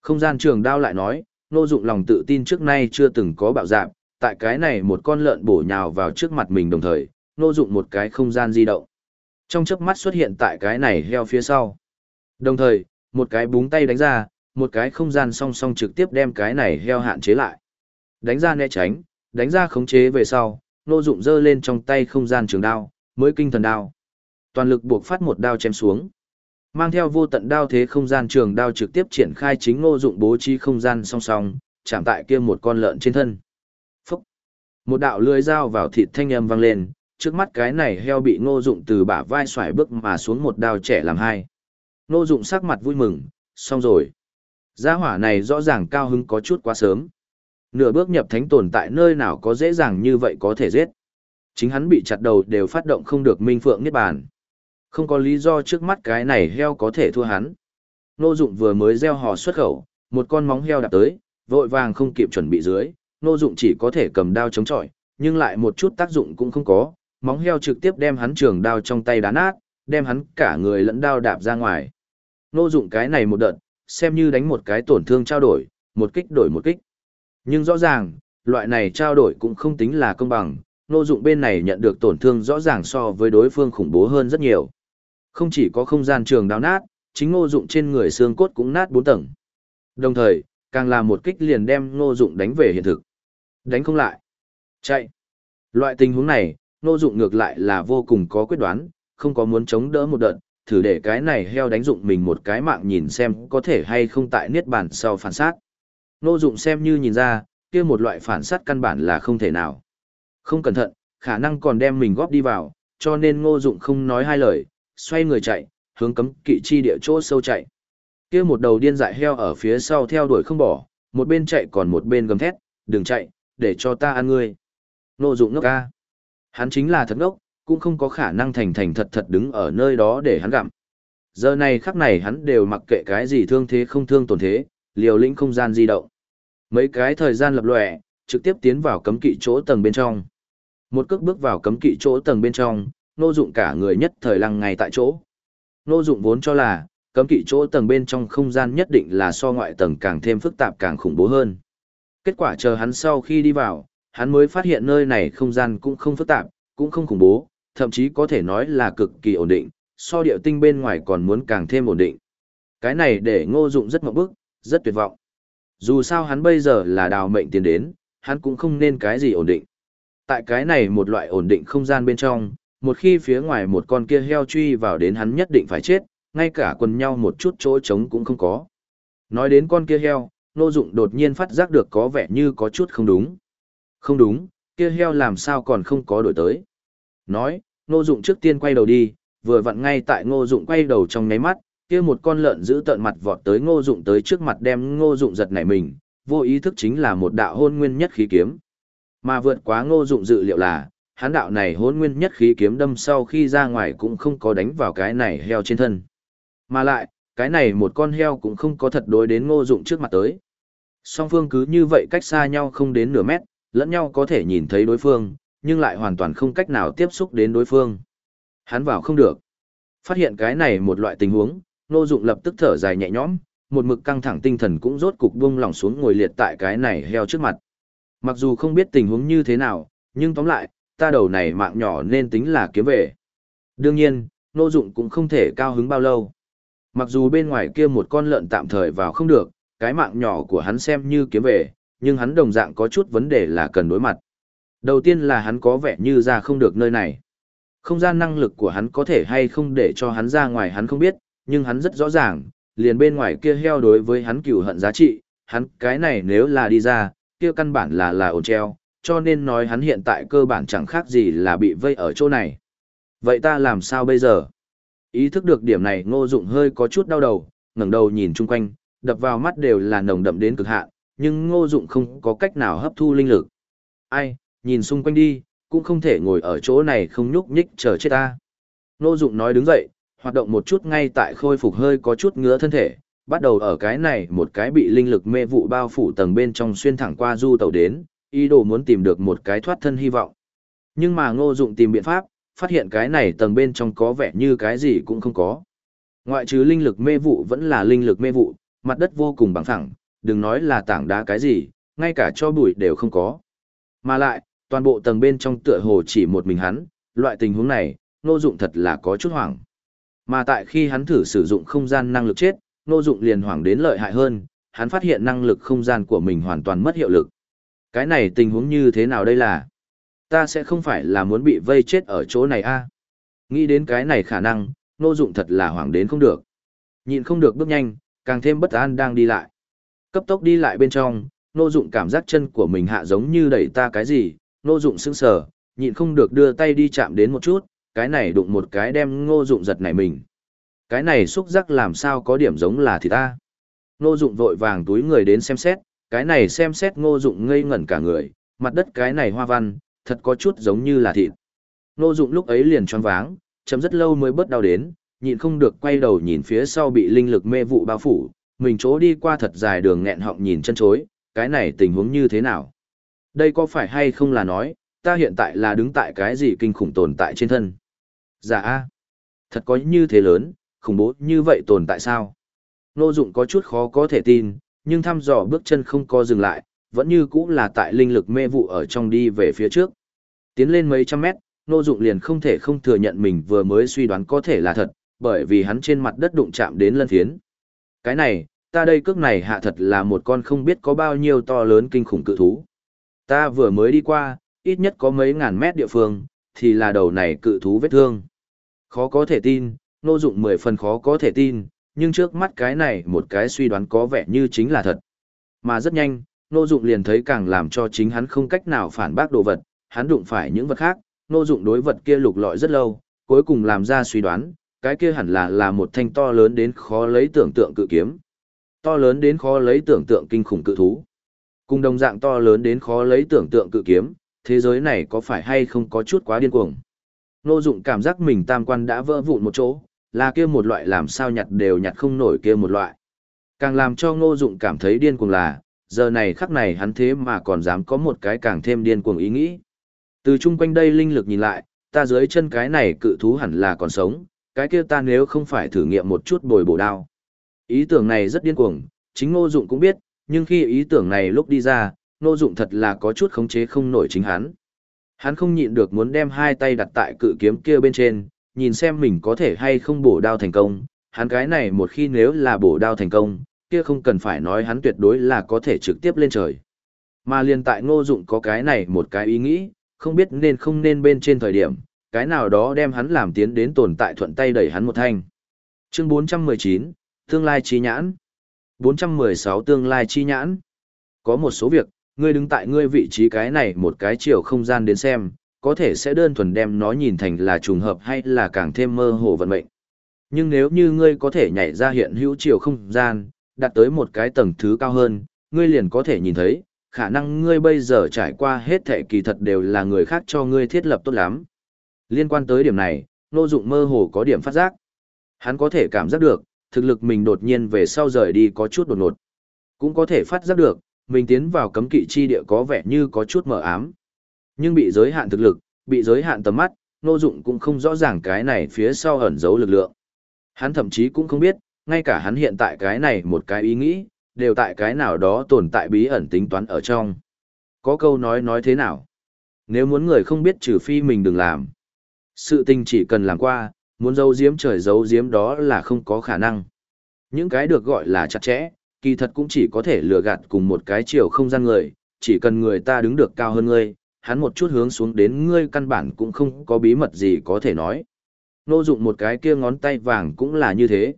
A: Không gian trường đao lại nói, Ngô Dụng lòng tự tin trước nay chưa từng có bạo dạn, tại cái này một con lợn bổ nhào vào trước mặt mình đồng thời, Ngô Dụng một cái không gian di động. Trong chớp mắt xuất hiện tại cái này heo phía sau. Đồng thời, một cái búng tay đánh ra, một cái không gian song song trực tiếp đem cái này heo hạn chế lại. Đánh ra né tránh, đánh ra khống chế về sau, Ngô Dụng giơ lên trong tay không gian trường đao, mới kinh thần đao. Toàn lực buộc phát một đao chém xuống. Mang theo vô tận đao thế không gian trường đao trực tiếp triển khai chính ngô dụng bố trí không gian song song, chạm tại kia một con lợn trên thân. Phúc! Một đạo lưỡi dao vào thịt thanh âm vang lên, trước mắt cái này heo bị ngô dụng từ bả vai xoài bước mà xuống một đao trẻ làm hai. Ngô dụng sắc mặt vui mừng, xong rồi. Gia hỏa này rõ ràng cao hứng có chút quá sớm. Nửa bước nhập thánh tồn tại nơi nào có dễ dàng như vậy có thể giết. Chính hắn bị chặt đầu đều phát động không được minh phượng niết bàn. Không có lý do trước mắt cái này heo có thể thua hắn. Nô Dụng vừa mới gieo hò xuất khẩu, một con móng heo đạp tới, vội vàng không kịp chuẩn bị dưới, Nô Dụng chỉ có thể cầm đao chống chọi, nhưng lại một chút tác dụng cũng không có, móng heo trực tiếp đem hắn trường đao trong tay đá nát, đem hắn cả người lẫn đao đạp ra ngoài. Nô Dụng cái này một đợt, xem như đánh một cái tổn thương trao đổi, một kích đổi một kích. Nhưng rõ ràng, loại này trao đổi cũng không tính là công bằng, Nô Dụng bên này nhận được tổn thương rõ ràng so với đối phương khủng bố hơn rất nhiều. Không chỉ có không gian trường đào nát, chính ngô dụng trên người xương cốt cũng nát bốn tầng. Đồng thời, càng là một kích liền đem ngô dụng đánh về hiện thực. Đánh không lại. Chạy. Loại tình huống này, ngô dụng ngược lại là vô cùng có quyết đoán, không có muốn chống đỡ một đợt, thử để cái này heo đánh dụng mình một cái mạng nhìn xem có thể hay không tại niết bàn sau phản sát. Ngô dụng xem như nhìn ra, kia một loại phản sát căn bản là không thể nào. Không cẩn thận, khả năng còn đem mình góp đi vào, cho nên ngô dụng không nói hai lời, xoay người chạy, hướng cấm kỵ chi địa chỗ sâu chạy. Kia một đầu điên dại heo ở phía sau theo đuổi không bỏ, một bên chạy còn một bên gầm thét, đừng chạy, để cho ta ăn ngươi. Nô dụng ngốc ca. Hắn chính là thật ngốc, cũng không có khả năng thành thành thật thật đứng ở nơi đó để hắn gặm. Giờ này khắc này hắn đều mặc kệ cái gì thương thế không thương tổn thế, liều lĩnh không gian di động. Mấy cái thời gian lập lòe, trực tiếp tiến vào cấm kỵ chỗ tầng bên trong. Một cước bước vào cấm kỵ chỗ tầng bên trong, Nô Dụng cả người nhất thời lăng ngay tại chỗ. Nô Dụng vốn cho là, cấm kỵ chỗ tầng bên trong không gian nhất định là so ngoại tầng càng thêm phức tạp càng khủng bố hơn. Kết quả chờ hắn sau khi đi vào, hắn mới phát hiện nơi này không gian cũng không phức tạp, cũng không khủng bố, thậm chí có thể nói là cực kỳ ổn định, so địa tinh bên ngoài còn muốn càng thêm ổn định. Cái này để Ngô Dụng rất ngộp bức, rất tuyệt vọng. Dù sao hắn bây giờ là đào mệnh tiền đến, hắn cũng không nên cái gì ổn định. Tại cái này một loại ổn định không gian bên trong, một khi phía ngoài một con kia heo truy vào đến hắn nhất định phải chết, ngay cả quần nhau một chút chỗ trống cũng không có. Nói đến con kia heo, Nô Dụng đột nhiên phát giác được có vẻ như có chút không đúng. Không đúng, kia heo làm sao còn không có đổi tới. Nói, Nô Dụng trước tiên quay đầu đi, vừa vặn ngay tại Ngô Dụng quay đầu trong nháy mắt, kia một con lợn giữ tợn mặt vọt tới Ngô Dụng tới trước mặt đem Ngô Dụng giật nảy mình, vô ý thức chính là một đạo hôn nguyên nhất khí kiếm. Mà vượt quá Ngô Dụng dự liệu là, hán đạo này hỗn nguyên nhất khí kiếm đâm sau khi ra ngoài cũng không có đánh vào cái này heo trên thân. Mà lại, cái này một con heo cũng không có thật đối đến ngô dụng trước mặt tới. Song phương cứ như vậy cách xa nhau không đến nửa mét, lẫn nhau có thể nhìn thấy đối phương, nhưng lại hoàn toàn không cách nào tiếp xúc đến đối phương. Hắn vào không được. Phát hiện cái này một loại tình huống, Ngô Dụng lập tức thở dài nhẹ nhõm, một mực căng thẳng tinh thần cũng rốt cục buông lỏng xuống ngồi liệt tại cái này heo trước mặt. Mặc dù không biết tình huống như thế nào, nhưng tóm lại, ta đầu này mạng nhỏ nên tính là kiếm về. Đương nhiên, nô Dụng cũng không thể cao hứng bao lâu. Mặc dù bên ngoài kia một con lợn tạm thời vào không được, cái mạng nhỏ của hắn xem như kiếm về, nhưng hắn đồng dạng có chút vấn đề là cần đối mặt. Đầu tiên là hắn có vẻ như ra không được nơi này. Không gian năng lực của hắn có thể hay không để cho hắn ra ngoài hắn không biết, nhưng hắn rất rõ ràng, liền bên ngoài kia heo đối với hắn cửu hận giá trị, hắn cái này nếu là đi ra, kia căn bản là là ổn treo, cho nên nói hắn hiện tại cơ bản chẳng khác gì là bị vây ở chỗ này. Vậy ta làm sao bây giờ? Ý thức được điểm này ngô dụng hơi có chút đau đầu, ngẩng đầu nhìn chung quanh, đập vào mắt đều là nồng đậm đến cực hạn, nhưng ngô dụng không có cách nào hấp thu linh lực. Ai, nhìn xung quanh đi, cũng không thể ngồi ở chỗ này không nhúc nhích chờ chết ta. Ngô dụng nói đứng dậy, hoạt động một chút ngay tại khôi phục hơi có chút ngứa thân thể, bắt đầu ở cái này một cái bị linh lực mê vụ bao phủ tầng bên trong xuyên thẳng qua du tàu đến, ý đồ muốn tìm được một cái thoát thân hy vọng. Nhưng mà ngô dụng tìm biện pháp, phát hiện cái này tầng bên trong có vẻ như cái gì cũng không có. Ngoại trừ linh lực mê vụ vẫn là linh lực mê vụ, mặt đất vô cùng bằng phẳng, đừng nói là tảng đá cái gì, ngay cả cho bụi đều không có. Mà lại, toàn bộ tầng bên trong tựa hồ chỉ một mình hắn, loại tình huống này, Ngô Dụng thật là có chút hoảng. Mà tại khi hắn thử sử dụng không gian năng lực chết, Ngô Dụng liền hoảng đến lợi hại hơn, hắn phát hiện năng lực không gian của mình hoàn toàn mất hiệu lực. Cái này tình huống như thế nào đây là? Ta sẽ không phải là muốn bị vây chết ở chỗ này a? Nghĩ đến cái này khả năng, nô Dụng thật là hoảng đến không được. Nhịn không được bước nhanh, càng thêm bất an đang đi lại. Cấp tốc đi lại bên trong, nô Dụng cảm giác chân của mình hạ giống như đẩy ta cái gì, nô Dụng sững sờ, nhịn không được đưa tay đi chạm đến một chút, cái này đụng một cái đem Ngô Dụng giật này mình. Cái này xúc giác làm sao có điểm giống là thì ta. Ngô Dụng vội vàng túi người đến xem xét, cái này xem xét Ngô Dụng ngây ngẩn cả người, mặt đất cái này hoa văn, thật có chút giống như là thịt. Ngô Dụng lúc ấy liền choáng váng, chấm rất lâu mới bớt đau đến, nhịn không được quay đầu nhìn phía sau bị linh lực mê vụ bao phủ, mình chỗ đi qua thật dài đường nghẹn họng nhìn chân chối, cái này tình huống như thế nào? Đây có phải hay không là nói, ta hiện tại là đứng tại cái gì kinh khủng tồn tại trên thân? Dạ a thật có như thế lớn, khủng bố như vậy tồn tại sao? Nô dụng có chút khó có thể tin, nhưng thăm dò bước chân không co dừng lại, vẫn như cũ là tại linh lực mê vụ ở trong đi về phía trước. Tiến lên mấy trăm mét, nô dụng liền không thể không thừa nhận mình vừa mới suy đoán có thể là thật, bởi vì hắn trên mặt đất đụng chạm đến lân phiến. Cái này, ta đây cước này hạ thật là một con không biết có bao nhiêu to lớn kinh khủng cự thú. Ta vừa mới đi qua, ít nhất có mấy ngàn mét địa phương, thì là đầu này cự thú vết thương. Khó có thể tin, nô dụng mười phần khó có thể tin, nhưng trước mắt cái này một cái suy đoán có vẻ như chính là thật. Mà rất nhanh, nô dụng liền thấy càng làm cho chính hắn không cách nào phản bác đồ vật, hắn đụng phải những vật khác, nô dụng đối vật kia lục lọi rất lâu, cuối cùng làm ra suy đoán, cái kia hẳn là là một thanh to lớn đến khó lấy tưởng tượng cự kiếm. To lớn đến khó lấy tưởng tượng kinh khủng cự thú. Cùng đồng dạng to lớn đến khó lấy tưởng tượng cự kiếm, thế giới này có phải hay không có chút quá điên cuồng. Nô dụng cảm giác mình tam quan đã vỡ vụn một chỗ, là kia một loại làm sao nhặt đều nhặt không nổi kia một loại. Càng làm cho ngô dụng cảm thấy điên cuồng là, giờ này khắc này hắn thế mà còn dám có một cái càng thêm điên cuồng ý nghĩ. Từ chung quanh đây linh lực nhìn lại, ta dưới chân cái này cự thú hẳn là còn sống, cái kia ta nếu không phải thử nghiệm một chút bồi bổ đao. Ý tưởng này rất điên cuồng, chính ngô dụng cũng biết, nhưng khi ý tưởng này lúc đi ra, ngô dụng thật là có chút khống chế không nổi chính hắn. Hắn không nhịn được muốn đem hai tay đặt tại cự kiếm kia bên trên, nhìn xem mình có thể hay không bổ đao thành công. Hắn cái này một khi nếu là bổ đao thành công, kia không cần phải nói hắn tuyệt đối là có thể trực tiếp lên trời. Mà liền tại ngô dụng có cái này một cái ý nghĩ, không biết nên không nên bên trên thời điểm, cái nào đó đem hắn làm tiến đến tồn tại thuận tay đẩy hắn một thanh. Chương 419, Tương lai chi nhãn. 416 Tương lai chi nhãn. Có một số việc, ngươi đứng tại ngươi vị trí cái này một cái chiều không gian đến xem, có thể sẽ đơn thuần đem nó nhìn thành là trùng hợp hay là càng thêm mơ hồ vận mệnh. Nhưng nếu như ngươi có thể nhảy ra hiện hữu chiều không gian, đạt tới một cái tầng thứ cao hơn, ngươi liền có thể nhìn thấy, khả năng ngươi bây giờ trải qua hết thể kỳ thật đều là người khác cho ngươi thiết lập tốt lắm. Liên quan tới điểm này, Nô Dụng mơ hồ có điểm phát giác. Hắn có thể cảm giác được, thực lực mình đột nhiên về sau rời đi có chút đột ngột. Cũng có thể phát giác được, mình tiến vào cấm kỵ chi địa có vẻ như có chút mờ ám. Nhưng bị giới hạn thực lực, bị giới hạn tầm mắt, Ngô Dụng cũng không rõ ràng cái này phía sau ẩn giấu lực lượng. Hắn thậm chí cũng không biết, ngay cả hắn hiện tại cái này một cái ý nghĩ, đều tại cái nào đó tồn tại bí ẩn tính toán ở trong. Có câu nói nói thế nào? Nếu muốn người không biết trừ phi mình đừng làm. Sự tình chỉ cần làm qua, muốn giấu giếm trời giấu giếm đó là không có khả năng. Những cái được gọi là chặt chẽ, kỳ thật cũng chỉ có thể lừa gạt cùng một cái chiều không gian người, chỉ cần người ta đứng được cao hơn ngươi, hắn một chút hướng xuống đến ngươi căn bản cũng không có bí mật gì có thể nói. Nô dụng một cái kia ngón tay vàng cũng là như thế.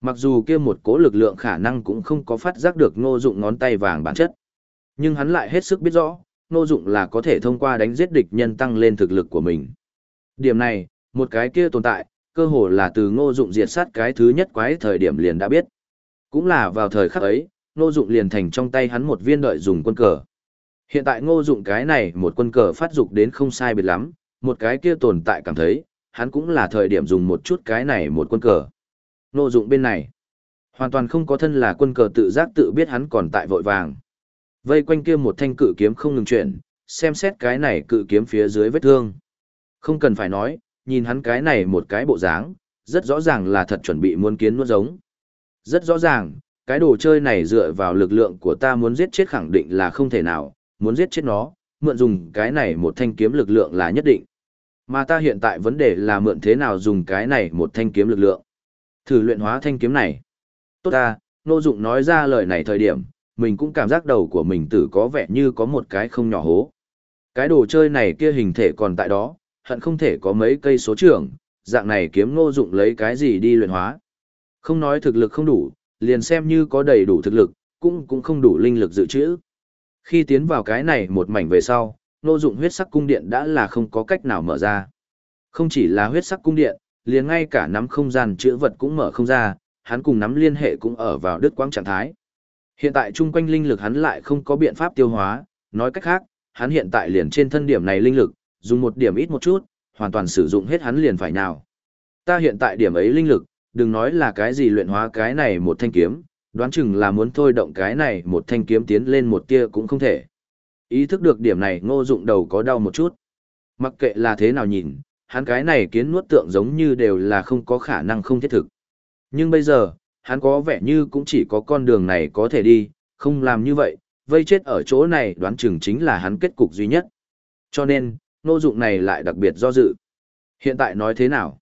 A: Mặc dù kia một cố lực lượng khả năng cũng không có phát giác được nô dụng ngón tay vàng bản chất. Nhưng hắn lại hết sức biết rõ, nô dụng là có thể thông qua đánh giết địch nhân tăng lên thực lực của mình. Điểm này, một cái kia tồn tại, cơ hồ là từ ngô dụng diệt sát cái thứ nhất quái thời điểm liền đã biết. Cũng là vào thời khắc ấy, ngô dụng liền thành trong tay hắn một viên đợi dùng quân cờ. Hiện tại ngô dụng cái này một quân cờ phát dục đến không sai biệt lắm, một cái kia tồn tại cảm thấy, hắn cũng là thời điểm dùng một chút cái này một quân cờ. Ngô dụng bên này, hoàn toàn không có thân là quân cờ tự giác tự biết hắn còn tại vội vàng. Vây quanh kia một thanh cự kiếm không ngừng chuyển, xem xét cái này cự kiếm phía dưới vết thương. Không cần phải nói, nhìn hắn cái này một cái bộ dáng, rất rõ ràng là thật chuẩn bị muốn kiến nuốt giống. Rất rõ ràng, cái đồ chơi này dựa vào lực lượng của ta muốn giết chết khẳng định là không thể nào, muốn giết chết nó, mượn dùng cái này một thanh kiếm lực lượng là nhất định. Mà ta hiện tại vấn đề là mượn thế nào dùng cái này một thanh kiếm lực lượng. Thử luyện hóa thanh kiếm này. Tốt ta, Nô Dụng nói ra lời này thời điểm, mình cũng cảm giác đầu của mình tử có vẻ như có một cái không nhỏ hố. Cái đồ chơi này kia hình thể còn tại đó, hận không thể có mấy cây số trưởng, dạng này kiếm Nô Dụng lấy cái gì đi luyện hóa. Không nói thực lực không đủ, liền xem như có đầy đủ thực lực, cũng cũng không đủ linh lực dự trữ. Khi tiến vào cái này một mảnh về sau, nô dụng huyết sắc cung điện đã là không có cách nào mở ra. Không chỉ là huyết sắc cung điện, liền ngay cả nắm không gian chữa vật cũng mở không ra, hắn cùng nắm liên hệ cũng ở vào đứt quãng trạng thái. Hiện tại chung quanh linh lực hắn lại không có biện pháp tiêu hóa, nói cách khác, hắn hiện tại liền trên thân điểm này linh lực, dùng một điểm ít một chút, hoàn toàn sử dụng hết hắn liền phải nào. Ta hiện tại điểm ấy linh lực, đừng nói là cái gì luyện hóa cái này một thanh kiếm, đoán chừng là muốn thôi động cái này một thanh kiếm tiến lên một tia cũng không thể. Ý thức được điểm này ngô dụng đầu có đau một chút. Mặc kệ là thế nào nhìn, hắn cái này kiến nuốt tượng giống như đều là không có khả năng không thiết thực. Nhưng bây giờ, hắn có vẻ như cũng chỉ có con đường này có thể đi, không làm như vậy, vây chết ở chỗ này đoán chừng chính là hắn kết cục duy nhất. Cho nên, ngô dụng này lại đặc biệt do dự. Hiện tại nói thế nào?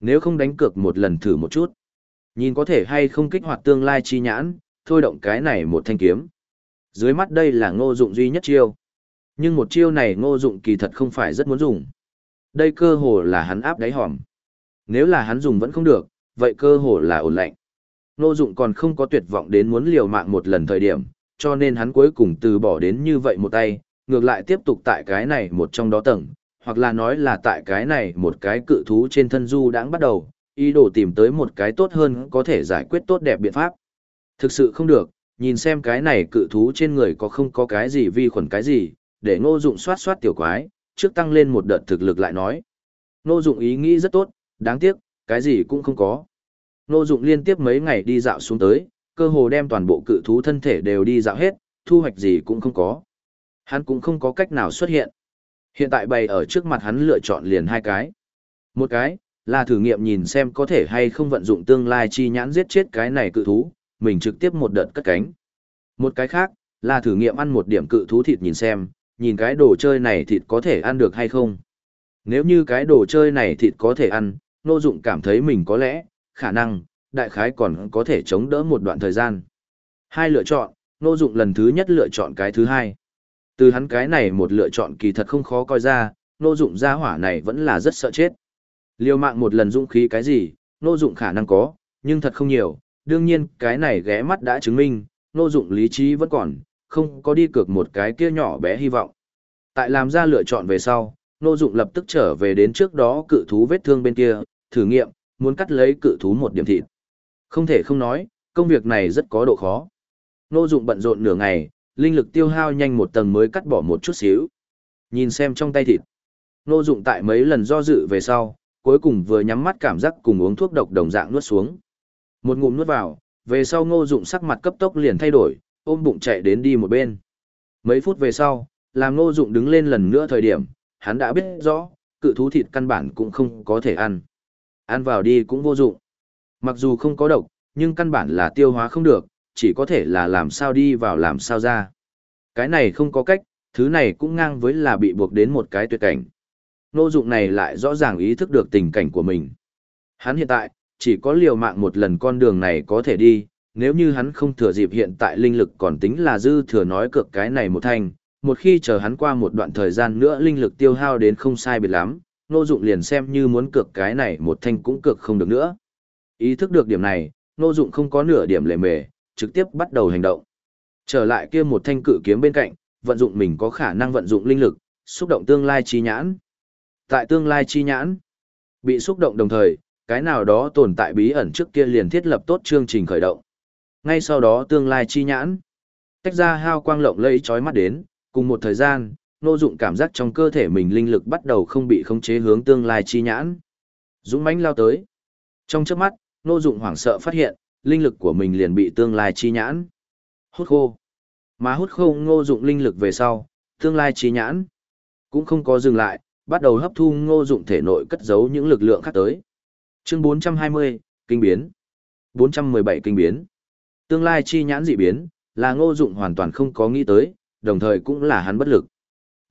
A: Nếu không đánh cược một lần thử một chút. Nhìn có thể hay không kích hoạt tương lai chi nhãn, thôi động cái này một thanh kiếm. Dưới mắt đây là ngô dụng duy nhất chiêu. Nhưng một chiêu này ngô dụng kỳ thật không phải rất muốn dùng. Đây cơ hồ là hắn áp đáy hòm. Nếu là hắn dùng vẫn không được, vậy cơ hồ là ổn lạnh. Ngô dụng còn không có tuyệt vọng đến muốn liều mạng một lần thời điểm, cho nên hắn cuối cùng từ bỏ đến như vậy một tay, ngược lại tiếp tục tại cái này một trong đó tầng, hoặc là nói là tại cái này một cái cự thú trên thân du đãng bắt đầu, ý đồ tìm tới một cái tốt hơn có thể giải quyết tốt đẹp biện pháp. Thực sự không được, nhìn xem cái này cự thú trên người có không có cái gì vi khuẩn cái gì, để ngô dụng soát soát tiểu quái, trước tăng lên một đợt thực lực lại nói. Ngô dụng ý nghĩ rất tốt, đáng tiếc, cái gì cũng không có. Ngô dụng liên tiếp mấy ngày đi dạo xuống tới, cơ hồ đem toàn bộ cự thú thân thể đều đi dạo hết, thu hoạch gì cũng không có. Hắn cũng không có cách nào xuất hiện. Hiện tại bày ở trước mặt hắn lựa chọn liền hai cái. Một cái, là thử nghiệm nhìn xem có thể hay không vận dụng tương lai chi nhãn giết chết cái này cự thú, mình trực tiếp một đợt cất cánh. Một cái khác, là thử nghiệm ăn một điểm cự thú thịt nhìn xem, nhìn cái đồ chơi này thịt có thể ăn được hay không. Nếu như cái đồ chơi này thịt có thể ăn, Nô Dụng cảm thấy mình có lẽ, khả năng, đại khái còn có thể chống đỡ một đoạn thời gian. Hai lựa chọn, Nô Dụng lần thứ nhất lựa chọn cái thứ hai. Từ hắn cái này một lựa chọn kỳ thật không khó coi ra, Nô Dụng gia hỏa này vẫn là rất sợ chết. Liều mạng một lần dũng khí cái gì, nô dụng khả năng có, nhưng thật không nhiều, đương nhiên cái này ghé mắt đã chứng minh, nô dụng lý trí vẫn còn, không có đi cược một cái kia nhỏ bé hy vọng. Tại làm ra lựa chọn về sau, nô dụng lập tức trở về đến trước đó cự thú vết thương bên kia, thử nghiệm, muốn cắt lấy cự thú một điểm thịt. Không thể không nói, công việc này rất có độ khó. Nô dụng bận rộn nửa ngày, linh lực tiêu hao nhanh một tầng mới cắt bỏ một chút xíu. Nhìn xem trong tay thịt. Nô dụng tại mấy lần do dự về sau, cuối cùng vừa nhắm mắt cảm giác cùng uống thuốc độc đồng dạng nuốt xuống. Một ngụm nuốt vào, về sau ngô dụng sắc mặt cấp tốc liền thay đổi, ôm bụng chạy đến đi một bên. Mấy phút về sau, làm ngô dụng đứng lên lần nữa thời điểm, hắn đã biết rõ, cự thú thịt căn bản cũng không có thể ăn. Ăn vào đi cũng vô dụng. Mặc dù không có độc, nhưng căn bản là tiêu hóa không được, chỉ có thể là làm sao đi vào làm sao ra. Cái này không có cách, thứ này cũng ngang với là bị buộc đến một cái tuyệt cảnh. Nô dụng này lại rõ ràng ý thức được tình cảnh của mình. Hắn hiện tại, chỉ có liều mạng một lần con đường này có thể đi, nếu như hắn không thừa dịp hiện tại linh lực còn tính là dư thừa nói cược cái này một thanh, một khi chờ hắn qua một đoạn thời gian nữa linh lực tiêu hao đến không sai biệt lắm, nô dụng liền xem như muốn cược cái này một thanh cũng cược không được nữa. Ý thức được điểm này, nô dụng không có nửa điểm lề mề, trực tiếp bắt đầu hành động. Trở lại kia một thanh cự kiếm bên cạnh, vận dụng mình có khả năng vận dụng linh lực, xúc động tương lai chi nhãn. Tại tương lai chi nhãn, bị xúc động đồng thời, cái nào đó tồn tại bí ẩn trước kia liền thiết lập tốt chương trình khởi động. Ngay sau đó tương lai chi nhãn, tách ra hao quang lộng lẫy chói mắt đến, cùng một thời gian, nô dụng cảm giác trong cơ thể mình linh lực bắt đầu không bị khống chế hướng tương lai chi nhãn. Dũng mãnh lao tới. Trong chớp mắt, nô dụng hoảng sợ phát hiện, linh lực của mình liền bị tương lai chi nhãn hút khô. Mà hút khô ngô dụng linh lực về sau, tương lai chi nhãn cũng không có dừng lại, bắt đầu hấp thu ngô dụng thể nội cất giấu những lực lượng khác tới. Chương 420, kinh biến. 417 kinh biến. Tương lai chi nhãn dị biến, là ngô dụng hoàn toàn không có nghĩ tới, đồng thời cũng là hắn bất lực.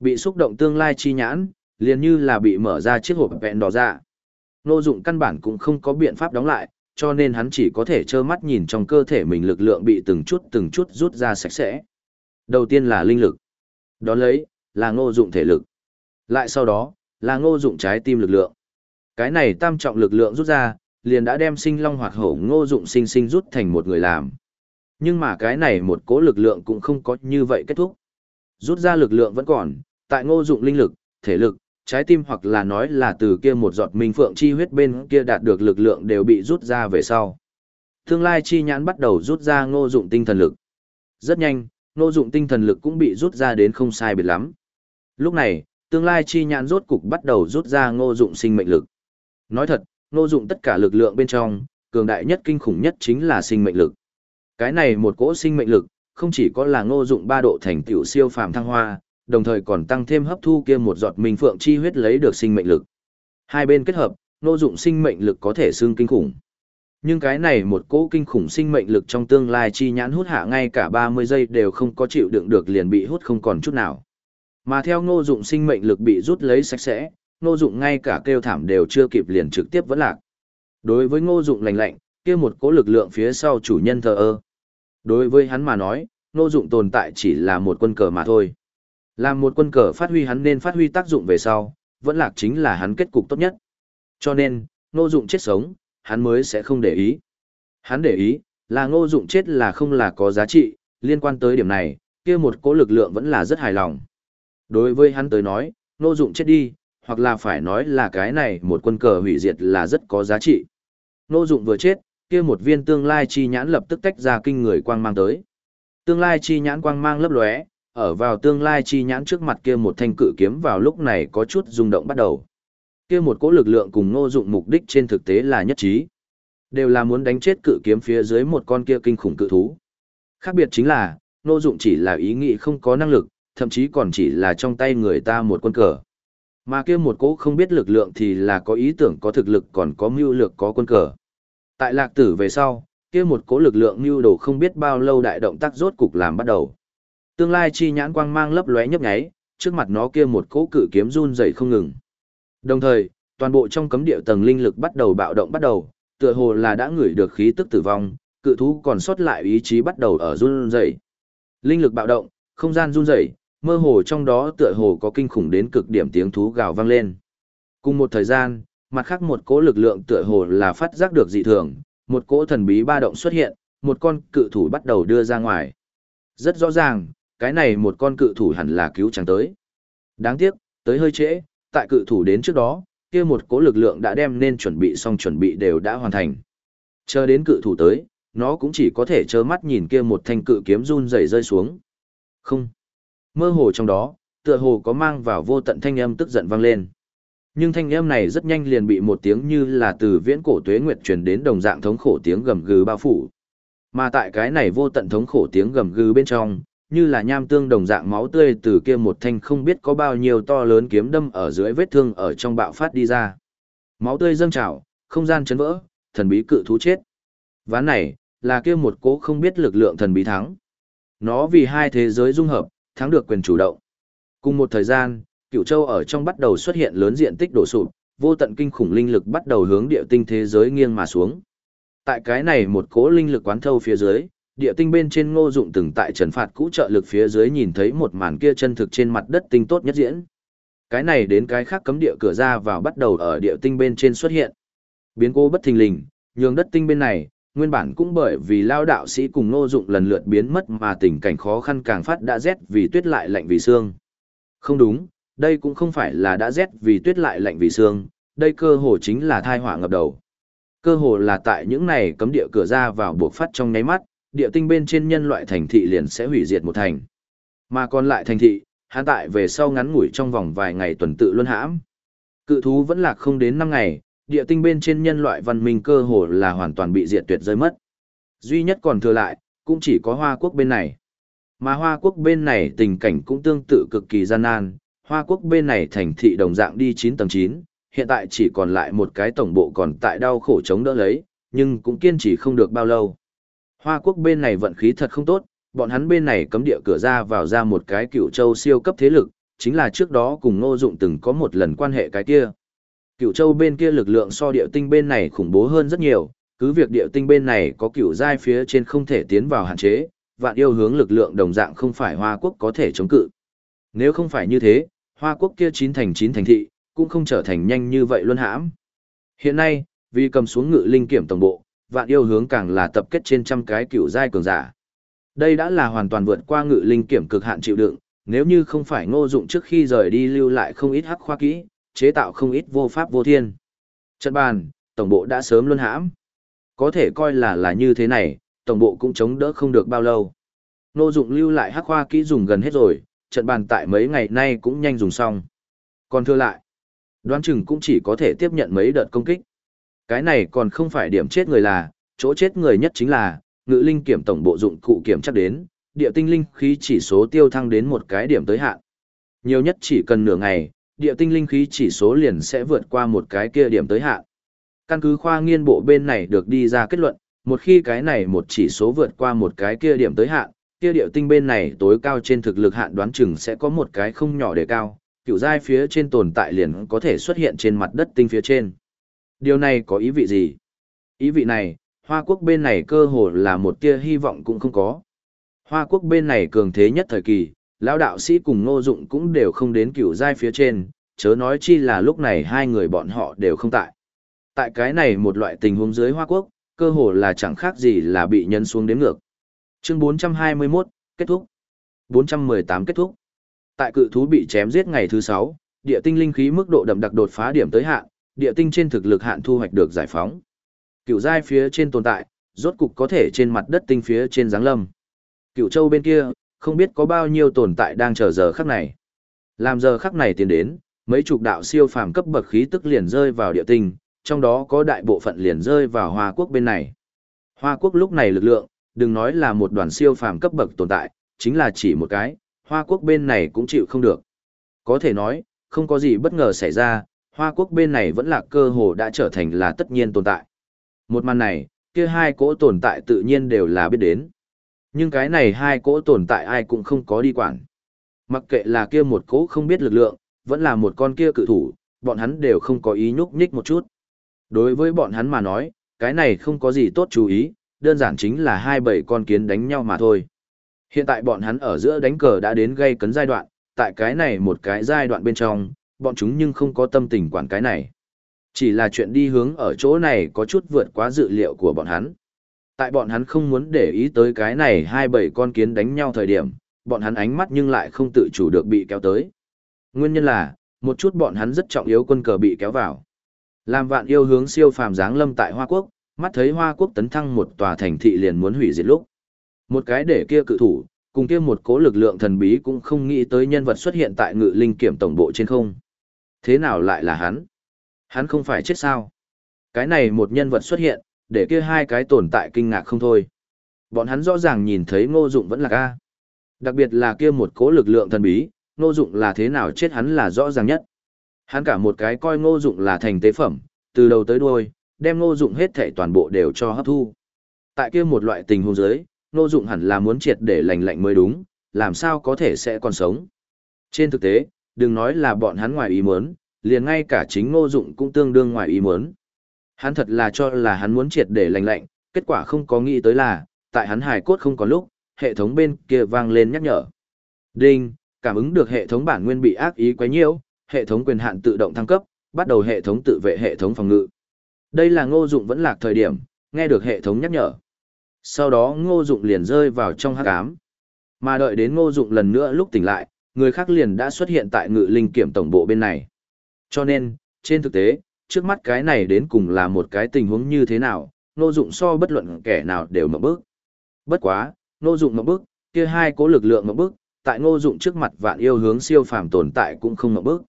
A: Bị xúc động tương lai chi nhãn, liền như là bị mở ra chiếc hộp vẹn đỏ ra. Ngô dụng căn bản cũng không có biện pháp đóng lại, cho nên hắn chỉ có thể trơ mắt nhìn trong cơ thể mình lực lượng bị từng chút từng chút rút ra sạch sẽ. Đầu tiên là linh lực. đó lấy, là ngô dụng thể lực. Lại sau đó, là ngô dụng trái tim lực lượng. Cái này tam trọng lực lượng rút ra, liền đã đem sinh long hoạt hổ ngô dụng sinh sinh rút thành một người làm. Nhưng mà cái này một cố lực lượng cũng không có như vậy kết thúc. Rút ra lực lượng vẫn còn, tại ngô dụng linh lực, thể lực, trái tim hoặc là nói là từ kia một giọt minh phượng chi huyết bên kia đạt được lực lượng đều bị rút ra về sau. Tương lai chi nhãn bắt đầu rút ra ngô dụng tinh thần lực. Rất nhanh, ngô dụng tinh thần lực cũng bị rút ra đến không sai biệt lắm. Lúc này, tương lai chi nhãn rốt cục bắt đầu rút ra ngô dụng sinh mệnh lực. Nói thật, ngô dụng tất cả lực lượng bên trong, cường đại nhất kinh khủng nhất chính là sinh mệnh lực. Cái này một cỗ sinh mệnh lực, không chỉ có là ngô dụng ba độ thành tiểu siêu phàm thăng hoa, đồng thời còn tăng thêm hấp thu kia một giọt minh phượng chi huyết lấy được sinh mệnh lực. Hai bên kết hợp, Ngô dụng sinh mệnh lực có thể xương kinh khủng. Nhưng cái này một cỗ kinh khủng sinh mệnh lực trong tương lai chi nhãn hút hạ ngay cả 30 giây đều không có chịu đựng được liền bị hút không còn chút nào. Mà theo Ngô dụng sinh mệnh lực bị rút lấy sạch sẽ, Ngô dụng ngay cả kêu thảm đều chưa kịp liền trực tiếp vẫn lạc. Đối với ngô dụng lành lạnh, kia một cỗ lực lượng phía sau chủ nhân thờ ơ. Đối với hắn mà nói, Ngô dụng tồn tại chỉ là một quân cờ mà thôi. Làm một quân cờ phát huy hắn nên phát huy tác dụng về sau, vẫn lạc chính là hắn kết cục tốt nhất. Cho nên, ngô dụng chết sống, hắn mới sẽ không để ý. Hắn để ý, là ngô dụng chết là không là có giá trị, liên quan tới điểm này, kia một cố lực lượng vẫn là rất hài lòng. Đối với hắn tới nói, nô dụng chết đi, hoặc là phải nói là cái này một quân cờ hủy diệt là rất có giá trị. Nô dụng vừa chết, kia một viên tương lai chi nhãn lập tức tách ra kinh người quang mang tới. Tương lai chi nhãn quang mang lấp lóe, ở vào tương lai chi nhãn trước mặt kia một thanh cự kiếm vào lúc này có chút rung động bắt đầu. Kia một cỗ lực lượng cùng nô dụng mục đích trên thực tế là nhất trí. Đều là muốn đánh chết cự kiếm phía dưới một con kia kinh khủng cự thú. Khác biệt chính là, nô dụng chỉ là ý nghĩ không có năng lực, thậm chí còn chỉ là trong tay người ta một quân cờ. Mà kia một cỗ không biết lực lượng thì là có ý tưởng có thực lực còn có mưu lược có quân cờ. Tại lạc tử về sau, kia một cỗ lực lượng mưu đồ không biết bao lâu đại động tác rốt cục làm bắt đầu. Tương lai chi nhãn quang mang lấp lóe nhấp nháy, trước mặt nó kia một cỗ cự kiếm run rẩy không ngừng. Đồng thời, toàn bộ trong cấm địa tầng linh lực bắt đầu bạo động bắt đầu, tựa hồ là đã ngửi được khí tức tử vong, cự thú còn sót lại ý chí bắt đầu ở run rẩy. Linh lực bạo động, không gian run rẩy, mơ hồ trong đó tựa hồ có kinh khủng đến cực điểm tiếng thú gào vang lên. Cùng một thời gian, mặt khác một cỗ lực lượng tựa hồ là phát giác được dị thường, một cỗ thần bí ba động xuất hiện, một con cự thủ bắt đầu đưa ra ngoài. Rất rõ ràng, cái này một con cự thủ hẳn là cứu chẳng tới. Đáng tiếc, tới hơi trễ, tại cự thủ đến trước đó, kia một cỗ lực lượng đã đem nên chuẩn bị xong chuẩn bị đều đã hoàn thành. Chờ đến cự thủ tới, nó cũng chỉ có thể trơ mắt nhìn kia một thanh cự kiếm run rẩy rơi xuống. Không. Mơ hồ trong đó, tựa hồ có mang vào vô tận thanh âm tức giận vang lên. Nhưng thanh âm này rất nhanh liền bị một tiếng như là từ viễn cổ tuế nguyệt truyền đến đồng dạng thống khổ tiếng gầm gừ bao phủ. Mà tại cái này vô tận thống khổ tiếng gầm gừ bên trong, như là nham tương đồng dạng máu tươi từ kia một thanh không biết có bao nhiêu to lớn kiếm đâm ở dưới vết thương ở trong bạo phát đi ra. Máu tươi dâng trào, không gian chấn vỡ, thần bí cự thú chết. Ván này, là kia một cố không biết lực lượng thần bí thắng. Nó vì hai thế giới dung hợp, thắng được quyền chủ động. Cùng một thời gian, cựu châu ở trong bắt đầu xuất hiện lớn diện tích đổ sụp, vô tận kinh khủng linh lực bắt đầu hướng địa tinh thế giới nghiêng mà xuống. Tại cái này một cỗ linh lực quán thâu phía dưới, địa tinh bên trên ngô dụng từng tại trần phạt cũ trợ lực phía dưới nhìn thấy một màn kia chân thực trên mặt đất tinh tốt nhất diễn. Cái này đến cái khác cấm địa cửa ra vào bắt đầu ở địa tinh bên trên xuất hiện. Biến cố bất thình lình, nhường đất tinh bên này, nguyên bản cũng bởi vì lao đạo sĩ cùng ngô dụng lần lượt biến mất mà tình cảnh khó khăn càng phát đã rét vì tuyết lại lạnh vì xương. Không đúng, đây cũng không phải là đã rét vì tuyết lại lạnh vì xương, đây cơ hồ chính là thai họa ngập đầu. Cơ hồ là tại những này cấm địa cửa ra vào buộc phát trong nháy mắt, địa tinh bên trên nhân loại thành thị liền sẽ hủy diệt một thành. Mà còn lại thành thị, hắn tại về sau ngắn ngủi trong vòng vài ngày tuần tự luân hãm. Cự thú vẫn lạc không đến năm ngày, địa tinh bên trên nhân loại văn minh cơ hồ là hoàn toàn bị diệt tuyệt rơi mất. Duy nhất còn thừa lại, cũng chỉ có Hoa Quốc bên này. Mà Hoa Quốc bên này tình cảnh cũng tương tự cực kỳ gian nan, Hoa Quốc bên này thành thị đồng dạng đi 9 tầng 9, hiện tại chỉ còn lại một cái tổng bộ còn tại đau khổ chống đỡ lấy, nhưng cũng kiên trì không được bao lâu. Hoa Quốc bên này vận khí thật không tốt, bọn hắn bên này cấm địa cửa ra vào ra một cái cựu châu siêu cấp thế lực, chính là trước đó cùng Ngô Dụng từng có một lần quan hệ cái kia. Cựu châu bên kia lực lượng so địa tinh bên này khủng bố hơn rất nhiều, cứ việc địa tinh bên này có cựu giai phía trên không thể tiến vào hạn chế, vạn yêu hướng lực lượng đồng dạng không phải Hoa Quốc có thể chống cự. Nếu không phải như thế, Hoa Quốc kia chín thành chín thành thị, cũng không trở thành nhanh như vậy luân hãm. Hiện nay, vì cầm xuống ngự linh kiểm tổng bộ, vạn yêu hướng càng là tập kết trên trăm cái cựu giai cường giả. Đây đã là hoàn toàn vượt qua ngự linh kiểm cực hạn chịu đựng, nếu như không phải ngô dụng trước khi rời đi lưu lại không ít hắc khoa kỹ, chế tạo không ít vô pháp vô thiên. Trận bàn, tổng bộ đã sớm luân hãm. Có thể coi là là như thế này, tổng bộ cũng chống đỡ không được bao lâu. nô dụng lưu lại hắc khoa kỹ dùng gần hết rồi, trận bàn tại mấy ngày nay cũng nhanh dùng xong. Còn thưa lại, đoán chừng cũng chỉ có thể tiếp nhận mấy đợt công kích. Cái này còn không phải điểm chết người là, chỗ chết người nhất chính là, ngự linh kiểm tổng bộ dụng cụ kiểm chắc đến, địa tinh linh khí chỉ số tiêu thăng đến một cái điểm tới hạn. Nhiều nhất chỉ cần nửa ngày, địa tinh linh khí chỉ số liền sẽ vượt qua một cái kia điểm tới hạn. Căn cứ khoa nghiên bộ bên này được đi ra kết luận, một khi cái này một chỉ số vượt qua một cái kia điểm tới hạn, kia địa tinh bên này tối cao trên thực lực hạn đoán chừng sẽ có một cái không nhỏ để cao, cựu giai phía trên tồn tại liền có thể xuất hiện trên mặt đất tinh phía trên. Điều này có ý vị gì? Ý vị này, Hoa Quốc bên này cơ hồ là một tia hy vọng cũng không có. Hoa Quốc bên này cường thế nhất thời kỳ, lão đạo sĩ cùng Ngô Dụng cũng đều không đến cựu giai phía trên, chớ nói chi là lúc này hai người bọn họ đều không tại. Tại cái này một loại tình huống dưới Hoa Quốc, cơ hồ là chẳng khác gì là bị nhân xuống đến ngược. Chương 421, kết thúc. 418 kết thúc. Tại cự thú bị chém giết ngày thứ 6, địa tinh linh khí mức độ đậm đặc đột phá điểm tới hạn, địa tinh trên thực lực hạn thu hoạch được giải phóng. Cựu giai phía trên tồn tại, rốt cục có thể trên mặt đất tinh phía trên giáng lâm. Cựu châu bên kia, không biết có bao nhiêu tồn tại đang chờ giờ khắc này. Làm giờ khắc này tiến đến, mấy chục đạo siêu phàm cấp bậc khí tức liền rơi vào địa tinh, trong đó có đại bộ phận liền rơi vào Hoa Quốc bên này. Hoa Quốc lúc này lực lượng, đừng nói là một đoàn siêu phàm cấp bậc tồn tại, chính là chỉ một cái, Hoa Quốc bên này cũng chịu không được. Có thể nói, không có gì bất ngờ xảy ra, Hoa Quốc bên này vẫn là cơ hồ đã trở thành là tất nhiên tồn tại. Một màn này, kia hai cỗ tồn tại tự nhiên đều là biết đến. Nhưng cái này hai cỗ tồn tại ai cũng không có đi quản. Mặc kệ là kia một cỗ không biết lực lượng, vẫn là một con kia cự thủ, bọn hắn đều không có ý nhúc nhích một chút. Đối với bọn hắn mà nói, cái này không có gì tốt chú ý, đơn giản chính là hai bảy con kiến đánh nhau mà thôi. Hiện tại bọn hắn ở giữa đánh cờ đã đến gây cấn giai đoạn, tại cái này một cái giai đoạn bên trong, bọn chúng nhưng không có tâm tình quản cái này. Chỉ là chuyện đi hướng ở chỗ này có chút vượt quá dự liệu của bọn hắn. Tại bọn hắn không muốn để ý tới cái này hai bảy con kiến đánh nhau thời điểm, bọn hắn ánh mắt nhưng lại không tự chủ được bị kéo tới. Nguyên nhân là, một chút bọn hắn rất trọng yếu quân cờ bị kéo vào. Làm vạn yêu hướng siêu phàm giáng lâm tại Hoa Quốc, mắt thấy Hoa Quốc tấn thăng một tòa thành thị liền muốn hủy diệt lúc. Một cái để kia cự thủ, cùng kia một cố lực lượng thần bí cũng không nghĩ tới nhân vật xuất hiện tại ngự linh kiểm tổng bộ trên không. Thế nào lại là hắn? Hắn không phải chết sao? Cái này một nhân vật xuất hiện, để kia hai cái tồn tại kinh ngạc không thôi. Bọn hắn rõ ràng nhìn thấy ngô dụng vẫn là ca. Đặc biệt là kia một cố lực lượng thần bí, ngô dụng là thế nào chết hắn là rõ ràng nhất. Hắn cả một cái coi ngô dụng là thành tế phẩm, từ đầu tới đuôi, đem ngô dụng hết thể toàn bộ đều cho hấp thu. Tại kia một loại tình huống giới, ngô dụng hẳn là muốn triệt để lành lạnh mới đúng, làm sao có thể sẽ còn sống. Trên thực tế, đừng nói là bọn hắn ngoài ý muốn, liền ngay cả chính ngô dụng cũng tương đương ngoài ý muốn. Hắn thật là cho là hắn muốn triệt để lành lạnh, kết quả không có nghĩ tới là, tại hắn hài cốt không có lúc, hệ thống bên kia vang lên nhắc nhở. Đinh, cảm ứng được hệ thống bản nguyên bị ác ý quấy nhiễu, hệ thống quyền hạn tự động thăng cấp, bắt đầu hệ thống tự vệ hệ thống phòng ngự. Đây là ngô dụng vẫn lạc thời điểm, nghe được hệ thống nhắc nhở. Sau đó ngô dụng liền rơi vào trong hắc ám. Mà đợi đến ngô dụng lần nữa lúc tỉnh lại, người khác liền đã xuất hiện tại ngự linh kiểm tổng bộ bên này. Cho nên, trên thực tế, trước mắt cái này đến cùng là một cái tình huống như thế nào, ngô dụng so bất luận kẻ nào đều mộng bức. Bất quá, ngô dụng mộng bức, kia hai cố lực lượng mộng bức, tại ngô dụng trước mặt vạn yêu hướng siêu phàm tồn tại cũng không mộng bức.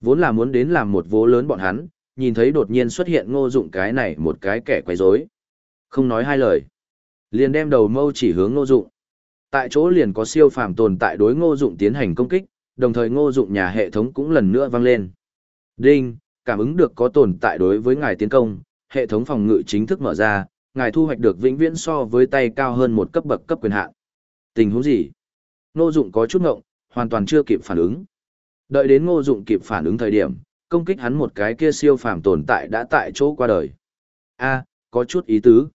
A: Vốn là muốn đến làm một vố lớn bọn hắn, nhìn thấy đột nhiên xuất hiện ngô dụng cái này một cái kẻ quấy rối. Không nói hai lời. Liền đem đầu mâu chỉ hướng ngô dụng. Tại chỗ liền có siêu phàm tồn tại đối ngô dụng tiến hành công kích, đồng thời ngô dụng nhà hệ thống cũng lần nữa vang lên. Đinh, cảm ứng được có tồn tại đối với ngài tiến công, hệ thống phòng ngự chính thức mở ra, ngài thu hoạch được vĩnh viễn so với tay cao hơn một cấp bậc cấp quyền hạn. Tình huống gì? Ngô dụng có chút ngộng, hoàn toàn chưa kịp phản ứng. Đợi đến ngô dụng kịp phản ứng thời điểm, công kích hắn một cái kia siêu phàm tồn tại đã tại chỗ qua đời. A, có chút ý tứ.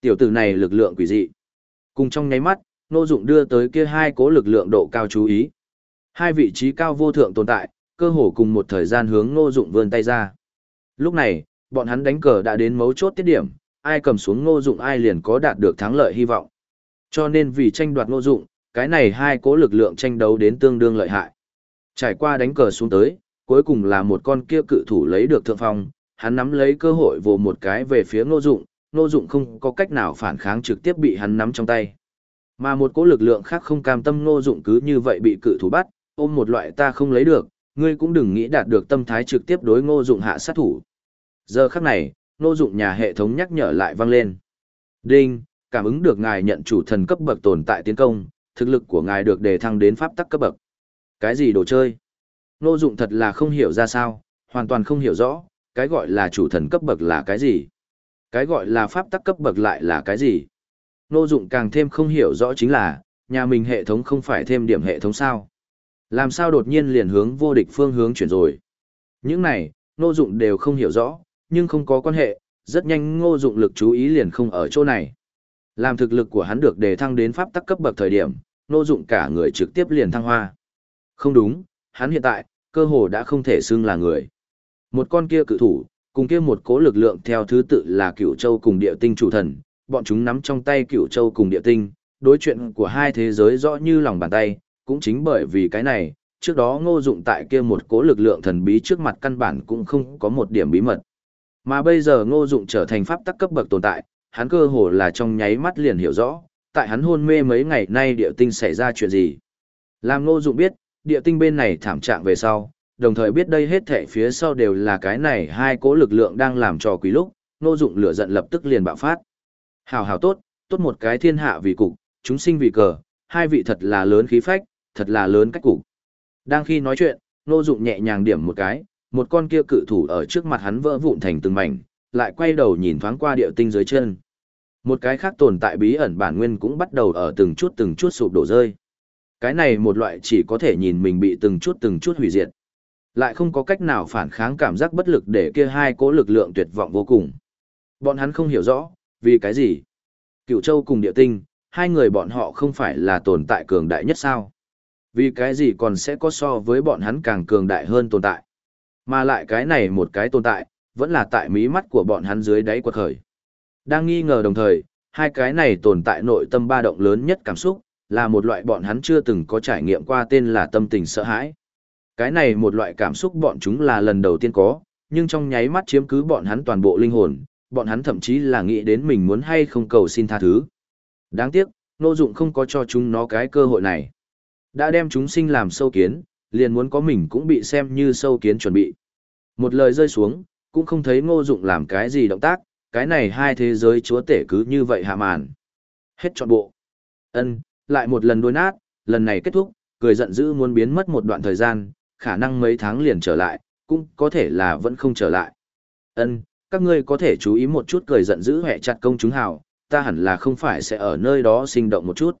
A: Tiểu tử này lực lượng quỷ dị. Cùng trong nháy mắt, ngô dụng đưa tới kia hai cố lực lượng độ cao chú ý. Hai vị trí cao vô thượng tồn tại, cơ hồ cùng một thời gian hướng ngô dụng vươn tay ra. Lúc này, bọn hắn đánh cờ đã đến mấu chốt tiết điểm, ai cầm xuống ngô dụng ai liền có đạt được thắng lợi hy vọng. Cho nên vì tranh đoạt ngô dụng, cái này hai cố lực lượng tranh đấu đến tương đương lợi hại. Trải qua đánh cờ xuống tới, cuối cùng là một con kia cự thủ lấy được thượng phong, hắn nắm lấy cơ hội vồ một cái về phía ngô dụng, ngô dụng không có cách nào phản kháng trực tiếp bị hắn nắm trong tay. Mà một cỗ lực lượng khác không cam tâm ngô dụng cứ như vậy bị cự thủ bắt, ôm một loại ta không lấy được, ngươi cũng đừng nghĩ đạt được tâm thái trực tiếp đối ngô dụng hạ sát thủ. Giờ khắc này, ngô dụng nhà hệ thống nhắc nhở lại vang lên. Đinh, cảm ứng được ngài nhận chủ thần cấp bậc tồn tại tiến công, thực lực của ngài được đề thăng đến pháp tắc cấp bậc. Cái gì đồ chơi? Ngô dụng thật là không hiểu ra sao, hoàn toàn không hiểu rõ, cái gọi là chủ thần cấp bậc là cái gì? Cái gọi là pháp tắc cấp bậc lại là cái gì? Ngô dụng càng thêm không hiểu rõ chính là, nhà mình hệ thống không phải thêm điểm hệ thống sao? Làm sao đột nhiên liền hướng vô địch phương hướng chuyển rồi? Những này, ngô dụng đều không hiểu rõ, nhưng không có quan hệ, rất nhanh ngô dụng lực chú ý liền không ở chỗ này. Làm thực lực của hắn được đề thăng đến pháp tắc cấp bậc thời điểm, ngô dụng cả người trực tiếp liền thăng hoa. Không đúng, hắn hiện tại, cơ hồ đã không thể xưng là người. Một con kia cự thủ, cùng kia một cố lực lượng theo thứ tự là cửu châu cùng địa tinh chủ thần, bọn chúng nắm trong tay cửu châu cùng địa tinh, đối chuyện của hai thế giới rõ như lòng bàn tay, cũng chính bởi vì cái này, trước đó ngô dụng tại kia một cố lực lượng thần bí trước mặt căn bản cũng không có một điểm bí mật. Mà bây giờ ngô dụng trở thành pháp tắc cấp bậc tồn tại, hắn cơ hồ là trong nháy mắt liền hiểu rõ, tại hắn hôn mê mấy ngày nay địa tinh xảy ra chuyện gì. Làm ngô dụng biết, địa tinh bên này thảm trạng về sau, đồng thời biết đây hết thảy phía sau đều là cái này hai cố lực lượng đang làm trò quý lúc, ngô dụng lửa giận lập tức liền bạo phát. Hào hào tốt, tốt một cái thiên hạ vì cục, chúng sinh vì cờ, hai vị thật là lớn khí phách, thật là lớn cách cục. Đang khi nói chuyện, ngô dụng nhẹ nhàng điểm một cái, một con kia cự thủ ở trước mặt hắn vỡ vụn thành từng mảnh, lại quay đầu nhìn thoáng qua địa tinh dưới chân. Một cái khác tồn tại bí ẩn bản nguyên cũng bắt đầu ở từng chút từng chút sụp đổ rơi. Cái này một loại chỉ có thể nhìn mình bị từng chút từng chút hủy diệt. Lại không có cách nào phản kháng cảm giác bất lực để kia hai cỗ lực lượng tuyệt vọng vô cùng. Bọn hắn không hiểu rõ, vì cái gì? Cựu châu cùng địa tinh, hai người bọn họ không phải là tồn tại cường đại nhất sao? Vì cái gì còn sẽ có so với bọn hắn càng cường đại hơn tồn tại? Mà lại cái này một cái tồn tại, vẫn là tại mí mắt của bọn hắn dưới đáy quật khởi. Đang nghi ngờ đồng thời, hai cái này tồn tại nội tâm ba động lớn nhất cảm xúc, là một loại bọn hắn chưa từng có trải nghiệm qua tên là tâm tình sợ hãi. Cái này một loại cảm xúc bọn chúng là lần đầu tiên có, nhưng trong nháy mắt chiếm cứ bọn hắn toàn bộ linh hồn, bọn hắn thậm chí là nghĩ đến mình muốn hay không cầu xin tha thứ. Đáng tiếc, nô dụng không có cho chúng nó cái cơ hội này. Đã đem chúng sinh làm sâu kiến, liền muốn có mình cũng bị xem như sâu kiến chuẩn bị. Một lời rơi xuống, cũng không thấy ngô dụng làm cái gì động tác, cái này hai thế giới chúa tể cứ như vậy hạ màn. Hết trọn bộ. Ân, lại một lần đôi nát, lần này kết thúc, cười giận dữ muốn biến mất một đoạn thời gian, khả năng mấy tháng liền trở lại, cũng có thể là vẫn không trở lại. Ân, các ngươi có thể chú ý một chút cười giận dữ hẹ chặt công chúng hào, ta hẳn là không phải sẽ ở nơi đó sinh động một chút.